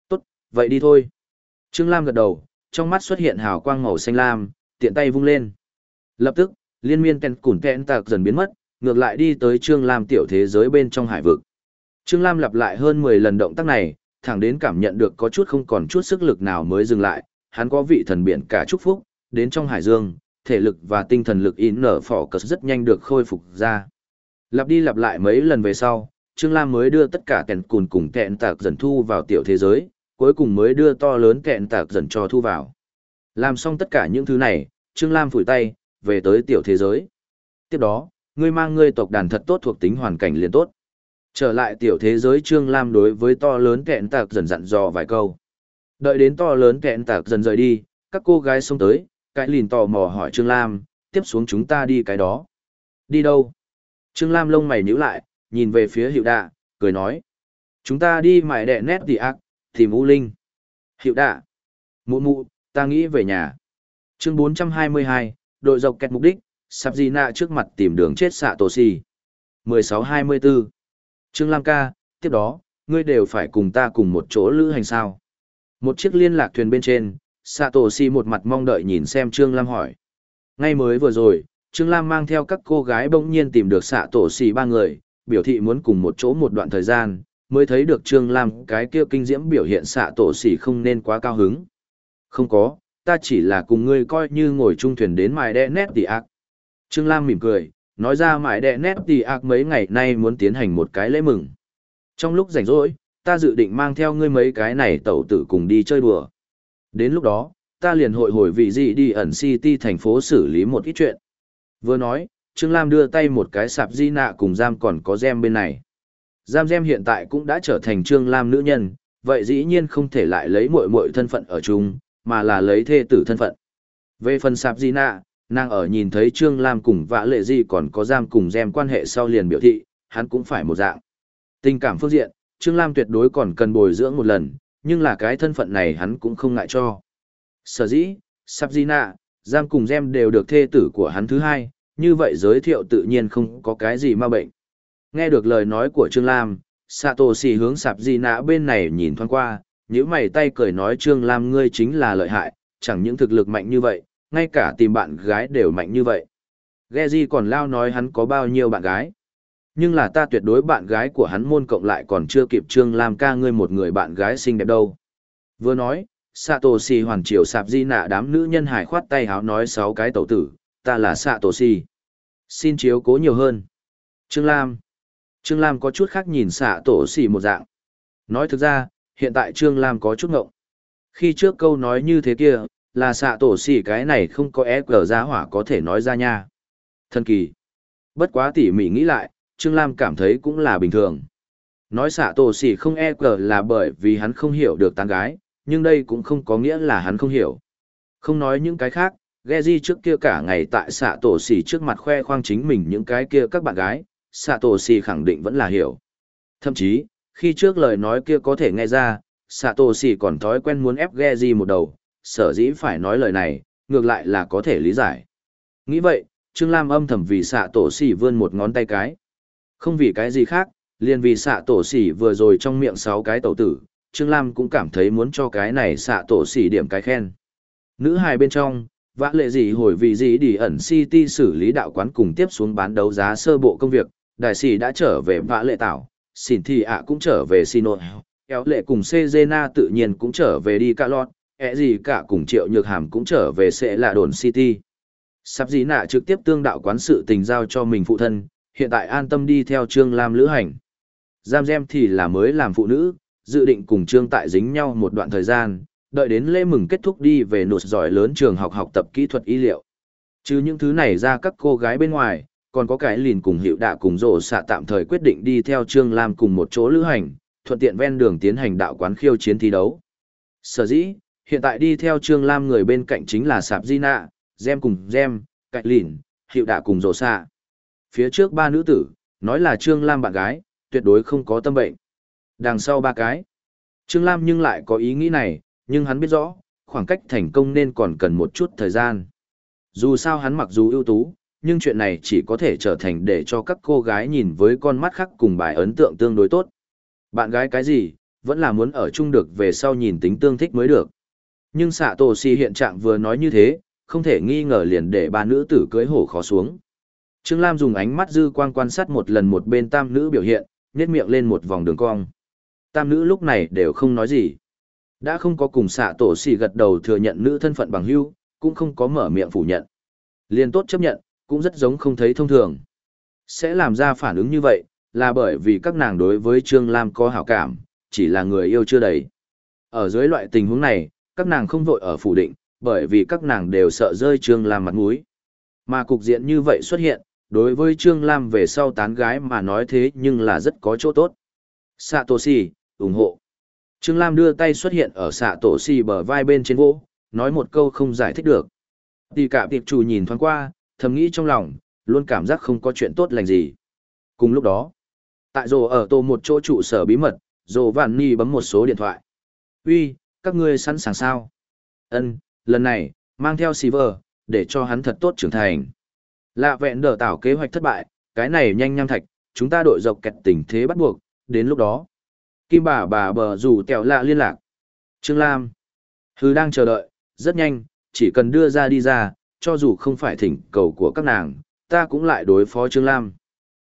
Tốt, vậy đi thôi. Trương Lam gật đầu, trong mắt xuất hiện hào quang màu xanh lam, tiện tay vung lên. Lập tức, liên miên kèn cùn kèn tạc dần biến mất, ngược lại đi tới Trương Lam tiểu thế giới bên trong hải vực. Trương Lam lặp lại hơn 10 lần động tác này, thẳng đến cảm nhận được có chút không còn chút sức lực nào mới dừng lại, hắn có vị thần biển cả chúc phúc, đến trong hải dương, thể lực và tinh thần lực in nở phỏ cất rất nhanh được khôi phục ra. Lặp đi lặp lại mấy lần về sau, Trương Lam mới đưa tất cả kèn cùn cùng kẹn tạc dần thu vào tiểu thế giới, cuối cùng mới đưa to lớn kẹn tạc dần cho thu vào. Làm xong tất cả những thứ này, Trương Lam phủi tay, về tới tiểu thế giới. Tiếp đó, ngươi mang ngươi tộc đàn thật tốt thuộc tính hoàn cảnh liền tốt. Trở lại tiểu thế giới Trương Lam đối với to lớn kẹn tạc dần dặn dò vài câu. Đợi đến to lớn kẹn tạc dần rời đi, các cô gái xông tới, cái lìn tò mò hỏi Trương Lam, tiếp xuống chúng ta đi cái đó. Đi đâu? Trương Lam lông mày nhíu lại, nhìn về phía hiệu đạ, cười nói. Chúng ta đi mải đẻ nét thì ác, tìm U Linh. Hiệu đạ. Mụ mụ, ta nghĩ về nhà. Chương 422, đội dọc kẹt mục đích, sạp gì nạ trước mặt tìm đường chết xạ tổ xì. 1624. Trương Lam ca, tiếp đó, ngươi đều phải cùng ta cùng một chỗ lữ hành sao. Một chiếc liên lạc thuyền bên trên, xạ tổ xì một mặt mong đợi nhìn xem Trương Lam hỏi. Ngay mới vừa rồi, Trương Lam mang theo các cô gái bỗng nhiên tìm được xạ tổ xì ba người, biểu thị muốn cùng một chỗ một đoạn thời gian, mới thấy được Trương Lam cái kia kinh diễm biểu hiện xạ tổ xì không nên quá cao hứng. Không có, ta chỉ là cùng ngươi coi như ngồi chung thuyền đến mài đe nét tỷ ác. Trương Lam mỉm cười, nói ra mài đe nét tỷ ác mấy ngày nay muốn tiến hành một cái lễ mừng. Trong lúc rảnh rỗi, ta dự định mang theo ngươi mấy cái này tẩu tử cùng đi chơi đùa. Đến lúc đó, ta liền hội hồi vị gì đi ẩn city thành phố xử lý một ít chuyện. Vừa nói, Trương Lam đưa tay một cái sạp di nạ cùng giam còn có gem bên này. Giam gem hiện tại cũng đã trở thành Trương Lam nữ nhân, vậy dĩ nhiên không thể lại lấy muội muội thân phận ở chung, mà là lấy thê tử thân phận. Về phần sạp di nạ, nàng ở nhìn thấy Trương Lam cùng vã lệ di còn có giam cùng gem quan hệ sau liền biểu thị, hắn cũng phải một dạng. Tình cảm phương diện, Trương Lam tuyệt đối còn cần bồi dưỡng một lần, nhưng là cái thân phận này hắn cũng không ngại cho. Sở dĩ, sạp di nạ, giam cùng gem đều được thê tử của hắn thứ hai, như vậy giới thiệu tự nhiên không có cái gì ma bệnh. Nghe được lời nói của Trương Lam, Satoshi hướng sạp di nạ bên này nhìn thoáng qua, nếu mày tay cười nói Trương Lam ngươi chính là lợi hại, chẳng những thực lực mạnh như vậy, ngay cả tìm bạn gái đều mạnh như vậy. Geji còn lao nói hắn có bao nhiêu bạn gái. Nhưng là ta tuyệt đối bạn gái của hắn môn cộng lại còn chưa kịp Trương Lam ca ngươi một người bạn gái xinh đẹp đâu. Vừa nói, Satoshi hoàn triều sạp di nạ đám nữ nhân hải khoát tay háo nói sáu cái tẩu tử, ta là Satoshi. Xin chiếu cố nhiều hơn. Trương Lam. Trương Lam có chút khác nhìn xạ tổ Satoshi một dạng. Nói thực ra, hiện tại Trương Lam có chút ngộng. Khi trước câu nói như thế kia, là xạ tổ xỉ cái này không có e ép gờ giá hỏa có thể nói ra nha. Thần kỳ. Bất quá tỉ mỉ nghĩ lại, Trương Lam cảm thấy cũng là bình thường. Nói xạ tổ xỉ không e cờ là bởi vì hắn không hiểu được tán gái, nhưng đây cũng không có nghĩa là hắn không hiểu. Không nói những cái khác, Geji trước kia cả ngày tại xạ tổ xỉ trước mặt khoe khoang chính mình những cái kia các bạn gái, xạ tổ xỉ khẳng định vẫn là hiểu. Thậm chí, khi trước lời nói kia có thể nghe ra, xạ tổ xỉ còn thói quen muốn ép Geji một đầu, sở dĩ phải nói lời này, ngược lại là có thể lý giải. Nghĩ vậy, Trương Lam âm thầm vì xạ tổ xỉ vươn một ngón tay cái. Không vì cái gì khác, liền vì xạ tổ xỉ vừa rồi trong miệng sáu cái tẩu tử, Trương Lam cũng cảm thấy muốn cho cái này xạ tổ xỉ điểm cái khen. Nữ hài bên trong, vã lệ gì hồi vì gì đi ẩn City xử lý đạo quán cùng tiếp xuống bán đấu giá sơ bộ công việc, đại sĩ đã trở về vã lệ tảo, xỉn thì ạ cũng trở về xin Sino, kéo lệ cùng Cezena tự nhiên cũng trở về đi cả lọt, ẹ gì cả cùng triệu nhược hàm cũng trở về sẽ là đồn City. Sắp dĩ nạ trực tiếp tương đạo quán sự tình giao cho mình phụ thân, hiện tại an tâm đi theo Trương Lam lữ hành. Giam Gem thì là mới làm phụ nữ, dự định cùng Trương Tại dính nhau một đoạn thời gian, đợi đến lễ mừng kết thúc đi về nụt giỏi lớn trường học học tập kỹ thuật y liệu. Chứ những thứ này ra các cô gái bên ngoài, còn có cái lìn cùng hiệu đạ cùng rổ xạ tạm thời quyết định đi theo Trương Lam cùng một chỗ lữ hành, thuận tiện ven đường tiến hành đạo quán khiêu chiến thi đấu. Sở dĩ, hiện tại đi theo Trương Lam người bên cạnh chính là Sạp Di Nạ, Gem cùng Gem, Cạch Lìn, Hiệu Đạ cùng Rổ xạ. Phía trước ba nữ tử, nói là Trương Lam bạn gái, tuyệt đối không có tâm bệnh. Đằng sau ba cái. Trương Lam nhưng lại có ý nghĩ này, nhưng hắn biết rõ, khoảng cách thành công nên còn cần một chút thời gian. Dù sao hắn mặc dù ưu tú, nhưng chuyện này chỉ có thể trở thành để cho các cô gái nhìn với con mắt khác cùng bài ấn tượng tương đối tốt. Bạn gái cái gì, vẫn là muốn ở chung được về sau nhìn tính tương thích mới được. Nhưng xạ tổ si hiện trạng vừa nói như thế, không thể nghi ngờ liền để ba nữ tử cưới hổ khó xuống. Trương Lam dùng ánh mắt dư quang quan sát một lần một bên tam nữ biểu hiện, nhét miệng lên một vòng đường cong. Tam nữ lúc này đều không nói gì. Đã không có cùng xạ tổ xì gật đầu thừa nhận nữ thân phận bằng hưu, cũng không có mở miệng phủ nhận. Liên tốt chấp nhận, cũng rất giống không thấy thông thường. Sẽ làm ra phản ứng như vậy, là bởi vì các nàng đối với Trương Lam có hảo cảm, chỉ là người yêu chưa đầy. Ở dưới loại tình huống này, các nàng không vội ở phủ định, bởi vì các nàng đều sợ rơi Trương Lam mặt mũi. Mà cục diện như vậy xuất hiện, đối với Trương Lam về sau tán gái mà nói thế nhưng là rất có chỗ tốt. Satoshi, ủng hộ. Trương Lam đưa tay xuất hiện ở xạ tổ xì bờ vai bên trên gỗ, nói một câu không giải thích được. tì cả tiệp chủ nhìn thoáng qua, thầm nghĩ trong lòng, luôn cảm giác không có chuyện tốt lành gì. Cùng lúc đó, tại rồ ở tổ một chỗ trụ sở bí mật, rồ vạn ni bấm một số điện thoại. Uy, các ngươi sẵn sàng sao? Ân, lần này, mang theo Silver, để cho hắn thật tốt trưởng thành. Lạ vẹn đỡ tảo kế hoạch thất bại, cái này nhanh nham thạch, chúng ta đội dọc kẹt tình thế bắt buộc, đến lúc đó. Kim bà bà bờ rủ tẹo lạ liên lạc. Trương Lam. Hứ đang chờ đợi, rất nhanh, chỉ cần đưa ra đi ra, cho dù không phải thỉnh cầu của các nàng, ta cũng lại đối phó Trương Lam.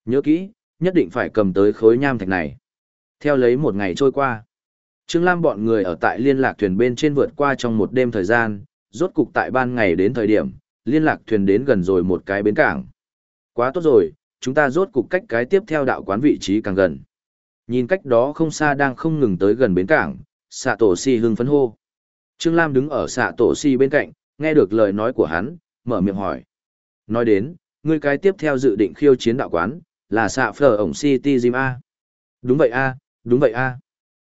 Nhớ kỹ, nhất định phải cầm tới khối nham thạch này. Theo lấy một ngày trôi qua. Trương Lam bọn người ở tại liên lạc thuyền bên trên vượt qua trong một đêm thời gian, rốt cục tại ban ngày đến thời điểm, liên lạc thuyền đến gần rồi một cái bến cảng. Quá tốt rồi, chúng ta rốt cục cách cái tiếp theo đạo quán vị trí càng gần. Nhìn cách đó không xa đang không ngừng tới gần bến cảng, xạ tổ si hưng phấn hô. Trương Lam đứng ở xạ tổ si bên cạnh, nghe được lời nói của hắn, mở miệng hỏi. Nói đến, người cái tiếp theo dự định khiêu chiến đạo quán, là xạ phở ổng City Gym A. Đúng vậy A, đúng vậy A.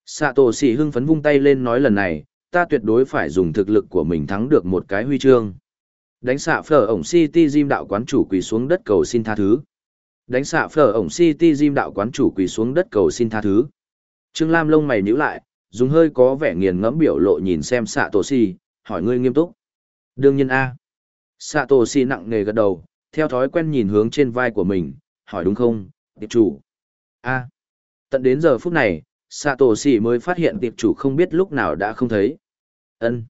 Xạ tổ sỉ hưng phấn vung tay lên nói lần này, ta tuyệt đối phải dùng thực lực của mình thắng được một cái huy chương. Đánh xạ phở ổng City Gym đạo quán chủ quỳ xuống đất cầu xin tha thứ. Đánh xạ phở ổng City Gym đạo quán chủ quỳ xuống đất cầu xin tha thứ. Trương Lam lông mày nhíu lại, dùng hơi có vẻ nghiền ngẫm biểu lộ nhìn xem xạ tổ sỉ, hỏi ngươi nghiêm túc. Đương nhiên A. Xạ tổ xì nặng nề gật đầu, theo thói quen nhìn hướng trên vai của mình, hỏi đúng không, tiệp chủ. A. Tận đến giờ phút này, xạ tổ xì mới phát hiện tiệp chủ không biết lúc nào đã không thấy. ân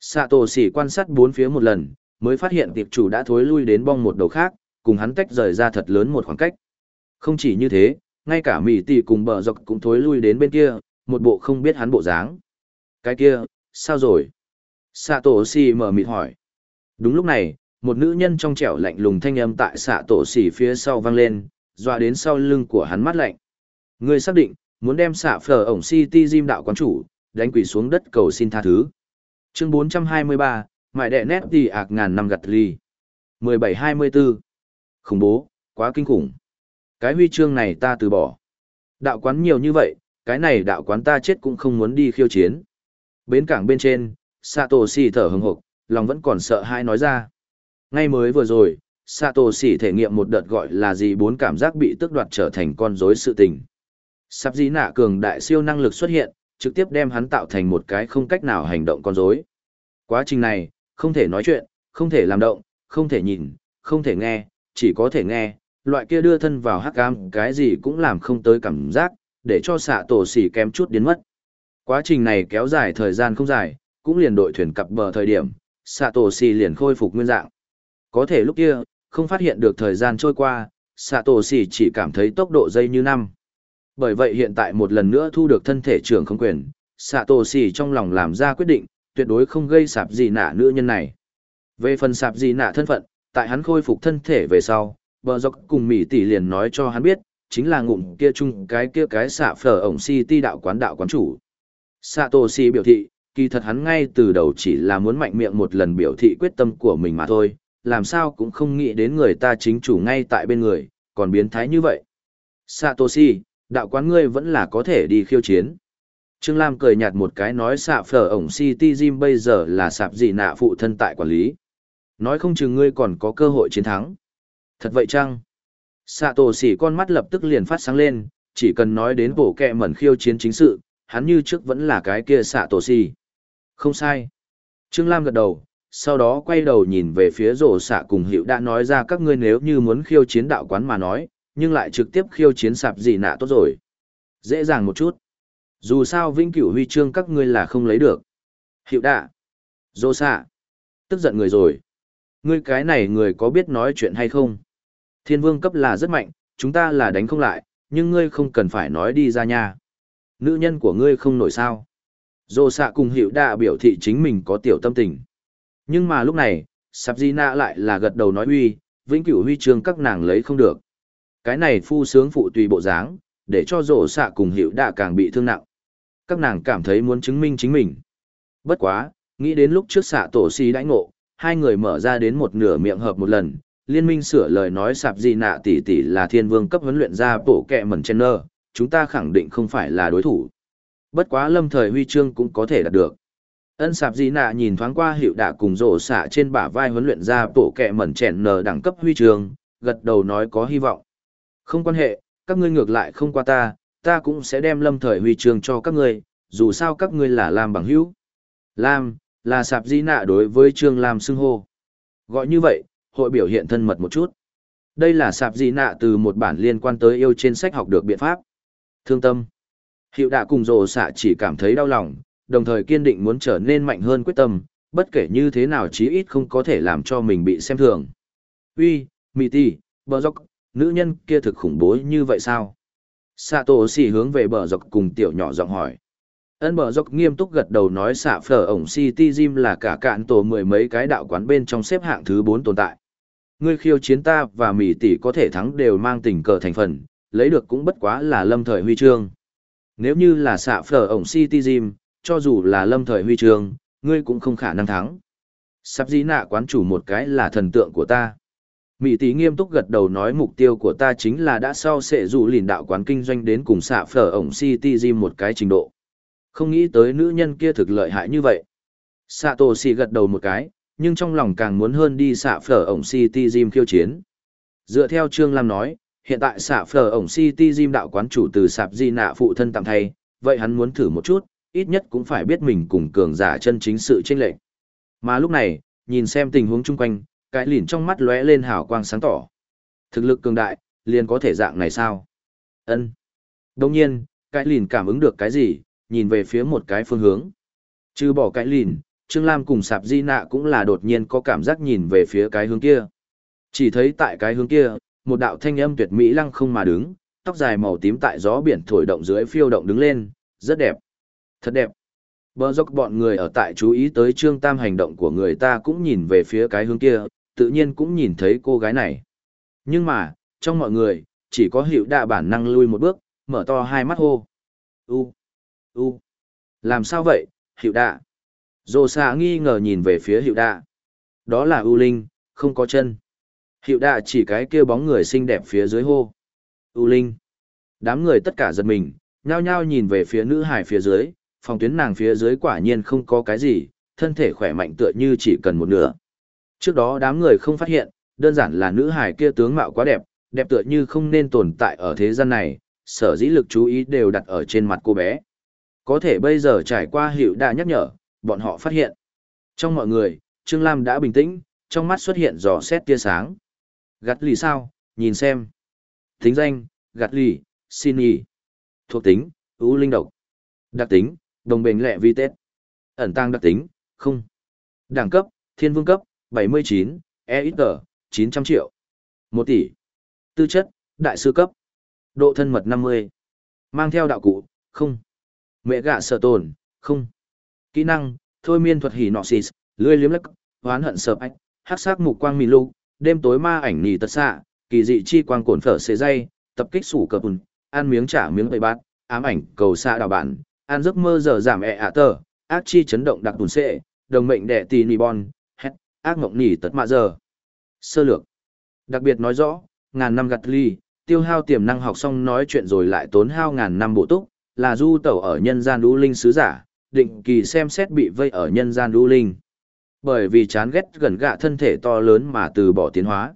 Xạ tổ xì quan sát bốn phía một lần, mới phát hiện tiệp chủ đã thối lui đến bong một đầu khác, cùng hắn tách rời ra thật lớn một khoảng cách. Không chỉ như thế, ngay cả Mỹ tỷ cùng bờ dọc cũng thối lui đến bên kia, một bộ không biết hắn bộ dáng. Cái kia, sao rồi? Sạ tổ xì mở mịt hỏi. Đúng lúc này, một nữ nhân trong trẻo lạnh lùng thanh âm tại xạ tổ xì phía sau vang lên, dọa đến sau lưng của hắn mắt lạnh. Người xác định, muốn đem xạ phở ổng City diêm đạo quán chủ, đánh quỷ xuống đất cầu xin tha thứ. Chương 423, mại đệ nét tỷ ạc ngàn năm gặt ly. 1724. Khủng bố, quá kinh khủng. Cái huy chương này ta từ bỏ. Đạo quán nhiều như vậy, cái này đạo quán ta chết cũng không muốn đi khiêu chiến. Bến cảng bên trên, Satoshi thở hừng hực, lòng vẫn còn sợ hãi nói ra. Ngay mới vừa rồi, Satoshi thể nghiệm một đợt gọi là gì bốn cảm giác bị tước đoạt trở thành con rối sự tình. Sắp dĩ nạ cường đại siêu năng lực xuất hiện, trực tiếp đem hắn tạo thành một cái không cách nào hành động con rối. Quá trình này, không thể nói chuyện, không thể làm động, không thể nhìn, không thể nghe, chỉ có thể nghe, loại kia đưa thân vào hắc ám, cái gì cũng làm không tới cảm giác, để cho xạ tổ xỉ kém chút đến mất. Quá trình này kéo dài thời gian không dài, cũng liền đội thuyền cập bờ thời điểm, xạ tổ xì liền khôi phục nguyên dạng. Có thể lúc kia, không phát hiện được thời gian trôi qua, xạ tổ xì chỉ cảm thấy tốc độ dây như năm. Bởi vậy hiện tại một lần nữa thu được thân thể trưởng không quyền, xạ tổ xì trong lòng làm ra quyết định, tuyệt đối không gây sạp gì nạ nữ nhân này. Về phần sạp gì nạ thân phận, tại hắn khôi phục thân thể về sau, bờ dọc cùng mỹ tỷ liền nói cho hắn biết, chính là ngụm kia chung cái kia cái xạ phở ổng ti đạo quán đạo quán chủ. Satoshi biểu thị, kỳ thật hắn ngay từ đầu chỉ là muốn mạnh miệng một lần biểu thị quyết tâm của mình mà thôi, làm sao cũng không nghĩ đến người ta chính chủ ngay tại bên người, còn biến thái như vậy. Satoshi, đạo quán ngươi vẫn là có thể đi khiêu chiến. Trương Lam cười nhạt một cái nói xạ phở ổng City Gym bây giờ là sạp gì nạ phụ thân tại quản lý. Nói không chừng ngươi còn có cơ hội chiến thắng. Thật vậy chăng? Sạ tổ xỉ con mắt lập tức liền phát sáng lên, chỉ cần nói đến bộ kẹ mẩn khiêu chiến chính sự, hắn như trước vẫn là cái kia sạ tổ xỉ. Không sai. Trương Lam gật đầu, sau đó quay đầu nhìn về phía rổ xạ cùng hiệu đã nói ra các ngươi nếu như muốn khiêu chiến đạo quán mà nói, nhưng lại trực tiếp khiêu chiến sạp gì nạ tốt rồi. Dễ dàng một chút. Dù sao vĩnh cửu huy chương các ngươi là không lấy được. Hiệu đạ. Rổ xạ. Tức giận người rồi. Ngươi cái này người có biết nói chuyện hay không? Thiên vương cấp là rất mạnh, chúng ta là đánh không lại, nhưng ngươi không cần phải nói đi ra nha. Nữ nhân của ngươi không nổi sao. Dô xạ cùng hiệu đạ biểu thị chính mình có tiểu tâm tình. Nhưng mà lúc này, sạp di nạ lại là gật đầu nói huy, vĩnh cửu huy chương các nàng lấy không được. Cái này phu sướng phụ tùy bộ dáng, để cho dô xạ cùng hiệu đạ càng bị thương nặng. Các nàng cảm thấy muốn chứng minh chính mình. Bất quá, nghĩ đến lúc trước xạ tổ si đãi ngộ, hai người mở ra đến một nửa miệng hợp một lần, liên minh sửa lời nói sạp gì nạ tỷ tỷ là thiên vương cấp huấn luyện ra bổ kẹ mẩn chen nơ, chúng ta khẳng định không phải là đối thủ. Bất quá lâm thời huy chương cũng có thể đạt được. Ân sạp gì nạ nhìn thoáng qua hiệu đạ cùng rổ xạ trên bả vai huấn luyện ra bộ kẹ mẩn chèn nờ đẳng cấp huy chương, gật đầu nói có hy vọng. Không quan hệ, các ngươi ngược lại không qua ta, ta cũng sẽ đem lâm thời huy chương cho các ngươi, dù sao các ngươi là Lam bằng hữu. Lam, là sạp di nạ đối với Trương Lam xưng hô. Gọi như vậy, hội biểu hiện thân mật một chút. Đây là sạp di nạ từ một bản liên quan tới yêu trên sách học được biện pháp. Thương tâm. Hiệu đạ cùng rồ xạ chỉ cảm thấy đau lòng, đồng thời kiên định muốn trở nên mạnh hơn quyết tâm, bất kể như thế nào chí ít không có thể làm cho mình bị xem thường. Uy, Mị Tỷ, bờ dọc, nữ nhân kia thực khủng bố như vậy sao? Xạ tổ xỉ hướng về bờ dọc cùng tiểu nhỏ giọng hỏi. Ân bờ dọc nghiêm túc gật đầu nói xạ phở ổng City Gym là cả cạn tổ mười mấy cái đạo quán bên trong xếp hạng thứ 4 tồn tại. Ngươi khiêu chiến ta và Mị tỷ có thể thắng đều mang tình cờ thành phần, lấy được cũng bất quá là lâm thời huy chương. Nếu như là xạ phở ổng City Gym, cho dù là lâm thời huy trường, ngươi cũng không khả năng thắng. Sắp dĩ nạ quán chủ một cái là thần tượng của ta. Mỹ tí nghiêm túc gật đầu nói mục tiêu của ta chính là đã sau sẽ dụ lìn đạo quán kinh doanh đến cùng xạ phở ổng City Gym một cái trình độ. Không nghĩ tới nữ nhân kia thực lợi hại như vậy. Xạ tổ xì gật đầu một cái, nhưng trong lòng càng muốn hơn đi xạ phở ổng City Gym khiêu chiến. Dựa theo Trương Lam nói, hiện tại xạ phở ổng City Gym đạo quán chủ từ sạp di nạ phụ thân tạm thay, vậy hắn muốn thử một chút, ít nhất cũng phải biết mình cùng cường giả chân chính sự chênh lệch. Mà lúc này, nhìn xem tình huống chung quanh, cái lìn trong mắt lóe lên hào quang sáng tỏ. Thực lực cường đại, liền có thể dạng này sao? Ân. Đồng nhiên, cái lìn cảm ứng được cái gì, nhìn về phía một cái phương hướng. Trừ bỏ cái lìn, Trương Lam cùng sạp di nạ cũng là đột nhiên có cảm giác nhìn về phía cái hướng kia. Chỉ thấy tại cái hướng kia, một đạo thanh âm tuyệt mỹ lăng không mà đứng, tóc dài màu tím tại gió biển thổi động dưới phiêu động đứng lên, rất đẹp. Thật đẹp. Bờ dốc bọn người ở tại chú ý tới Trương Tam hành động của người ta cũng nhìn về phía cái hướng kia, tự nhiên cũng nhìn thấy cô gái này. Nhưng mà, trong mọi người, chỉ có hiệu đạ bản năng lui một bước, mở to hai mắt hô. U, u, làm sao vậy, hiệu đạ? Dô xạ nghi ngờ nhìn về phía hiệu đạ. Đó là ưu linh, không có chân. Hiệu đạ chỉ cái kia bóng người xinh đẹp phía dưới hô. U linh. Đám người tất cả giật mình, nhao nhao nhìn về phía nữ hải phía dưới, phòng tuyến nàng phía dưới quả nhiên không có cái gì, thân thể khỏe mạnh tựa như chỉ cần một nửa. Trước đó đám người không phát hiện, đơn giản là nữ hải kia tướng mạo quá đẹp, đẹp tựa như không nên tồn tại ở thế gian này, sở dĩ lực chú ý đều đặt ở trên mặt cô bé. Có thể bây giờ trải qua hiệu đã nhắc nhở, bọn họ phát hiện. Trong mọi người, Trương Lam đã bình tĩnh, trong mắt xuất hiện dò xét tia sáng. Gạt lì sao, nhìn xem. Tính danh, gạt lì, xin y. Thuộc tính, ưu linh độc. Đặc tính, đồng bền lẹ vi tết. Ẩn tăng đặc tính, không. Đẳng cấp, thiên vương cấp, 79, EXG, 900 triệu. 1 tỷ. Tư chất, đại sư cấp. Độ thân mật 50. Mang theo đạo cụ, không. Mẹ gạ sở tồn, không. Kỹ năng, thôi miên thuật hỉ nọ xì, lươi liếm lắc, hoán hận sợp ách, hát sắc mục quang mì lục, đêm tối ma ảnh nì tật xạ, kỳ dị chi quang cổn phở xế dây, tập kích sủ cờ bùn, ăn miếng trả miếng bầy bát, ám ảnh cầu xa đào bản, ăn giấc mơ giờ giảm ẹ ạ tờ, ác chi chấn động đặc bùn xệ, đồng mệnh đệ tì nì bon, hét, ác mộng nỉ tật mạ giờ. Sơ lược. Đặc biệt nói rõ, ngàn năm gặt ly, tiêu hao tiềm năng học xong nói chuyện rồi lại tốn hao ngàn năm bổ túc, là du tẩu ở nhân gian đu linh sứ giả, định kỳ xem xét bị vây ở nhân gian đu linh. Bởi vì chán ghét gần gạ thân thể to lớn mà từ bỏ tiến hóa.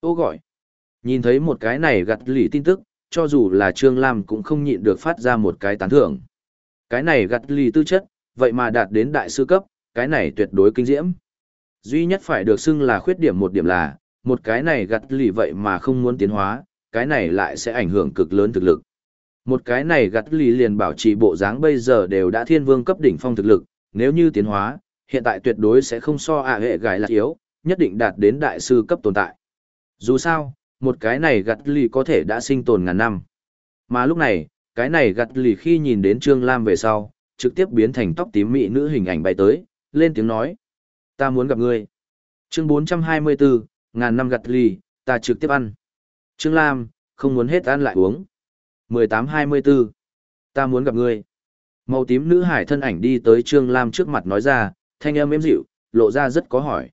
Ô gọi. Nhìn thấy một cái này gặt lì tin tức, cho dù là Trương Lam cũng không nhịn được phát ra một cái tán thưởng. Cái này gặt lì tư chất, vậy mà đạt đến đại sư cấp, cái này tuyệt đối kinh diễm. Duy nhất phải được xưng là khuyết điểm một điểm là, một cái này gặt lì vậy mà không muốn tiến hóa, cái này lại sẽ ảnh hưởng cực lớn thực lực. Một cái này gặt lì liền bảo trì bộ dáng bây giờ đều đã thiên vương cấp đỉnh phong thực lực, nếu như tiến hóa, hiện tại tuyệt đối sẽ không so ạ hệ gái là yếu, nhất định đạt đến đại sư cấp tồn tại. Dù sao, một cái này gặt lì có thể đã sinh tồn ngàn năm. Mà lúc này, cái này gặt lì khi nhìn đến Trương Lam về sau, trực tiếp biến thành tóc tím mị nữ hình ảnh bay tới, lên tiếng nói. Ta muốn gặp ngươi. Chương 424, ngàn năm gặt lì, ta trực tiếp ăn. Trương Lam, không muốn hết ăn lại uống. 1824. Ta muốn gặp ngươi. Màu tím nữ hải thân ảnh đi tới Trương Lam trước mặt nói ra, thanh âm êm dịu, lộ ra rất có hỏi.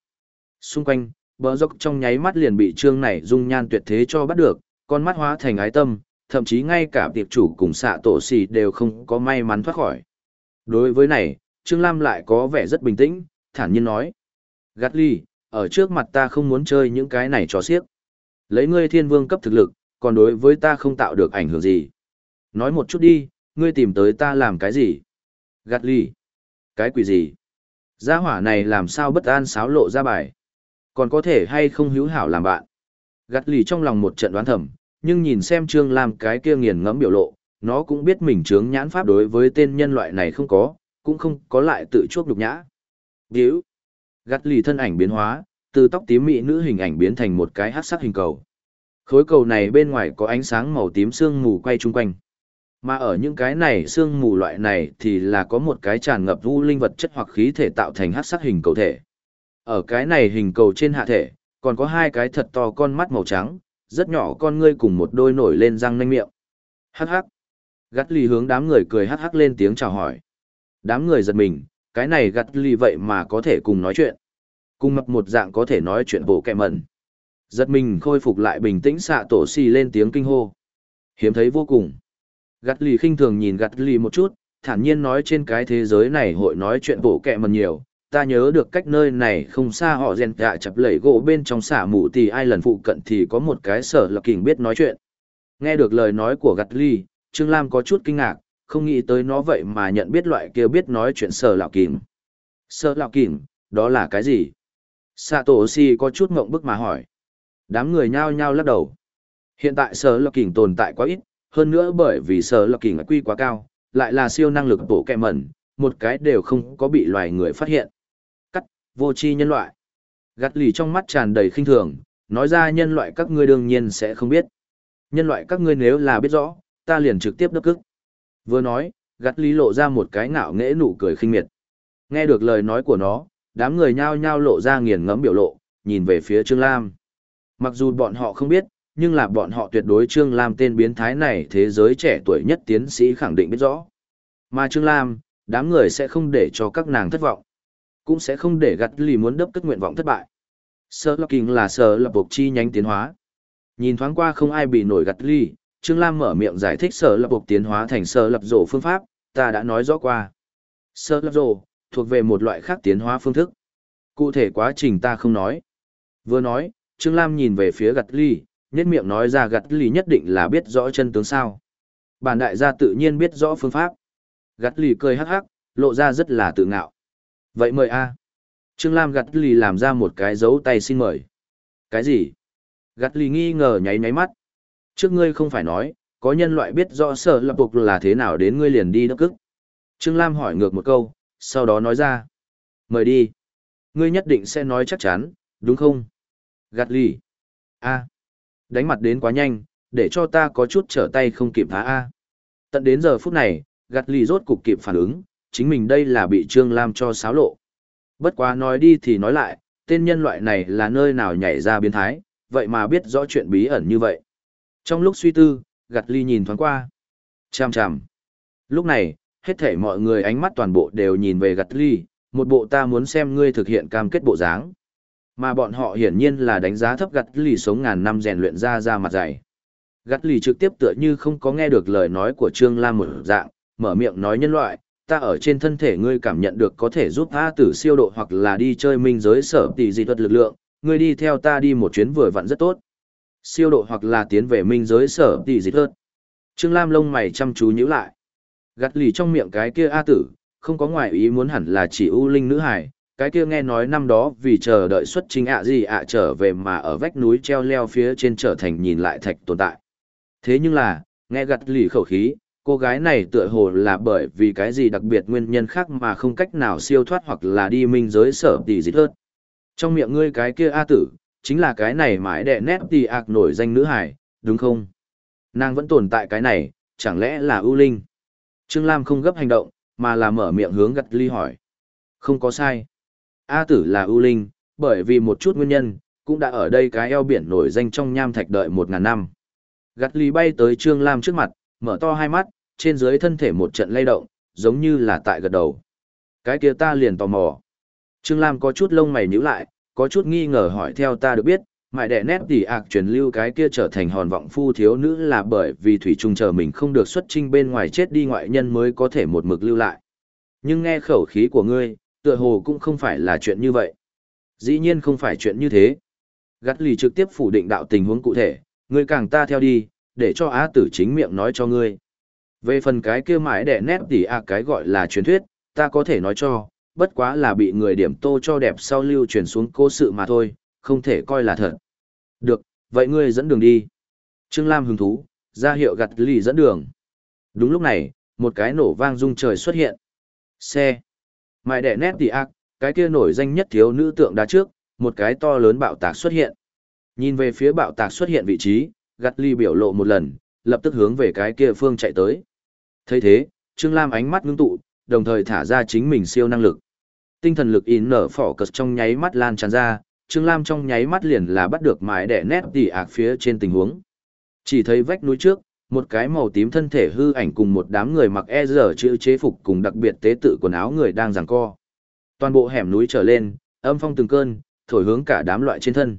Xung quanh, bờ dốc trong nháy mắt liền bị Trương này dung nhan tuyệt thế cho bắt được, con mắt hóa thành ái tâm, thậm chí ngay cả tiệp chủ cùng xạ tổ xì đều không có may mắn thoát khỏi. Đối với này, Trương Lam lại có vẻ rất bình tĩnh, thản nhiên nói. Gắt ly, ở trước mặt ta không muốn chơi những cái này cho xiếc. Lấy ngươi thiên vương cấp thực lực, còn đối với ta không tạo được ảnh hưởng gì. Nói một chút đi, ngươi tìm tới ta làm cái gì? Gắt ly. Cái quỷ gì? Gia hỏa này làm sao bất an xáo lộ ra bài? Còn có thể hay không hữu hảo làm bạn? Gắt lì trong lòng một trận đoán thầm, nhưng nhìn xem Trương Lam cái kia nghiền ngẫm biểu lộ, nó cũng biết mình trướng nhãn pháp đối với tên nhân loại này không có, cũng không có lại tự chuốc nhục nhã. Điếu. Gắt lì thân ảnh biến hóa, từ tóc tím mỹ nữ hình ảnh biến thành một cái hát sắc hình cầu. Khối cầu này bên ngoài có ánh sáng màu tím sương mù quay chung quanh. Mà ở những cái này xương mù loại này thì là có một cái tràn ngập u linh vật chất hoặc khí thể tạo thành hát sắc hình cầu thể. Ở cái này hình cầu trên hạ thể, còn có hai cái thật to con mắt màu trắng, rất nhỏ con ngươi cùng một đôi nổi lên răng nanh miệng. Hắc hắc. Gắt lì hướng đám người cười hắc hắc lên tiếng chào hỏi. Đám người giật mình, cái này gắt lì vậy mà có thể cùng nói chuyện. Cùng mập một dạng có thể nói chuyện bộ kẹ mẩn. Giật mình khôi phục lại bình tĩnh xạ tổ xì lên tiếng kinh hô. Hiếm thấy vô cùng. Gắt lì khinh thường nhìn gắt lì một chút, thản nhiên nói trên cái thế giới này hội nói chuyện bộ kẹ mần nhiều. Ta nhớ được cách nơi này không xa họ rèn dạ chập lẩy gỗ bên trong xả mù thì ai lần phụ cận thì có một cái sở lập kình biết nói chuyện. Nghe được lời nói của gắt lì, Trương Lam có chút kinh ngạc, không nghĩ tới nó vậy mà nhận biết loại kia biết nói chuyện sở lạo kìm. Sở lạo kìm, đó là cái gì? Sạ tổ si có chút ngộng bức mà hỏi. Đám người nhao nhao lắc đầu. Hiện tại sở lập kình tồn tại quá ít, hơn nữa bởi vì sở lập ngạch quy quá cao, lại là siêu năng lực bổ kẹ mẩn, một cái đều không có bị loài người phát hiện. Cắt, vô tri nhân loại. Gắt lì trong mắt tràn đầy khinh thường, nói ra nhân loại các ngươi đương nhiên sẽ không biết. Nhân loại các ngươi nếu là biết rõ, ta liền trực tiếp đấp cức. Vừa nói, gắt lý lộ ra một cái ngạo nghễ nụ cười khinh miệt. Nghe được lời nói của nó, đám người nhao nhao lộ ra nghiền ngẫm biểu lộ, nhìn về phía Trương Lam. Mặc dù bọn họ không biết, nhưng là bọn họ tuyệt đối Trương Lam tên biến thái này thế giới trẻ tuổi nhất tiến sĩ khẳng định biết rõ. Mà Trương Lam, đám người sẽ không để cho các nàng thất vọng. cũng sẽ không để gặt lì muốn đấp cất nguyện vọng thất bại. Sơ lập kinh là sơ lập buộc chi nhánh tiến hóa. Nhìn thoáng qua không ai bị nổi gặt lì, Trương Lam mở miệng giải thích sơ lập buộc tiến hóa thành sơ lập rổ phương pháp, ta đã nói rõ qua. Sơ lập rổ, thuộc về một loại khác tiến hóa phương thức. Cụ thể quá trình ta không nói. Vừa nói, Trương Lam nhìn về phía gặt ly, nhất miệng nói ra gặt lì nhất định là biết rõ chân tướng sao. Bản đại gia tự nhiên biết rõ phương pháp. Gặt lì cười hắc hắc, lộ ra rất là tự ngạo. Vậy mời a Trương Lam gặt lì làm ra một cái dấu tay xin mời. Cái gì? Gặt lì nghi ngờ nháy nháy mắt. Trước ngươi không phải nói, có nhân loại biết rõ sở lập bục là thế nào đến ngươi liền đi đất cức. Trương Lam hỏi ngược một câu, sau đó nói ra. Mời đi. Ngươi nhất định sẽ nói chắc chắn, đúng không? Gạt lì. A. Đánh mặt đến quá nhanh, để cho ta có chút trở tay không kịp phá A. Tận đến giờ phút này, gạt lì rốt cục kịp phản ứng, chính mình đây là bị Trương Lam cho xáo lộ. Bất quá nói đi thì nói lại, tên nhân loại này là nơi nào nhảy ra biến thái, vậy mà biết rõ chuyện bí ẩn như vậy. Trong lúc suy tư, gạt ly nhìn thoáng qua. Chàm chàm. Lúc này, hết thể mọi người ánh mắt toàn bộ đều nhìn về gạt ly, một bộ ta muốn xem ngươi thực hiện cam kết bộ dáng. Mà bọn họ hiển nhiên là đánh giá thấp gặt lì sống ngàn năm rèn luyện ra ra mặt dày. Gặt lì trực tiếp tựa như không có nghe được lời nói của Trương Lam một dạng, mở miệng nói nhân loại, ta ở trên thân thể ngươi cảm nhận được có thể giúp A tử siêu độ hoặc là đi chơi minh giới sở tỷ dị thuật lực lượng, ngươi đi theo ta đi một chuyến vừa vặn rất tốt. Siêu độ hoặc là tiến về minh giới sở tỷ dị thuật. Trương Lam lông mày chăm chú nhíu lại. Gặt lì trong miệng cái kia A tử, không có ngoại ý muốn hẳn là chỉ ưu linh nữ hải, cái kia nghe nói năm đó vì chờ đợi xuất trình ạ gì ạ trở về mà ở vách núi treo leo phía trên trở thành nhìn lại thạch tồn tại. Thế nhưng là, nghe gặt lì khẩu khí, cô gái này tựa hồ là bởi vì cái gì đặc biệt nguyên nhân khác mà không cách nào siêu thoát hoặc là đi minh giới sở tỷ dịch hơn. Trong miệng ngươi cái kia A tử, chính là cái này mãi đẻ nét tỷ ạc nổi danh nữ hải, đúng không? Nàng vẫn tồn tại cái này, chẳng lẽ là ưu linh? Trương Lam không gấp hành động, mà là mở miệng hướng gặt ly hỏi. Không có sai. A tử là ưu linh, bởi vì một chút nguyên nhân, cũng đã ở đây cái eo biển nổi danh trong nham thạch đợi một ngàn năm. Gặt ly bay tới Trương Lam trước mặt, mở to hai mắt, trên dưới thân thể một trận lay động, giống như là tại gật đầu. Cái kia ta liền tò mò. Trương Lam có chút lông mày nhíu lại, có chút nghi ngờ hỏi theo ta được biết, mại đệ nét tỉ ạc truyền lưu cái kia trở thành hòn vọng phu thiếu nữ là bởi vì thủy trung chờ mình không được xuất trinh bên ngoài chết đi ngoại nhân mới có thể một mực lưu lại. Nhưng nghe khẩu khí của ngươi, tựa hồ cũng không phải là chuyện như vậy. Dĩ nhiên không phải chuyện như thế. Gắt lì trực tiếp phủ định đạo tình huống cụ thể, ngươi càng ta theo đi, để cho á tử chính miệng nói cho ngươi. Về phần cái kia mãi đẻ nét tỉ ạc cái gọi là truyền thuyết, ta có thể nói cho, bất quá là bị người điểm tô cho đẹp sau lưu truyền xuống cố sự mà thôi, không thể coi là thật. Được, vậy ngươi dẫn đường đi. Trương Lam hứng thú, ra hiệu gặt lì dẫn đường. Đúng lúc này, một cái nổ vang rung trời xuất hiện. Xe. Mại đẻ nét tỉ ác, cái kia nổi danh nhất thiếu nữ tượng đá trước, một cái to lớn bạo tạc xuất hiện. Nhìn về phía bạo tạc xuất hiện vị trí, gặt ly biểu lộ một lần, lập tức hướng về cái kia phương chạy tới. thấy thế, Trương Lam ánh mắt ngưng tụ, đồng thời thả ra chính mình siêu năng lực. Tinh thần lực in nở phỏ cật trong nháy mắt lan tràn ra, Trương Lam trong nháy mắt liền là bắt được mái đẻ nét tỉ ạc phía trên tình huống. Chỉ thấy vách núi trước, một cái màu tím thân thể hư ảnh cùng một đám người mặc e dở chữ chế phục cùng đặc biệt tế tự quần áo người đang giằng co. Toàn bộ hẻm núi trở lên, âm phong từng cơn, thổi hướng cả đám loại trên thân.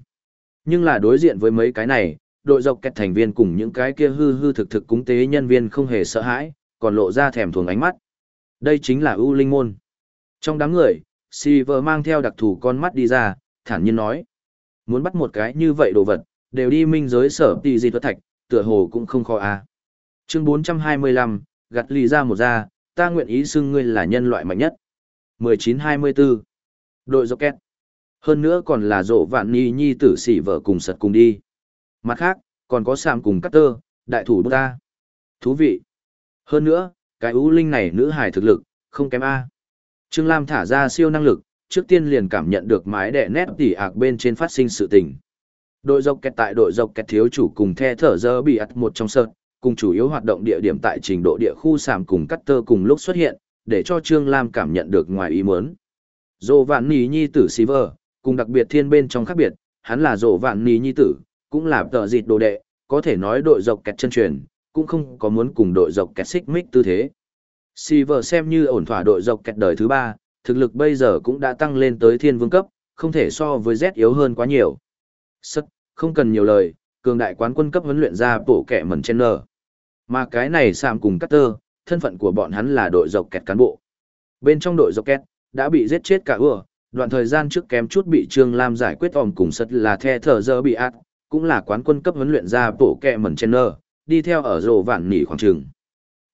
Nhưng là đối diện với mấy cái này, đội dọc kẹt thành viên cùng những cái kia hư hư thực thực cúng tế nhân viên không hề sợ hãi, còn lộ ra thèm thuồng ánh mắt. Đây chính là ưu linh môn. Trong đám người, Silver mang theo đặc thù con mắt đi ra, thản nhiên nói. Muốn bắt một cái như vậy đồ vật, đều đi minh giới sở tỷ di thuật thạch, tựa hồ cũng không khó a. À. Chương 425, gặt lì ra một ra, ta nguyện ý xưng ngươi là nhân loại mạnh nhất. 1924. Đội Rocket. Hơn nữa còn là rộ vạn nhi nhi tử sĩ vợ cùng sật cùng đi. Mặt khác, còn có Sam cùng Cutter, đại thủ ta. Thú vị. Hơn nữa, cái ưu linh này nữ hài thực lực, không kém A. Trương Lam thả ra siêu năng lực, trước tiên liền cảm nhận được mái đẻ nét tỉ ạc bên trên phát sinh sự tình. Đội dọc kẹt tại đội dọc kẹt thiếu chủ cùng the thở dơ bị ắt một trong sợt, cùng chủ yếu hoạt động địa điểm tại trình độ địa khu sàm cùng cắt tơ cùng lúc xuất hiện, để cho Trương Lam cảm nhận được ngoài ý muốn. Dỗ vạn nì nhi tử Siver, cùng đặc biệt thiên bên trong khác biệt, hắn là dỗ vạn nì nhi tử, cũng là tờ dịt đồ đệ, có thể nói đội dọc kẹt chân truyền, cũng không có muốn cùng đội dọc kẹt xích mích tư thế. Siver xem như ổn thỏa đội dọc kẹt đời thứ ba, thực lực bây giờ cũng đã tăng lên tới thiên vương cấp, không thể so với Z yếu hơn quá nhiều. Sất, không cần nhiều lời, cường đại quán quân cấp huấn luyện ra bộ kẻ mẩn trên nở. Mà cái này sạm cùng Carter, thân phận của bọn hắn là đội dọc kẹt cán bộ. Bên trong đội dọc kẹt, đã bị giết chết cả ưa, đoạn thời gian trước kém chút bị Trương Lam giải quyết òm cùng sất là the thở dơ bị ác, cũng là quán quân cấp huấn luyện ra bộ kẹ mẩn trên nơ, đi theo ở rổ vạn nỉ khoảng trường.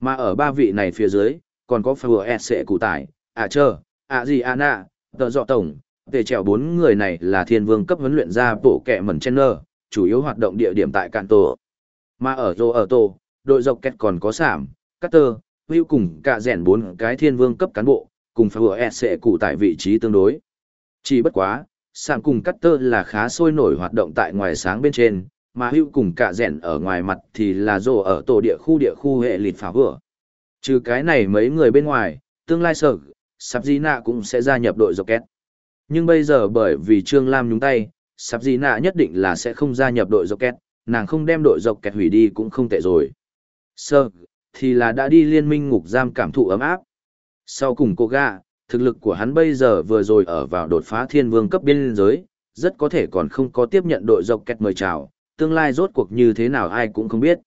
Mà ở ba vị này phía dưới, còn có Phờ sẽ cụ tải, à chờ, à gì à nạ, tờ dọ tổng, Tề trèo bốn người này là thiên vương cấp huấn luyện ra bộ kẹ mẩn Chenner, nơ, chủ yếu hoạt động địa điểm tại cạn tổ. Mà ở Rô ở tổ, đội dọc kẹt còn có sảm, cutter, hữu cùng cả rèn bốn cái thiên vương cấp cán bộ, cùng Phờ sẽ cụ tại vị trí tương đối. Chỉ bất quá, sảm cùng Cutter là khá sôi nổi hoạt động tại ngoài sáng bên trên, mà hữu cùng cả rèn ở ngoài mặt thì là Rô ở tổ địa khu địa khu hệ lịt phá vừa. Trừ cái này mấy người bên ngoài, tương lai sở, Sạp Di Nạ cũng sẽ gia nhập đội dọc kẹt. Nhưng bây giờ bởi vì Trương Lam nhúng tay, Sạp gì Nạ nhất định là sẽ không gia nhập đội dọc kẹt nàng không đem đội dọc kẹt hủy đi cũng không tệ rồi. Sơ, thì là đã đi liên minh ngục giam cảm thụ ấm áp. Sau cùng cô gà, thực lực của hắn bây giờ vừa rồi ở vào đột phá thiên vương cấp biên giới, rất có thể còn không có tiếp nhận đội dọc kẹt mời chào, tương lai rốt cuộc như thế nào ai cũng không biết.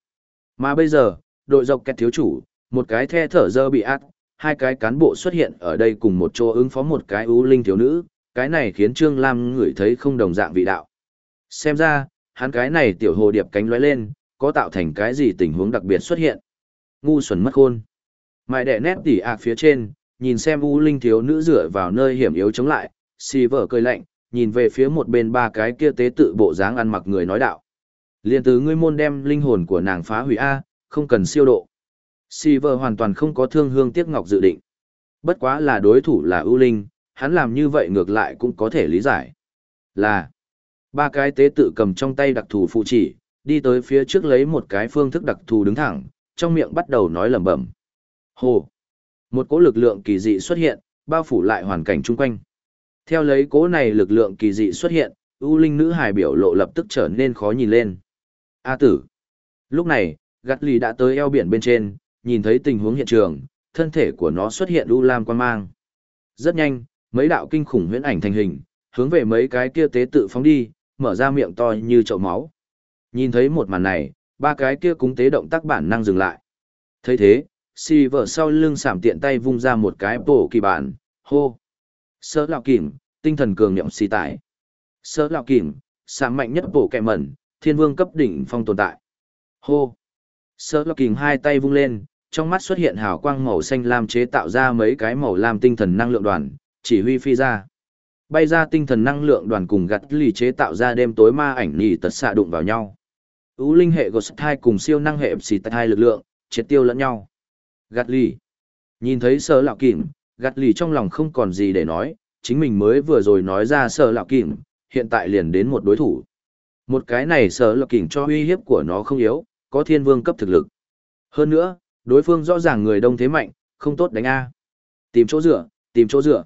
Mà bây giờ, đội dọc kẹt thiếu chủ, một cái the thở dơ bị ác, hai cái cán bộ xuất hiện ở đây cùng một chỗ ứng phó một cái ưu linh thiếu nữ, cái này khiến Trương Lam ngửi thấy không đồng dạng vị đạo. Xem ra, hắn cái này tiểu hồ điệp cánh lóe lên, có tạo thành cái gì tình huống đặc biệt xuất hiện. Ngu xuẩn mất khôn. Mại đẻ nét tỉ ạc phía trên, nhìn xem U Linh thiếu nữ dựa vào nơi hiểm yếu chống lại, xì vở cười lạnh, nhìn về phía một bên ba cái kia tế tự bộ dáng ăn mặc người nói đạo. Liên từ ngươi môn đem linh hồn của nàng phá hủy A, không cần siêu độ. Xì vở hoàn toàn không có thương hương tiếc ngọc dự định. Bất quá là đối thủ là U Linh, hắn làm như vậy ngược lại cũng có thể lý giải. Là, ba cái tế tự cầm trong tay đặc thù phụ chỉ, đi tới phía trước lấy một cái phương thức đặc thù đứng thẳng, trong miệng bắt đầu nói lẩm bẩm. Hồ! Một cỗ lực lượng kỳ dị xuất hiện, bao phủ lại hoàn cảnh chung quanh. Theo lấy cỗ này lực lượng kỳ dị xuất hiện, ưu linh nữ hài biểu lộ lập tức trở nên khó nhìn lên. A tử. Lúc này, gắt lì đã tới eo biển bên trên, nhìn thấy tình huống hiện trường, thân thể của nó xuất hiện u lam quan mang. Rất nhanh, mấy đạo kinh khủng huyễn ảnh thành hình, hướng về mấy cái kia tế tự phóng đi, mở ra miệng to như chậu máu. Nhìn thấy một màn này, ba cái kia cúng tế động tác bản năng dừng lại. thấy thế, si vợ sau lưng sảm tiện tay vung ra một cái bổ kỳ bản, hô. Sơ lạo kìm, tinh thần cường nhậm si tải. Sơ lạo kìm, sảm mạnh nhất bổ kẹ mẩn, thiên vương cấp đỉnh phong tồn tại. Hô. Sơ lạo kìm hai tay vung lên, trong mắt xuất hiện hào quang màu xanh lam chế tạo ra mấy cái màu lam tinh thần năng lượng đoàn, chỉ huy phi ra. Bay ra tinh thần năng lượng đoàn cùng gặt lì chế tạo ra đêm tối ma ảnh nhì tật xạ đụng vào nhau. Ú linh hệ Ghost hai cùng siêu năng hệ xì hai lực lượng, triệt tiêu lẫn nhau. Gạt lì. Nhìn thấy sở lão kìm, gạt lì trong lòng không còn gì để nói, chính mình mới vừa rồi nói ra sở lão kìm, hiện tại liền đến một đối thủ. Một cái này sở lão kìm cho uy hiếp của nó không yếu, có thiên vương cấp thực lực. Hơn nữa, đối phương rõ ràng người đông thế mạnh, không tốt đánh A. Tìm chỗ dựa, tìm chỗ dựa.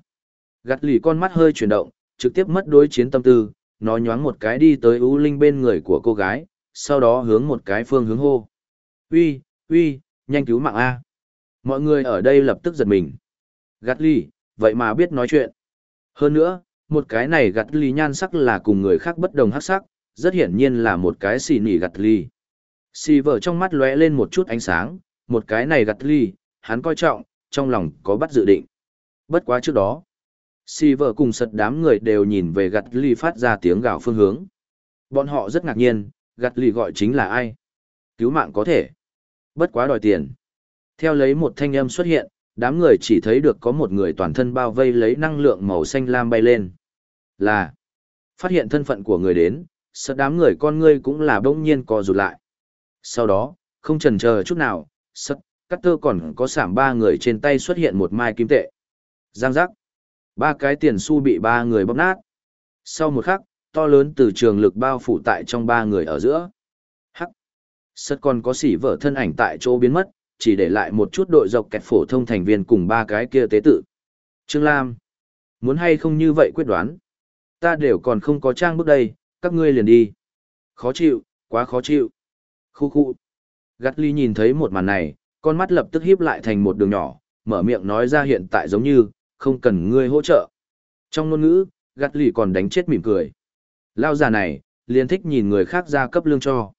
Gạt lì con mắt hơi chuyển động, trực tiếp mất đối chiến tâm tư, nó nhoáng một cái đi tới U linh bên người của cô gái, sau đó hướng một cái phương hướng hô. Uy, uy, nhanh cứu mạng A. Mọi người ở đây lập tức giật mình. Gắt lì, vậy mà biết nói chuyện. Hơn nữa, một cái này gắt lì nhan sắc là cùng người khác bất đồng hắc sắc, rất hiển nhiên là một cái xì nỉ gắt lì. Xì vợ trong mắt lóe lên một chút ánh sáng, một cái này gắt lì, hắn coi trọng, trong lòng có bắt dự định. Bất quá trước đó, xì vợ cùng sật đám người đều nhìn về gặt ly phát ra tiếng gào phương hướng. Bọn họ rất ngạc nhiên, gặt ly gọi chính là ai? Cứu mạng có thể. Bất quá đòi tiền. Theo lấy một thanh âm xuất hiện, đám người chỉ thấy được có một người toàn thân bao vây lấy năng lượng màu xanh lam bay lên. Là, phát hiện thân phận của người đến, sợ đám người con ngươi cũng là bỗng nhiên co rụt lại. Sau đó, không chần chờ chút nào, sất, cắt tơ còn có sảm ba người trên tay xuất hiện một mai kim tệ. Giang giác. Ba cái tiền xu bị ba người bóp nát. Sau một khắc, to lớn từ trường lực bao phủ tại trong ba người ở giữa. Hắc. Sất còn có sỉ vợ thân ảnh tại chỗ biến mất, chỉ để lại một chút đội dọc kẹt phổ thông thành viên cùng ba cái kia tế tự. Trương Lam, muốn hay không như vậy quyết đoán. Ta đều còn không có trang bước đây, các ngươi liền đi. Khó chịu, quá khó chịu. Khu khu. Gắt ly nhìn thấy một màn này, con mắt lập tức híp lại thành một đường nhỏ, mở miệng nói ra hiện tại giống như, không cần ngươi hỗ trợ. Trong ngôn ngữ, gắt lì còn đánh chết mỉm cười. Lao già này, liền thích nhìn người khác ra cấp lương cho.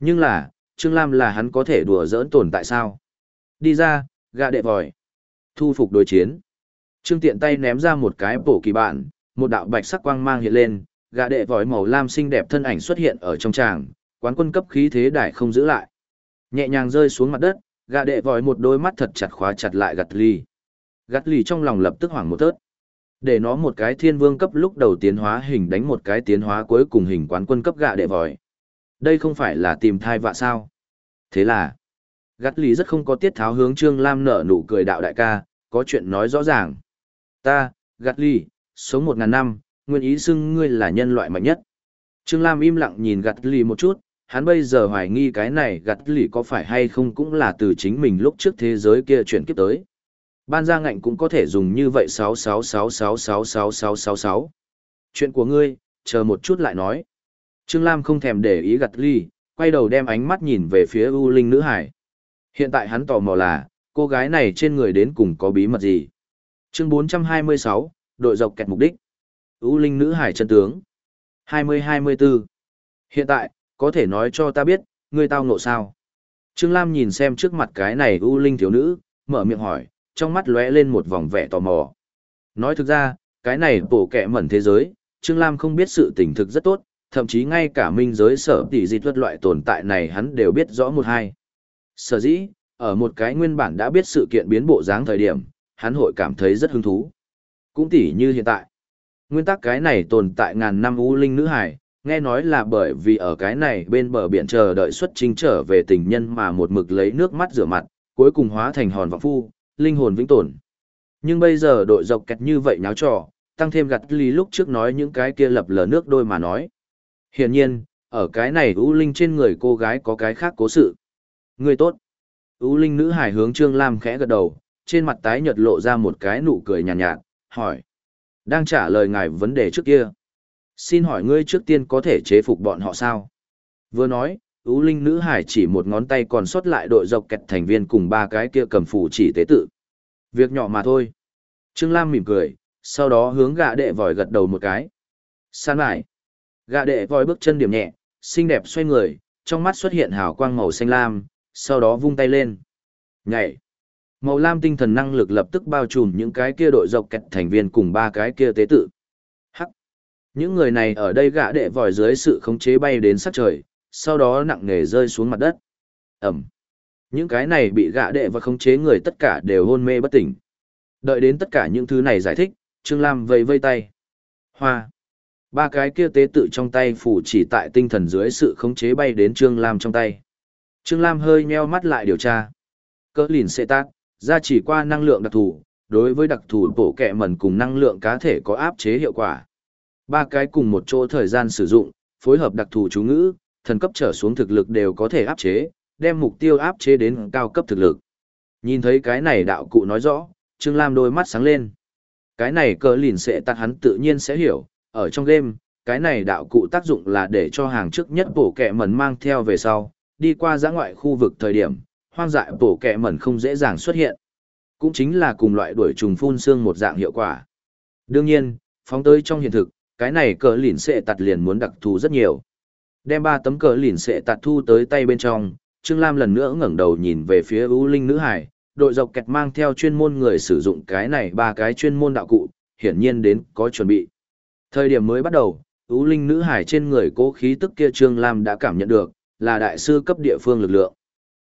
Nhưng là, Trương Lam là hắn có thể đùa giỡn tồn tại sao? Đi ra, gạ đệ vòi. Thu phục đối chiến. Trương tiện tay ném ra một cái bổ kỳ bạn, một đạo bạch sắc quang mang hiện lên, gạ đệ vòi màu lam xinh đẹp thân ảnh xuất hiện ở trong tràng, quán quân cấp khí thế đại không giữ lại. Nhẹ nhàng rơi xuống mặt đất, gạ đệ vòi một đôi mắt thật chặt khóa chặt lại gặt ly. Gắt lì trong lòng lập tức hoảng một tớt. Để nó một cái thiên vương cấp lúc đầu tiến hóa hình đánh một cái tiến hóa cuối cùng hình quán quân cấp gạ đệ vòi. Đây không phải là tìm thai vạ sao. Thế là, gắt lì rất không có tiết tháo hướng Trương Lam nở nụ cười đạo đại ca, có chuyện nói rõ ràng. Ta, gắt lì sống một ngàn năm, nguyên ý xưng ngươi là nhân loại mạnh nhất. Trương Lam im lặng nhìn gắt lì một chút, hắn bây giờ hoài nghi cái này gắt lì có phải hay không cũng là từ chính mình lúc trước thế giới kia chuyển kiếp tới. Ban ra ngạnh cũng có thể dùng như vậy 666666666. Chuyện của ngươi, chờ một chút lại nói. Trương Lam không thèm để ý gặt ly, quay đầu đem ánh mắt nhìn về phía U Linh nữ hải. Hiện tại hắn tò mò là, cô gái này trên người đến cùng có bí mật gì? Chương 426, đội dọc kẹt mục đích. U Linh nữ hải chân tướng. 2024. Hiện tại, có thể nói cho ta biết, ngươi tao ngộ sao? Trương Lam nhìn xem trước mặt cái này U Linh thiếu nữ, mở miệng hỏi, trong mắt lóe lên một vòng vẻ tò mò. Nói thực ra, cái này bổ kẹ mẩn thế giới, Trương Lam không biết sự tình thực rất tốt, thậm chí ngay cả minh giới sở tỷ dịch thuật loại tồn tại này hắn đều biết rõ một hai. Sở dĩ, ở một cái nguyên bản đã biết sự kiện biến bộ dáng thời điểm, hắn hội cảm thấy rất hứng thú. Cũng tỉ như hiện tại. Nguyên tắc cái này tồn tại ngàn năm u linh nữ hải, nghe nói là bởi vì ở cái này bên bờ biển chờ đợi xuất trình trở về tình nhân mà một mực lấy nước mắt rửa mặt, cuối cùng hóa thành hòn vọng phu, linh hồn vĩnh tồn. Nhưng bây giờ đội dọc kẹt như vậy nháo trò, tăng thêm gặt lý lúc trước nói những cái kia lập lờ nước đôi mà nói. Hiển nhiên, ở cái này U Linh trên người cô gái có cái khác cố sự. Người tốt. U Linh nữ hải hướng Trương Lam khẽ gật đầu, trên mặt tái nhợt lộ ra một cái nụ cười nhàn nhạt, nhạt, hỏi. Đang trả lời ngài vấn đề trước kia. Xin hỏi ngươi trước tiên có thể chế phục bọn họ sao? Vừa nói, U Linh nữ hải chỉ một ngón tay còn sót lại đội dọc kẹt thành viên cùng ba cái kia cầm phủ chỉ tế tự. Việc nhỏ mà thôi. Trương Lam mỉm cười, sau đó hướng gạ đệ vòi gật đầu một cái. San lại. Gạ đệ vòi bước chân điểm nhẹ, xinh đẹp xoay người, trong mắt xuất hiện hào quang màu xanh lam, sau đó vung tay lên. Nhảy. Màu lam tinh thần năng lực lập tức bao trùm những cái kia đội dọc kẹt thành viên cùng ba cái kia tế tự. Hắc. Những người này ở đây gã đệ vòi dưới sự khống chế bay đến sát trời, sau đó nặng nề rơi xuống mặt đất. Ẩm. Những cái này bị gạ đệ và khống chế người tất cả đều hôn mê bất tỉnh. Đợi đến tất cả những thứ này giải thích, Trương Lam vây vây tay. Hoa. Ba cái kia tế tự trong tay phủ chỉ tại tinh thần dưới sự khống chế bay đến Trương Lam trong tay. Trương Lam hơi nheo mắt lại điều tra. Cỡ lìn xệ tác, ra chỉ qua năng lượng đặc thù, đối với đặc thù bổ kẹ mẩn cùng năng lượng cá thể có áp chế hiệu quả. Ba cái cùng một chỗ thời gian sử dụng, phối hợp đặc thù chú ngữ, thần cấp trở xuống thực lực đều có thể áp chế, đem mục tiêu áp chế đến cao cấp thực lực. Nhìn thấy cái này đạo cụ nói rõ, Trương Lam đôi mắt sáng lên. Cái này cờ lìn sẽ tắt hắn tự nhiên sẽ hiểu, ở trong game, cái này đạo cụ tác dụng là để cho hàng trước nhất bổ kẹ mẩn mang theo về sau, đi qua giã ngoại khu vực thời điểm, hoang dại bổ kẹ mẩn không dễ dàng xuất hiện. Cũng chính là cùng loại đuổi trùng phun xương một dạng hiệu quả. Đương nhiên, phóng tới trong hiện thực, cái này cờ lìn sẽ tạt liền muốn đặc thù rất nhiều. Đem ba tấm cờ lìn sẽ tạt thu tới tay bên trong, Trương Lam lần nữa ngẩng đầu nhìn về phía U Linh Nữ Hải, đội dọc kẹt mang theo chuyên môn người sử dụng cái này ba cái chuyên môn đạo cụ, hiển nhiên đến có chuẩn bị. Thời điểm mới bắt đầu, ưu linh nữ hải trên người cố khí tức kia Trương Lam đã cảm nhận được, là đại sư cấp địa phương lực lượng.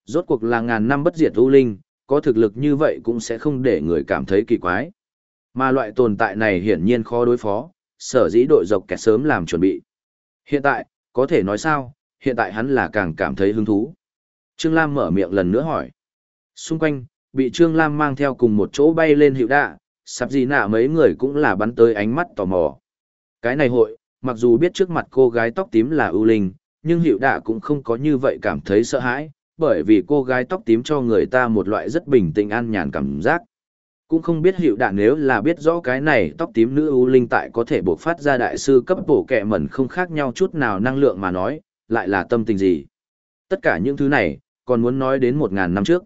Rốt cuộc là ngàn năm bất diệt ưu linh, có thực lực như vậy cũng sẽ không để người cảm thấy kỳ quái. Mà loại tồn tại này hiển nhiên khó đối phó, sở dĩ đội dọc kẹt sớm làm chuẩn bị. Hiện tại, có thể nói sao, hiện tại hắn là càng cảm thấy hứng thú. Trương Lam mở miệng lần nữa hỏi. Xung quanh, bị Trương Lam mang theo cùng một chỗ bay lên hiệu đạ, sắp gì nạ mấy người cũng là bắn tới ánh mắt tò mò. Cái này hội, mặc dù biết trước mặt cô gái tóc tím là ưu linh, nhưng hiệu đạ cũng không có như vậy cảm thấy sợ hãi, bởi vì cô gái tóc tím cho người ta một loại rất bình tĩnh an nhàn cảm giác. Cũng không biết hiệu đạn nếu là biết rõ cái này tóc tím nữ ưu linh tại có thể buộc phát ra đại sư cấp bổ kẹ mẩn không khác nhau chút nào năng lượng mà nói, lại là tâm tình gì. Tất cả những thứ này, còn muốn nói đến một ngàn năm trước.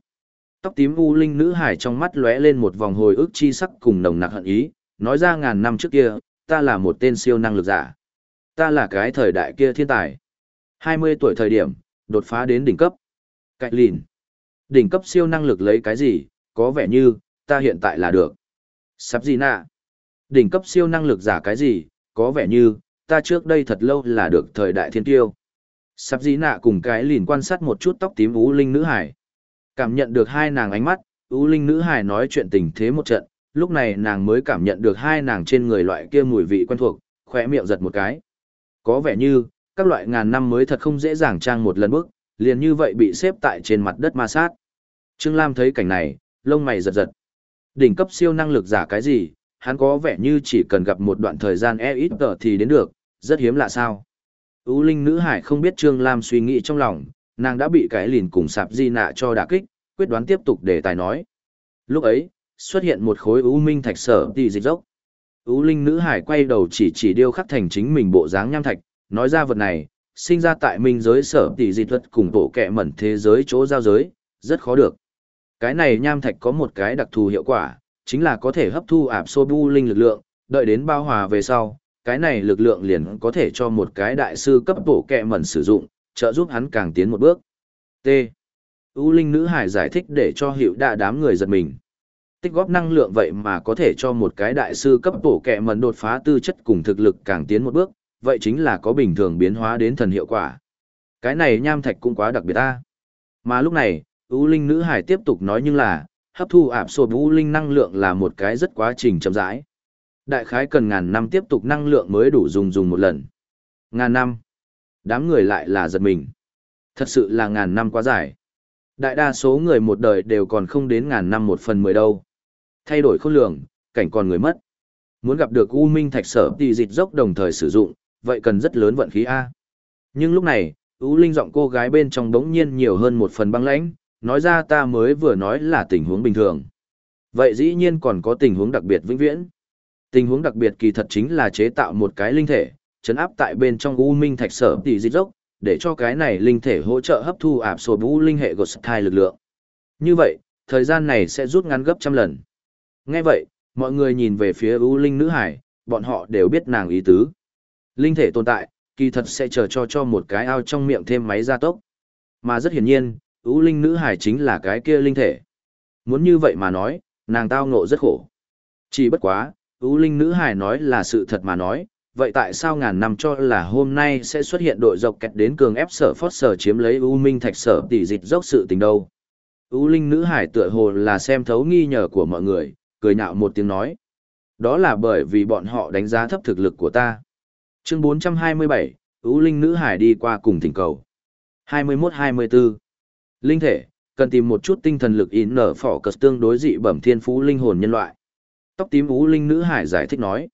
Tóc tím u linh nữ hải trong mắt lóe lên một vòng hồi ức chi sắc cùng nồng nặc hận ý, nói ra ngàn năm trước kia, ta là một tên siêu năng lực giả. Ta là cái thời đại kia thiên tài. 20 tuổi thời điểm, đột phá đến đỉnh cấp. Cạnh lìn. Đỉnh cấp siêu năng lực lấy cái gì, có vẻ như, ta hiện tại là được. Sắp gì nạ? Đỉnh cấp siêu năng lực giả cái gì, có vẻ như, ta trước đây thật lâu là được thời đại thiên tiêu. Sắp gì nạ cùng cái lìn quan sát một chút tóc tím ú linh nữ hải. Cảm nhận được hai nàng ánh mắt, ú linh nữ hải nói chuyện tình thế một trận, lúc này nàng mới cảm nhận được hai nàng trên người loại kia mùi vị quen thuộc, khỏe miệng giật một cái. Có vẻ như, các loại ngàn năm mới thật không dễ dàng trang một lần bước, liền như vậy bị xếp tại trên mặt đất ma sát. Trương Lam thấy cảnh này, lông mày giật giật. Đỉnh cấp siêu năng lực giả cái gì, hắn có vẻ như chỉ cần gặp một đoạn thời gian e ít tờ thì đến được, rất hiếm lạ sao. U linh nữ hải không biết Trương Lam suy nghĩ trong lòng, nàng đã bị cái lìn cùng sạp di nạ cho đả kích, quyết đoán tiếp tục để tài nói. Lúc ấy, xuất hiện một khối u minh thạch sở tỷ dịch dốc. u linh nữ hải quay đầu chỉ chỉ điêu khắc thành chính mình bộ dáng nham thạch, nói ra vật này, sinh ra tại minh giới sở tỷ dịch thuật cùng bộ kẹ mẩn thế giới chỗ giao giới, rất khó được. Cái này nham thạch có một cái đặc thù hiệu quả, chính là có thể hấp thu ạp xô bu linh lực lượng, đợi đến bao hòa về sau, cái này lực lượng liền có thể cho một cái đại sư cấp bổ kẹ mẩn sử dụng, trợ giúp hắn càng tiến một bước. T. U linh nữ hải giải thích để cho hiệu đa đám người giật mình. Tích góp năng lượng vậy mà có thể cho một cái đại sư cấp bổ kẹ mẩn đột phá tư chất cùng thực lực càng tiến một bước, vậy chính là có bình thường biến hóa đến thần hiệu quả. Cái này nham thạch cũng quá đặc biệt ta. Mà lúc này, U Linh nữ hải tiếp tục nói nhưng là, hấp thu ạp sổ U Linh năng lượng là một cái rất quá trình chậm rãi. Đại khái cần ngàn năm tiếp tục năng lượng mới đủ dùng dùng một lần. Ngàn năm. Đám người lại là giật mình. Thật sự là ngàn năm quá dài. Đại đa số người một đời đều còn không đến ngàn năm một phần mười đâu. Thay đổi khôn lường, cảnh còn người mất. Muốn gặp được U Minh Thạch Sở tỷ dịch dốc đồng thời sử dụng, vậy cần rất lớn vận khí A. Nhưng lúc này, U Linh giọng cô gái bên trong đống nhiên nhiều hơn một phần băng lãnh, nói ra ta mới vừa nói là tình huống bình thường. Vậy dĩ nhiên còn có tình huống đặc biệt vĩnh viễn. Tình huống đặc biệt kỳ thật chính là chế tạo một cái linh thể, chấn áp tại bên trong U Minh Thạch Sở tỷ dịch dốc, để cho cái này linh thể hỗ trợ hấp thu ạp sổ vũ linh hệ gột thai lực lượng. Như vậy, thời gian này sẽ rút ngắn gấp trăm lần. Nghe vậy, mọi người nhìn về phía U Linh nữ hải, bọn họ đều biết nàng ý tứ. Linh thể tồn tại, kỳ thật sẽ chờ cho cho một cái ao trong miệng thêm máy gia tốc. Mà rất hiển nhiên, U Linh nữ hải chính là cái kia linh thể. Muốn như vậy mà nói, nàng tao ngộ rất khổ. Chỉ bất quá, U Linh nữ hải nói là sự thật mà nói, vậy tại sao ngàn năm cho là hôm nay sẽ xuất hiện đội dọc kẹt đến cường ép sở phót sở chiếm lấy U Minh thạch sở tỷ dịch dốc sự tình đâu? U Linh nữ hải tựa hồ là xem thấu nghi nhờ của mọi người, cười nhạo một tiếng nói. Đó là bởi vì bọn họ đánh giá thấp thực lực của ta. Chương 427, U Linh nữ hải đi qua cùng thỉnh cầu. 21-24 Linh thể, cần tìm một chút tinh thần lực in nở phỏ cờ tương đối dị bẩm thiên phú linh hồn nhân loại. Tóc tím ú Linh nữ hải giải thích nói.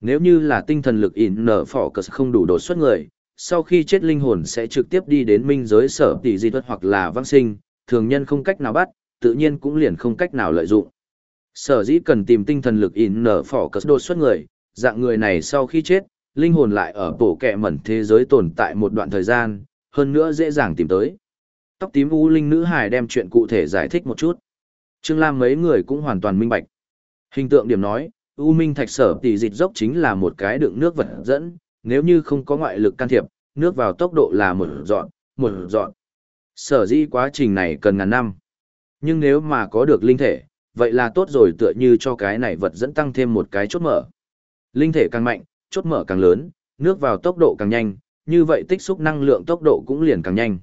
Nếu như là tinh thần lực in nở phỏ cờ không đủ đột xuất người, sau khi chết linh hồn sẽ trực tiếp đi đến minh giới sở tỷ di thuật hoặc là vãng sinh, thường nhân không cách nào bắt, tự nhiên cũng liền không cách nào lợi dụng. Sở dĩ cần tìm tinh thần lực in nở phỏ cờ đột xuất người, dạng người này sau khi chết, linh hồn lại ở bộ kẹ mẩn thế giới tồn tại một đoạn thời gian, hơn nữa dễ dàng tìm tới. Tóc tím u linh nữ hải đem chuyện cụ thể giải thích một chút. Trương Lam mấy người cũng hoàn toàn minh bạch. Hình tượng điểm nói, U Minh Thạch Sở tỷ dịch dốc chính là một cái đựng nước vật dẫn, nếu như không có ngoại lực can thiệp, nước vào tốc độ là một dọn, một dọn. Sở dĩ quá trình này cần ngàn năm. Nhưng nếu mà có được linh thể, vậy là tốt rồi tựa như cho cái này vật dẫn tăng thêm một cái chốt mở. Linh thể càng mạnh, chốt mở càng lớn, nước vào tốc độ càng nhanh, như vậy tích xúc năng lượng tốc độ cũng liền càng nhanh.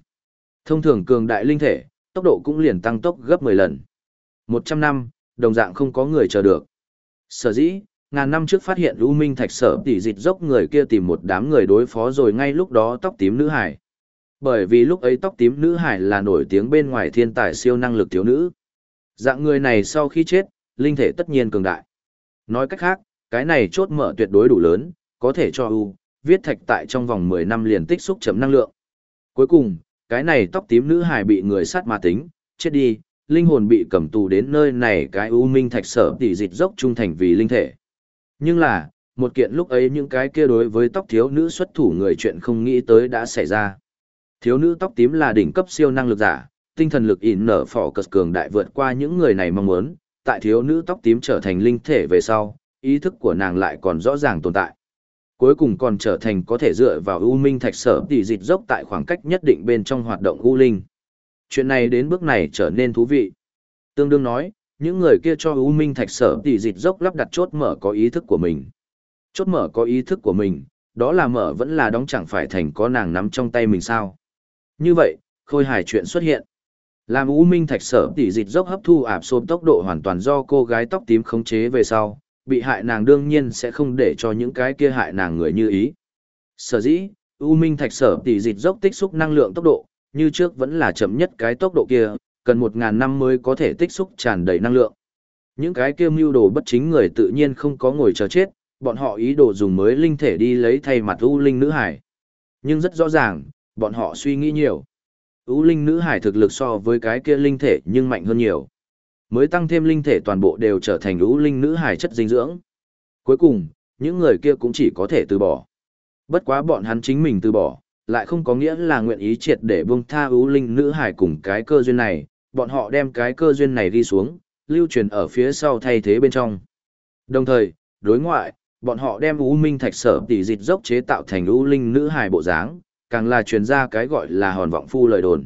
Thông thường cường đại linh thể, tốc độ cũng liền tăng tốc gấp 10 lần. 100 năm, đồng dạng không có người chờ được. Sở dĩ, ngàn năm trước phát hiện U Minh Thạch sở tỷ dịch dốc người kia tìm một đám người đối phó rồi ngay lúc đó tóc tím nữ hải. Bởi vì lúc ấy tóc tím nữ hải là nổi tiếng bên ngoài thiên tài siêu năng lực thiếu nữ. Dạng người này sau khi chết, linh thể tất nhiên cường đại. Nói cách khác, cái này chốt mở tuyệt đối đủ lớn, có thể cho U, viết thạch tại trong vòng 10 năm liền tích xúc chấm năng lượng. Cuối cùng, cái này tóc tím nữ hài bị người sát ma tính, chết đi, linh hồn bị cầm tù đến nơi này cái U Minh thạch sở tỷ dịch dốc trung thành vì linh thể. Nhưng là, một kiện lúc ấy những cái kia đối với tóc thiếu nữ xuất thủ người chuyện không nghĩ tới đã xảy ra. Thiếu nữ tóc tím là đỉnh cấp siêu năng lực giả, tinh thần lực ỉn nở phỏ cực cường đại vượt qua những người này mong muốn, tại thiếu nữ tóc tím trở thành linh thể về sau, ý thức của nàng lại còn rõ ràng tồn tại. Cuối cùng còn trở thành có thể dựa vào U Minh Thạch Sở tỉ dịch dốc tại khoảng cách nhất định bên trong hoạt động U Linh. Chuyện này đến bước này trở nên thú vị. Tương đương nói, những người kia cho U Minh Thạch Sở tỉ dịch dốc lắp đặt chốt mở có ý thức của mình. Chốt mở có ý thức của mình, đó là mở vẫn là đóng chẳng phải thành có nàng nắm trong tay mình sao. Như vậy, khôi hài chuyện xuất hiện. Làm U Minh Thạch Sở tỉ dịch dốc hấp thu ạp xôm tốc độ hoàn toàn do cô gái tóc tím khống chế về sau, bị hại nàng đương nhiên sẽ không để cho những cái kia hại nàng người như ý. Sở dĩ, U Minh Thạch Sở tỷ dịch dốc tích xúc năng lượng tốc độ, như trước vẫn là chậm nhất cái tốc độ kia, cần 1.000 năm mới có thể tích xúc tràn đầy năng lượng. Những cái kia mưu đồ bất chính người tự nhiên không có ngồi chờ chết, bọn họ ý đồ dùng mới linh thể đi lấy thay mặt U Linh Nữ Hải. Nhưng rất rõ ràng, bọn họ suy nghĩ nhiều. U Linh Nữ Hải thực lực so với cái kia linh thể nhưng mạnh hơn nhiều. Mới tăng thêm linh thể toàn bộ đều trở thành U Linh Nữ Hải chất dinh dưỡng. Cuối cùng, những người kia cũng chỉ có thể từ bỏ. Bất quá bọn hắn chính mình từ bỏ, lại không có nghĩa là nguyện ý triệt để buông tha ưu linh nữ hải cùng cái cơ duyên này, bọn họ đem cái cơ duyên này đi xuống, lưu truyền ở phía sau thay thế bên trong. Đồng thời, đối ngoại, bọn họ đem ưu minh thạch sở tỷ dịch dốc chế tạo thành ưu linh nữ hải bộ dáng, càng là truyền ra cái gọi là hòn vọng phu lời đồn.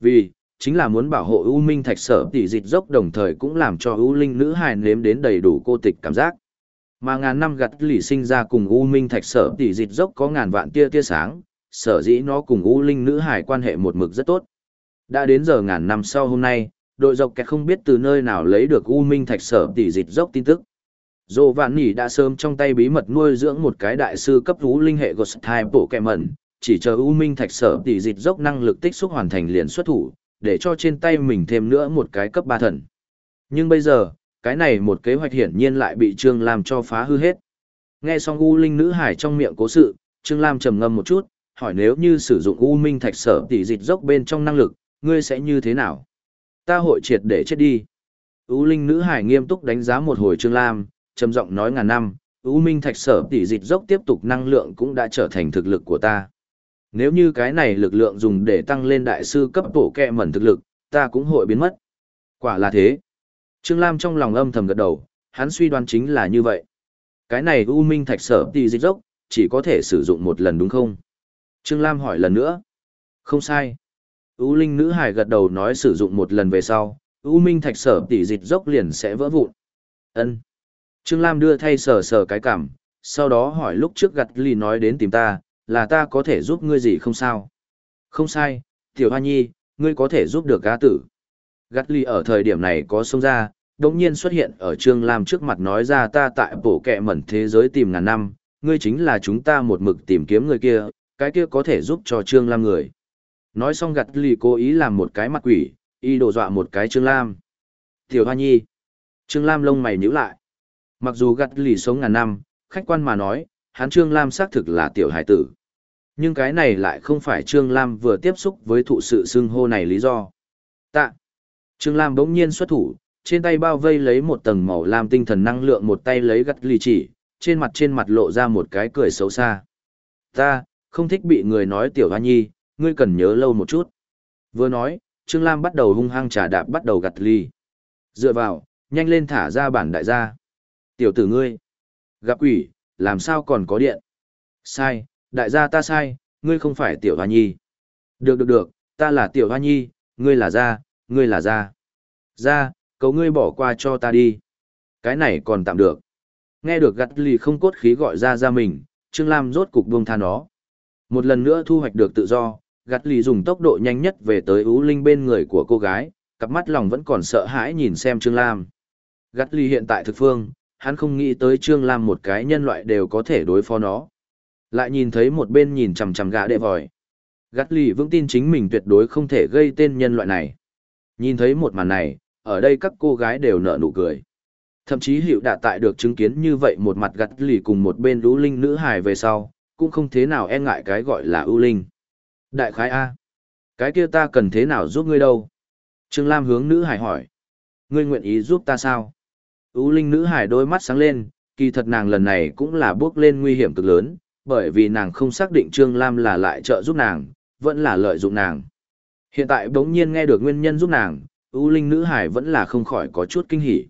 Vì, chính là muốn bảo hộ U minh thạch sở tỷ dịch dốc đồng thời cũng làm cho U linh nữ hải nếm đến đầy đủ cô tịch cảm giác. Mà ngàn năm gặt lì sinh ra cùng U minh thạch sở tỷ dịch dốc có ngàn vạn tia tia sáng, sở dĩ nó cùng U Linh nữ hải quan hệ một mực rất tốt. Đã đến giờ ngàn năm sau hôm nay, đội dọc kẹt không biết từ nơi nào lấy được U Minh thạch sở tỷ dịch dốc tin tức. Dô Vạn Nỉ đã sớm trong tay bí mật nuôi dưỡng một cái đại sư cấp U Linh hệ Ghost Time bộ chỉ chờ U Minh thạch sở tỷ dịch dốc năng lực tích xúc hoàn thành liền xuất thủ, để cho trên tay mình thêm nữa một cái cấp ba thần. Nhưng bây giờ, cái này một kế hoạch hiển nhiên lại bị Trương Lam cho phá hư hết. Nghe xong U Linh nữ hải trong miệng cố sự, Trương Lam trầm ngâm một chút, hỏi nếu như sử dụng u minh thạch sở tỷ dịch dốc bên trong năng lực, ngươi sẽ như thế nào? Ta hội triệt để chết đi. U linh nữ hải nghiêm túc đánh giá một hồi Trương Lam, trầm giọng nói ngàn năm, U minh thạch sở tỷ dịch dốc tiếp tục năng lượng cũng đã trở thành thực lực của ta. Nếu như cái này lực lượng dùng để tăng lên đại sư cấp bổ kẹ mẩn thực lực, ta cũng hội biến mất. Quả là thế. Trương Lam trong lòng âm thầm gật đầu, hắn suy đoán chính là như vậy. Cái này U Minh Thạch sở tỷ dịch dốc, chỉ có thể sử dụng một lần đúng không? Trương Lam hỏi lần nữa. Không sai. U Linh nữ hải gật đầu nói sử dụng một lần về sau, U Minh thạch sở tỷ dịch dốc liền sẽ vỡ vụn. Ân. Trương Lam đưa thay sờ sờ cái cảm, sau đó hỏi lúc trước gặt lì nói đến tìm ta, là ta có thể giúp ngươi gì không sao? Không sai, tiểu hoa nhi, ngươi có thể giúp được gã tử. Gặt lì ở thời điểm này có xông ra, đồng nhiên xuất hiện ở Trương Lam trước mặt nói ra ta tại bổ kẹ mẩn thế giới tìm ngàn năm, ngươi chính là chúng ta một mực tìm kiếm người kia, cái kia có thể giúp cho Trương Lam người. Nói xong gặt lì cố ý làm một cái mặt quỷ, y đổ dọa một cái Trương Lam. Tiểu Hoa Nhi. Trương Lam lông mày nhíu lại. Mặc dù gặt lì sống ngàn năm, khách quan mà nói, hắn Trương Lam xác thực là tiểu hải tử. Nhưng cái này lại không phải Trương Lam vừa tiếp xúc với thụ sự xưng hô này lý do. Tạ. Trương Lam bỗng nhiên xuất thủ, trên tay bao vây lấy một tầng màu lam tinh thần năng lượng một tay lấy gắt lì chỉ, trên mặt trên mặt lộ ra một cái cười xấu xa. Ta, không thích bị người nói tiểu hoa nhi, ngươi cần nhớ lâu một chút. Vừa nói, Trương Lam bắt đầu hung hăng trà đạp bắt đầu gặt ly. Dựa vào, nhanh lên thả ra bản đại gia. Tiểu tử ngươi. Gặp quỷ, làm sao còn có điện? Sai, đại gia ta sai, ngươi không phải tiểu hoa nhi. Được được được, ta là tiểu hoa nhi, ngươi là gia, ngươi là gia. Gia, cầu ngươi bỏ qua cho ta đi. Cái này còn tạm được. Nghe được gặt lì không cốt khí gọi ra ra mình, Trương Lam rốt cục buông tha nó. Một lần nữa thu hoạch được tự do, gặt lì dùng tốc độ nhanh nhất về tới ú linh bên người của cô gái, cặp mắt lòng vẫn còn sợ hãi nhìn xem Trương Lam. Gắt lì hiện tại thực phương, hắn không nghĩ tới Trương Lam một cái nhân loại đều có thể đối phó nó. Lại nhìn thấy một bên nhìn chằm chằm gã đệ vòi. Gắt lì vững tin chính mình tuyệt đối không thể gây tên nhân loại này. Nhìn thấy một màn này, ở đây các cô gái đều nở nụ cười. Thậm chí hiệu đã tại được chứng kiến như vậy một mặt gắt lì cùng một bên lũ linh nữ hài về sau, cũng không thế nào e ngại cái gọi là ưu linh. Đại khái A. Cái kia ta cần thế nào giúp ngươi đâu? Trương Lam hướng nữ hải hỏi. Ngươi nguyện ý giúp ta sao? ưu linh nữ hải đôi mắt sáng lên, kỳ thật nàng lần này cũng là bước lên nguy hiểm cực lớn, bởi vì nàng không xác định Trương Lam là lại trợ giúp nàng, vẫn là lợi dụng nàng. Hiện tại bỗng nhiên nghe được nguyên nhân giúp nàng, ưu linh nữ hải vẫn là không khỏi có chút kinh hỉ.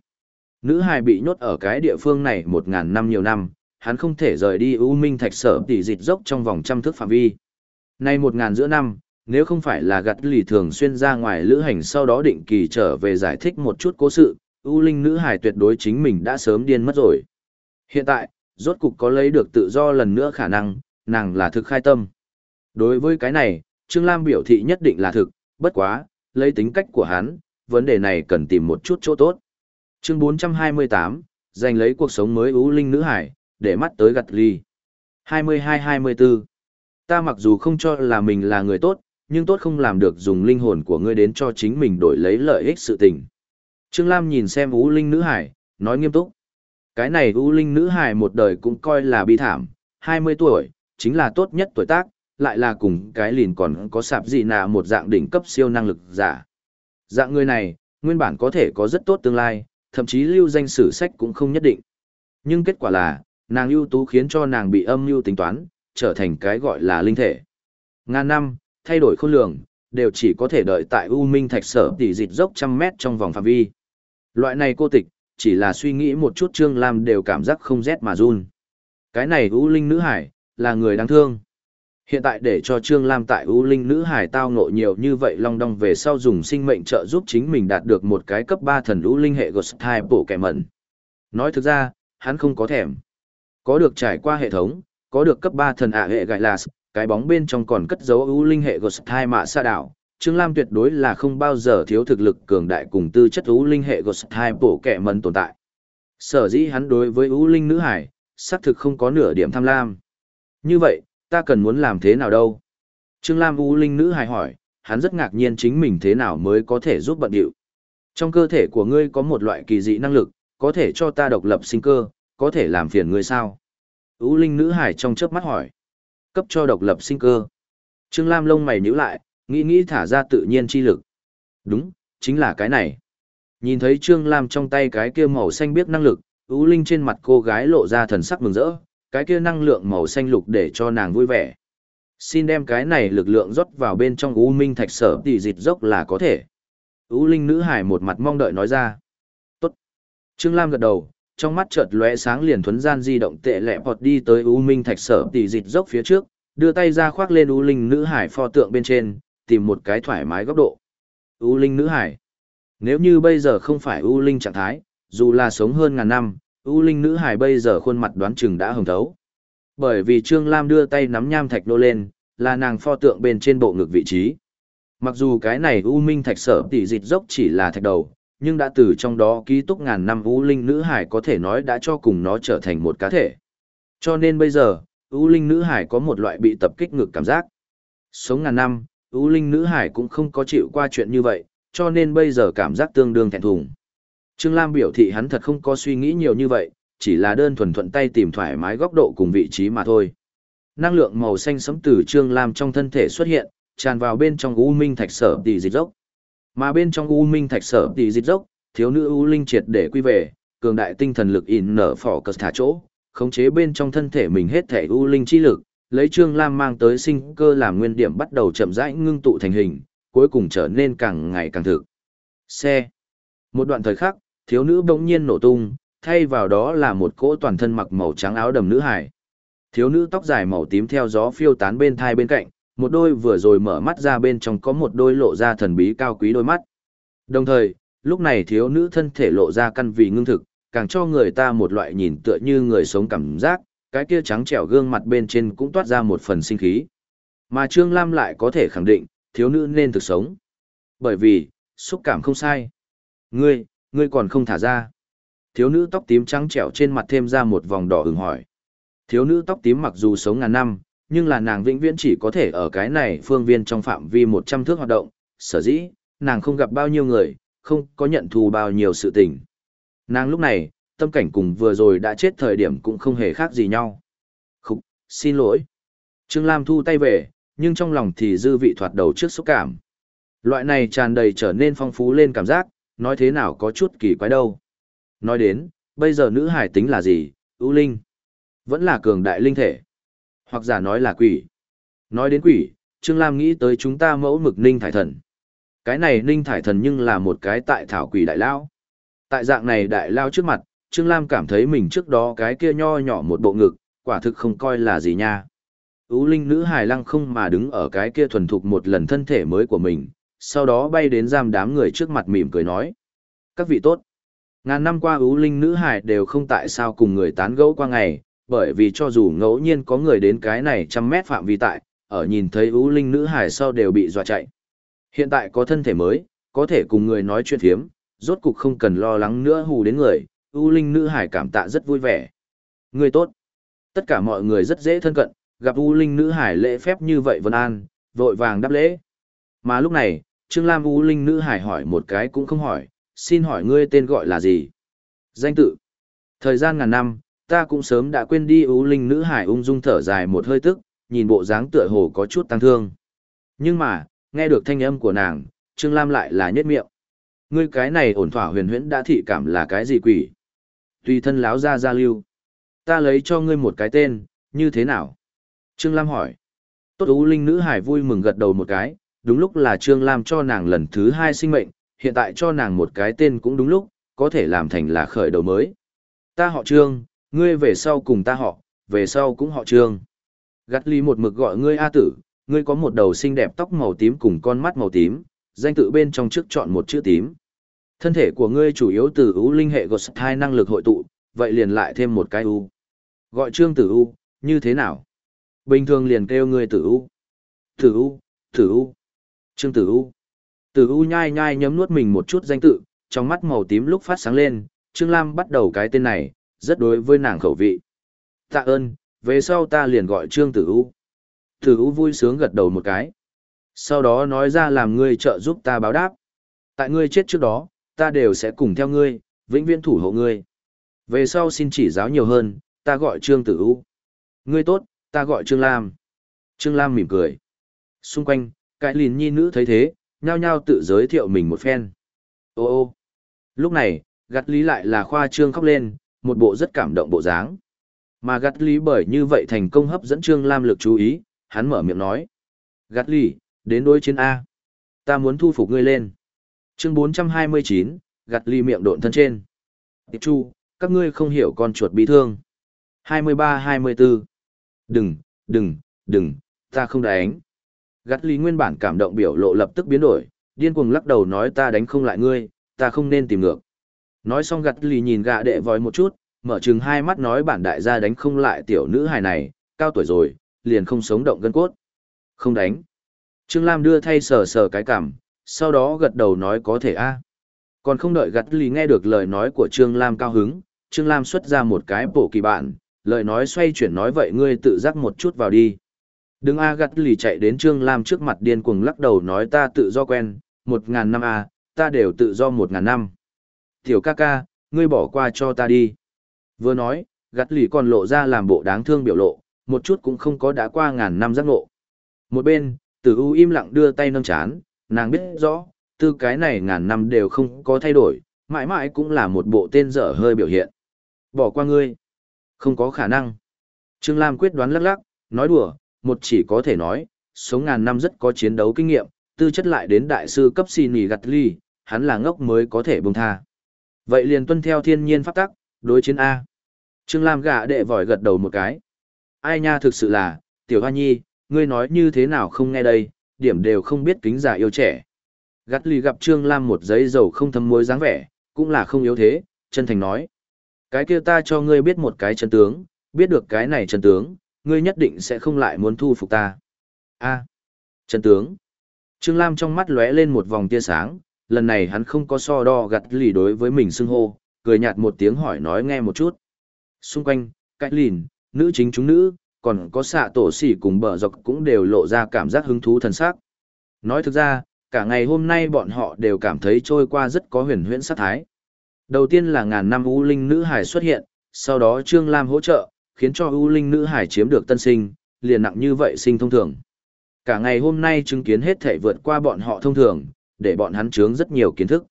Nữ hải bị nhốt ở cái địa phương này một ngàn năm nhiều năm, hắn không thể rời đi ưu minh thạch sở tỉ dịch dốc trong vòng trăm thước phạm vi. Nay một ngàn giữa năm, nếu không phải là gặt lì thường xuyên ra ngoài lữ hành sau đó định kỳ trở về giải thích một chút cố sự, ưu linh nữ hải tuyệt đối chính mình đã sớm điên mất rồi. Hiện tại, rốt cục có lấy được tự do lần nữa khả năng, nàng là thực khai tâm. Đối với cái này, Trương Lam biểu thị nhất định là thực, bất quá, lấy tính cách của hắn, vấn đề này cần tìm một chút chỗ tốt. Chương 428, giành lấy cuộc sống mới ưu linh nữ hải, để mắt tới gặt ly. 22-24 Ta mặc dù không cho là mình là người tốt, nhưng tốt không làm được dùng linh hồn của ngươi đến cho chính mình đổi lấy lợi ích sự tình. Trương Lam nhìn xem ưu linh nữ hải, nói nghiêm túc. Cái này u linh nữ hài một đời cũng coi là bi thảm, 20 tuổi, chính là tốt nhất tuổi tác, lại là cùng cái lìn còn có sạp gì nà một dạng đỉnh cấp siêu năng lực giả. Dạng người này, nguyên bản có thể có rất tốt tương lai, thậm chí lưu danh sử sách cũng không nhất định. Nhưng kết quả là, nàng ưu tú khiến cho nàng bị âm mưu tính toán, trở thành cái gọi là linh thể. Ngàn năm, thay đổi khôn lường, đều chỉ có thể đợi tại U Minh Thạch Sở tỷ dịch dốc trăm mét trong vòng phạm vi. Loại này cô tịch, chỉ là suy nghĩ một chút Trương Lam đều cảm giác không rét mà run. Cái này U Linh Nữ Hải, là người đáng thương. Hiện tại để cho Trương Lam tại U Linh Nữ Hải tao ngộ nhiều như vậy long đong về sau dùng sinh mệnh trợ giúp chính mình đạt được một cái cấp 3 thần U Linh hệ Ghost Type bổ kẻ mẩn. Nói thực ra, hắn không có thèm. Có được trải qua hệ thống, có được cấp 3 thần ả hệ Gailas, là cái bóng bên trong còn cất dấu U Linh hệ Ghost Type mạ xa đảo. Trương Lam tuyệt đối là không bao giờ thiếu thực lực cường đại cùng tư chất U Linh hệ Ghost Type bộ kẻ mẩn tồn tại. Sở dĩ hắn đối với U Linh Nữ Hải, xác thực không có nửa điểm tham lam. Như vậy, ta cần muốn làm thế nào đâu? Trương Lam U Linh nữ Hải hỏi, hắn rất ngạc nhiên chính mình thế nào mới có thể giúp bận điệu. Trong cơ thể của ngươi có một loại kỳ dị năng lực, có thể cho ta độc lập sinh cơ, có thể làm phiền ngươi sao? U Linh nữ hải trong chớp mắt hỏi. Cấp cho độc lập sinh cơ. Trương Lam lông mày nhíu lại, nghĩ nghĩ thả ra tự nhiên chi lực. Đúng, chính là cái này. Nhìn thấy Trương Lam trong tay cái kia màu xanh biết năng lực, U Linh trên mặt cô gái lộ ra thần sắc mừng rỡ, cái kia năng lượng màu xanh lục để cho nàng vui vẻ. Xin đem cái này lực lượng rót vào bên trong U Minh Thạch Sở tỷ dịch dốc là có thể. U Linh nữ hải một mặt mong đợi nói ra. Tốt. Trương Lam gật đầu, trong mắt chợt lóe sáng liền thuấn gian di động tệ lẹ bọt đi tới U Minh Thạch Sở tỷ dịch dốc phía trước, đưa tay ra khoác lên U Linh nữ hải pho tượng bên trên, tìm một cái thoải mái góc độ. U Linh nữ hải. Nếu như bây giờ không phải U Linh trạng thái, dù là sống hơn ngàn năm, U Linh nữ hải bây giờ khuôn mặt đoán chừng đã hồng thấu. Bởi vì Trương Lam đưa tay nắm nham thạch nô lên, là nàng pho tượng bên trên bộ ngực vị trí. Mặc dù cái này U Minh thạch sở tỷ dịch dốc chỉ là thạch đầu, nhưng đã từ trong đó ký túc ngàn năm U Linh nữ hải có thể nói đã cho cùng nó trở thành một cá thể. Cho nên bây giờ, U Linh nữ hải có một loại bị tập kích ngực cảm giác. Sống ngàn năm, U Linh nữ hải cũng không có chịu qua chuyện như vậy, cho nên bây giờ cảm giác tương đương thẹn thùng. Trương Lam biểu thị hắn thật không có suy nghĩ nhiều như vậy, chỉ là đơn thuần thuận tay tìm thoải mái góc độ cùng vị trí mà thôi. Năng lượng màu xanh sẫm từ Trương Lam trong thân thể xuất hiện, tràn vào bên trong U Minh Thạch Sở tỷ dịch dốc. Mà bên trong U Minh Thạch Sở tỷ dịch dốc, thiếu nữ U Linh triệt để quy về, cường đại tinh thần lực in nở phỏ cờ thả chỗ, khống chế bên trong thân thể mình hết thể U Linh chi lực, lấy Trương Lam mang tới sinh cơ làm nguyên điểm bắt đầu chậm rãi ngưng tụ thành hình, cuối cùng trở nên càng ngày càng thực. Xe. Một đoạn thời khắc, thiếu nữ bỗng nhiên nổ tung, thay vào đó là một cỗ toàn thân mặc màu trắng áo đầm nữ hải. Thiếu nữ tóc dài màu tím theo gió phiêu tán bên thai bên cạnh, một đôi vừa rồi mở mắt ra bên trong có một đôi lộ ra thần bí cao quý đôi mắt. Đồng thời, lúc này thiếu nữ thân thể lộ ra căn vì ngưng thực, càng cho người ta một loại nhìn tựa như người sống cảm giác, cái kia trắng trẻo gương mặt bên trên cũng toát ra một phần sinh khí. Mà Trương Lam lại có thể khẳng định, thiếu nữ nên thực sống. Bởi vì, xúc cảm không sai. Ngươi, ngươi còn không thả ra. Thiếu nữ tóc tím trắng trẻo trên mặt thêm ra một vòng đỏ ửng hỏi. Thiếu nữ tóc tím mặc dù sống ngàn năm, nhưng là nàng vĩnh viễn chỉ có thể ở cái này phương viên trong phạm vi 100 thước hoạt động, sở dĩ, nàng không gặp bao nhiêu người, không có nhận thù bao nhiêu sự tình. Nàng lúc này, tâm cảnh cùng vừa rồi đã chết thời điểm cũng không hề khác gì nhau. Khúc, xin lỗi. Trương Lam thu tay về, nhưng trong lòng thì dư vị thoạt đầu trước xúc cảm. Loại này tràn đầy trở nên phong phú lên cảm giác, nói thế nào có chút kỳ quái đâu. Nói đến, bây giờ nữ hải tính là gì, ưu linh, vẫn là cường đại linh thể, hoặc giả nói là quỷ. Nói đến quỷ, Trương Lam nghĩ tới chúng ta mẫu mực ninh thải thần, Cái này ninh thải thần nhưng là một cái tại thảo quỷ đại lao. Tại dạng này đại lao trước mặt, Trương Lam cảm thấy mình trước đó cái kia nho nhỏ một bộ ngực, quả thực không coi là gì nha. Ú linh nữ hài lăng không mà đứng ở cái kia thuần thục một lần thân thể mới của mình, sau đó bay đến giam đám người trước mặt mỉm cười nói. Các vị tốt. Ngàn năm qua ú linh nữ hài đều không tại sao cùng người tán gẫu qua ngày, bởi vì cho dù ngẫu nhiên có người đến cái này trăm mét phạm vi tại, ở nhìn thấy ú linh nữ hài sau đều bị dọa chạy. Hiện tại có thân thể mới, có thể cùng người nói chuyện thiếm, rốt cục không cần lo lắng nữa hù đến người, ưu linh nữ hải cảm tạ rất vui vẻ. Người tốt. Tất cả mọi người rất dễ thân cận, gặp ưu linh nữ hải lễ phép như vậy vân an, vội vàng đáp lễ. Mà lúc này, Trương Lam ưu linh nữ hải hỏi một cái cũng không hỏi, xin hỏi ngươi tên gọi là gì? Danh tự. Thời gian ngàn năm, ta cũng sớm đã quên đi ưu linh nữ hải ung dung thở dài một hơi tức, nhìn bộ dáng tựa hồ có chút tăng thương. Nhưng mà, nghe được thanh âm của nàng, Trương Lam lại là nhất miệng. Ngươi cái này ổn thỏa huyền huyễn đã thị cảm là cái gì quỷ? Tùy thân láo ra ra lưu. Ta lấy cho ngươi một cái tên, như thế nào? Trương Lam hỏi. Tốt ú linh nữ hải vui mừng gật đầu một cái, đúng lúc là Trương Lam cho nàng lần thứ hai sinh mệnh, hiện tại cho nàng một cái tên cũng đúng lúc, có thể làm thành là khởi đầu mới. Ta họ Trương, ngươi về sau cùng ta họ, về sau cũng họ Trương. Gắt ly một mực gọi ngươi A tử, ngươi có một đầu xinh đẹp tóc màu tím cùng con mắt màu tím, danh tự bên trong trước chọn một chữ tím. Thân thể của ngươi chủ yếu từ ưu linh hệ gột hai năng lực hội tụ, vậy liền lại thêm một cái ưu. Gọi trương tử ưu như thế nào? Bình thường liền kêu ngươi tử ưu, Tử ưu, tử ưu, trương tử ưu. Tử ưu nhai nhai nhấm nuốt mình một chút danh tự, trong mắt màu tím lúc phát sáng lên, Trương Lam bắt đầu cái tên này, rất đối với nàng khẩu vị. Tạ ơn, về sau ta liền gọi Trương Tử U. Tử U vui sướng gật đầu một cái. Sau đó nói ra làm ngươi trợ giúp ta báo đáp. Tại ngươi chết trước đó, ta đều sẽ cùng theo ngươi, vĩnh viễn thủ hộ ngươi. Về sau xin chỉ giáo nhiều hơn, ta gọi Trương Tử U. Ngươi tốt, ta gọi Trương Lam. Trương Lam mỉm cười. Xung quanh, cái lìn nhi nữ thấy thế, nhao nhao tự giới thiệu mình một phen. Ô ô. Lúc này, gắt lý lại là khoa trương khóc lên, một bộ rất cảm động bộ dáng. Mà gắt lý bởi như vậy thành công hấp dẫn Trương Lam lực chú ý, hắn mở miệng nói. Gắt lý, đến đối chiến A. Ta muốn thu phục ngươi lên. Chương 429, gặt ly miệng độn thân trên. Tiếp chu, các ngươi không hiểu con chuột bị thương. 23-24. Đừng, đừng, đừng, ta không đánh. Gắt ly nguyên bản cảm động biểu lộ lập tức biến đổi, điên cuồng lắc đầu nói ta đánh không lại ngươi, ta không nên tìm ngược. Nói xong gắt ly nhìn gạ đệ vòi một chút, mở chừng hai mắt nói bản đại gia đánh không lại tiểu nữ hài này, cao tuổi rồi, liền không sống động gân cốt. Không đánh. Trương Lam đưa thay sờ sờ cái cảm, sau đó gật đầu nói có thể a Còn không đợi gặt lì nghe được lời nói của Trương Lam cao hứng, Trương Lam xuất ra một cái bổ kỳ bản, lời nói xoay chuyển nói vậy ngươi tự giác một chút vào đi. Đừng a gặt lì chạy đến Trương Lam trước mặt điên cuồng lắc đầu nói ta tự do quen, một ngàn năm a ta đều tự do một ngàn năm. Tiểu ca ca, ngươi bỏ qua cho ta đi. Vừa nói, gặt lì còn lộ ra làm bộ đáng thương biểu lộ, một chút cũng không có đã qua ngàn năm giác ngộ. Một bên, tử u im lặng đưa tay nâng chán, nàng biết rõ, tư cái này ngàn năm đều không có thay đổi, mãi mãi cũng là một bộ tên dở hơi biểu hiện. Bỏ qua ngươi. Không có khả năng. Trương Lam quyết đoán lắc lắc, nói đùa, một chỉ có thể nói, sống ngàn năm rất có chiến đấu kinh nghiệm, tư chất lại đến đại sư cấp xì nì gặt ly, hắn là ngốc mới có thể bông tha. Vậy liền tuân theo thiên nhiên pháp tắc, đối chiến A. Trương Lam gạ đệ vòi gật đầu một cái. Ai nha thực sự là, tiểu hoa nhi, ngươi nói như thế nào không nghe đây, điểm đều không biết kính già yêu trẻ. Gắt lì gặp Trương Lam một giấy dầu không thấm muối dáng vẻ, cũng là không yếu thế, chân thành nói. Cái kia ta cho ngươi biết một cái chân tướng, biết được cái này chân tướng, ngươi nhất định sẽ không lại muốn thu phục ta. a à, chân tướng. Trương Lam trong mắt lóe lên một vòng tia sáng, lần này hắn không có so đo gặt lì đối với mình xưng hô, cười nhạt một tiếng hỏi nói nghe một chút. Xung quanh, cái lìn, nữ chính chúng nữ, còn có xạ tổ xỉ cùng bờ dọc cũng đều lộ ra cảm giác hứng thú thần sắc. Nói thực ra, cả ngày hôm nay bọn họ đều cảm thấy trôi qua rất có huyền huyễn sát thái. Đầu tiên là ngàn năm U Linh Nữ Hải xuất hiện, sau đó Trương Lam hỗ trợ, khiến cho U Linh Nữ Hải chiếm được tân sinh, liền nặng như vậy sinh thông thường. Cả ngày hôm nay chứng kiến hết thể vượt qua bọn họ thông thường, để bọn hắn chướng rất nhiều kiến thức.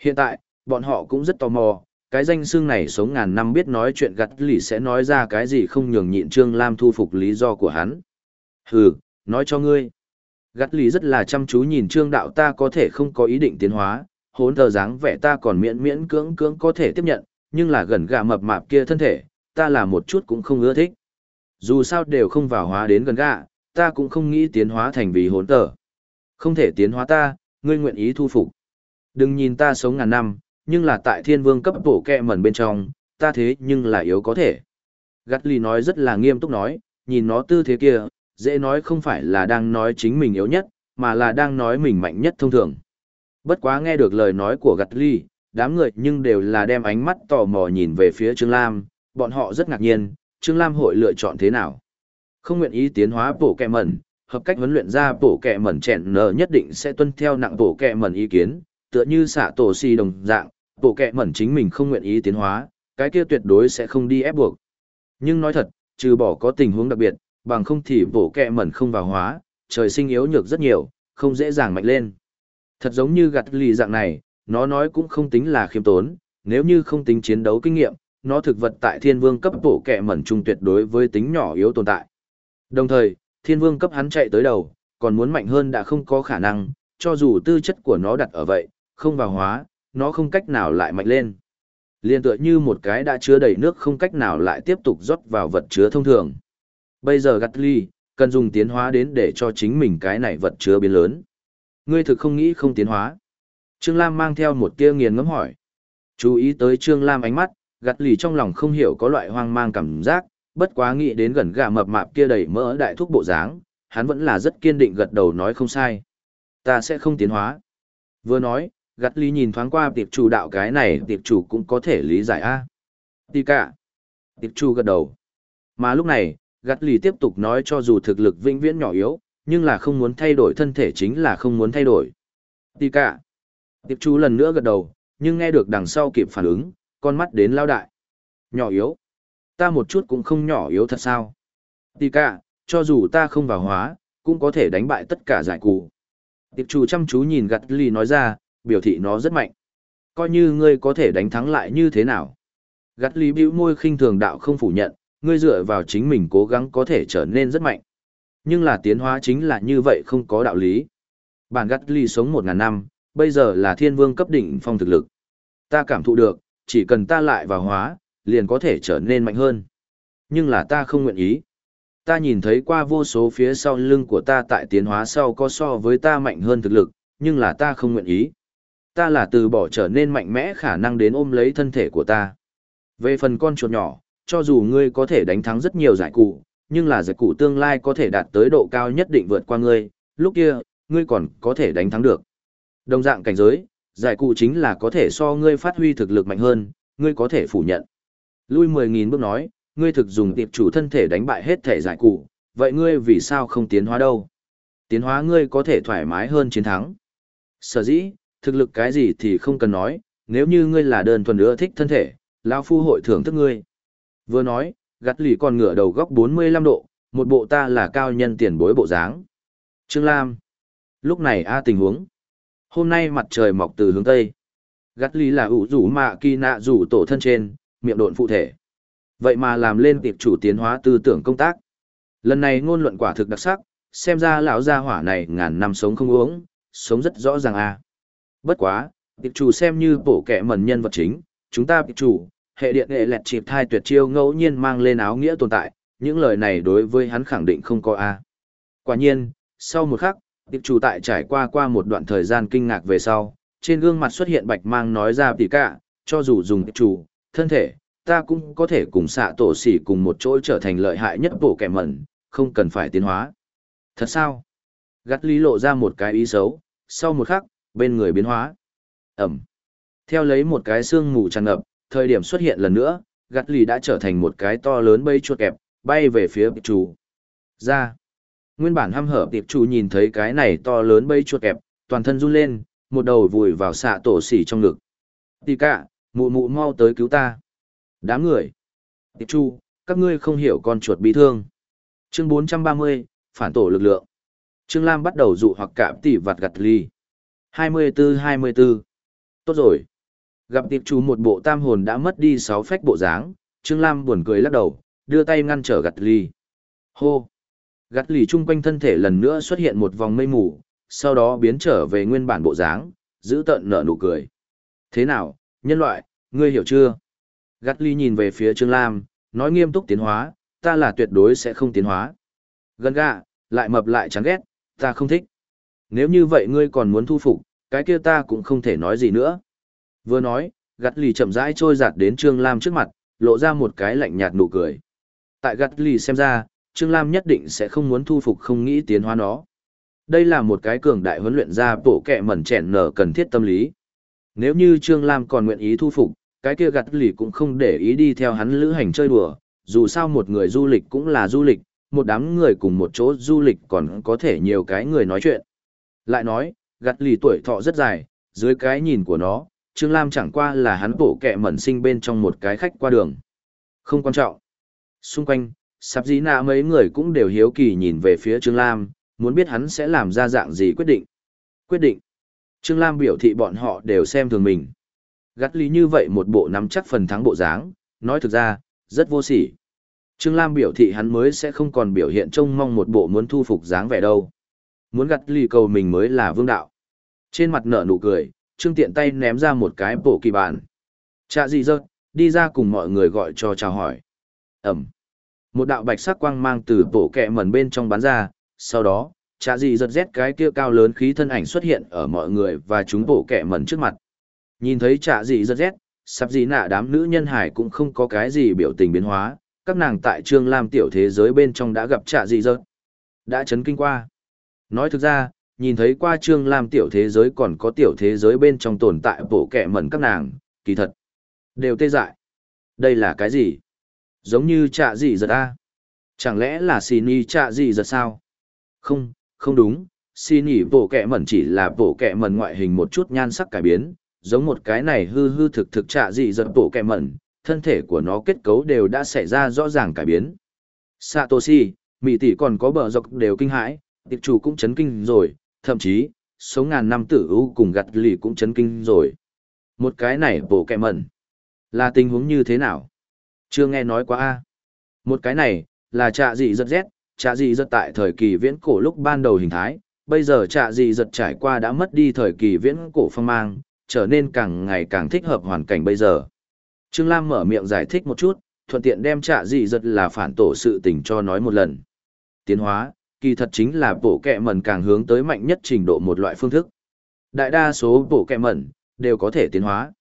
Hiện tại, bọn họ cũng rất tò mò, cái danh xương này sống ngàn năm biết nói chuyện gặt lì sẽ nói ra cái gì không nhường nhịn Trương Lam thu phục lý do của hắn. Hừ, nói cho ngươi. Gắt lì rất là chăm chú nhìn trương đạo ta có thể không có ý định tiến hóa, hốn tờ dáng vẻ ta còn miễn miễn cưỡng cưỡng có thể tiếp nhận, nhưng là gần gà mập mạp kia thân thể, ta là một chút cũng không ưa thích. Dù sao đều không vào hóa đến gần gà, ta cũng không nghĩ tiến hóa thành vì hốn tờ. Không thể tiến hóa ta, ngươi nguyện ý thu phục. Đừng nhìn ta sống ngàn năm, nhưng là tại thiên vương cấp bổ kẹ mẩn bên trong, ta thế nhưng là yếu có thể. Gắt lì nói rất là nghiêm túc nói, nhìn nó tư thế kia, dễ nói không phải là đang nói chính mình yếu nhất, mà là đang nói mình mạnh nhất thông thường. Bất quá nghe được lời nói của gắt ly, đám người nhưng đều là đem ánh mắt tò mò nhìn về phía Trương Lam, bọn họ rất ngạc nhiên, Trương Lam hội lựa chọn thế nào. Không nguyện ý tiến hóa bổ kẹ mẩn, hợp cách huấn luyện ra bổ kẹ mẩn chèn nở nhất định sẽ tuân theo nặng bổ kẹ mẩn ý kiến, tựa như xạ tổ si đồng dạng, bộ kệ mẩn chính mình không nguyện ý tiến hóa, cái kia tuyệt đối sẽ không đi ép buộc. Nhưng nói thật, trừ bỏ có tình huống đặc biệt, bằng không thì bộ kệ mẩn không vào hóa, trời sinh yếu nhược rất nhiều, không dễ dàng mạnh lên. Thật giống như gặt lì dạng này, nó nói cũng không tính là khiêm tốn, nếu như không tính chiến đấu kinh nghiệm, nó thực vật tại thiên vương cấp bộ kệ mẩn trung tuyệt đối với tính nhỏ yếu tồn tại. Đồng thời, thiên vương cấp hắn chạy tới đầu, còn muốn mạnh hơn đã không có khả năng, cho dù tư chất của nó đặt ở vậy, không vào hóa, nó không cách nào lại mạnh lên. Liên tựa như một cái đã chứa đầy nước không cách nào lại tiếp tục rót vào vật chứa thông thường. Bây giờ gắt ly, cần dùng tiến hóa đến để cho chính mình cái này vật chứa biến lớn. Ngươi thực không nghĩ không tiến hóa. Trương Lam mang theo một tia nghiền ngẫm hỏi. Chú ý tới Trương Lam ánh mắt, gắt lì trong lòng không hiểu có loại hoang mang cảm giác, bất quá nghĩ đến gần gà mập mạp kia đầy mỡ đại thuốc bộ dáng, hắn vẫn là rất kiên định gật đầu nói không sai. Ta sẽ không tiến hóa. Vừa nói, gắt lì nhìn thoáng qua tiệp chủ đạo cái này tiệp chủ cũng có thể lý giải a Tì cả. Tiệp chủ gật đầu. Mà lúc này, gắt lì tiếp tục nói cho dù thực lực vĩnh viễn nhỏ yếu, nhưng là không muốn thay đổi thân thể chính là không muốn thay đổi. Tì cả. Tiệp chủ lần nữa gật đầu, nhưng nghe được đằng sau kịp phản ứng, con mắt đến lao đại. Nhỏ yếu. Ta một chút cũng không nhỏ yếu thật sao. Tì cả, cho dù ta không vào hóa, cũng có thể đánh bại tất cả giải cụ. Tiệp chủ chăm chú nhìn gắt lì nói ra, biểu thị nó rất mạnh. Coi như ngươi có thể đánh thắng lại như thế nào. Gắt lý bĩu môi khinh thường đạo không phủ nhận, ngươi dựa vào chính mình cố gắng có thể trở nên rất mạnh. Nhưng là tiến hóa chính là như vậy không có đạo lý. Bản gắt lý sống một ngàn năm, bây giờ là thiên vương cấp đỉnh phong thực lực. Ta cảm thụ được, chỉ cần ta lại vào hóa, liền có thể trở nên mạnh hơn. Nhưng là ta không nguyện ý. Ta nhìn thấy qua vô số phía sau lưng của ta tại tiến hóa sau có so với ta mạnh hơn thực lực, nhưng là ta không nguyện ý ta là từ bỏ trở nên mạnh mẽ khả năng đến ôm lấy thân thể của ta. Về phần con chuột nhỏ, cho dù ngươi có thể đánh thắng rất nhiều giải cụ, nhưng là giải cụ tương lai có thể đạt tới độ cao nhất định vượt qua ngươi, lúc kia, ngươi còn có thể đánh thắng được. Đồng dạng cảnh giới, giải cụ chính là có thể so ngươi phát huy thực lực mạnh hơn, ngươi có thể phủ nhận. Lui 10.000 bước nói, ngươi thực dùng tiệp chủ thân thể đánh bại hết thể giải cụ, vậy ngươi vì sao không tiến hóa đâu? Tiến hóa ngươi có thể thoải mái hơn chiến thắng. Sở dĩ, thực lực cái gì thì không cần nói, nếu như ngươi là đơn thuần ưa thích thân thể, lão phu hội thưởng thức ngươi. Vừa nói, gắt lì còn ngửa đầu góc 45 độ, một bộ ta là cao nhân tiền bối bộ dáng. Trương Lam. Lúc này a tình huống. Hôm nay mặt trời mọc từ hướng tây. Gắt lì là ủ rủ mạ kỳ nạ rủ tổ thân trên, miệng độn phụ thể. Vậy mà làm lên tiệp chủ tiến hóa tư tưởng công tác. Lần này ngôn luận quả thực đặc sắc, xem ra lão gia hỏa này ngàn năm sống không uống, sống rất rõ ràng a. Bất quá, tiệp chủ xem như bổ kẻ mần nhân vật chính, chúng ta tiệp chủ, hệ điện hệ lẹt chịp thai tuyệt chiêu ngẫu nhiên mang lên áo nghĩa tồn tại, những lời này đối với hắn khẳng định không có A. Quả nhiên, sau một khắc, tiệp chủ tại trải qua qua một đoạn thời gian kinh ngạc về sau, trên gương mặt xuất hiện bạch mang nói ra tỉ cả, cho dù dùng tiệp chủ, thân thể, ta cũng có thể cùng xạ tổ xỉ cùng một chỗ trở thành lợi hại nhất bộ kẻ mẩn, không cần phải tiến hóa. Thật sao? Gắt lý lộ ra một cái ý xấu, sau một khắc, bên người biến hóa. Ẩm. Theo lấy một cái xương mù tràn ngập, thời điểm xuất hiện lần nữa, gắt lì đã trở thành một cái to lớn bay chuột kẹp, bay về phía tiệp chủ. Ra. Nguyên bản hăm hở tiệp chủ nhìn thấy cái này to lớn bay chuột kẹp, toàn thân run lên, một đầu vùi vào xạ tổ xỉ trong ngực. Tì cả, mụ mụ mau tới cứu ta. Đám người. Tiệp chủ, các ngươi không hiểu con chuột bị thương. Chương 430, phản tổ lực lượng. Trương Lam bắt đầu dụ hoặc cạm tỷ vặt gặt ly. 24-24. Tốt rồi. Gặp tiệp chú một bộ tam hồn đã mất đi sáu phách bộ dáng, Trương Lam buồn cười lắc đầu, đưa tay ngăn trở gặt ly. Hô. Gắt lì chung quanh thân thể lần nữa xuất hiện một vòng mây mù, sau đó biến trở về nguyên bản bộ dáng, giữ tận nở nụ cười. Thế nào, nhân loại, ngươi hiểu chưa? Gắt ly nhìn về phía Trương Lam, nói nghiêm túc tiến hóa, ta là tuyệt đối sẽ không tiến hóa. Gần gạ, lại mập lại chán ghét, ta không thích. Nếu như vậy ngươi còn muốn thu phục, cái kia ta cũng không thể nói gì nữa. Vừa nói, gắt lì chậm rãi trôi giạt đến Trương Lam trước mặt, lộ ra một cái lạnh nhạt nụ cười. Tại gắt lì xem ra, Trương Lam nhất định sẽ không muốn thu phục không nghĩ tiến hóa nó. Đây là một cái cường đại huấn luyện ra bộ kẹ mẩn chèn nở cần thiết tâm lý. Nếu như Trương Lam còn nguyện ý thu phục, cái kia gặt lì cũng không để ý đi theo hắn lữ hành chơi đùa, dù sao một người du lịch cũng là du lịch, một đám người cùng một chỗ du lịch còn có thể nhiều cái người nói chuyện. Lại nói, gặt lì tuổi thọ rất dài, dưới cái nhìn của nó, Trương Lam chẳng qua là hắn bổ kẹ mẩn sinh bên trong một cái khách qua đường. Không quan trọng. Xung quanh, sắp dí nạ mấy người cũng đều hiếu kỳ nhìn về phía Trương Lam, muốn biết hắn sẽ làm ra dạng gì quyết định. Quyết định. Trương Lam biểu thị bọn họ đều xem thường mình. Gắt lý như vậy một bộ nắm chắc phần thắng bộ dáng, nói thực ra, rất vô sỉ. Trương Lam biểu thị hắn mới sẽ không còn biểu hiện trông mong một bộ muốn thu phục dáng vẻ đâu. Muốn gặt lì cầu mình mới là vương đạo. Trên mặt nở nụ cười, Trương tiện tay ném ra một cái bộ kỳ bản. Chạ gì rớt, đi ra cùng mọi người gọi cho chào hỏi. Ẩm. Một đạo bạch sắc quang mang từ bộ kẹ mẩn bên trong bắn ra, sau đó, chạ gì giật rét cái kia cao lớn khí thân ảnh xuất hiện ở mọi người và chúng bộ kẹ mẩn trước mặt. Nhìn thấy chạ gì giật rét, sắp gì nạ đám nữ nhân hải cũng không có cái gì biểu tình biến hóa, các nàng tại trương lam tiểu thế giới bên trong đã gặp chạ gì giật. Đã chấn kinh qua. Nói thực ra, nhìn thấy qua trương lam tiểu thế giới còn có tiểu thế giới bên trong tồn tại bộ kẻ mẩn các nàng, kỳ thật. Đều tê dại. Đây là cái gì? Giống như trạ gì giật a Chẳng lẽ là xì ni trạ gì giật sao? Không, không đúng, xì nỉ bộ kẻ mẩn chỉ là bộ kẻ mẩn ngoại hình một chút nhan sắc cải biến, giống một cái này hư hư thực thực trạ gì giật bộ kẹ mẩn, thân thể của nó kết cấu đều đã xảy ra rõ ràng cải biến. Satoshi, mỹ tỷ còn có bờ dọc đều kinh hãi, tiệp chủ cũng chấn kinh rồi, thậm chí, sống ngàn năm tử ưu cùng gặt lì cũng chấn kinh rồi. Một cái này bộ kẹ mẩn, là tình huống như thế nào? Chưa nghe nói quá a. Một cái này, là trạ dị giật rét, trạ dị giật tại thời kỳ viễn cổ lúc ban đầu hình thái, bây giờ trạ dị giật trải qua đã mất đi thời kỳ viễn cổ phong mang, trở nên càng ngày càng thích hợp hoàn cảnh bây giờ. Trương Lam mở miệng giải thích một chút, thuận tiện đem trạ dị giật là phản tổ sự tình cho nói một lần. Tiến hóa, kỳ thật chính là bộ kẹ mẩn càng hướng tới mạnh nhất trình độ một loại phương thức. Đại đa số bộ kẹ mẩn, đều có thể tiến hóa.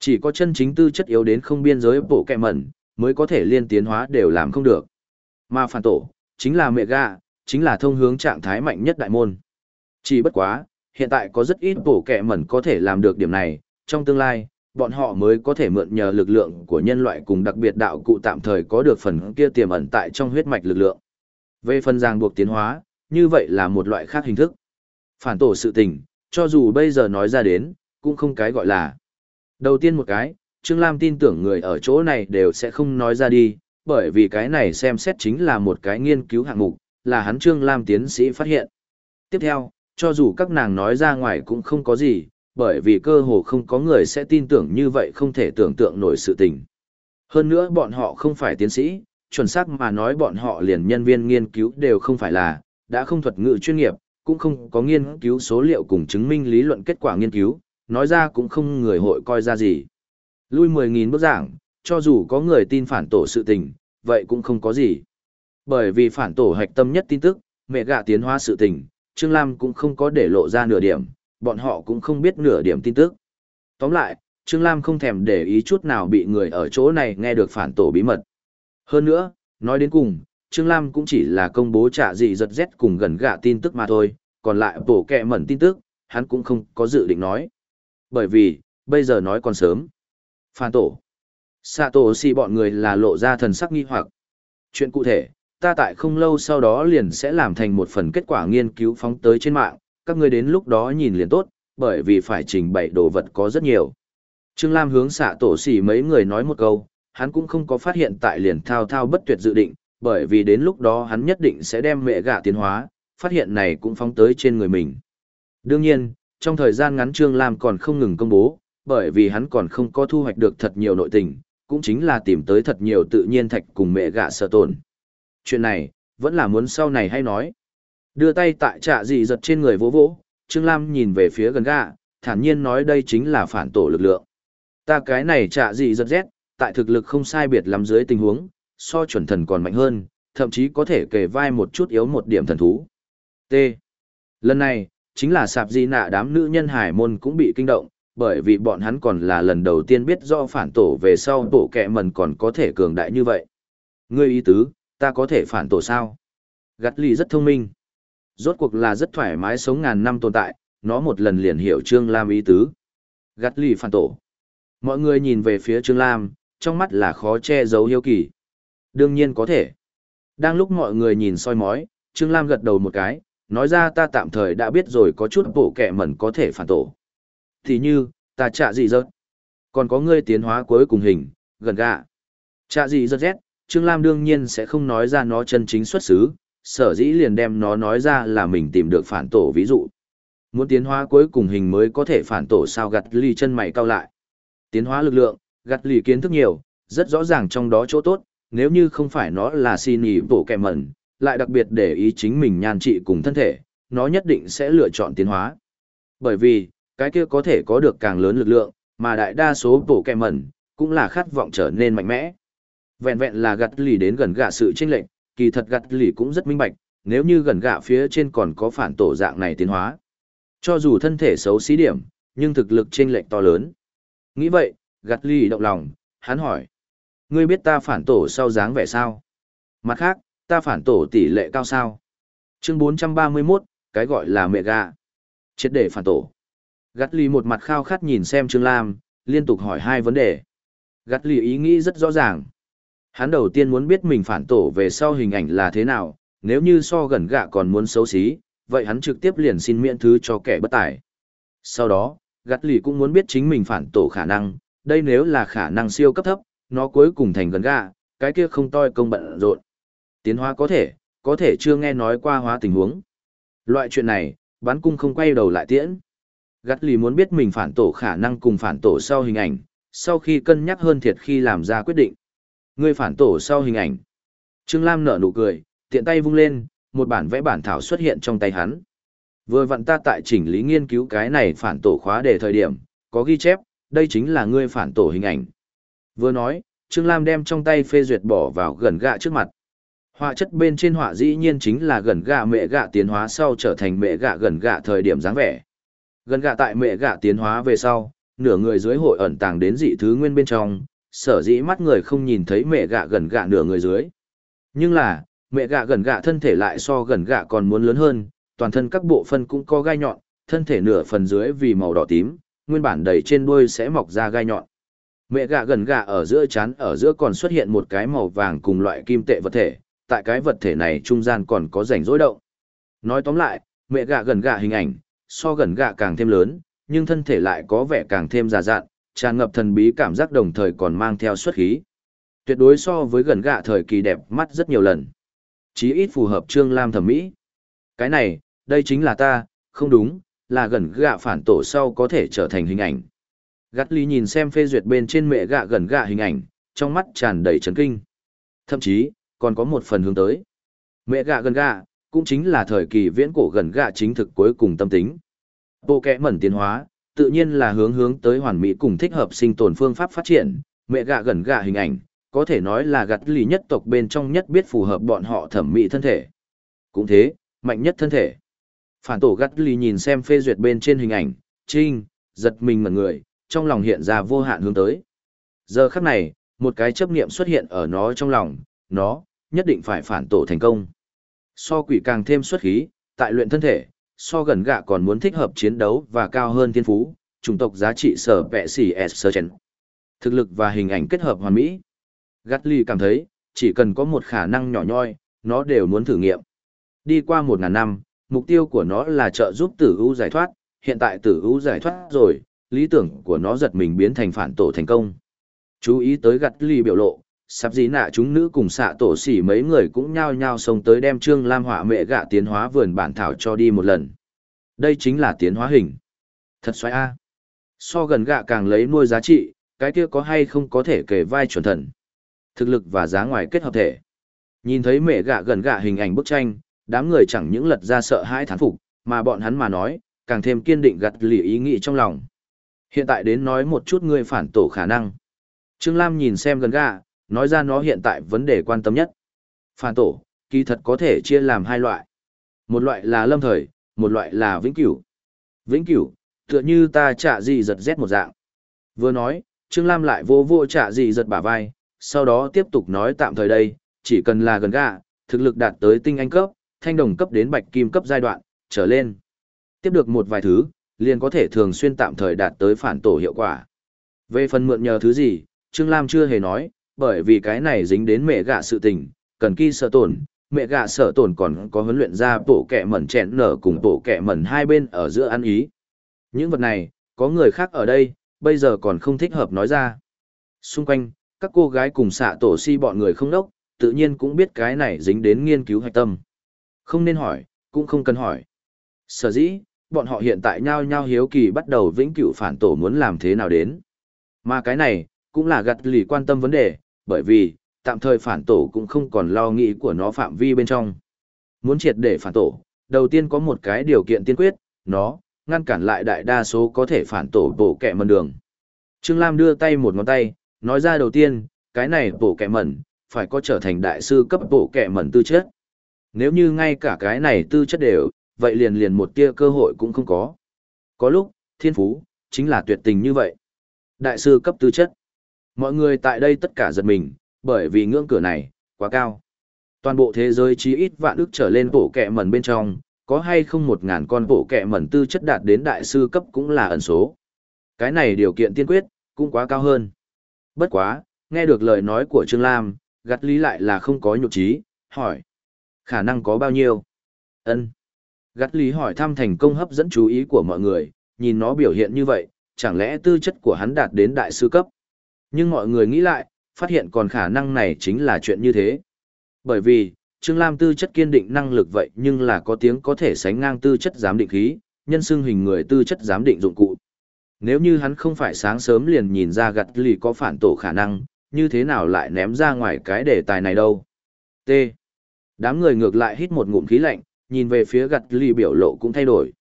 Chỉ có chân chính tư chất yếu đến không biên giới bộ kẹ mẩn, mới có thể liên tiến hóa đều làm không được. Mà phản tổ, chính là mẹ gà, chính là thông hướng trạng thái mạnh nhất đại môn. Chỉ bất quá, hiện tại có rất ít bộ kẹ mẩn có thể làm được điểm này, trong tương lai, bọn họ mới có thể mượn nhờ lực lượng của nhân loại cùng đặc biệt đạo cụ tạm thời có được phần kia tiềm ẩn tại trong huyết mạch lực lượng. Về phần ràng buộc tiến hóa, như vậy là một loại khác hình thức. Phản tổ sự tình, cho dù bây giờ nói ra đến, cũng không cái gọi là. Đầu tiên một cái, Trương Lam tin tưởng người ở chỗ này đều sẽ không nói ra đi, bởi vì cái này xem xét chính là một cái nghiên cứu hạng mục, là hắn Trương Lam tiến sĩ phát hiện. Tiếp theo, cho dù các nàng nói ra ngoài cũng không có gì, bởi vì cơ hồ không có người sẽ tin tưởng như vậy không thể tưởng tượng nổi sự tình. Hơn nữa bọn họ không phải tiến sĩ, chuẩn xác mà nói bọn họ liền nhân viên nghiên cứu đều không phải là, đã không thuật ngữ chuyên nghiệp, cũng không có nghiên cứu số liệu cùng chứng minh lý luận kết quả nghiên cứu, nói ra cũng không người hội coi ra gì. Lui 10.000 bước giảng, cho dù có người tin phản tổ sự tình, vậy cũng không có gì. Bởi vì phản tổ hạch tâm nhất tin tức, mẹ gạ tiến hóa sự tình, Trương Lam cũng không có để lộ ra nửa điểm, bọn họ cũng không biết nửa điểm tin tức. Tóm lại, Trương Lam không thèm để ý chút nào bị người ở chỗ này nghe được phản tổ bí mật. Hơn nữa, nói đến cùng, Trương Lam cũng chỉ là công bố trả gì giật rét cùng gần gạ tin tức mà thôi, còn lại bổ kẹ mẩn tin tức, hắn cũng không có dự định nói. Bởi vì, bây giờ nói còn sớm. Phan tổ. Sạ tổ xì bọn người là lộ ra thần sắc nghi hoặc. Chuyện cụ thể, ta tại không lâu sau đó liền sẽ làm thành một phần kết quả nghiên cứu phóng tới trên mạng, các ngươi đến lúc đó nhìn liền tốt, bởi vì phải trình bày đồ vật có rất nhiều. Trương Lam hướng xạ tổ xì mấy người nói một câu, hắn cũng không có phát hiện tại liền thao thao bất tuyệt dự định, bởi vì đến lúc đó hắn nhất định sẽ đem mẹ gạ tiến hóa, phát hiện này cũng phóng tới trên người mình. Đương nhiên, trong thời gian ngắn Trương Lam còn không ngừng công bố, bởi vì hắn còn không có thu hoạch được thật nhiều nội tình, cũng chính là tìm tới thật nhiều tự nhiên thạch cùng mẹ gạ sợ tổn. Chuyện này, vẫn là muốn sau này hay nói. Đưa tay tại trạ dị giật trên người vỗ vỗ, Trương Lam nhìn về phía gần gạ, thản nhiên nói đây chính là phản tổ lực lượng. Ta cái này trạ dị giật rét, tại thực lực không sai biệt lắm dưới tình huống, so chuẩn thần còn mạnh hơn, thậm chí có thể kề vai một chút yếu một điểm thần thú. T. Lần này, chính là sạp di nạ đám nữ nhân hải môn cũng bị kinh động, bởi vì bọn hắn còn là lần đầu tiên biết do phản tổ về sau tổ kẹ mần còn có thể cường đại như vậy. Ngươi ý tứ, ta có thể phản tổ sao? Gắt lì rất thông minh. Rốt cuộc là rất thoải mái sống ngàn năm tồn tại, nó một lần liền hiểu Trương Lam ý tứ. Gắt lì phản tổ. Mọi người nhìn về phía Trương Lam, trong mắt là khó che giấu hiếu kỳ. Đương nhiên có thể. Đang lúc mọi người nhìn soi mói, Trương Lam gật đầu một cái, nói ra ta tạm thời đã biết rồi có chút bộ kẻ mẩn có thể phản tổ. Thì như, ta trả gì rớt. Còn có ngươi tiến hóa cuối cùng hình, gần gạ. Trả gì rớt rét, Trương Lam đương nhiên sẽ không nói ra nó chân chính xuất xứ, sở dĩ liền đem nó nói ra là mình tìm được phản tổ ví dụ. Muốn tiến hóa cuối cùng hình mới có thể phản tổ sao gặt ly chân mày cao lại. Tiến hóa lực lượng, gặt lì kiến thức nhiều, rất rõ ràng trong đó chỗ tốt, nếu như không phải nó là xin ý bổ kẹ mẩn, lại đặc biệt để ý chính mình nhan trị cùng thân thể, nó nhất định sẽ lựa chọn tiến hóa. Bởi vì, cái kia có thể có được càng lớn lực lượng, mà đại đa số bổ kẹ mẩn, cũng là khát vọng trở nên mạnh mẽ. Vẹn vẹn là gặt lì đến gần gạ sự chênh lệnh, kỳ thật gặt lì cũng rất minh bạch, nếu như gần gạ phía trên còn có phản tổ dạng này tiến hóa. Cho dù thân thể xấu xí điểm, nhưng thực lực chênh lệnh to lớn. Nghĩ vậy, gặt ly động lòng, hắn hỏi. Ngươi biết ta phản tổ sau dáng vẻ sao? Mặt khác, ta phản tổ tỷ lệ cao sao? Chương 431, cái gọi là mẹ gà. Chết để phản tổ. Gắt ly một mặt khao khát nhìn xem Trương Lam, liên tục hỏi hai vấn đề. Gắt ly ý nghĩ rất rõ ràng. Hắn đầu tiên muốn biết mình phản tổ về sau hình ảnh là thế nào, nếu như so gần gạ còn muốn xấu xí, vậy hắn trực tiếp liền xin miễn thứ cho kẻ bất tài. Sau đó, gắt lì cũng muốn biết chính mình phản tổ khả năng, đây nếu là khả năng siêu cấp thấp, nó cuối cùng thành gần gạ, cái kia không toi công bận rộn. Tiến hóa có thể, có thể chưa nghe nói qua hóa tình huống. Loại chuyện này, bán cung không quay đầu lại tiễn. Gắt lì muốn biết mình phản tổ khả năng cùng phản tổ sau hình ảnh, sau khi cân nhắc hơn thiệt khi làm ra quyết định. Ngươi phản tổ sau hình ảnh. Trương Lam nở nụ cười, tiện tay vung lên, một bản vẽ bản thảo xuất hiện trong tay hắn. Vừa vặn ta tại chỉnh lý nghiên cứu cái này phản tổ khóa để thời điểm, có ghi chép, đây chính là ngươi phản tổ hình ảnh. Vừa nói, Trương Lam đem trong tay phê duyệt bỏ vào gần gạ trước mặt. Họa chất bên trên họa dĩ nhiên chính là gần gạ mẹ gạ tiến hóa sau trở thành mẹ gạ gần gạ thời điểm dáng vẻ. Gần gạ tại mẹ gạ tiến hóa về sau, nửa người dưới hội ẩn tàng đến dị thứ nguyên bên trong, sở dĩ mắt người không nhìn thấy mẹ gạ gần gạ nửa người dưới. Nhưng là, mẹ gạ gần gạ thân thể lại so gần gạ còn muốn lớn hơn, toàn thân các bộ phân cũng có gai nhọn, thân thể nửa phần dưới vì màu đỏ tím, nguyên bản đầy trên đuôi sẽ mọc ra gai nhọn. Mẹ gà gần gà ở giữa chán ở giữa còn xuất hiện một cái màu vàng cùng loại kim tệ vật thể, tại cái vật thể này trung gian còn có rảnh rỗi động. Nói tóm lại, mẹ gà gần gà hình ảnh, so gần gà càng thêm lớn, nhưng thân thể lại có vẻ càng thêm già dạn, tràn ngập thần bí cảm giác đồng thời còn mang theo xuất khí. Tuyệt đối so với gần gạ thời kỳ đẹp mắt rất nhiều lần. Chí ít phù hợp Trương Lam thẩm mỹ. Cái này, đây chính là ta, không đúng, là gần gạ phản tổ sau có thể trở thành hình ảnh. Gắt lý nhìn xem phê duyệt bên trên mẹ gạ gần gạ hình ảnh, trong mắt tràn đầy chấn kinh. Thậm chí, còn có một phần hướng tới. Mẹ gạ gần gạ, cũng chính là thời kỳ viễn cổ gần gạ chính thực cuối cùng tâm tính. Bộ kẽ mẩn tiến hóa, tự nhiên là hướng hướng tới hoàn mỹ cùng thích hợp sinh tồn phương pháp phát triển, mẹ gạ gần gạ hình ảnh, có thể nói là gặt lì nhất tộc bên trong nhất biết phù hợp bọn họ thẩm mỹ thân thể. Cũng thế, mạnh nhất thân thể. Phản tổ gắt lì nhìn xem phê duyệt bên trên hình ảnh, trinh, giật mình ngẩn người, trong lòng hiện ra vô hạn hướng tới. Giờ khắc này, một cái chấp niệm xuất hiện ở nó trong lòng, nó, nhất định phải phản tổ thành công. So quỷ càng thêm xuất khí, tại luyện thân thể, so gần gạ còn muốn thích hợp chiến đấu và cao hơn thiên phú, chủng tộc giá trị sở vẹ xỉ S sơ chén. Thực lực và hình ảnh kết hợp hoàn mỹ. Gắt lì cảm thấy, chỉ cần có một khả năng nhỏ nhoi, nó đều muốn thử nghiệm. Đi qua một ngàn năm, mục tiêu của nó là trợ giúp tử u giải thoát, hiện tại tử u giải thoát rồi, lý tưởng của nó giật mình biến thành phản tổ thành công. Chú ý tới gặt ly biểu lộ, sắp dí nạ chúng nữ cùng xạ tổ xỉ mấy người cũng nhao nhao xông tới đem trương lam họa mẹ gạ tiến hóa vườn bản thảo cho đi một lần. Đây chính là tiến hóa hình. Thật xoáy a. So gần gạ càng lấy nuôi giá trị cái kia có hay không có thể kể vai chuẩn thần? Thực lực và giá ngoài kết hợp thể. Nhìn thấy mẹ gạ gần gạ hình ảnh bức tranh, đám người chẳng những lật ra sợ hãi thán phục, mà bọn hắn mà nói, càng thêm kiên định gặt lì ý nghĩ trong lòng. Hiện tại đến nói một chút ngươi phản tổ khả năng. Trương Lam nhìn xem gần gạ, nói ra nó hiện tại vấn đề quan tâm nhất. Phản tổ, kỳ thật có thể chia làm hai loại. Một loại là lâm thời, một loại là vĩnh cửu. Vĩnh cửu, tựa như ta trả gì giật rét một dạng. Vừa nói, Trương Lam lại vô vô trả gì giật bả vai, sau đó tiếp tục nói tạm thời đây, chỉ cần là gần gạ, thực lực đạt tới tinh anh cấp, thanh đồng cấp đến bạch kim cấp giai đoạn, trở lên. Tiếp được một vài thứ, liền có thể thường xuyên tạm thời đạt tới phản tổ hiệu quả. Về phần mượn nhờ thứ gì, Trương Lam chưa hề nói, bởi vì cái này dính đến mẹ gạ sự tình, cần kỳ sợ tổn, mẹ gạ sợ tổn còn có huấn luyện ra bộ kẻ mẩn chẹn nở cùng bộ kẻ mẩn hai bên ở giữa ăn ý. Những vật này, có người khác ở đây, bây giờ còn không thích hợp nói ra. Xung quanh, các cô gái cùng xạ tổ si bọn người không đốc, tự nhiên cũng biết cái này dính đến nghiên cứu hạch tâm. Không nên hỏi, cũng không cần hỏi. Sở dĩ, bọn họ hiện tại nhao nhao hiếu kỳ bắt đầu vĩnh cửu phản tổ muốn làm thế nào đến. Mà cái này, cũng là gặt lì quan tâm vấn đề, bởi vì, tạm thời phản tổ cũng không còn lo nghĩ của nó phạm vi bên trong. Muốn triệt để phản tổ, đầu tiên có một cái điều kiện tiên quyết, nó, ngăn cản lại đại đa số có thể phản tổ bổ kẹ mần đường. Trương Lam đưa tay một ngón tay, nói ra đầu tiên, cái này bổ kẹ mẩn, phải có trở thành đại sư cấp bổ kẹ mẩn tư chất. Nếu như ngay cả cái này tư chất đều, vậy liền liền một tia cơ hội cũng không có. Có lúc, thiên phú, chính là tuyệt tình như vậy. Đại sư cấp tư chất. Mọi người tại đây tất cả giật mình, bởi vì ngưỡng cửa này, quá cao. Toàn bộ thế giới chí ít vạn ức trở lên bộ kẹ mẩn bên trong, có hay không một ngàn con bộ kẹ mẩn tư chất đạt đến đại sư cấp cũng là ẩn số. Cái này điều kiện tiên quyết, cũng quá cao hơn. Bất quá, nghe được lời nói của Trương Lam, gắt lý lại là không có nhục trí, hỏi. Khả năng có bao nhiêu? ân Gắt lý hỏi thăm thành công hấp dẫn chú ý của mọi người, nhìn nó biểu hiện như vậy, chẳng lẽ tư chất của hắn đạt đến đại sư cấp? Nhưng mọi người nghĩ lại, phát hiện còn khả năng này chính là chuyện như thế. Bởi vì, Trương Lam tư chất kiên định năng lực vậy nhưng là có tiếng có thể sánh ngang tư chất giám định khí, nhân xưng hình người tư chất giám định dụng cụ. Nếu như hắn không phải sáng sớm liền nhìn ra gặt lì có phản tổ khả năng, như thế nào lại ném ra ngoài cái đề tài này đâu. T. Đám người ngược lại hít một ngụm khí lạnh, nhìn về phía gặt ly biểu lộ cũng thay đổi.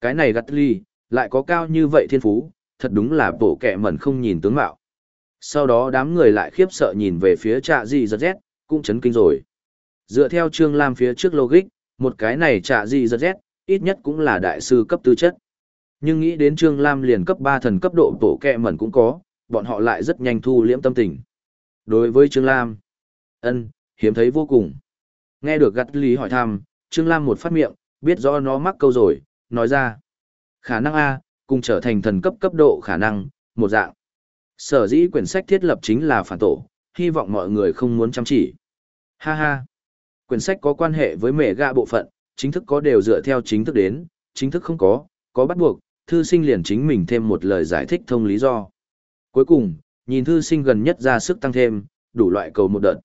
Cái này gặt ly, lại có cao như vậy thiên phú, thật đúng là bổ kẻ mẩn không nhìn tướng mạo. Sau đó đám người lại khiếp sợ nhìn về phía trạ gì giật rét, cũng chấn kinh rồi. Dựa theo Trương Lam phía trước logic, một cái này trạ gì giật rét, ít nhất cũng là đại sư cấp tư chất. Nhưng nghĩ đến Trương Lam liền cấp 3 thần cấp độ tổ kẹ mẩn cũng có, bọn họ lại rất nhanh thu liễm tâm tình. Đối với Trương Lam, ân hiếm thấy vô cùng. Nghe được gắt lý hỏi thăm, Trương Lam một phát miệng, biết rõ nó mắc câu rồi, nói ra. Khả năng A, cùng trở thành thần cấp cấp độ khả năng, một dạng. Sở dĩ quyển sách thiết lập chính là phản tổ, hy vọng mọi người không muốn chăm chỉ. Ha ha. Quyển sách có quan hệ với mẹ gạ bộ phận, chính thức có đều dựa theo chính thức đến, chính thức không có, có bắt buộc, thư sinh liền chính mình thêm một lời giải thích thông lý do. Cuối cùng, nhìn thư sinh gần nhất ra sức tăng thêm, đủ loại cầu một đợt.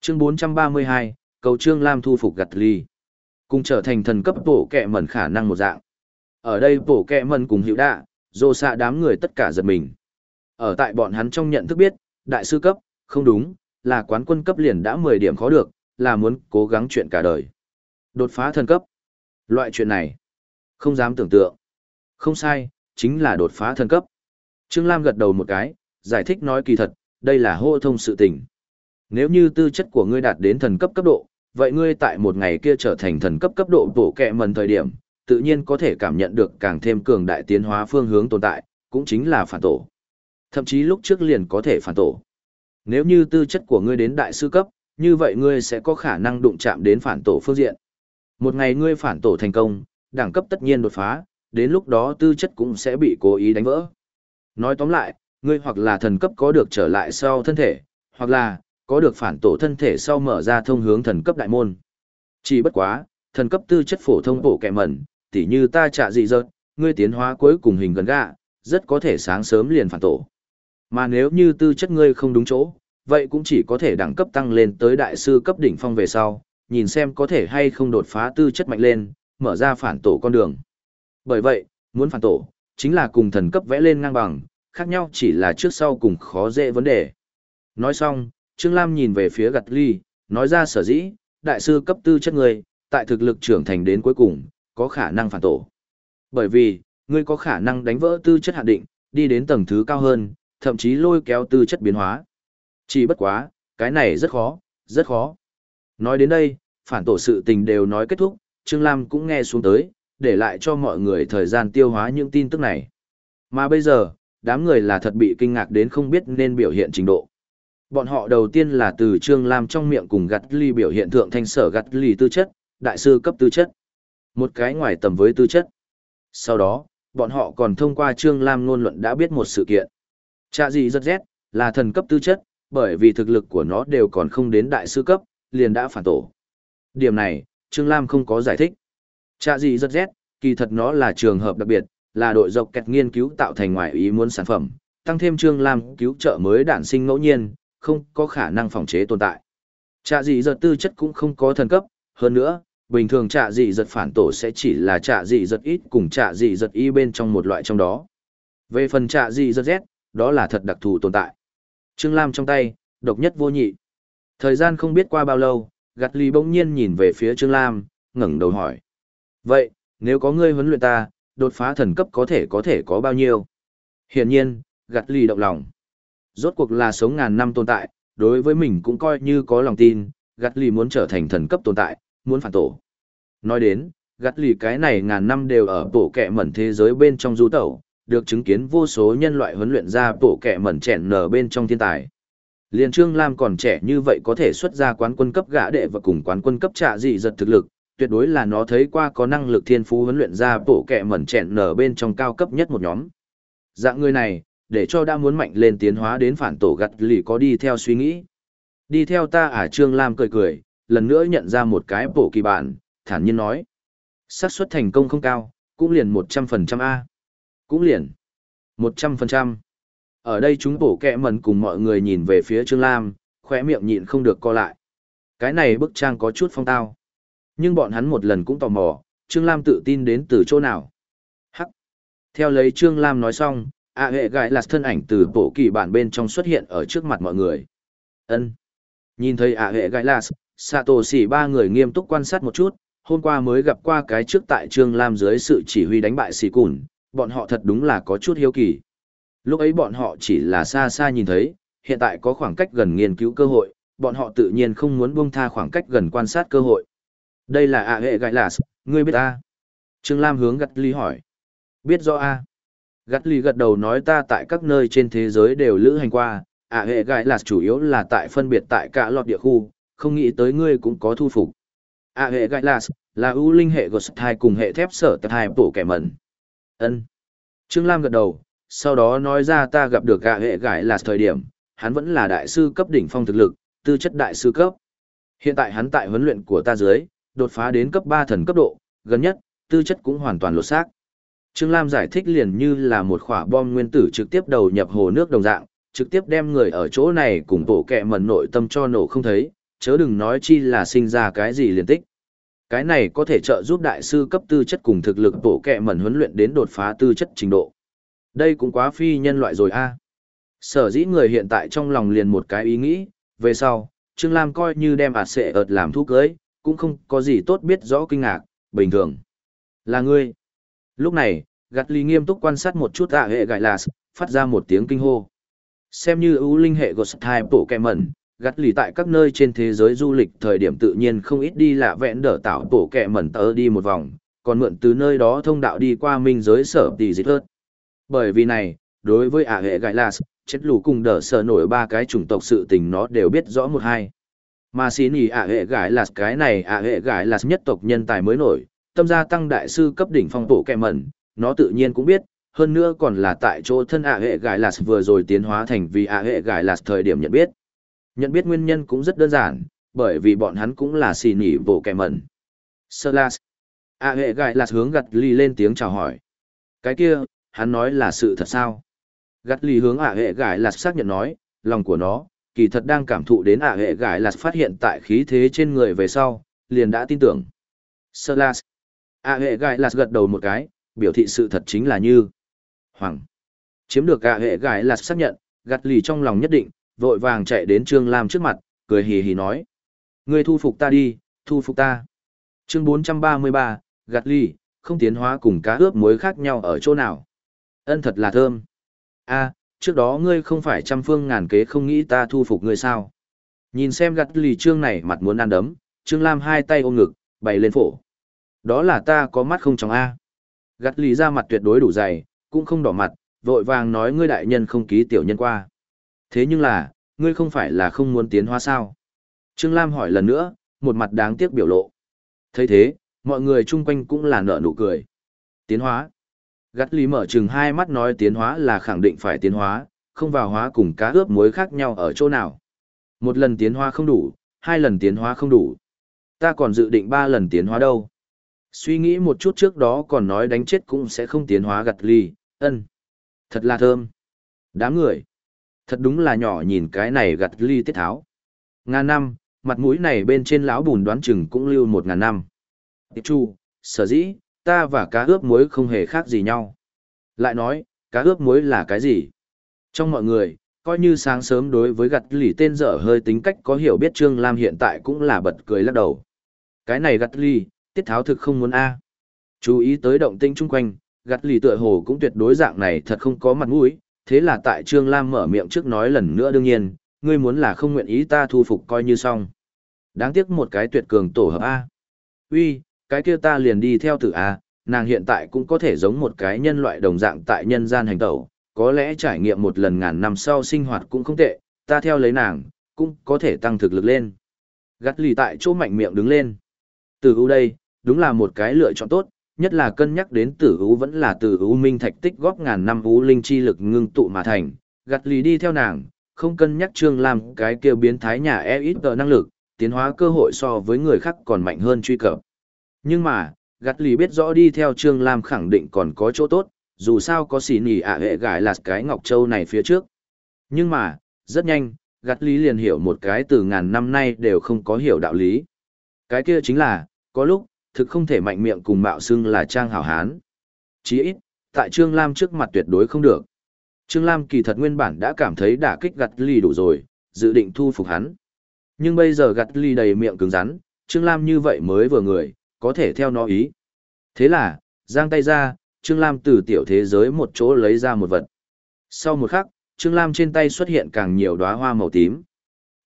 Chương 432, cầu Trương Lam thu phục gặt ly. Cùng trở thành thần cấp bổ kẹ mẩn khả năng một dạng. Ở đây bổ kẹ mẩn cùng hiệu đạ, dô xạ đám người tất cả giật mình. Ở tại bọn hắn trong nhận thức biết, đại sư cấp, không đúng, là quán quân cấp liền đã 10 điểm khó được, là muốn cố gắng chuyện cả đời. Đột phá thần cấp. Loại chuyện này, không dám tưởng tượng. Không sai, chính là đột phá thần cấp. Trương Lam gật đầu một cái, giải thích nói kỳ thật, đây là hô thông sự tình. Nếu như tư chất của ngươi đạt đến thần cấp cấp độ, vậy ngươi tại một ngày kia trở thành thần cấp cấp độ bổ kẹ mần thời điểm, tự nhiên có thể cảm nhận được càng thêm cường đại tiến hóa phương hướng tồn tại, cũng chính là phản tổ. Thậm chí lúc trước liền có thể phản tổ. Nếu như tư chất của ngươi đến đại sư cấp, như vậy ngươi sẽ có khả năng đụng chạm đến phản tổ phương diện. Một ngày ngươi phản tổ thành công, đẳng cấp tất nhiên đột phá, đến lúc đó tư chất cũng sẽ bị cố ý đánh vỡ. Nói tóm lại, ngươi hoặc là thần cấp có được trở lại sau thân thể, hoặc là có được phản tổ thân thể sau mở ra thông hướng thần cấp đại môn. Chỉ bất quá, thần cấp tư chất phổ thông bộ kẹ mẩn, tỉ như ta trả dị dợt, ngươi tiến hóa cuối cùng hình gần gạ, rất có thể sáng sớm liền phản tổ. Mà nếu như tư chất ngươi không đúng chỗ, vậy cũng chỉ có thể đẳng cấp tăng lên tới đại sư cấp đỉnh phong về sau, nhìn xem có thể hay không đột phá tư chất mạnh lên, mở ra phản tổ con đường. Bởi vậy, muốn phản tổ, chính là cùng thần cấp vẽ lên ngang bằng, khác nhau chỉ là trước sau cùng khó dễ vấn đề. Nói xong, Trương Lam nhìn về phía gặt ly, nói ra sở dĩ, đại sư cấp tư chất người, tại thực lực trưởng thành đến cuối cùng, có khả năng phản tổ. Bởi vì, ngươi có khả năng đánh vỡ tư chất hạn định, đi đến tầng thứ cao hơn, thậm chí lôi kéo tư chất biến hóa. Chỉ bất quá, cái này rất khó, rất khó. Nói đến đây, phản tổ sự tình đều nói kết thúc, Trương Lam cũng nghe xuống tới, để lại cho mọi người thời gian tiêu hóa những tin tức này. Mà bây giờ, đám người là thật bị kinh ngạc đến không biết nên biểu hiện trình độ. Bọn họ đầu tiên là từ Trương Lam trong miệng cùng gặt ly biểu hiện thượng thanh sở gặt ly tư chất, đại sư cấp tư chất. Một cái ngoài tầm với tư chất. Sau đó, bọn họ còn thông qua Trương Lam ngôn luận đã biết một sự kiện. Chạ gì rất rét, là thần cấp tư chất, bởi vì thực lực của nó đều còn không đến đại sư cấp, liền đã phản tổ. Điểm này, Trương Lam không có giải thích. Chạ gì rất rét, kỳ thật nó là trường hợp đặc biệt, là đội dọc kẹt nghiên cứu tạo thành ngoại ý muốn sản phẩm, tăng thêm Trương Lam cứu trợ mới đản sinh ngẫu nhiên, không có khả năng phòng chế tồn tại. Trạ gì giật tư chất cũng không có thần cấp, hơn nữa, bình thường trạ dị giật phản tổ sẽ chỉ là trạ dị giật ít cùng trạ dị giật y bên trong một loại trong đó. Về phần trạ dị giật z, đó là thật đặc thù tồn tại. Trương Lam trong tay, độc nhất vô nhị. Thời gian không biết qua bao lâu, gặt lì bỗng nhiên nhìn về phía Trương Lam, ngẩng đầu hỏi. Vậy, nếu có ngươi huấn luyện ta, đột phá thần cấp có thể có thể có bao nhiêu? Hiển nhiên, gặt lì động lòng. Rốt cuộc là sống ngàn năm tồn tại, đối với mình cũng coi như có lòng tin, gắt lì muốn trở thành thần cấp tồn tại, muốn phản tổ. Nói đến, gắt lì cái này ngàn năm đều ở bộ kẹ mẩn thế giới bên trong du tẩu, được chứng kiến vô số nhân loại huấn luyện ra bộ kẹ mẩn chèn nở bên trong thiên tài. Liên Trương Lam còn trẻ như vậy có thể xuất ra quán quân cấp gã đệ và cùng quán quân cấp trạ dị giật thực lực, tuyệt đối là nó thấy qua có năng lực thiên phú huấn luyện ra bộ kẹ mẩn chèn nở bên trong cao cấp nhất một nhóm. Dạng người này, để cho đã muốn mạnh lên tiến hóa đến phản tổ gặt lì có đi theo suy nghĩ. Đi theo ta à Trương Lam cười cười, lần nữa nhận ra một cái bộ kỳ bản, thản nhiên nói. xác suất thành công không cao, cũng liền 100% A. Cũng liền 100%. Ở đây chúng bổ kẹ mần cùng mọi người nhìn về phía Trương Lam, khỏe miệng nhịn không được co lại. Cái này bức trang có chút phong tao. Nhưng bọn hắn một lần cũng tò mò, Trương Lam tự tin đến từ chỗ nào. Hắc. Theo lấy Trương Lam nói xong, ạ hệ gãi là thân ảnh từ bộ kỳ bản bên trong xuất hiện ở trước mặt mọi người. ân Nhìn thấy ạ hệ gãi là, Sato xỉ ba người nghiêm túc quan sát một chút, hôm qua mới gặp qua cái trước tại Trương Lam dưới sự chỉ huy đánh bại xỉ cùn, bọn họ thật đúng là có chút hiếu kỳ. Lúc ấy bọn họ chỉ là xa xa nhìn thấy, hiện tại có khoảng cách gần nghiên cứu cơ hội, bọn họ tự nhiên không muốn buông tha khoảng cách gần quan sát cơ hội. Đây là ạ hệ gãi là, ngươi biết a? Trương Lam hướng gặt ly hỏi. Biết rõ a. Gắt ly gật đầu nói ta tại các nơi trên thế giới đều lữ hành qua, ạ hệ gãi là chủ yếu là tại phân biệt tại cả lọt địa khu, không nghĩ tới ngươi cũng có thu phục. A hệ gai là, là ưu linh hệ gột thai cùng hệ thép sở tập hai bổ kẻ mẩn. ân Trương Lam gật đầu, sau đó nói ra ta gặp được A hệ gãi là thời điểm, hắn vẫn là đại sư cấp đỉnh phong thực lực, tư chất đại sư cấp. Hiện tại hắn tại huấn luyện của ta dưới, đột phá đến cấp 3 thần cấp độ, gần nhất, tư chất cũng hoàn toàn lột xác. Trương Lam giải thích liền như là một quả bom nguyên tử trực tiếp đầu nhập hồ nước đồng dạng, trực tiếp đem người ở chỗ này cùng bộ kẹ mẩn nội tâm cho nổ không thấy, chớ đừng nói chi là sinh ra cái gì liền tích. Cái này có thể trợ giúp đại sư cấp tư chất cùng thực lực bộ kẹ mẩn huấn luyện đến đột phá tư chất trình độ. Đây cũng quá phi nhân loại rồi a. Sở dĩ người hiện tại trong lòng liền một cái ý nghĩ, về sau, Trương Lam coi như đem ạt sệ ợt làm thuốc cưới, cũng không có gì tốt biết rõ kinh ngạc, bình thường. Là ngươi. Lúc này, gặt ly nghiêm túc quan sát một chút ạ hệ gại là, phát ra một tiếng kinh hô. Xem như ưu linh hệ Ghost Type tổ kẹ mẩn, gắt lì tại các nơi trên thế giới du lịch thời điểm tự nhiên không ít đi lạ vẹn đỡ tạo tổ kẹ mẩn tớ đi một vòng, còn mượn từ nơi đó thông đạo đi qua minh giới sở tỷ dịch hơn. Bởi vì này, đối với ả hệ gãi là chết lù cùng đỡ sở nổi ba cái chủng tộc sự tình nó đều biết rõ một hai. Mà xí nhì ả hệ gãi là cái này ả hệ gãi là nhất tộc nhân tài mới nổi, tâm gia tăng đại sư cấp đỉnh phong tổ kẹ mẩn, nó tự nhiên cũng biết, hơn nữa còn là tại chỗ thân ả hệ gài lạt vừa rồi tiến hóa thành vì ả hệ gài lạt thời điểm nhận biết. Nhận biết nguyên nhân cũng rất đơn giản, bởi vì bọn hắn cũng là xì nỉ bộ kẹ mẩn. Sơ Las. ạ hệ gài lạt hướng gặt ly lên tiếng chào hỏi. Cái kia, hắn nói là sự thật sao? Gặt ly hướng ạ hệ gài lạt xác nhận nói, lòng của nó, kỳ thật đang cảm thụ đến ạ hệ gài lạt phát hiện tại khí thế trên người về sau, liền đã tin tưởng. Sơ Las. A hệ gãi lạt gật đầu một cái, biểu thị sự thật chính là như. Hoàng. Chiếm được a hệ gãi lạt xác nhận, gặt lì trong lòng nhất định, vội vàng chạy đến Trương Lam trước mặt, cười hì hì nói. Ngươi thu phục ta đi, thu phục ta. Chương 433, gạt lì không tiến hóa cùng cá ướp muối khác nhau ở chỗ nào. Ân thật là thơm. a trước đó ngươi không phải trăm phương ngàn kế không nghĩ ta thu phục ngươi sao. Nhìn xem gạt lì trương này mặt muốn ăn đấm, trương lam hai tay ôm ngực, bày lên phổ. Đó là ta có mắt không trong A. Gắt lý ra mặt tuyệt đối đủ dày, cũng không đỏ mặt, vội vàng nói ngươi đại nhân không ký tiểu nhân qua. Thế nhưng là, ngươi không phải là không muốn tiến hóa sao? Trương Lam hỏi lần nữa, một mặt đáng tiếc biểu lộ. thấy thế, mọi người chung quanh cũng là nở nụ cười. Tiến hóa. Gắt lý mở chừng hai mắt nói tiến hóa là khẳng định phải tiến hóa, không vào hóa cùng cá ướp muối khác nhau ở chỗ nào. Một lần tiến hóa không đủ, hai lần tiến hóa không đủ. Ta còn dự định ba lần tiến hóa đâu. Suy nghĩ một chút trước đó còn nói đánh chết cũng sẽ không tiến hóa gặt ly, ân. Thật là thơm. Đám người. Thật đúng là nhỏ nhìn cái này gặt ly tiết tháo. Ngàn năm, mặt mũi này bên trên lão bùn đoán chừng cũng lưu một ngàn năm. Tiệp chu, sở dĩ, ta và cá ướp muối không hề khác gì nhau. Lại nói, cá ướp muối là cái gì? Trong mọi người, coi như sáng sớm đối với gặt lì tên dở hơi tính cách có hiểu biết Trương Lam hiện tại cũng là bật cười lắc đầu. Cái này gặt lì, tiết tháo thực không muốn a Chú ý tới động tinh chung quanh, gặt lì tựa hồ cũng tuyệt đối dạng này thật không có mặt mũi, thế là tại Trương Lam mở miệng trước nói lần nữa đương nhiên, ngươi muốn là không nguyện ý ta thu phục coi như xong. Đáng tiếc một cái tuyệt cường tổ hợp A. Uy, cái kia ta liền đi theo tử A, nàng hiện tại cũng có thể giống một cái nhân loại đồng dạng tại nhân gian hành tẩu, có lẽ trải nghiệm một lần ngàn năm sau sinh hoạt cũng không tệ, ta theo lấy nàng, cũng có thể tăng thực lực lên. Gắt lì tại chỗ mạnh miệng đứng lên. Từ U đây, đúng là một cái lựa chọn tốt, nhất là cân nhắc đến tử U vẫn là tử U minh thạch tích góp ngàn năm U linh chi lực ngưng tụ mà thành, Gạt lì đi theo nàng, không cân nhắc Trương Lam cái kia biến thái nhà e ít tờ năng lực, tiến hóa cơ hội so với người khác còn mạnh hơn truy cập. Nhưng mà, gạt lì biết rõ đi theo Trương Lam khẳng định còn có chỗ tốt, dù sao có xỉ nỉ ạ hệ gải là cái Ngọc Châu này phía trước. Nhưng mà, rất nhanh, gạt lý liền hiểu một cái từ ngàn năm nay đều không có hiểu đạo lý. Cái kia chính là, có lúc, thực không thể mạnh miệng cùng mạo xưng là trang hảo hán. Chí ít, tại Trương Lam trước mặt tuyệt đối không được. Trương Lam kỳ thật nguyên bản đã cảm thấy đả kích gặt ly đủ rồi, dự định thu phục hắn. Nhưng bây giờ gặt ly đầy miệng cứng rắn, Trương Lam như vậy mới vừa người, có thể theo nó ý. Thế là, giang tay ra, Trương Lam từ tiểu thế giới một chỗ lấy ra một vật. Sau một khắc, Trương Lam trên tay xuất hiện càng nhiều đóa hoa màu tím.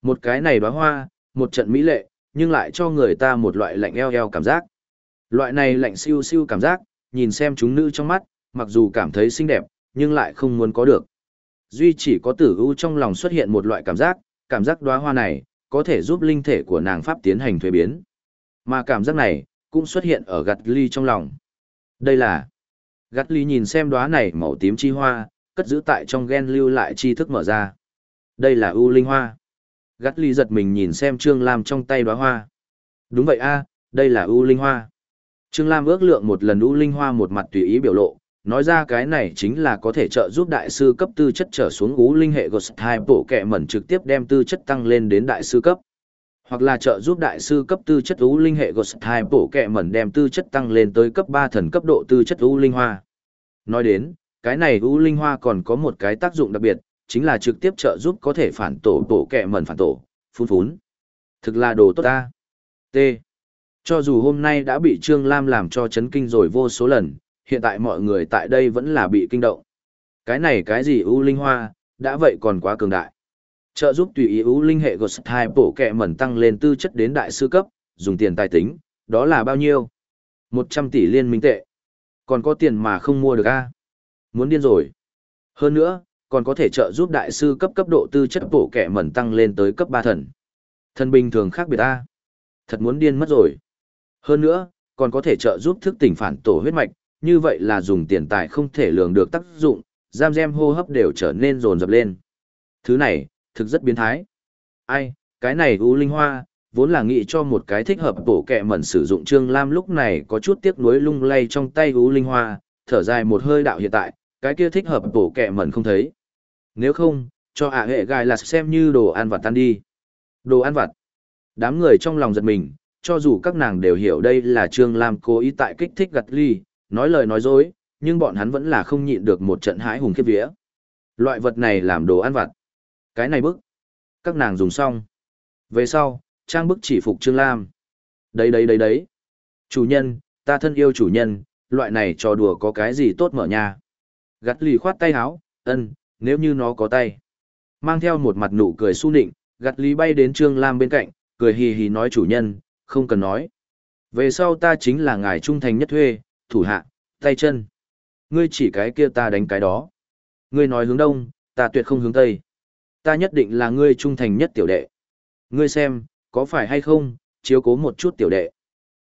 Một cái này đóa hoa, một trận mỹ lệ, nhưng lại cho người ta một loại lạnh eo eo cảm giác. Loại này lạnh siêu siêu cảm giác, nhìn xem chúng nữ trong mắt, mặc dù cảm thấy xinh đẹp, nhưng lại không muốn có được. Duy chỉ có tử ưu trong lòng xuất hiện một loại cảm giác, cảm giác đóa hoa này, có thể giúp linh thể của nàng pháp tiến hành thuế biến. Mà cảm giác này, cũng xuất hiện ở gặt ly trong lòng. Đây là gặt ly nhìn xem đóa này màu tím chi hoa, cất giữ tại trong gen lưu lại chi thức mở ra. Đây là ưu linh hoa. Gắt ly giật mình nhìn xem Trương Lam trong tay đóa hoa. Đúng vậy a, đây là ưu linh hoa. Trương Lam ước lượng một lần u linh hoa một mặt tùy ý biểu lộ, nói ra cái này chính là có thể trợ giúp đại sư cấp tư chất trở xuống u linh hệ Ghost 2 bộ kẹ mẩn trực tiếp đem tư chất tăng lên đến đại sư cấp. Hoặc là trợ giúp đại sư cấp tư chất u linh hệ Ghost 2 bộ kẹ mẩn đem tư chất tăng lên tới cấp 3 thần cấp độ tư chất u linh hoa. Nói đến, cái này u linh hoa còn có một cái tác dụng đặc biệt, chính là trực tiếp trợ giúp có thể phản tổ bộ kẹ mẩn phản tổ, phun phún. Thực là đồ tốt ta. T. Cho dù hôm nay đã bị Trương Lam làm cho chấn kinh rồi vô số lần, hiện tại mọi người tại đây vẫn là bị kinh động. Cái này cái gì U linh hoa, đã vậy còn quá cường đại. Trợ giúp tùy ý U linh hệ Ghost 2 bổ kẹ mẩn tăng lên tư chất đến đại sư cấp, dùng tiền tài tính, đó là bao nhiêu? 100 tỷ liên minh tệ. Còn có tiền mà không mua được a Muốn điên rồi. Hơn nữa, còn có thể trợ giúp đại sư cấp cấp độ tư chất bổ kẻ mẩn tăng lên tới cấp 3 thần. Thần bình thường khác biệt a Thật muốn điên mất rồi. Hơn nữa, còn có thể trợ giúp thức tỉnh phản tổ huyết mạch, như vậy là dùng tiền tài không thể lường được tác dụng, giam gem hô hấp đều trở nên rồn rập lên. Thứ này, thực rất biến thái. Ai, cái này U Linh Hoa, vốn là nghĩ cho một cái thích hợp bổ kẹ mẩn sử dụng Trương Lam lúc này có chút tiếc nuối lung lay trong tay U Linh Hoa, thở dài một hơi đạo hiện tại, cái kia thích hợp bổ kẹ mẩn không thấy. Nếu không, cho ả hệ gai là xem như đồ ăn vặt tan đi. Đồ ăn vặt. Đám người trong lòng giật mình, cho dù các nàng đều hiểu đây là Trương Lam cố ý tại kích thích gặt ly, nói lời nói dối, nhưng bọn hắn vẫn là không nhịn được một trận hãi hùng khiếp vía. Loại vật này làm đồ ăn vặt. Cái này bức. Các nàng dùng xong. Về sau, trang bức chỉ phục Trương Lam. Đấy đấy đấy đấy. Chủ nhân, ta thân yêu chủ nhân, loại này trò đùa có cái gì tốt mở nhà? Gắt lì khoát tay háo, ân, nếu như nó có tay. Mang theo một mặt nụ cười su nịnh, gắt lì bay đến Trương Lam bên cạnh, cười hì hì nói chủ nhân, không cần nói. Về sau ta chính là ngài trung thành nhất thuê, thủ hạ, tay chân. Ngươi chỉ cái kia ta đánh cái đó. Ngươi nói hướng đông, ta tuyệt không hướng tây. Ta nhất định là ngươi trung thành nhất tiểu đệ. Ngươi xem, có phải hay không, chiếu cố một chút tiểu đệ.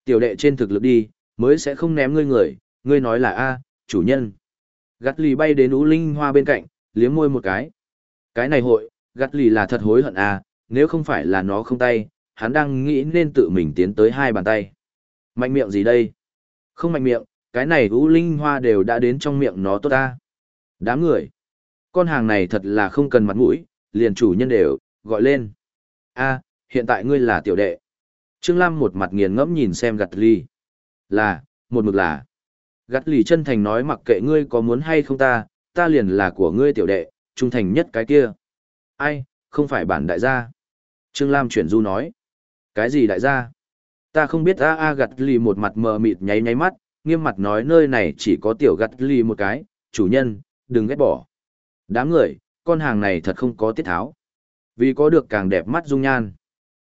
Tiểu đệ trên thực lực đi, mới sẽ không ném ngươi người, ngươi nói là A, chủ nhân. Gắt lì bay đến ú linh hoa bên cạnh, liếm môi một cái. Cái này hội, gắt lì là thật hối hận A, nếu không phải là nó không tay, hắn đang nghĩ nên tự mình tiến tới hai bàn tay. Mạnh miệng gì đây? Không mạnh miệng, cái này ú linh hoa đều đã đến trong miệng nó tốt ta. Đám người. Con hàng này thật là không cần mặt mũi, liền chủ nhân đều, gọi lên. a hiện tại ngươi là tiểu đệ. Trương Lam một mặt nghiền ngẫm nhìn xem gặt ly. Là, một mực là. Gặt lì chân thành nói mặc kệ ngươi có muốn hay không ta, ta liền là của ngươi tiểu đệ, trung thành nhất cái kia. Ai, không phải bản đại gia. Trương Lam chuyển du nói. Cái gì đại gia? Ta không biết a a gặt lì một mặt mờ mịt nháy nháy mắt, nghiêm mặt nói nơi này chỉ có tiểu gặt lì một cái, chủ nhân, đừng ghét bỏ. Đám người, con hàng này thật không có tiết tháo. Vì có được càng đẹp mắt dung nhan.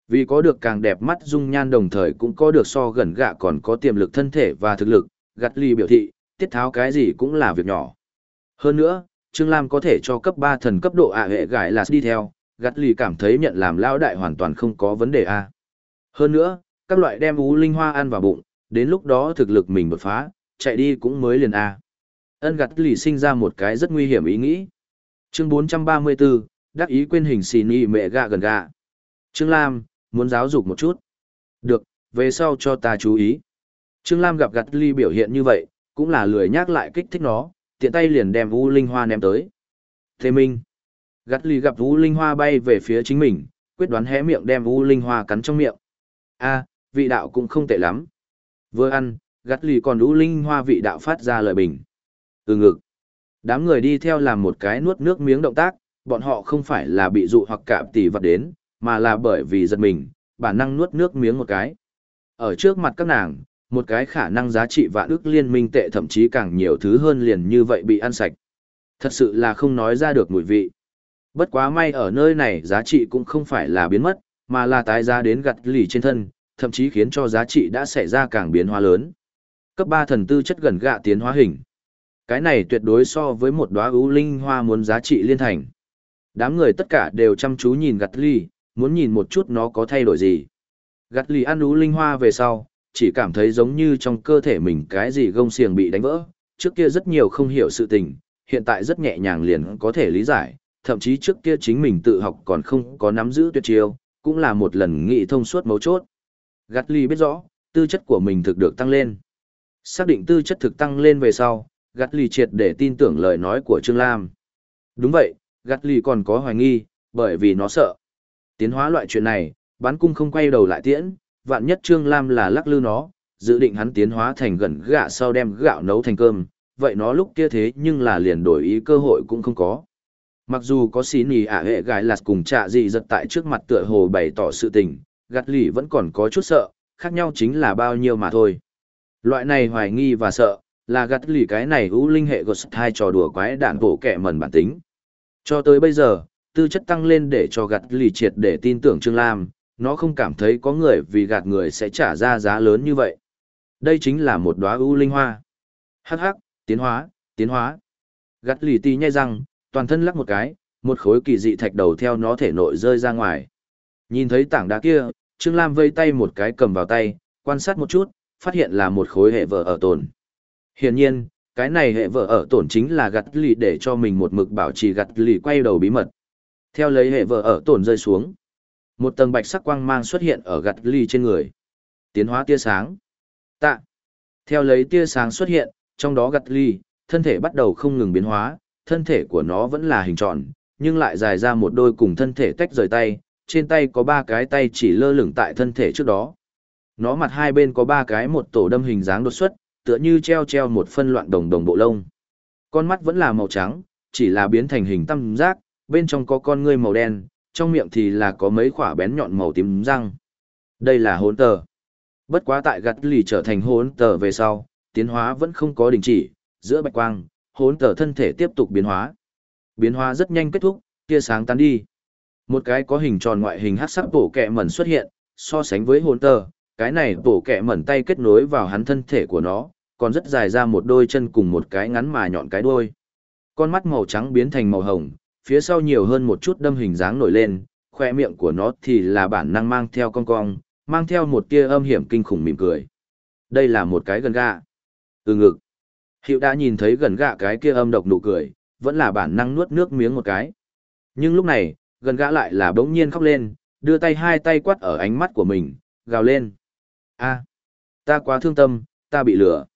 Vì có được càng đẹp mắt dung nhan đồng thời cũng có được so gần gạ còn có tiềm lực thân thể và thực lực, gặt ly biểu thị, tiết tháo cái gì cũng là việc nhỏ. Hơn nữa, Trương Lam có thể cho cấp 3 thần cấp độ ạ hệ gãi là đi theo, gặt ly cảm thấy nhận làm lao đại hoàn toàn không có vấn đề a hơn nữa, các loại đem ú linh hoa ăn vào bụng, đến lúc đó thực lực mình đột phá, chạy đi cũng mới liền a Ân gặt lì sinh ra một cái rất nguy hiểm ý nghĩ. Chương 434, đắc ý quên hình xì nì mẹ gạ gần gạ. Trương Lam, muốn giáo dục một chút. Được, về sau cho ta chú ý. Trương Lam gặp gặt ly biểu hiện như vậy, cũng là lười nhắc lại kích thích nó, tiện tay liền đem U Linh Hoa ném tới. Thế Minh. Gặt ly gặp U Linh Hoa bay về phía chính mình, quyết đoán hé miệng đem U Linh Hoa cắn trong miệng a vị đạo cũng không tệ lắm. Vừa ăn, gắt lì còn U Linh Hoa vị đạo phát ra lời bình. Từ ngực. Đám người đi theo làm một cái nuốt nước miếng động tác, bọn họ không phải là bị dụ hoặc cạm tỉ vật đến, mà là bởi vì giật mình, bản năng nuốt nước miếng một cái. Ở trước mặt các nàng, một cái khả năng giá trị vạn ước liên minh tệ thậm chí càng nhiều thứ hơn liền như vậy bị ăn sạch. Thật sự là không nói ra được mùi vị. Bất quá may ở nơi này giá trị cũng không phải là biến mất, mà là tái giá đến gặt lì trên thân, thậm chí khiến cho giá trị đã xảy ra càng biến hóa lớn. Cấp 3 thần tư chất gần gạ tiến hóa hình. Cái này tuyệt đối so với một đóa ưu linh hoa muốn giá trị liên thành. Đám người tất cả đều chăm chú nhìn gặt lì, muốn nhìn một chút nó có thay đổi gì. Gặt lì ăn ưu linh hoa về sau, chỉ cảm thấy giống như trong cơ thể mình cái gì gông xiềng bị đánh vỡ. Trước kia rất nhiều không hiểu sự tình, hiện tại rất nhẹ nhàng liền có thể lý giải, thậm chí trước kia chính mình tự học còn không có nắm giữ tuyệt chiêu, cũng là một lần nghị thông suốt mấu chốt. Gắt ly biết rõ, tư chất của mình thực được tăng lên. Xác định tư chất thực tăng lên về sau, gắt ly triệt để tin tưởng lời nói của Trương Lam. Đúng vậy, gắt ly còn có hoài nghi, bởi vì nó sợ. Tiến hóa loại chuyện này, bán cung không quay đầu lại tiễn, vạn nhất Trương Lam là lắc lư nó, dự định hắn tiến hóa thành gần gạ sau đem gạo nấu thành cơm, vậy nó lúc kia thế nhưng là liền đổi ý cơ hội cũng không có. Mặc dù có xí nì ả hệ gái lạt cùng trạ dị giật tại trước mặt tựa hồ bày tỏ sự tình, gạt lì vẫn còn có chút sợ, khác nhau chính là bao nhiêu mà thôi. Loại này hoài nghi và sợ, là gạt lì cái này ưu linh hệ gột hai trò đùa quái đạn bổ kẻ mẩn bản tính. Cho tới bây giờ, tư chất tăng lên để cho gạt lì triệt để tin tưởng Trương Lam, nó không cảm thấy có người vì gạt người sẽ trả ra giá lớn như vậy. Đây chính là một đóa ưu linh hoa. Hắc hắc, tiến hóa, tiến hóa. Gạt lì tì nhai răng, toàn thân lắc một cái, một khối kỳ dị thạch đầu theo nó thể nội rơi ra ngoài. Nhìn thấy tảng đá kia, Trương Lam vây tay một cái cầm vào tay, quan sát một chút, phát hiện là một khối hệ vợ ở tồn. Hiển nhiên, cái này hệ vợ ở tổn chính là gặt lì để cho mình một mực bảo trì gặt lì quay đầu bí mật. Theo lấy hệ vợ ở tổn rơi xuống, một tầng bạch sắc quang mang xuất hiện ở gặt lì trên người. Tiến hóa tia sáng. Tạ. Theo lấy tia sáng xuất hiện, trong đó gặt lì, thân thể bắt đầu không ngừng biến hóa, thân thể của nó vẫn là hình tròn, nhưng lại dài ra một đôi cùng thân thể tách rời tay, trên tay có ba cái tay chỉ lơ lửng tại thân thể trước đó. Nó mặt hai bên có ba cái một tổ đâm hình dáng đột xuất, tựa như treo treo một phân loạn đồng đồng bộ lông. Con mắt vẫn là màu trắng, chỉ là biến thành hình tam giác, bên trong có con ngươi màu đen, trong miệng thì là có mấy quả bén nhọn màu tím răng. Đây là hỗn tờ. Bất quá tại gặt lì trở thành hỗn tờ về sau, tiến hóa vẫn không có đình chỉ, giữa bạch quang, hỗn tờ thân thể tiếp tục biến hóa. Biến hóa rất nhanh kết thúc, tia sáng tan đi. Một cái có hình tròn ngoại hình hắc sắc bổ kẹ mẩn xuất hiện, so sánh với hỗn tờ, cái này bổ kẹ mẩn tay kết nối vào hắn thân thể của nó, còn rất dài ra một đôi chân cùng một cái ngắn mà nhọn cái đuôi. Con mắt màu trắng biến thành màu hồng, phía sau nhiều hơn một chút đâm hình dáng nổi lên, khoe miệng của nó thì là bản năng mang theo cong cong, mang theo một tia âm hiểm kinh khủng mỉm cười. Đây là một cái gần gạ. Từ ngực. Hiệu đã nhìn thấy gần gạ cái kia âm độc nụ cười, vẫn là bản năng nuốt nước miếng một cái. Nhưng lúc này, gần gã lại là bỗng nhiên khóc lên, đưa tay hai tay quát ở ánh mắt của mình, gào lên. a ta quá thương tâm, ta bị lừa.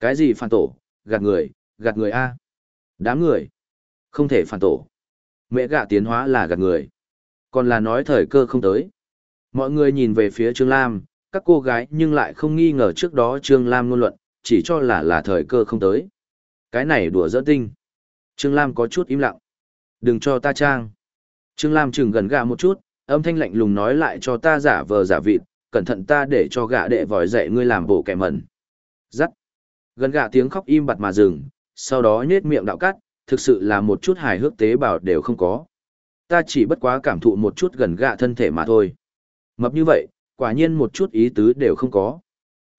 Cái gì phản tổ, gạt người, gạt người a Đám người. Không thể phản tổ. Mẹ gạ tiến hóa là gạt người. Còn là nói thời cơ không tới. Mọi người nhìn về phía Trương Lam, các cô gái nhưng lại không nghi ngờ trước đó Trương Lam ngôn luận, chỉ cho là là thời cơ không tới. Cái này đùa dỡ tinh. Trương Lam có chút im lặng. Đừng cho ta trang. Trương Lam chừng gần gạ một chút, âm thanh lạnh lùng nói lại cho ta giả vờ giả vịt, cẩn thận ta để cho gạ đệ vòi dậy ngươi làm bộ kẻ mẩn. Giắt. Gần gạ tiếng khóc im bặt mà dừng, sau đó nhết miệng đạo cắt, thực sự là một chút hài hước tế bào đều không có. Ta chỉ bất quá cảm thụ một chút gần gạ thân thể mà thôi. Mập như vậy, quả nhiên một chút ý tứ đều không có.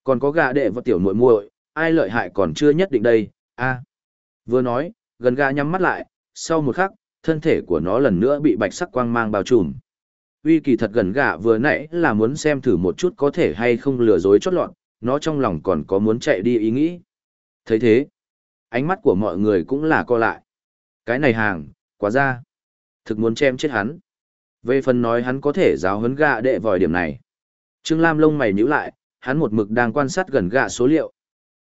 Còn có gạ đệ và tiểu muội muội, ai lợi hại còn chưa nhất định đây, a Vừa nói, gần gạ nhắm mắt lại, sau một khắc, thân thể của nó lần nữa bị bạch sắc quang mang bao trùm. Uy kỳ thật gần gạ vừa nãy là muốn xem thử một chút có thể hay không lừa dối chót lọt, nó trong lòng còn có muốn chạy đi ý nghĩ. thấy thế, ánh mắt của mọi người cũng là co lại. Cái này hàng, quá ra. Thực muốn chém chết hắn. Về phần nói hắn có thể giáo huấn gạ đệ vòi điểm này. Trương Lam lông mày nhíu lại, hắn một mực đang quan sát gần gạ số liệu.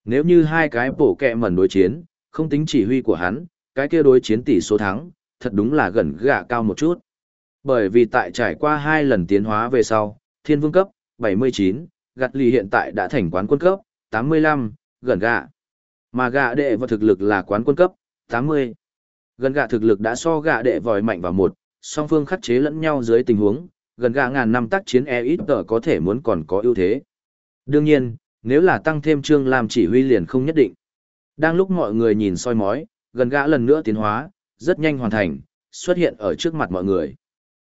Nếu như hai cái bổ kẹ mẩn đối chiến, không tính chỉ huy của hắn, cái kia đối chiến tỷ số thắng, thật đúng là gần gạ cao một chút. Bởi vì tại trải qua hai lần tiến hóa về sau, thiên vương cấp, 79, gạt lì hiện tại đã thành quán quân cấp, 85, gần gạ. Mà gạ đệ và thực lực là quán quân cấp, 80. Gần gạ thực lực đã so gạ đệ vòi mạnh vào một, song phương khắc chế lẫn nhau dưới tình huống, gần gạ ngàn năm tác chiến e ít tờ có thể muốn còn có ưu thế. Đương nhiên, nếu là tăng thêm trương làm chỉ huy liền không nhất định. Đang lúc mọi người nhìn soi mói, gần gã lần nữa tiến hóa, rất nhanh hoàn thành, xuất hiện ở trước mặt mọi người.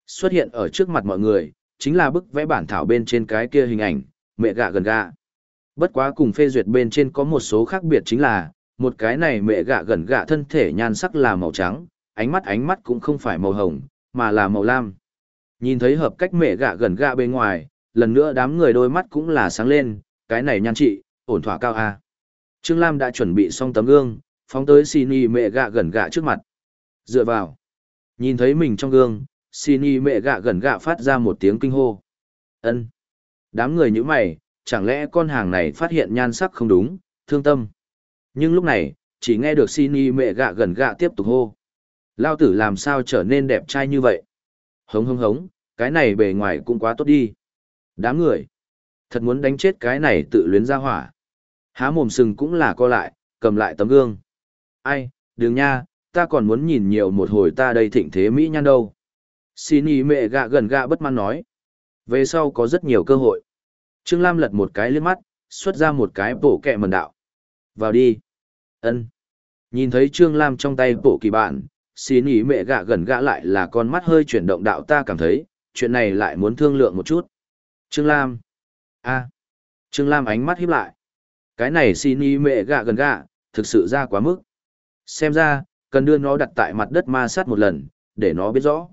Xuất hiện ở trước mặt mọi người, chính là bức vẽ bản thảo bên trên cái kia hình ảnh, mẹ gạ gần gạ. Bất quá cùng phê duyệt bên trên có một số khác biệt chính là, một cái này mẹ gạ gần gạ thân thể nhan sắc là màu trắng, ánh mắt ánh mắt cũng không phải màu hồng, mà là màu lam. Nhìn thấy hợp cách mẹ gạ gần gạ bên ngoài, lần nữa đám người đôi mắt cũng là sáng lên, cái này nhan trị, ổn thỏa cao a. Trương Lam đã chuẩn bị xong tấm gương, phóng tới Sini mẹ gạ gần gạ trước mặt. Dựa vào. Nhìn thấy mình trong gương, Sini mẹ gạ gần gạ phát ra một tiếng kinh hô. ân Đám người như mày, chẳng lẽ con hàng này phát hiện nhan sắc không đúng, thương tâm. Nhưng lúc này, chỉ nghe được Sini mẹ gạ gần gạ tiếp tục hô. Lao tử làm sao trở nên đẹp trai như vậy? Hống hống hống, cái này bề ngoài cũng quá tốt đi. Đám người, thật muốn đánh chết cái này tự luyến ra hỏa. Há mồm sừng cũng là co lại, cầm lại tấm gương. Ai, đừng nha, ta còn muốn nhìn nhiều một hồi ta đây thịnh thế Mỹ nhan đâu. Xin ý mẹ gạ gần gạ bất mãn nói. Về sau có rất nhiều cơ hội. Trương Lam lật một cái liếc mắt, xuất ra một cái bổ kẹ mần đạo. Vào đi. ân Nhìn thấy Trương Lam trong tay bổ kỳ bản, xin ý mẹ gạ gần gạ lại là con mắt hơi chuyển động đạo ta cảm thấy, chuyện này lại muốn thương lượng một chút. Trương Lam a Trương Lam ánh mắt híp lại. Cái này xin ý mẹ gạ gần gạ, thực sự ra quá mức. Xem ra, cần đưa nó đặt tại mặt đất ma sát một lần, để nó biết rõ.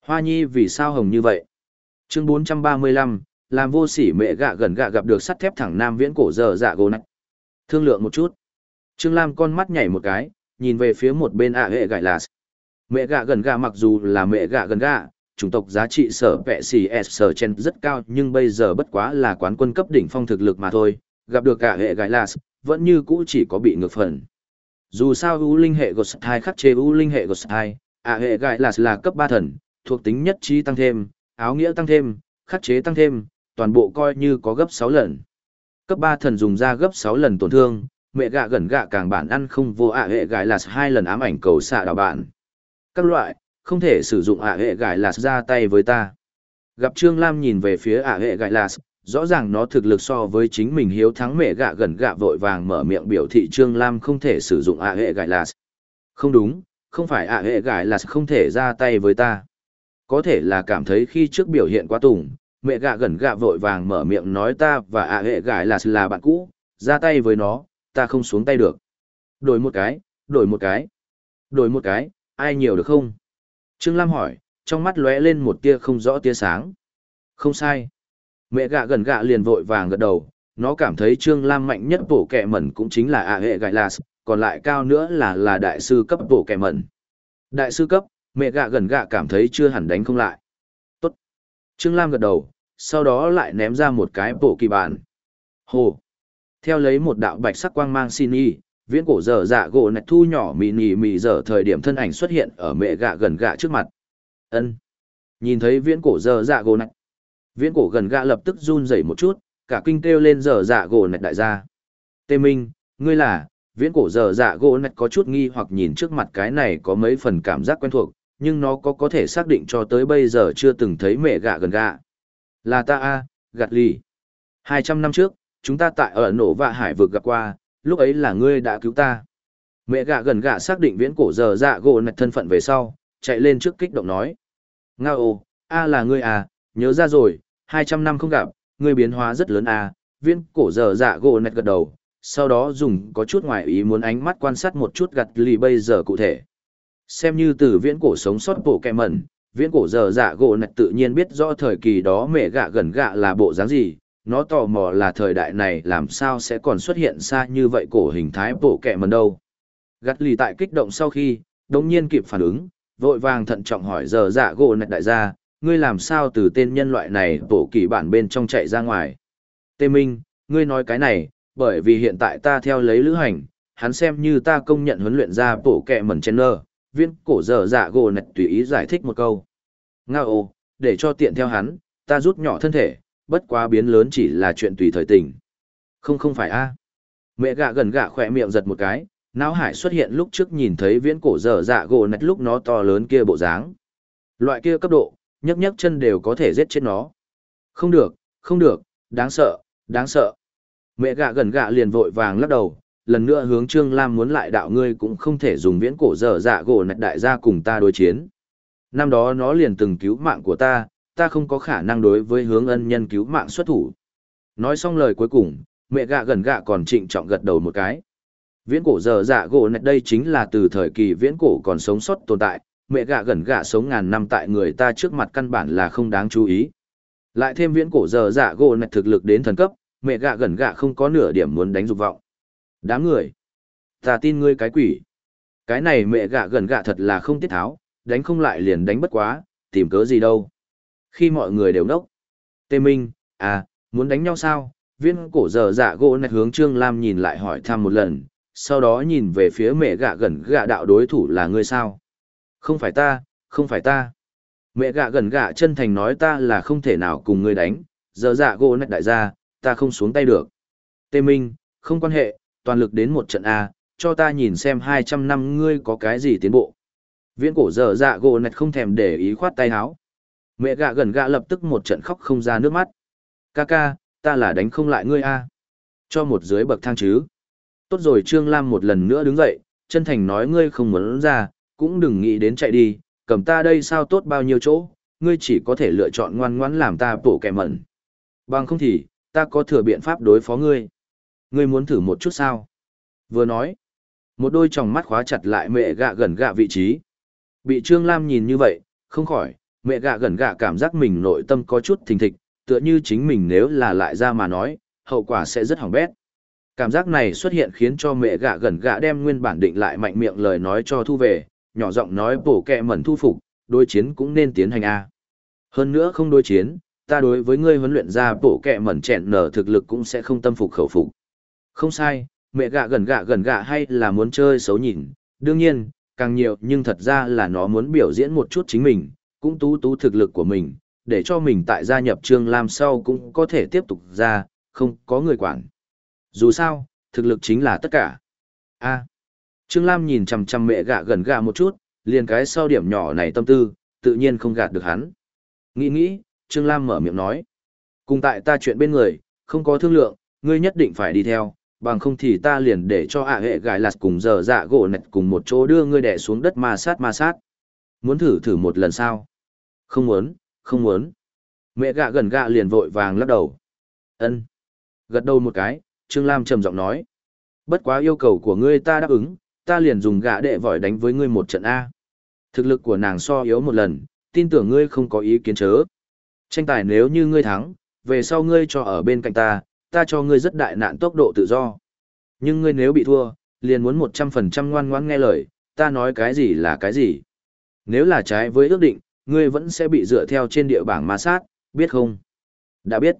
Hoa nhi vì sao hồng như vậy? Chương 435, làm vô sỉ mẹ gạ gần gạ gặp được sắt thép thẳng nam viễn cổ giờ dạ gồ nạch. Thương lượng một chút. Trương Lam con mắt nhảy một cái, nhìn về phía một bên ạ hệ gãi là Mẹ gạ gần gạ mặc dù là mẹ gạ gần gạ, chủng tộc giá trị sở vẹ xì s sở chen rất cao nhưng bây giờ bất quá là quán quân cấp đỉnh phong thực lực mà thôi, gặp được cả hệ gái las vẫn như cũ chỉ có bị ngược phần. Dù sao U linh hệ Ghost 2 khắc chế U linh hệ Ghost 2, ạ hệ gái las là cấp ba thần, thuộc tính nhất trí tăng thêm, áo nghĩa tăng thêm, khắc chế tăng thêm, toàn bộ coi như có gấp sáu lần. Cấp ba thần dùng ra gấp sáu lần tổn thương, mẹ gạ gần gạ càng bản ăn không vô ạ hệ gái las hai lần ám ảnh cầu xạ đào bạn. Các loại, không thể sử dụng ạ hệ gải là ra tay với ta. Gặp Trương Lam nhìn về phía ả hệ gải là rõ ràng nó thực lực so với chính mình hiếu thắng mẹ gạ gần gạ vội vàng mở miệng biểu thị Trương Lam không thể sử dụng ả hệ gải là Không đúng, không phải ả hệ gải là không thể ra tay với ta. Có thể là cảm thấy khi trước biểu hiện quá tùng, mẹ gạ gần gạ vội vàng mở miệng nói ta và ả hệ gải là là bạn cũ, ra tay với nó, ta không xuống tay được. Đổi một cái, đổi một cái, đổi một cái, ai nhiều được không? Trương Lam hỏi, trong mắt lóe lên một tia không rõ tia sáng. Không sai. Mẹ gạ gần gạ liền vội vàng gật đầu, nó cảm thấy Trương Lam mạnh nhất bổ kẹ mẩn cũng chính là ạ hệ gại là, còn lại cao nữa là là đại sư cấp bổ kẹ mẩn. Đại sư cấp, mẹ gạ gần gạ cảm thấy chưa hẳn đánh không lại. Tốt. Trương Lam gật đầu, sau đó lại ném ra một cái bổ kỳ bản. Hồ. Theo lấy một đạo bạch sắc quang mang xin y, viễn cổ dở dạ gỗ nạch thu nhỏ mì nì mì dở thời điểm thân ảnh xuất hiện ở mẹ gạ gần gạ trước mặt. ân Nhìn thấy viễn cổ dở dạ gỗ nạch. Viễn cổ gần gạ lập tức run rẩy một chút, cả kinh kêu lên dở dạ gỗ nạch đại gia. Tê Minh, ngươi là, viễn cổ dở dạ gỗ nạch có chút nghi hoặc nhìn trước mặt cái này có mấy phần cảm giác quen thuộc, nhưng nó có có thể xác định cho tới bây giờ chưa từng thấy mẹ gạ gần gạ. Là ta a, gạt lì. Hai trăm năm trước, chúng ta tại ở nổ vạ hải vực gặp qua, lúc ấy là ngươi đã cứu ta. Mẹ gạ gần gạ xác định viễn cổ giờ dạ gỗ nạch thân phận về sau, chạy lên trước kích động nói. Nga ồ, a là ngươi à, nhớ ra rồi, 200 năm không gặp, ngươi biến hóa rất lớn à, viễn cổ giờ dạ gỗ nạch gật đầu, sau đó dùng có chút ngoài ý muốn ánh mắt quan sát một chút gặt lì bây giờ cụ thể. Xem như từ viễn cổ sống sót bộ kẹ mẩn, viễn cổ giờ dạ gỗ nạch tự nhiên biết rõ thời kỳ đó mẹ gạ gần gạ là bộ dáng gì, nó tò mò là thời đại này làm sao sẽ còn xuất hiện xa như vậy cổ hình thái bộ kẹ mần đâu. Gắt lì tại kích động sau khi, đồng nhiên kịp phản ứng, vội vàng thận trọng hỏi giờ dạ gỗ nạch đại gia, ngươi làm sao từ tên nhân loại này bộ kỳ bản bên trong chạy ra ngoài. Tê Minh, ngươi nói cái này, bởi vì hiện tại ta theo lấy lữ hành, hắn xem như ta công nhận huấn luyện ra bộ kẹ mẩn chen nơ, viên cổ giờ dạ gỗ nạch tùy ý giải thích một câu. Nga ô, để cho tiện theo hắn, ta rút nhỏ thân thể, bất quá biến lớn chỉ là chuyện tùy thời tình. Không không phải a. Mẹ gạ gần gạ khỏe miệng giật một cái, não hải xuất hiện lúc trước nhìn thấy viễn cổ dở dạ gỗ nạch lúc nó to lớn kia bộ dáng. Loại kia cấp độ, nhấc nhấc chân đều có thể giết chết nó. Không được, không được, đáng sợ, đáng sợ. Mẹ gạ gần gạ liền vội vàng lắc đầu, lần nữa hướng Trương Lam muốn lại đạo ngươi cũng không thể dùng viễn cổ dở dạ gỗ nạch đại gia cùng ta đối chiến. Năm đó nó liền từng cứu mạng của ta, ta không có khả năng đối với hướng ân nhân cứu mạng xuất thủ. Nói xong lời cuối cùng, mẹ gạ gần gạ còn trịnh trọng gật đầu một cái. Viễn cổ giờ dạ gỗ này đây chính là từ thời kỳ viễn cổ còn sống sót tồn tại, mẹ gạ gần gạ sống ngàn năm tại người ta trước mặt căn bản là không đáng chú ý. Lại thêm viễn cổ giờ dạ gỗ này thực lực đến thần cấp, mẹ gạ gần gạ không có nửa điểm muốn đánh dục vọng. Đám người. Ta tin ngươi cái quỷ. Cái này mẹ gạ gần gạ thật là không tiết tháo, đánh không lại liền đánh bất quá, tìm cớ gì đâu. Khi mọi người đều nốc. Tê Minh, à, muốn đánh nhau sao? Viên cổ giờ dạ gỗ nạch hướng Trương Lam nhìn lại hỏi thăm một lần, sau đó nhìn về phía mẹ gạ gần gạ đạo đối thủ là ngươi sao? Không phải ta, không phải ta. Mẹ gạ gần gạ chân thành nói ta là không thể nào cùng ngươi đánh, giờ dạ gỗ nạch đại gia, ta không xuống tay được. Tê Minh, không quan hệ, toàn lực đến một trận A, cho ta nhìn xem 200 năm ngươi có cái gì tiến bộ. Viễn cổ giờ dạ gỗ nạch không thèm để ý khoát tay háo. Mẹ gạ gần gạ lập tức một trận khóc không ra nước mắt. Ca ca, ta là đánh không lại ngươi a Cho một dưới bậc thang chứ. Tốt rồi Trương Lam một lần nữa đứng dậy, chân thành nói ngươi không muốn ra, cũng đừng nghĩ đến chạy đi, cầm ta đây sao tốt bao nhiêu chỗ, ngươi chỉ có thể lựa chọn ngoan ngoãn làm ta bổ kẻ mẩn. Bằng không thì, ta có thừa biện pháp đối phó ngươi. Ngươi muốn thử một chút sao? Vừa nói, một đôi tròng mắt khóa chặt lại mẹ gạ gần gạ vị trí. Bị Trương Lam nhìn như vậy, không khỏi, mẹ gạ gần gạ cảm giác mình nội tâm có chút thình thịch, tựa như chính mình nếu là lại ra mà nói, hậu quả sẽ rất hỏng bét. Cảm giác này xuất hiện khiến cho mẹ gạ gần gạ đem nguyên bản định lại mạnh miệng lời nói cho thu về, nhỏ giọng nói bổ kẹ mẩn thu phục, đối chiến cũng nên tiến hành A. Hơn nữa không đối chiến, ta đối với ngươi huấn luyện ra bổ kẹ mẩn chẹn nở thực lực cũng sẽ không tâm phục khẩu phục. Không sai, mẹ gạ gần gạ gần gạ hay là muốn chơi xấu nhìn, đương nhiên, càng nhiều nhưng thật ra là nó muốn biểu diễn một chút chính mình, cũng tú tú thực lực của mình, để cho mình tại gia nhập Trương Lam sau cũng có thể tiếp tục ra, không có người quản. Dù sao, thực lực chính là tất cả. a Trương Lam nhìn chằm chằm mẹ gạ gần gạ một chút, liền cái sau điểm nhỏ này tâm tư, tự nhiên không gạt được hắn. Nghĩ nghĩ, Trương Lam mở miệng nói. Cùng tại ta chuyện bên người, không có thương lượng, ngươi nhất định phải đi theo, bằng không thì ta liền để cho ạ hệ gài lạt cùng giờ dạ gỗ nạch cùng một chỗ đưa ngươi đẻ xuống đất ma sát ma sát. Muốn thử thử một lần sao? Không muốn, không muốn. Mẹ gạ gần gạ liền vội vàng lắc đầu. ân Gật đầu một cái, Trương Lam trầm giọng nói. Bất quá yêu cầu của ngươi ta đáp ứng, ta liền dùng gạ đệ vỏi đánh với ngươi một trận A. Thực lực của nàng so yếu một lần, tin tưởng ngươi không có ý kiến chớ. Tranh tài nếu như ngươi thắng, về sau ngươi cho ở bên cạnh ta, ta cho ngươi rất đại nạn tốc độ tự do. Nhưng ngươi nếu bị thua, liền muốn 100% ngoan ngoãn nghe lời, ta nói cái gì là cái gì. Nếu là trái với ước định, ngươi vẫn sẽ bị dựa theo trên địa bảng ma sát, biết không? Đã biết.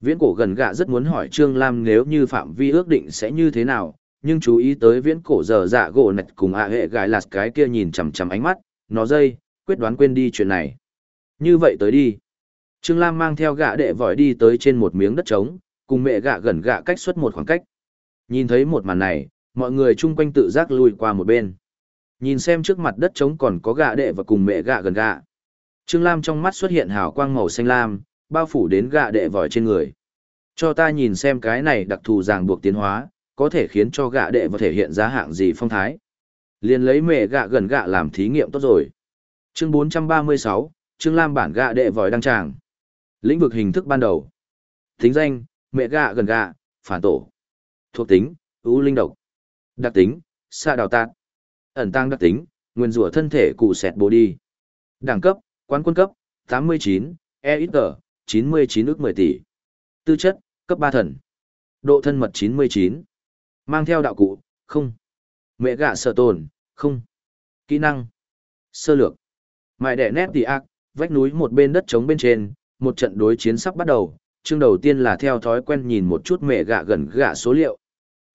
Viễn cổ gần gạ rất muốn hỏi Trương Lam nếu như phạm vi ước định sẽ như thế nào, nhưng chú ý tới viễn cổ giờ dạ gỗ nạch cùng ạ hệ gái lạt cái kia nhìn chằm chằm ánh mắt, nó dây, quyết đoán quên đi chuyện này. Như vậy tới đi. Trương Lam mang theo gạ đệ vòi đi tới trên một miếng đất trống, cùng mẹ gạ gần gạ cách suốt một khoảng cách. Nhìn thấy một màn này, mọi người chung quanh tự giác lùi qua một bên. Nhìn xem trước mặt đất trống còn có gạ đệ và cùng mẹ gạ gần gạ. Trương Lam trong mắt xuất hiện hào quang màu xanh lam, bao phủ đến gạ đệ vòi trên người. Cho ta nhìn xem cái này đặc thù ràng buộc tiến hóa, có thể khiến cho gạ đệ và thể hiện ra hạng gì phong thái. Liên lấy mẹ gạ gần gạ làm thí nghiệm tốt rồi. Chương 436, Trương Lam bản gạ đệ vòi đăng tràng. Lĩnh vực hình thức ban đầu. Tính danh, mẹ gạ gần gạ, phản tổ. Thuộc tính, ưu linh độc. Đặc tính, xa đào tạt. Ẩn tăng đặc tính, nguyên rủa thân thể cụ sẹt bồ đi. Đẳng cấp, quán quân cấp, 89, EXG, 99 ước 10 tỷ. Tư chất, cấp 3 thần. Độ thân mật 99. Mang theo đạo cụ, không. Mẹ gạ sở tồn, không. Kỹ năng. Sơ lược. Mại đẻ nét tỷ ác, vách núi một bên đất trống bên trên, một trận đối chiến sắp bắt đầu. Chương đầu tiên là theo thói quen nhìn một chút mẹ gạ gần gạ số liệu.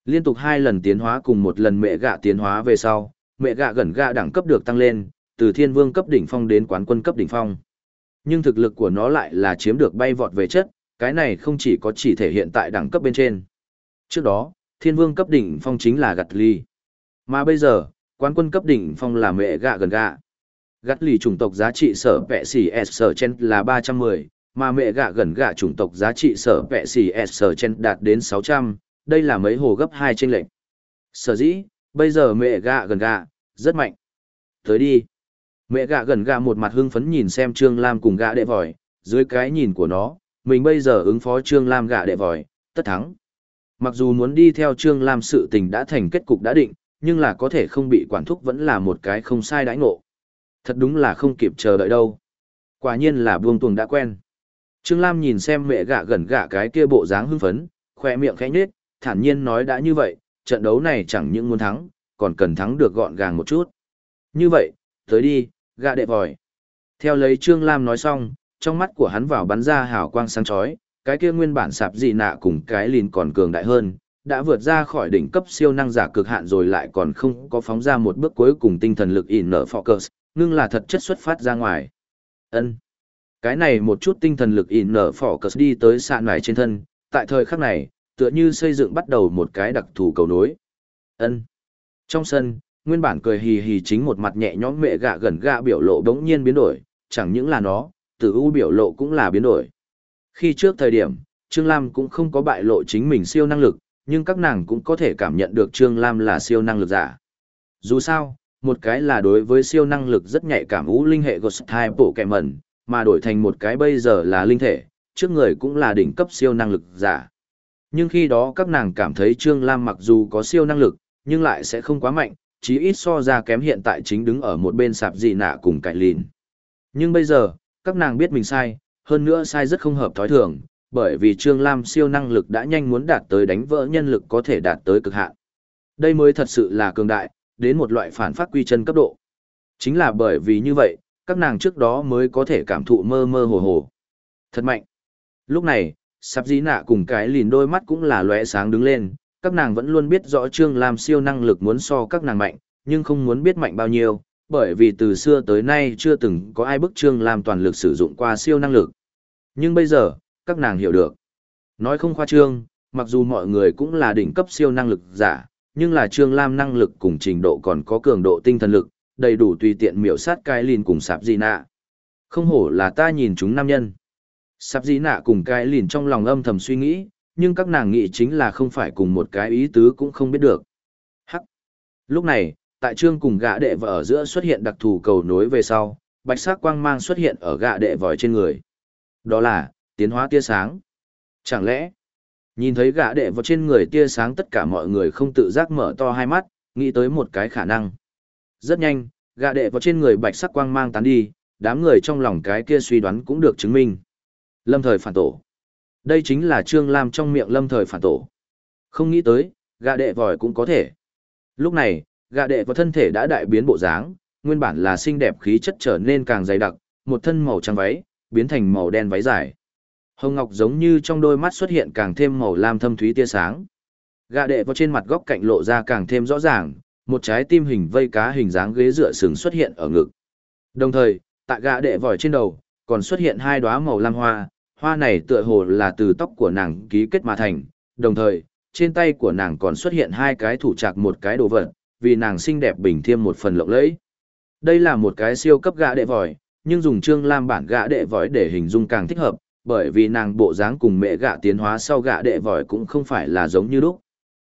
Liên tục hai lần tiến hóa cùng một lần mẹ gạ tiến hóa về sau, mẹ gạ gần gạ đẳng cấp được tăng lên, từ thiên vương cấp đỉnh phong đến quán quân cấp đỉnh phong. Nhưng thực lực của nó lại là chiếm được bay vọt về chất, cái này không chỉ có chỉ thể hiện tại đẳng cấp bên trên. Trước đó, thiên vương cấp đỉnh phong chính là gặt ly. Mà bây giờ, quán quân cấp đỉnh phong là mẹ gạ gần gạ. Gặt ly chủng tộc giá trị sở vẹ xỉ S sở chen là 310, mà mẹ gạ gần gạ chủng tộc giá trị sở vẹ xỉ S sở chen đạt đến 600, đây là mấy hồ gấp hai trên lệnh. Sở dĩ, bây giờ mẹ gạ gần gạ, rất mạnh. Tới đi. Mẹ gạ gần gạ một mặt hưng phấn nhìn xem Trương Lam cùng gạ đệ vòi, dưới cái nhìn của nó, mình bây giờ ứng phó Trương Lam gạ đệ vòi, tất thắng. Mặc dù muốn đi theo Trương Lam sự tình đã thành kết cục đã định, nhưng là có thể không bị quản thúc vẫn là một cái không sai đãi ngộ. Thật đúng là không kịp chờ đợi đâu. Quả nhiên là buông tuồng đã quen. Trương Lam nhìn xem mẹ gạ gần gạ cái kia bộ dáng hưng phấn, khoe miệng khẽ nhếch, thản nhiên nói đã như vậy, trận đấu này chẳng những muốn thắng, còn cần thắng được gọn gàng một chút. Như vậy, tới đi, gạ đệ vòi. Theo lấy Trương Lam nói xong, trong mắt của hắn vào bắn ra hào quang sáng chói, cái kia nguyên bản sạp dị nạ cùng cái lìn còn cường đại hơn, đã vượt ra khỏi đỉnh cấp siêu năng giả cực hạn rồi lại còn không có phóng ra một bước cuối cùng tinh thần lực in nở focus, ngưng là thật chất xuất phát ra ngoài. Ân, Cái này một chút tinh thần lực in nở focus đi tới sạn ngoài trên thân, tại thời khắc này, tựa như xây dựng bắt đầu một cái đặc thù cầu nối. Ân. Trong sân, nguyên bản cười hì hì chính một mặt nhẹ nhõm mẹ gạ gần gạ biểu lộ đống nhiên biến đổi, chẳng những là nó, tử u biểu lộ cũng là biến đổi. Khi trước thời điểm, Trương Lam cũng không có bại lộ chính mình siêu năng lực, nhưng các nàng cũng có thể cảm nhận được Trương Lam là siêu năng lực giả. Dù sao, một cái là đối với siêu năng lực rất nhạy cảm ú linh hệ Ghost Type bộ kẹ mẩn, mà đổi thành một cái bây giờ là linh thể, trước người cũng là đỉnh cấp siêu năng lực giả. Nhưng khi đó các nàng cảm thấy Trương Lam mặc dù có siêu năng lực, nhưng lại sẽ không quá mạnh, chí ít so ra kém hiện tại chính đứng ở một bên sạp dị nạ cùng cải lìn. Nhưng bây giờ, các nàng biết mình sai, hơn nữa sai rất không hợp thói thường, bởi vì Trương Lam siêu năng lực đã nhanh muốn đạt tới đánh vỡ nhân lực có thể đạt tới cực hạn. Đây mới thật sự là cường đại, đến một loại phản phát quy chân cấp độ. Chính là bởi vì như vậy, các nàng trước đó mới có thể cảm thụ mơ mơ hồ hồ. Thật mạnh. Lúc này, sạp dĩ nạ cùng cái lìn đôi mắt cũng là lóe sáng đứng lên, các nàng vẫn luôn biết rõ Trương Lam siêu năng lực muốn so các nàng mạnh, nhưng không muốn biết mạnh bao nhiêu, bởi vì từ xưa tới nay chưa từng có ai bức Trương Lam toàn lực sử dụng qua siêu năng lực. Nhưng bây giờ, các nàng hiểu được. Nói không khoa trương, mặc dù mọi người cũng là đỉnh cấp siêu năng lực giả, nhưng là Trương Lam năng lực cùng trình độ còn có cường độ tinh thần lực, đầy đủ tùy tiện miểu sát cái lìn cùng sạp gì nạ. Không hổ là ta nhìn chúng nam nhân. Sạp gì nạ cùng cái lìn trong lòng âm thầm suy nghĩ, nhưng các nàng nghĩ chính là không phải cùng một cái ý tứ cũng không biết được. Hắc. Lúc này, tại trương cùng gã đệ vợ ở giữa xuất hiện đặc thù cầu nối về sau, bạch sắc quang mang xuất hiện ở gã đệ vòi trên người. Đó là, tiến hóa tia sáng. Chẳng lẽ, nhìn thấy gã đệ vào trên người tia sáng tất cả mọi người không tự giác mở to hai mắt, nghĩ tới một cái khả năng. Rất nhanh, gã đệ vào trên người bạch sắc quang mang tán đi, đám người trong lòng cái kia suy đoán cũng được chứng minh. Lâm thời phản tổ. Đây chính là Trương Lam trong miệng lâm thời phản tổ. Không nghĩ tới, gạ đệ vòi cũng có thể. Lúc này, gạ đệ và thân thể đã đại biến bộ dáng, nguyên bản là xinh đẹp khí chất trở nên càng dày đặc, một thân màu trắng váy, biến thành màu đen váy dài. Hồng Ngọc giống như trong đôi mắt xuất hiện càng thêm màu lam thâm thúy tia sáng. Gạ đệ vào trên mặt góc cạnh lộ ra càng thêm rõ ràng, một trái tim hình vây cá hình dáng ghế dựa sừng xuất hiện ở ngực. Đồng thời, tại gạ đệ vòi trên đầu, còn xuất hiện hai đóa màu lam hoa, hoa này tựa hồ là từ tóc của nàng ký kết mà thành, đồng thời, trên tay của nàng còn xuất hiện hai cái thủ trạc một cái đồ vật, vì nàng xinh đẹp bình thêm một phần lộng lẫy. Đây là một cái siêu cấp gã đệ vòi, nhưng dùng trương lam bản gã đệ vòi để hình dung càng thích hợp, bởi vì nàng bộ dáng cùng mẹ gã tiến hóa sau gã đệ vòi cũng không phải là giống như lúc.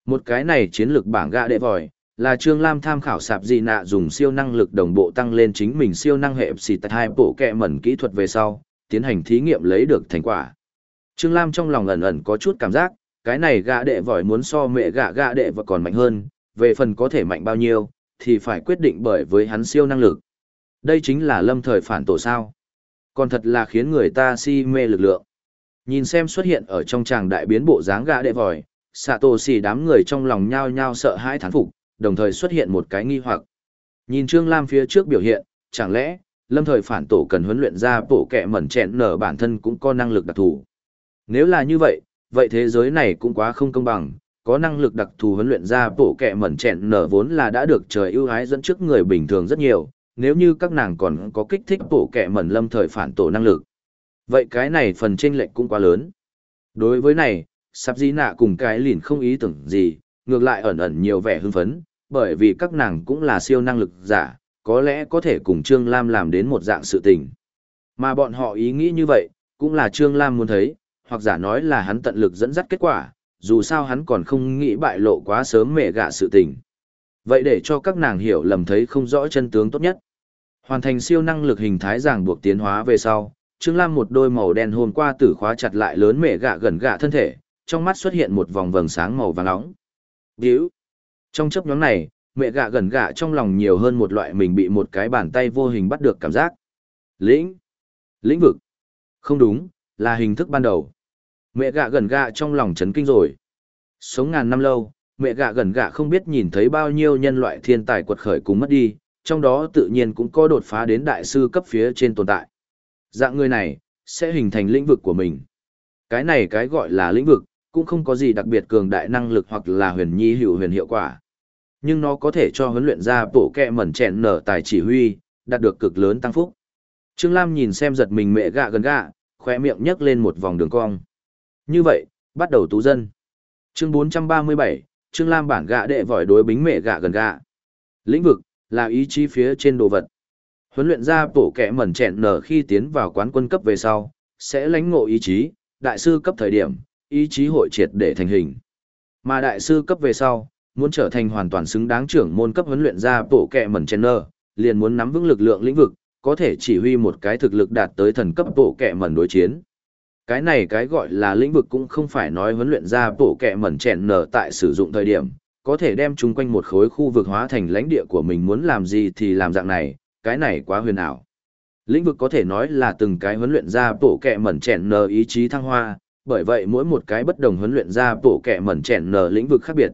Một cái này chiến lược bảng gã đệ vòi, là Trương Lam tham khảo sạp gì nạ dùng siêu năng lực đồng bộ tăng lên chính mình siêu năng hệ xì tạch hai bộ kẹ mẩn kỹ thuật về sau, tiến hành thí nghiệm lấy được thành quả. Trương Lam trong lòng ẩn ẩn có chút cảm giác, cái này gã đệ vòi muốn so mẹ gã gã đệ và còn mạnh hơn, về phần có thể mạnh bao nhiêu, thì phải quyết định bởi với hắn siêu năng lực. Đây chính là lâm thời phản tổ sao. Còn thật là khiến người ta si mê lực lượng. Nhìn xem xuất hiện ở trong tràng đại biến bộ dáng gã đệ vòi, xạ tổ xì đám người trong lòng nhao nhao sợ hãi thán phục, đồng thời xuất hiện một cái nghi hoặc. Nhìn Trương Lam phía trước biểu hiện, chẳng lẽ, lâm thời phản tổ cần huấn luyện ra bộ kẹ mẩn chẹn nở bản thân cũng có năng lực đặc thù. Nếu là như vậy, vậy thế giới này cũng quá không công bằng, có năng lực đặc thù huấn luyện ra bộ kẹ mẩn chẹn nở vốn là đã được trời ưu ái dẫn trước người bình thường rất nhiều, nếu như các nàng còn có kích thích bộ kẹ mẩn lâm thời phản tổ năng lực. Vậy cái này phần chênh lệch cũng quá lớn. Đối với này, sắp dĩ nạ cùng cái lìn không ý tưởng gì, ngược lại ẩn ẩn nhiều vẻ hưng phấn, bởi vì các nàng cũng là siêu năng lực giả, có lẽ có thể cùng Trương Lam làm đến một dạng sự tình. Mà bọn họ ý nghĩ như vậy, cũng là Trương Lam muốn thấy, hoặc giả nói là hắn tận lực dẫn dắt kết quả, dù sao hắn còn không nghĩ bại lộ quá sớm mẹ gạ sự tình. Vậy để cho các nàng hiểu lầm thấy không rõ chân tướng tốt nhất. Hoàn thành siêu năng lực hình thái ràng buộc tiến hóa về sau, Trương Lam một đôi màu đen hôm qua tử khóa chặt lại lớn mẹ gạ gần gạ thân thể, trong mắt xuất hiện một vòng vầng sáng màu vàng nóng. Điếu. Trong chấp nhóm này, mẹ gạ gần gạ trong lòng nhiều hơn một loại mình bị một cái bàn tay vô hình bắt được cảm giác. Lĩnh. Lĩnh vực. Không đúng, là hình thức ban đầu. Mẹ gạ gần gạ trong lòng chấn kinh rồi. Sống ngàn năm lâu, mẹ gạ gần gạ không biết nhìn thấy bao nhiêu nhân loại thiên tài quật khởi cùng mất đi, trong đó tự nhiên cũng có đột phá đến đại sư cấp phía trên tồn tại. Dạng người này, sẽ hình thành lĩnh vực của mình. Cái này cái gọi là lĩnh vực, cũng không có gì đặc biệt cường đại năng lực hoặc là huyền nhi hữu huyền hiệu quả. Nhưng nó có thể cho huấn luyện ra bộ kẹ mẩn chèn nở tài chỉ huy, đạt được cực lớn tăng phúc. Trương Lam nhìn xem giật mình mẹ gạ gần gạ, khỏe miệng nhấc lên một vòng đường cong. Như vậy, bắt đầu tú dân. Chương 437, Trương Lam bản gạ đệ vòi đối bính mẹ gạ gần gạ. Lĩnh vực, là ý chí phía trên đồ vật. Huấn luyện ra bộ kẻ mẩn chẹn nở khi tiến vào quán quân cấp về sau, sẽ lãnh ngộ ý chí, đại sư cấp thời điểm, ý chí hội triệt để thành hình. Mà đại sư cấp về sau, muốn trở thành hoàn toàn xứng đáng trưởng môn cấp huấn luyện ra bộ kệ mẩn chen nơ, liền muốn nắm vững lực lượng lĩnh vực, có thể chỉ huy một cái thực lực đạt tới thần cấp bộ kệ mẩn đối chiến. Cái này cái gọi là lĩnh vực cũng không phải nói huấn luyện ra bộ kệ mẩn chen nở tại sử dụng thời điểm, có thể đem chung quanh một khối khu vực hóa thành lãnh địa của mình muốn làm gì thì làm dạng này, cái này quá huyền ảo. Lĩnh vực có thể nói là từng cái huấn luyện ra bộ kệ mẩn chen nở ý chí thăng hoa, bởi vậy mỗi một cái bất đồng huấn luyện ra bộ kẹ mẩn chèn nở lĩnh vực khác biệt.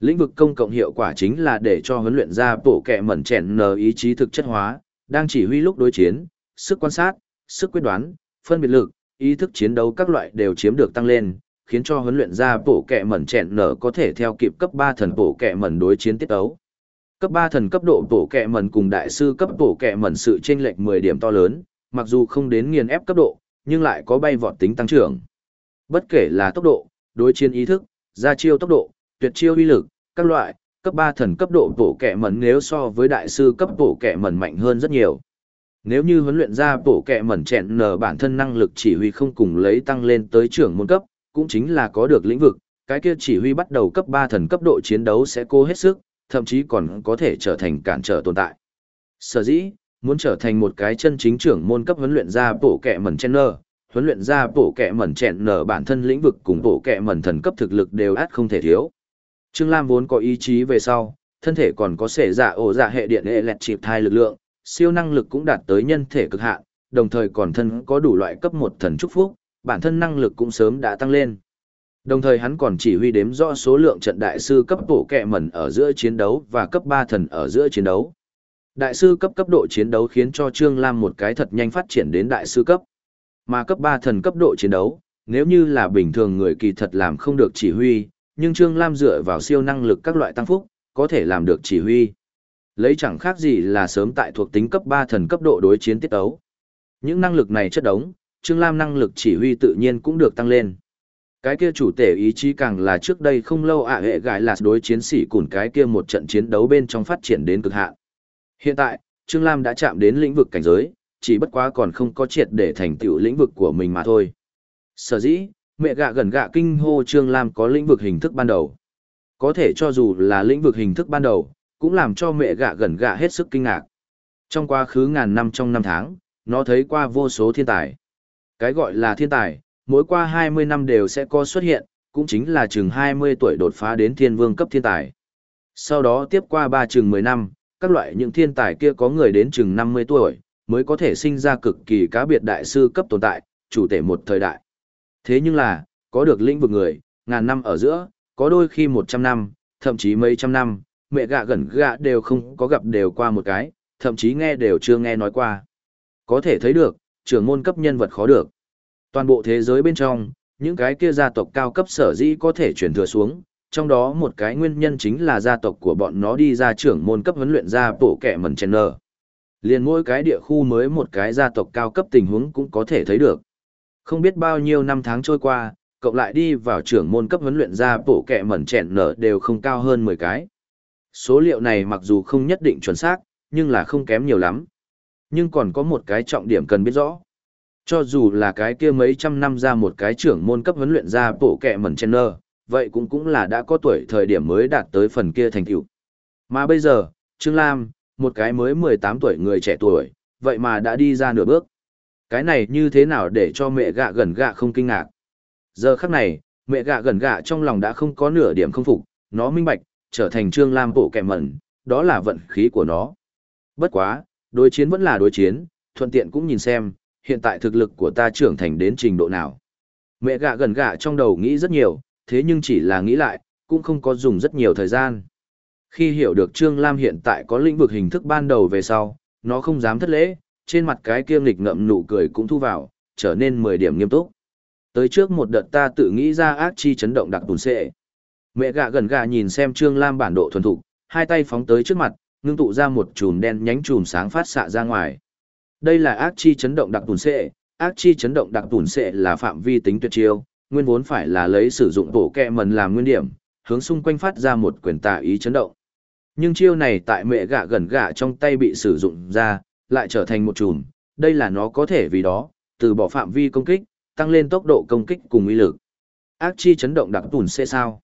Lĩnh vực công cộng hiệu quả chính là để cho huấn luyện ra bộ kẹ mẩn chèn nở ý chí thực chất hóa, đang chỉ huy lúc đối chiến, sức quan sát, sức quyết đoán, phân biệt lực, ý thức chiến đấu các loại đều chiếm được tăng lên, khiến cho huấn luyện ra bộ kẹ mẩn chèn nở có thể theo kịp cấp 3 thần bộ kẹ mẩn đối chiến tiết ấu. Cấp 3 thần cấp độ bộ kẹ mẩn cùng đại sư cấp bộ kẹ mẩn sự chênh lệch 10 điểm to lớn, mặc dù không đến nghiền ép cấp độ, nhưng lại có bay vọt tính tăng trưởng. Bất kể là tốc độ, đối chiến ý thức, ra chiêu tốc độ, tuyệt chiêu uy lực, các loại, cấp 3 thần cấp độ bổ kẻ mẩn nếu so với đại sư cấp bổ kẻ mẩn mạnh hơn rất nhiều. Nếu như huấn luyện ra bổ kẻ mẩn chẹn nở bản thân năng lực chỉ huy không cùng lấy tăng lên tới trưởng môn cấp, cũng chính là có được lĩnh vực, cái kia chỉ huy bắt đầu cấp 3 thần cấp độ chiến đấu sẽ cố hết sức, thậm chí còn có thể trở thành cản trở tồn tại. Sở dĩ, muốn trở thành một cái chân chính trưởng môn cấp huấn luyện ra bổ kẻ mẩn chẹn nở, huấn luyện ra bổ kẻ mẩn chẹn nở bản thân lĩnh vực cùng bổ kẻ mẩn thần cấp thực lực đều át không thể thiếu. Trương Lam vốn có ý chí về sau, thân thể còn có sể dạ ổ dạ hệ điện hệ lẹt chịp thai lực lượng, siêu năng lực cũng đạt tới nhân thể cực hạn, đồng thời còn thân có đủ loại cấp một thần trúc phúc, bản thân năng lực cũng sớm đã tăng lên. Đồng thời hắn còn chỉ huy đếm rõ số lượng trận đại sư cấp bổ kẹ mẩn ở giữa chiến đấu và cấp 3 thần ở giữa chiến đấu. Đại sư cấp cấp độ chiến đấu khiến cho Trương Lam một cái thật nhanh phát triển đến đại sư cấp. Mà cấp 3 thần cấp độ chiến đấu, nếu như là bình thường người kỳ thật làm không được chỉ huy, nhưng Trương Lam dựa vào siêu năng lực các loại tăng phúc, có thể làm được chỉ huy. Lấy chẳng khác gì là sớm tại thuộc tính cấp 3 thần cấp độ đối chiến tiết ấu. Những năng lực này chất đống, Trương Lam năng lực chỉ huy tự nhiên cũng được tăng lên. Cái kia chủ tể ý chí càng là trước đây không lâu ạ hệ gái là đối chiến sĩ cùng cái kia một trận chiến đấu bên trong phát triển đến cực hạn. Hiện tại, Trương Lam đã chạm đến lĩnh vực cảnh giới, chỉ bất quá còn không có triệt để thành tựu lĩnh vực của mình mà thôi. Sở dĩ, mẹ gạ gần gạ kinh hô Trương Lam có lĩnh vực hình thức ban đầu. Có thể cho dù là lĩnh vực hình thức ban đầu, cũng làm cho mẹ gạ gần gạ hết sức kinh ngạc. Trong quá khứ ngàn năm trong năm tháng, nó thấy qua vô số thiên tài. Cái gọi là thiên tài, mỗi qua 20 năm đều sẽ có xuất hiện, cũng chính là chừng 20 tuổi đột phá đến thiên vương cấp thiên tài. Sau đó tiếp qua 3 chừng 10 năm, các loại những thiên tài kia có người đến chừng 50 tuổi, mới có thể sinh ra cực kỳ cá biệt đại sư cấp tồn tại, chủ thể một thời đại. Thế nhưng là, có được lĩnh vực người, ngàn năm ở giữa, có đôi khi 100 năm, thậm chí mấy trăm năm, mẹ gạ gần gạ đều không có gặp đều qua một cái, thậm chí nghe đều chưa nghe nói qua. Có thể thấy được, trưởng môn cấp nhân vật khó được. Toàn bộ thế giới bên trong, những cái kia gia tộc cao cấp sở dĩ có thể chuyển thừa xuống, trong đó một cái nguyên nhân chính là gia tộc của bọn nó đi ra trưởng môn cấp huấn luyện ra bộ kẻ mẩn chèn nở. Liền mỗi cái địa khu mới một cái gia tộc cao cấp tình huống cũng có thể thấy được. Không biết bao nhiêu năm tháng trôi qua, cộng lại đi vào trưởng môn cấp huấn luyện ra bộ kẹ mẩn chẹn nở đều không cao hơn 10 cái. Số liệu này mặc dù không nhất định chuẩn xác, nhưng là không kém nhiều lắm. Nhưng còn có một cái trọng điểm cần biết rõ. Cho dù là cái kia mấy trăm năm ra một cái trưởng môn cấp huấn luyện ra bộ kẹ mẩn chẹn nở, vậy cũng cũng là đã có tuổi thời điểm mới đạt tới phần kia thành tựu. Mà bây giờ, Trương Lam, một cái mới 18 tuổi người trẻ tuổi, vậy mà đã đi ra nửa bước. Cái này như thế nào để cho mẹ gạ gần gạ không kinh ngạc. Giờ khắc này, mẹ gạ gần gạ trong lòng đã không có nửa điểm không phục, nó minh bạch, trở thành Trương Lam bộ kẻ mẩn, đó là vận khí của nó. Bất quá, đối chiến vẫn là đối chiến, thuận tiện cũng nhìn xem, hiện tại thực lực của ta trưởng thành đến trình độ nào. Mẹ gạ gần gạ trong đầu nghĩ rất nhiều, thế nhưng chỉ là nghĩ lại, cũng không có dùng rất nhiều thời gian. Khi hiểu được Trương Lam hiện tại có lĩnh vực hình thức ban đầu về sau, nó không dám thất lễ, trên mặt cái kiêm lịch ngậm nụ cười cũng thu vào, trở nên 10 điểm nghiêm túc. Tới trước một đợt ta tự nghĩ ra ác chi chấn động đặc tùn xệ. Mẹ gạ gần gạ nhìn xem Trương Lam bản độ thuần thục, hai tay phóng tới trước mặt, ngưng tụ ra một chùm đen nhánh chùm sáng phát xạ ra ngoài. Đây là ác chi chấn động đặc tùn xệ, ác chi chấn động đặc tùn xệ là phạm vi tính tuyệt chiêu, nguyên vốn phải là lấy sử dụng bộ kẹ mần làm nguyên điểm, hướng xung quanh phát ra một quyền tà ý chấn động. Nhưng chiêu này tại mẹ gạ gần gạ trong tay bị sử dụng ra, lại trở thành một chùm, đây là nó có thể vì đó, từ bỏ phạm vi công kích, tăng lên tốc độ công kích cùng uy lực. Ác chi chấn động đặc tùn sẽ sao?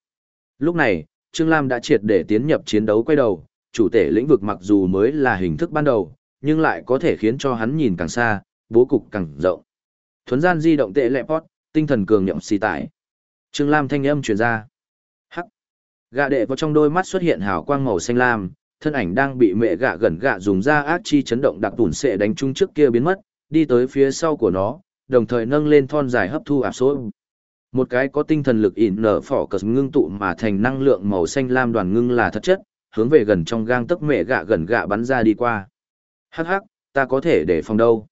Lúc này, Trương Lam đã triệt để tiến nhập chiến đấu quay đầu, chủ thể lĩnh vực mặc dù mới là hình thức ban đầu, nhưng lại có thể khiến cho hắn nhìn càng xa, bố cục càng rộng. Thuấn gian di động tệ lẹ pot, tinh thần cường nhậm xì tải. Trương Lam thanh âm truyền ra. Hắc. Gạ đệ vào trong đôi mắt xuất hiện hào quang màu xanh lam, thân ảnh đang bị mẹ gạ gần gạ dùng ra ác chi chấn động đặc tủn sẽ đánh chung trước kia biến mất, đi tới phía sau của nó, đồng thời nâng lên thon dài hấp thu áp số. Một cái có tinh thần lực ỉn nở phỏ cờ ngưng tụ mà thành năng lượng màu xanh lam đoàn ngưng là thật chất, hướng về gần trong gang tấc mẹ gạ gần gạ bắn ra đi qua. Hắc hắc, ta có thể để phòng đâu.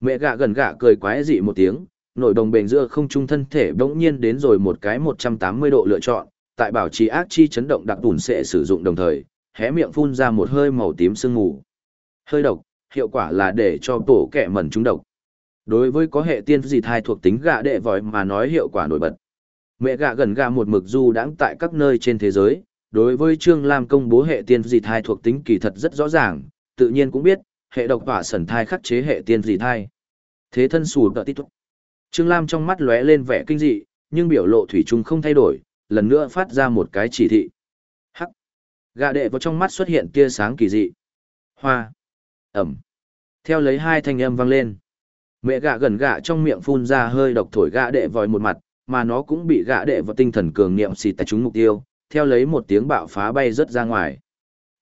Mẹ gạ gần gạ cười quái dị một tiếng, nội đồng bền giữa không trung thân thể bỗng nhiên đến rồi một cái 180 độ lựa chọn, tại bảo trì ác chi chấn động đặc tùn sẽ sử dụng đồng thời, hé miệng phun ra một hơi màu tím sương mù. Hơi độc, hiệu quả là để cho tổ kẻ mẩn trúng độc. Đối với có hệ tiên dị thai thuộc tính gạ đệ vòi mà nói hiệu quả nổi bật. Mẹ gạ gần gạ một mực du đãng tại các nơi trên thế giới, đối với Trương Lam công bố hệ tiên dị thai thuộc tính kỳ thật rất rõ ràng, tự nhiên cũng biết, hệ độc hỏa sẩn thai khắc chế hệ tiên dị thai. Thế thân sù đợt tít Trương Lam trong mắt lóe lên vẻ kinh dị, nhưng biểu lộ thủy chung không thay đổi, lần nữa phát ra một cái chỉ thị. Gạ đệ vào trong mắt xuất hiện tia sáng kỳ dị. Hoa. Ẩm. Theo lấy hai thanh âm vang lên. Mẹ gạ gần gạ trong miệng phun ra hơi độc thổi gạ đệ vòi một mặt, mà nó cũng bị gạ đệ vào tinh thần cường niệm xì tại chúng mục tiêu, theo lấy một tiếng bạo phá bay rất ra ngoài.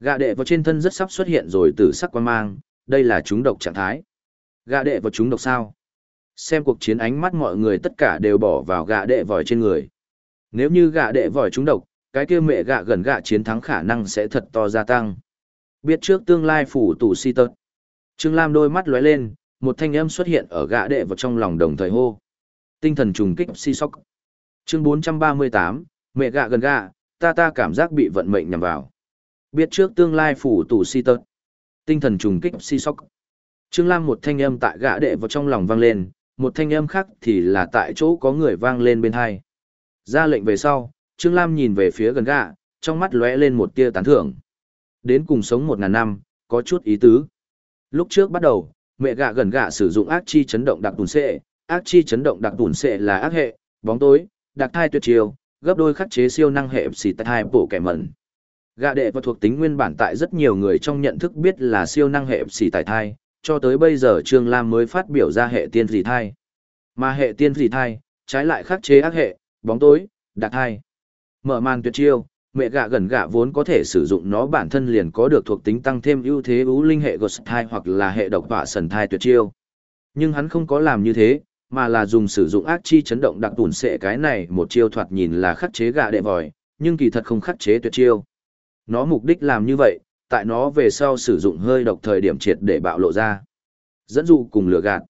Gạ đệ vào trên thân rất sắp xuất hiện rồi từ sắc quan mang, đây là chúng độc trạng thái. Gạ đệ vào chúng độc sao? Xem cuộc chiến ánh mắt mọi người tất cả đều bỏ vào gạ đệ vòi trên người. Nếu như gạ đệ vòi chúng độc, cái kia mẹ gạ gần gạ chiến thắng khả năng sẽ thật to gia tăng. Biết trước tương lai phủ tủ si tật. Trương Lam đôi mắt lóe lên, một thanh âm xuất hiện ở gạ đệ vào trong lòng đồng thời hô. Tinh thần trùng kích si sóc. Chương 438, mẹ gạ gần gạ, ta ta cảm giác bị vận mệnh nhằm vào. Biết trước tương lai phủ tủ si tật. Tinh thần trùng kích si sóc. Trương Lam một thanh âm tại gạ đệ vào trong lòng vang lên, một thanh âm khác thì là tại chỗ có người vang lên bên hai. Ra lệnh về sau, Trương Lam nhìn về phía gần gạ, trong mắt lóe lên một tia tán thưởng. Đến cùng sống một ngàn năm, có chút ý tứ. Lúc trước bắt đầu, mẹ gạ gần gạ sử dụng ác chi chấn động đặc tùn sệ, ác chi chấn động đặc tùn sệ là ác hệ, bóng tối, đặc thai tuyệt chiêu, gấp đôi khắc chế siêu năng hệ xì tại hai bộ kẻ mẩn. Gạ đệ và thuộc tính nguyên bản tại rất nhiều người trong nhận thức biết là siêu năng hệ xì tại thai, cho tới bây giờ Trương Lam mới phát biểu ra hệ tiên dị thai. Mà hệ tiên dị thai, trái lại khắc chế ác hệ, bóng tối, đặc thai. Mở màn tuyệt chiêu, mẹ gạ gần gạ vốn có thể sử dụng nó bản thân liền có được thuộc tính tăng thêm ưu thế ưu linh hệ ghost thai hoặc là hệ độc họa sần thai tuyệt chiêu. Nhưng hắn không có làm như thế, mà là dùng sử dụng ác chi chấn động đặc tùn sệ cái này một chiêu thoạt nhìn là khắc chế gạ đệ vòi, nhưng kỳ thật không khắc chế tuyệt chiêu. Nó mục đích làm như vậy, tại nó về sau sử dụng hơi độc thời điểm triệt để bạo lộ ra. Dẫn dụ cùng lừa gạt.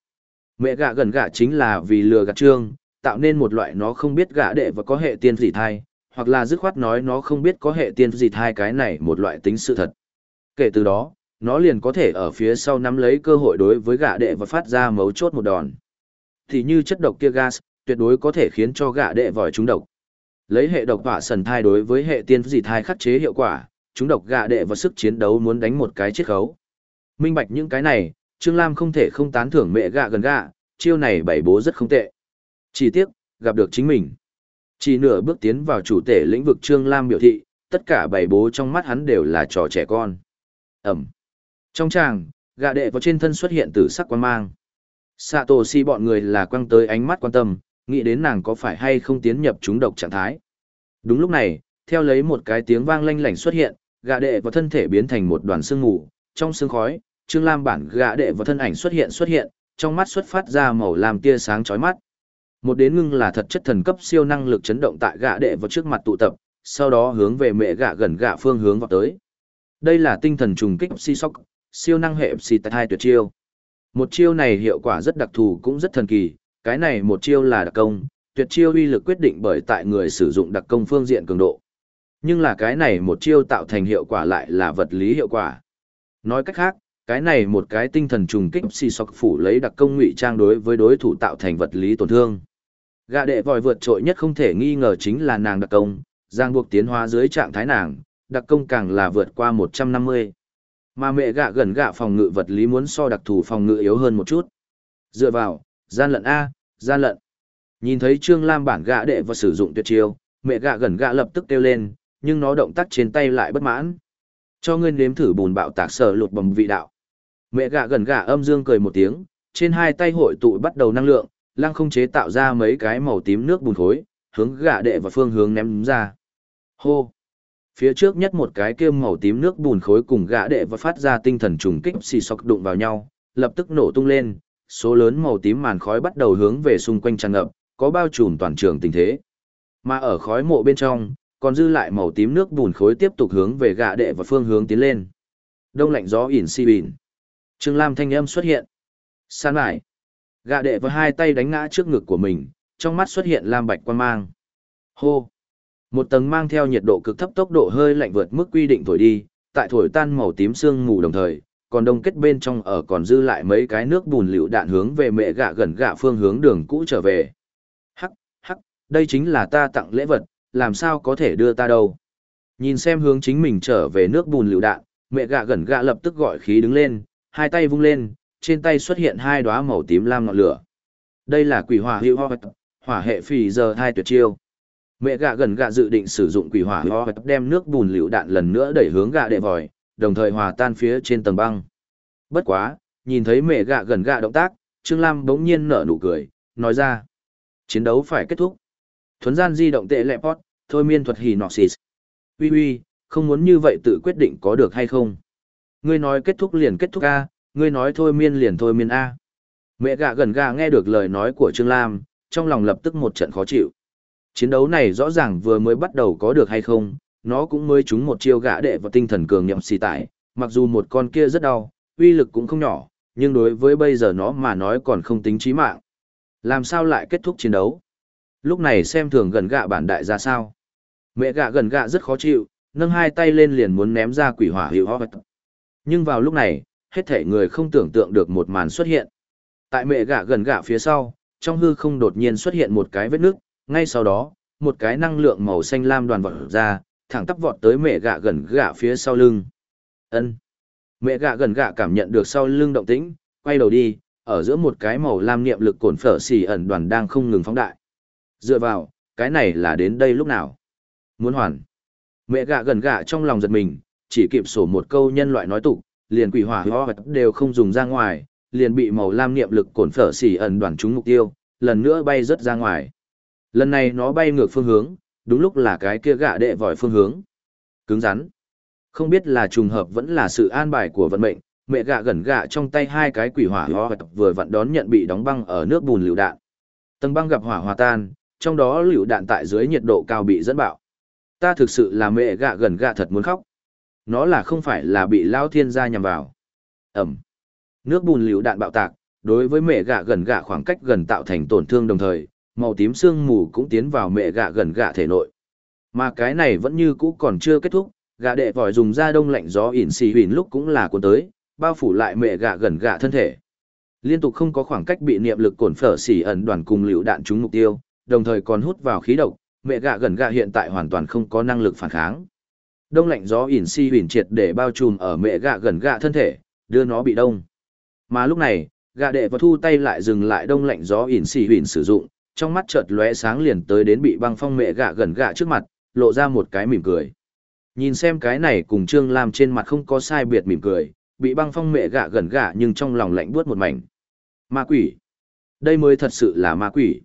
Mẹ gạ gần gạ chính là vì lừa gạt trương, tạo nên một loại nó không biết gạ đệ và có hệ tiên dị thai, hoặc là dứt khoát nói nó không biết có hệ tiên dị hai cái này một loại tính sự thật. Kể từ đó, nó liền có thể ở phía sau nắm lấy cơ hội đối với gạ đệ và phát ra mấu chốt một đòn. Thì như chất độc kia gas, tuyệt đối có thể khiến cho gạ đệ vòi trúng độc. Lấy hệ độc hỏa sần thai đối với hệ tiên dị thai khắc chế hiệu quả, chúng độc gạ đệ và sức chiến đấu muốn đánh một cái chiết khấu. Minh bạch những cái này, Trương Lam không thể không tán thưởng mẹ gạ gần gạ, chiêu này bảy bố rất không tệ. Chỉ tiếc, gặp được chính mình. Chỉ nửa bước tiến vào chủ thể lĩnh vực Trương Lam biểu thị, tất cả bảy bố trong mắt hắn đều là trò trẻ con. Ẩm. Trong tràng, gạ đệ vào trên thân xuất hiện tử sắc quan mang. Satoshi bọn người là quăng tới ánh mắt quan tâm, nghĩ đến nàng có phải hay không tiến nhập chúng độc trạng thái. Đúng lúc này, theo lấy một cái tiếng vang lanh lảnh xuất hiện, gạ đệ vào thân thể biến thành một đoàn sương mù, trong sương khói, Trương Lam bản gạ đệ và thân ảnh xuất hiện xuất hiện, trong mắt xuất phát ra màu làm tia sáng chói mắt. Một đến ngưng là thật chất thần cấp siêu năng lực chấn động tại gạ đệ vào trước mặt tụ tập, sau đó hướng về mẹ gạ gần gạ phương hướng vào tới. Đây là tinh thần trùng kích si sóc, siêu năng hệ si tại hai tuyệt chiêu. Một chiêu này hiệu quả rất đặc thù cũng rất thần kỳ, cái này một chiêu là đặc công, tuyệt chiêu uy lực quyết định bởi tại người sử dụng đặc công phương diện cường độ. Nhưng là cái này một chiêu tạo thành hiệu quả lại là vật lý hiệu quả. Nói cách khác, cái này một cái tinh thần trùng kích si sọc phủ lấy đặc công ngụy trang đối với đối thủ tạo thành vật lý tổn thương. Gạ đệ vòi vượt trội nhất không thể nghi ngờ chính là nàng đặc công, giang buộc tiến hóa dưới trạng thái nàng, đặc công càng là vượt qua 150. Mà mẹ gạ gần gạ phòng ngự vật lý muốn so đặc thù phòng ngự yếu hơn một chút. Dựa vào, gian lận A, gian lận. Nhìn thấy Trương Lam bản gạ đệ và sử dụng tuyệt chiêu, mẹ gạ gần gạ lập tức kêu lên, nhưng nó động tác trên tay lại bất mãn. Cho ngươi nếm thử bùn bạo tạc sở lột bầm vị đạo. Mẹ gạ gần gạ âm dương cười một tiếng, trên hai tay hội tụ bắt đầu năng lượng, lăng không chế tạo ra mấy cái màu tím nước bùn khối, hướng gạ đệ và phương hướng ném ra. Hô! Phía trước nhất một cái kia màu tím nước bùn khối cùng gã đệ và phát ra tinh thần trùng kích xì sọc đụng vào nhau, lập tức nổ tung lên, số lớn màu tím màn khói bắt đầu hướng về xung quanh tràn ngập, có bao trùm toàn trường tình thế. Mà ở khói mộ bên trong, còn dư lại màu tím nước bùn khối tiếp tục hướng về gạ đệ và phương hướng tiến lên. Đông lạnh gió ỉn si bỉn. Trương Lam thanh âm xuất hiện. San lại. Gạ đệ và hai tay đánh ngã trước ngực của mình, trong mắt xuất hiện lam bạch quan mang. Hô. Một tầng mang theo nhiệt độ cực thấp tốc độ hơi lạnh vượt mức quy định thổi đi, tại thổi tan màu tím sương mù đồng thời, còn đông kết bên trong ở còn dư lại mấy cái nước bùn lựu đạn hướng về mẹ gạ gần gạ phương hướng đường cũ trở về. Hắc, hắc, đây chính là ta tặng lễ vật, làm sao có thể đưa ta đâu. Nhìn xem hướng chính mình trở về nước bùn lựu đạn, mẹ gạ gần gạ lập tức gọi khí đứng lên, hai tay vung lên, trên tay xuất hiện hai đóa màu tím lam ngọn lửa. Đây là quỷ hỏa hữu hoa hỏa hệ phì giờ hai tuyệt chiêu. Mẹ gạ gần gạ dự định sử dụng quỷ hỏa hoa đem nước bùn liều đạn lần nữa đẩy hướng gạ đệ vòi, đồng thời hòa tan phía trên tầng băng. Bất quá, nhìn thấy mẹ gạ gần gạ động tác, Trương Lam bỗng nhiên nở nụ cười, nói ra. Chiến đấu phải kết thúc. Thuấn gian di động tệ lẹ pot, thôi miên thuật hì nọ xì. Ui ui, không muốn như vậy tự quyết định có được hay không. Ngươi nói kết thúc liền kết thúc A, ngươi nói thôi miên liền thôi miên A. Mẹ gạ gần gạ nghe được lời nói của Trương Lam, trong lòng lập tức một trận khó chịu. Chiến đấu này rõ ràng vừa mới bắt đầu có được hay không, nó cũng mới trúng một chiêu gã đệ và tinh thần cường nhậm xì tải, mặc dù một con kia rất đau, uy lực cũng không nhỏ, nhưng đối với bây giờ nó mà nói còn không tính chí mạng. Làm sao lại kết thúc chiến đấu? Lúc này xem thường gần gạ bản đại ra sao? Mẹ gạ gần gạ rất khó chịu, nâng hai tay lên liền muốn ném ra quỷ hỏa hiệu ho Nhưng vào lúc này, hết thể người không tưởng tượng được một màn xuất hiện. Tại mẹ gạ gần gạ phía sau, trong hư không đột nhiên xuất hiện một cái vết nước, ngay sau đó, một cái năng lượng màu xanh lam đoàn vọt ra, thẳng tắp vọt tới mẹ gạ gần gạ phía sau lưng. Ân. Mẹ gạ gần gạ cảm nhận được sau lưng động tĩnh, quay đầu đi, ở giữa một cái màu lam niệm lực cồn phở xì ẩn đoàn đang không ngừng phóng đại. Dựa vào, cái này là đến đây lúc nào? Muốn hoàn. Mẹ gạ gần gạ trong lòng giật mình, chỉ kịp sổ một câu nhân loại nói tục, liền quỷ hỏa hoa đều không dùng ra ngoài, liền bị màu lam niệm lực cổn phở xỉ ẩn đoàn trúng mục tiêu, lần nữa bay rất ra ngoài. Lần này nó bay ngược phương hướng, đúng lúc là cái kia gạ đệ vòi phương hướng. Cứng rắn. Không biết là trùng hợp vẫn là sự an bài của vận mệnh, mẹ gạ gần gạ trong tay hai cái quỷ hỏa hoa vừa vặn đón nhận bị đóng băng ở nước bùn lựu đạn. Tầng băng gặp hỏa hòa tan, trong đó lựu đạn tại dưới nhiệt độ cao bị dẫn bạo. Ta thực sự là mẹ gạ gần gạ thật muốn khóc. Nó là không phải là bị lao thiên gia nhằm vào. Ẩm. Nước bùn liều đạn bạo tạc, đối với mẹ gạ gần gạ khoảng cách gần tạo thành tổn thương đồng thời, màu tím sương mù cũng tiến vào mẹ gạ gần gạ thể nội. Mà cái này vẫn như cũ còn chưa kết thúc, gạ đệ vòi dùng da đông lạnh gió ỉn xì huỳnh lúc cũng là cuốn tới, bao phủ lại mẹ gạ gần gạ thân thể. Liên tục không có khoảng cách bị niệm lực cồn phở xỉ ẩn đoàn cùng liều đạn trúng mục tiêu, đồng thời còn hút vào khí độc, mẹ gạ gần gạ hiện tại hoàn toàn không có năng lực phản kháng. Đông lạnh gió ỉn xì huyền triệt để bao trùm ở mẹ gạ gần gạ thân thể, đưa nó bị đông. Mà lúc này, gạ đệ và thu tay lại dừng lại đông lạnh gió ỉn xì huyền sử dụng, trong mắt chợt lóe sáng liền tới đến bị băng phong mẹ gạ gần gạ trước mặt, lộ ra một cái mỉm cười. Nhìn xem cái này cùng Trương Lam trên mặt không có sai biệt mỉm cười, bị băng phong mẹ gạ gần gạ nhưng trong lòng lạnh buốt một mảnh. Ma quỷ. Đây mới thật sự là ma quỷ.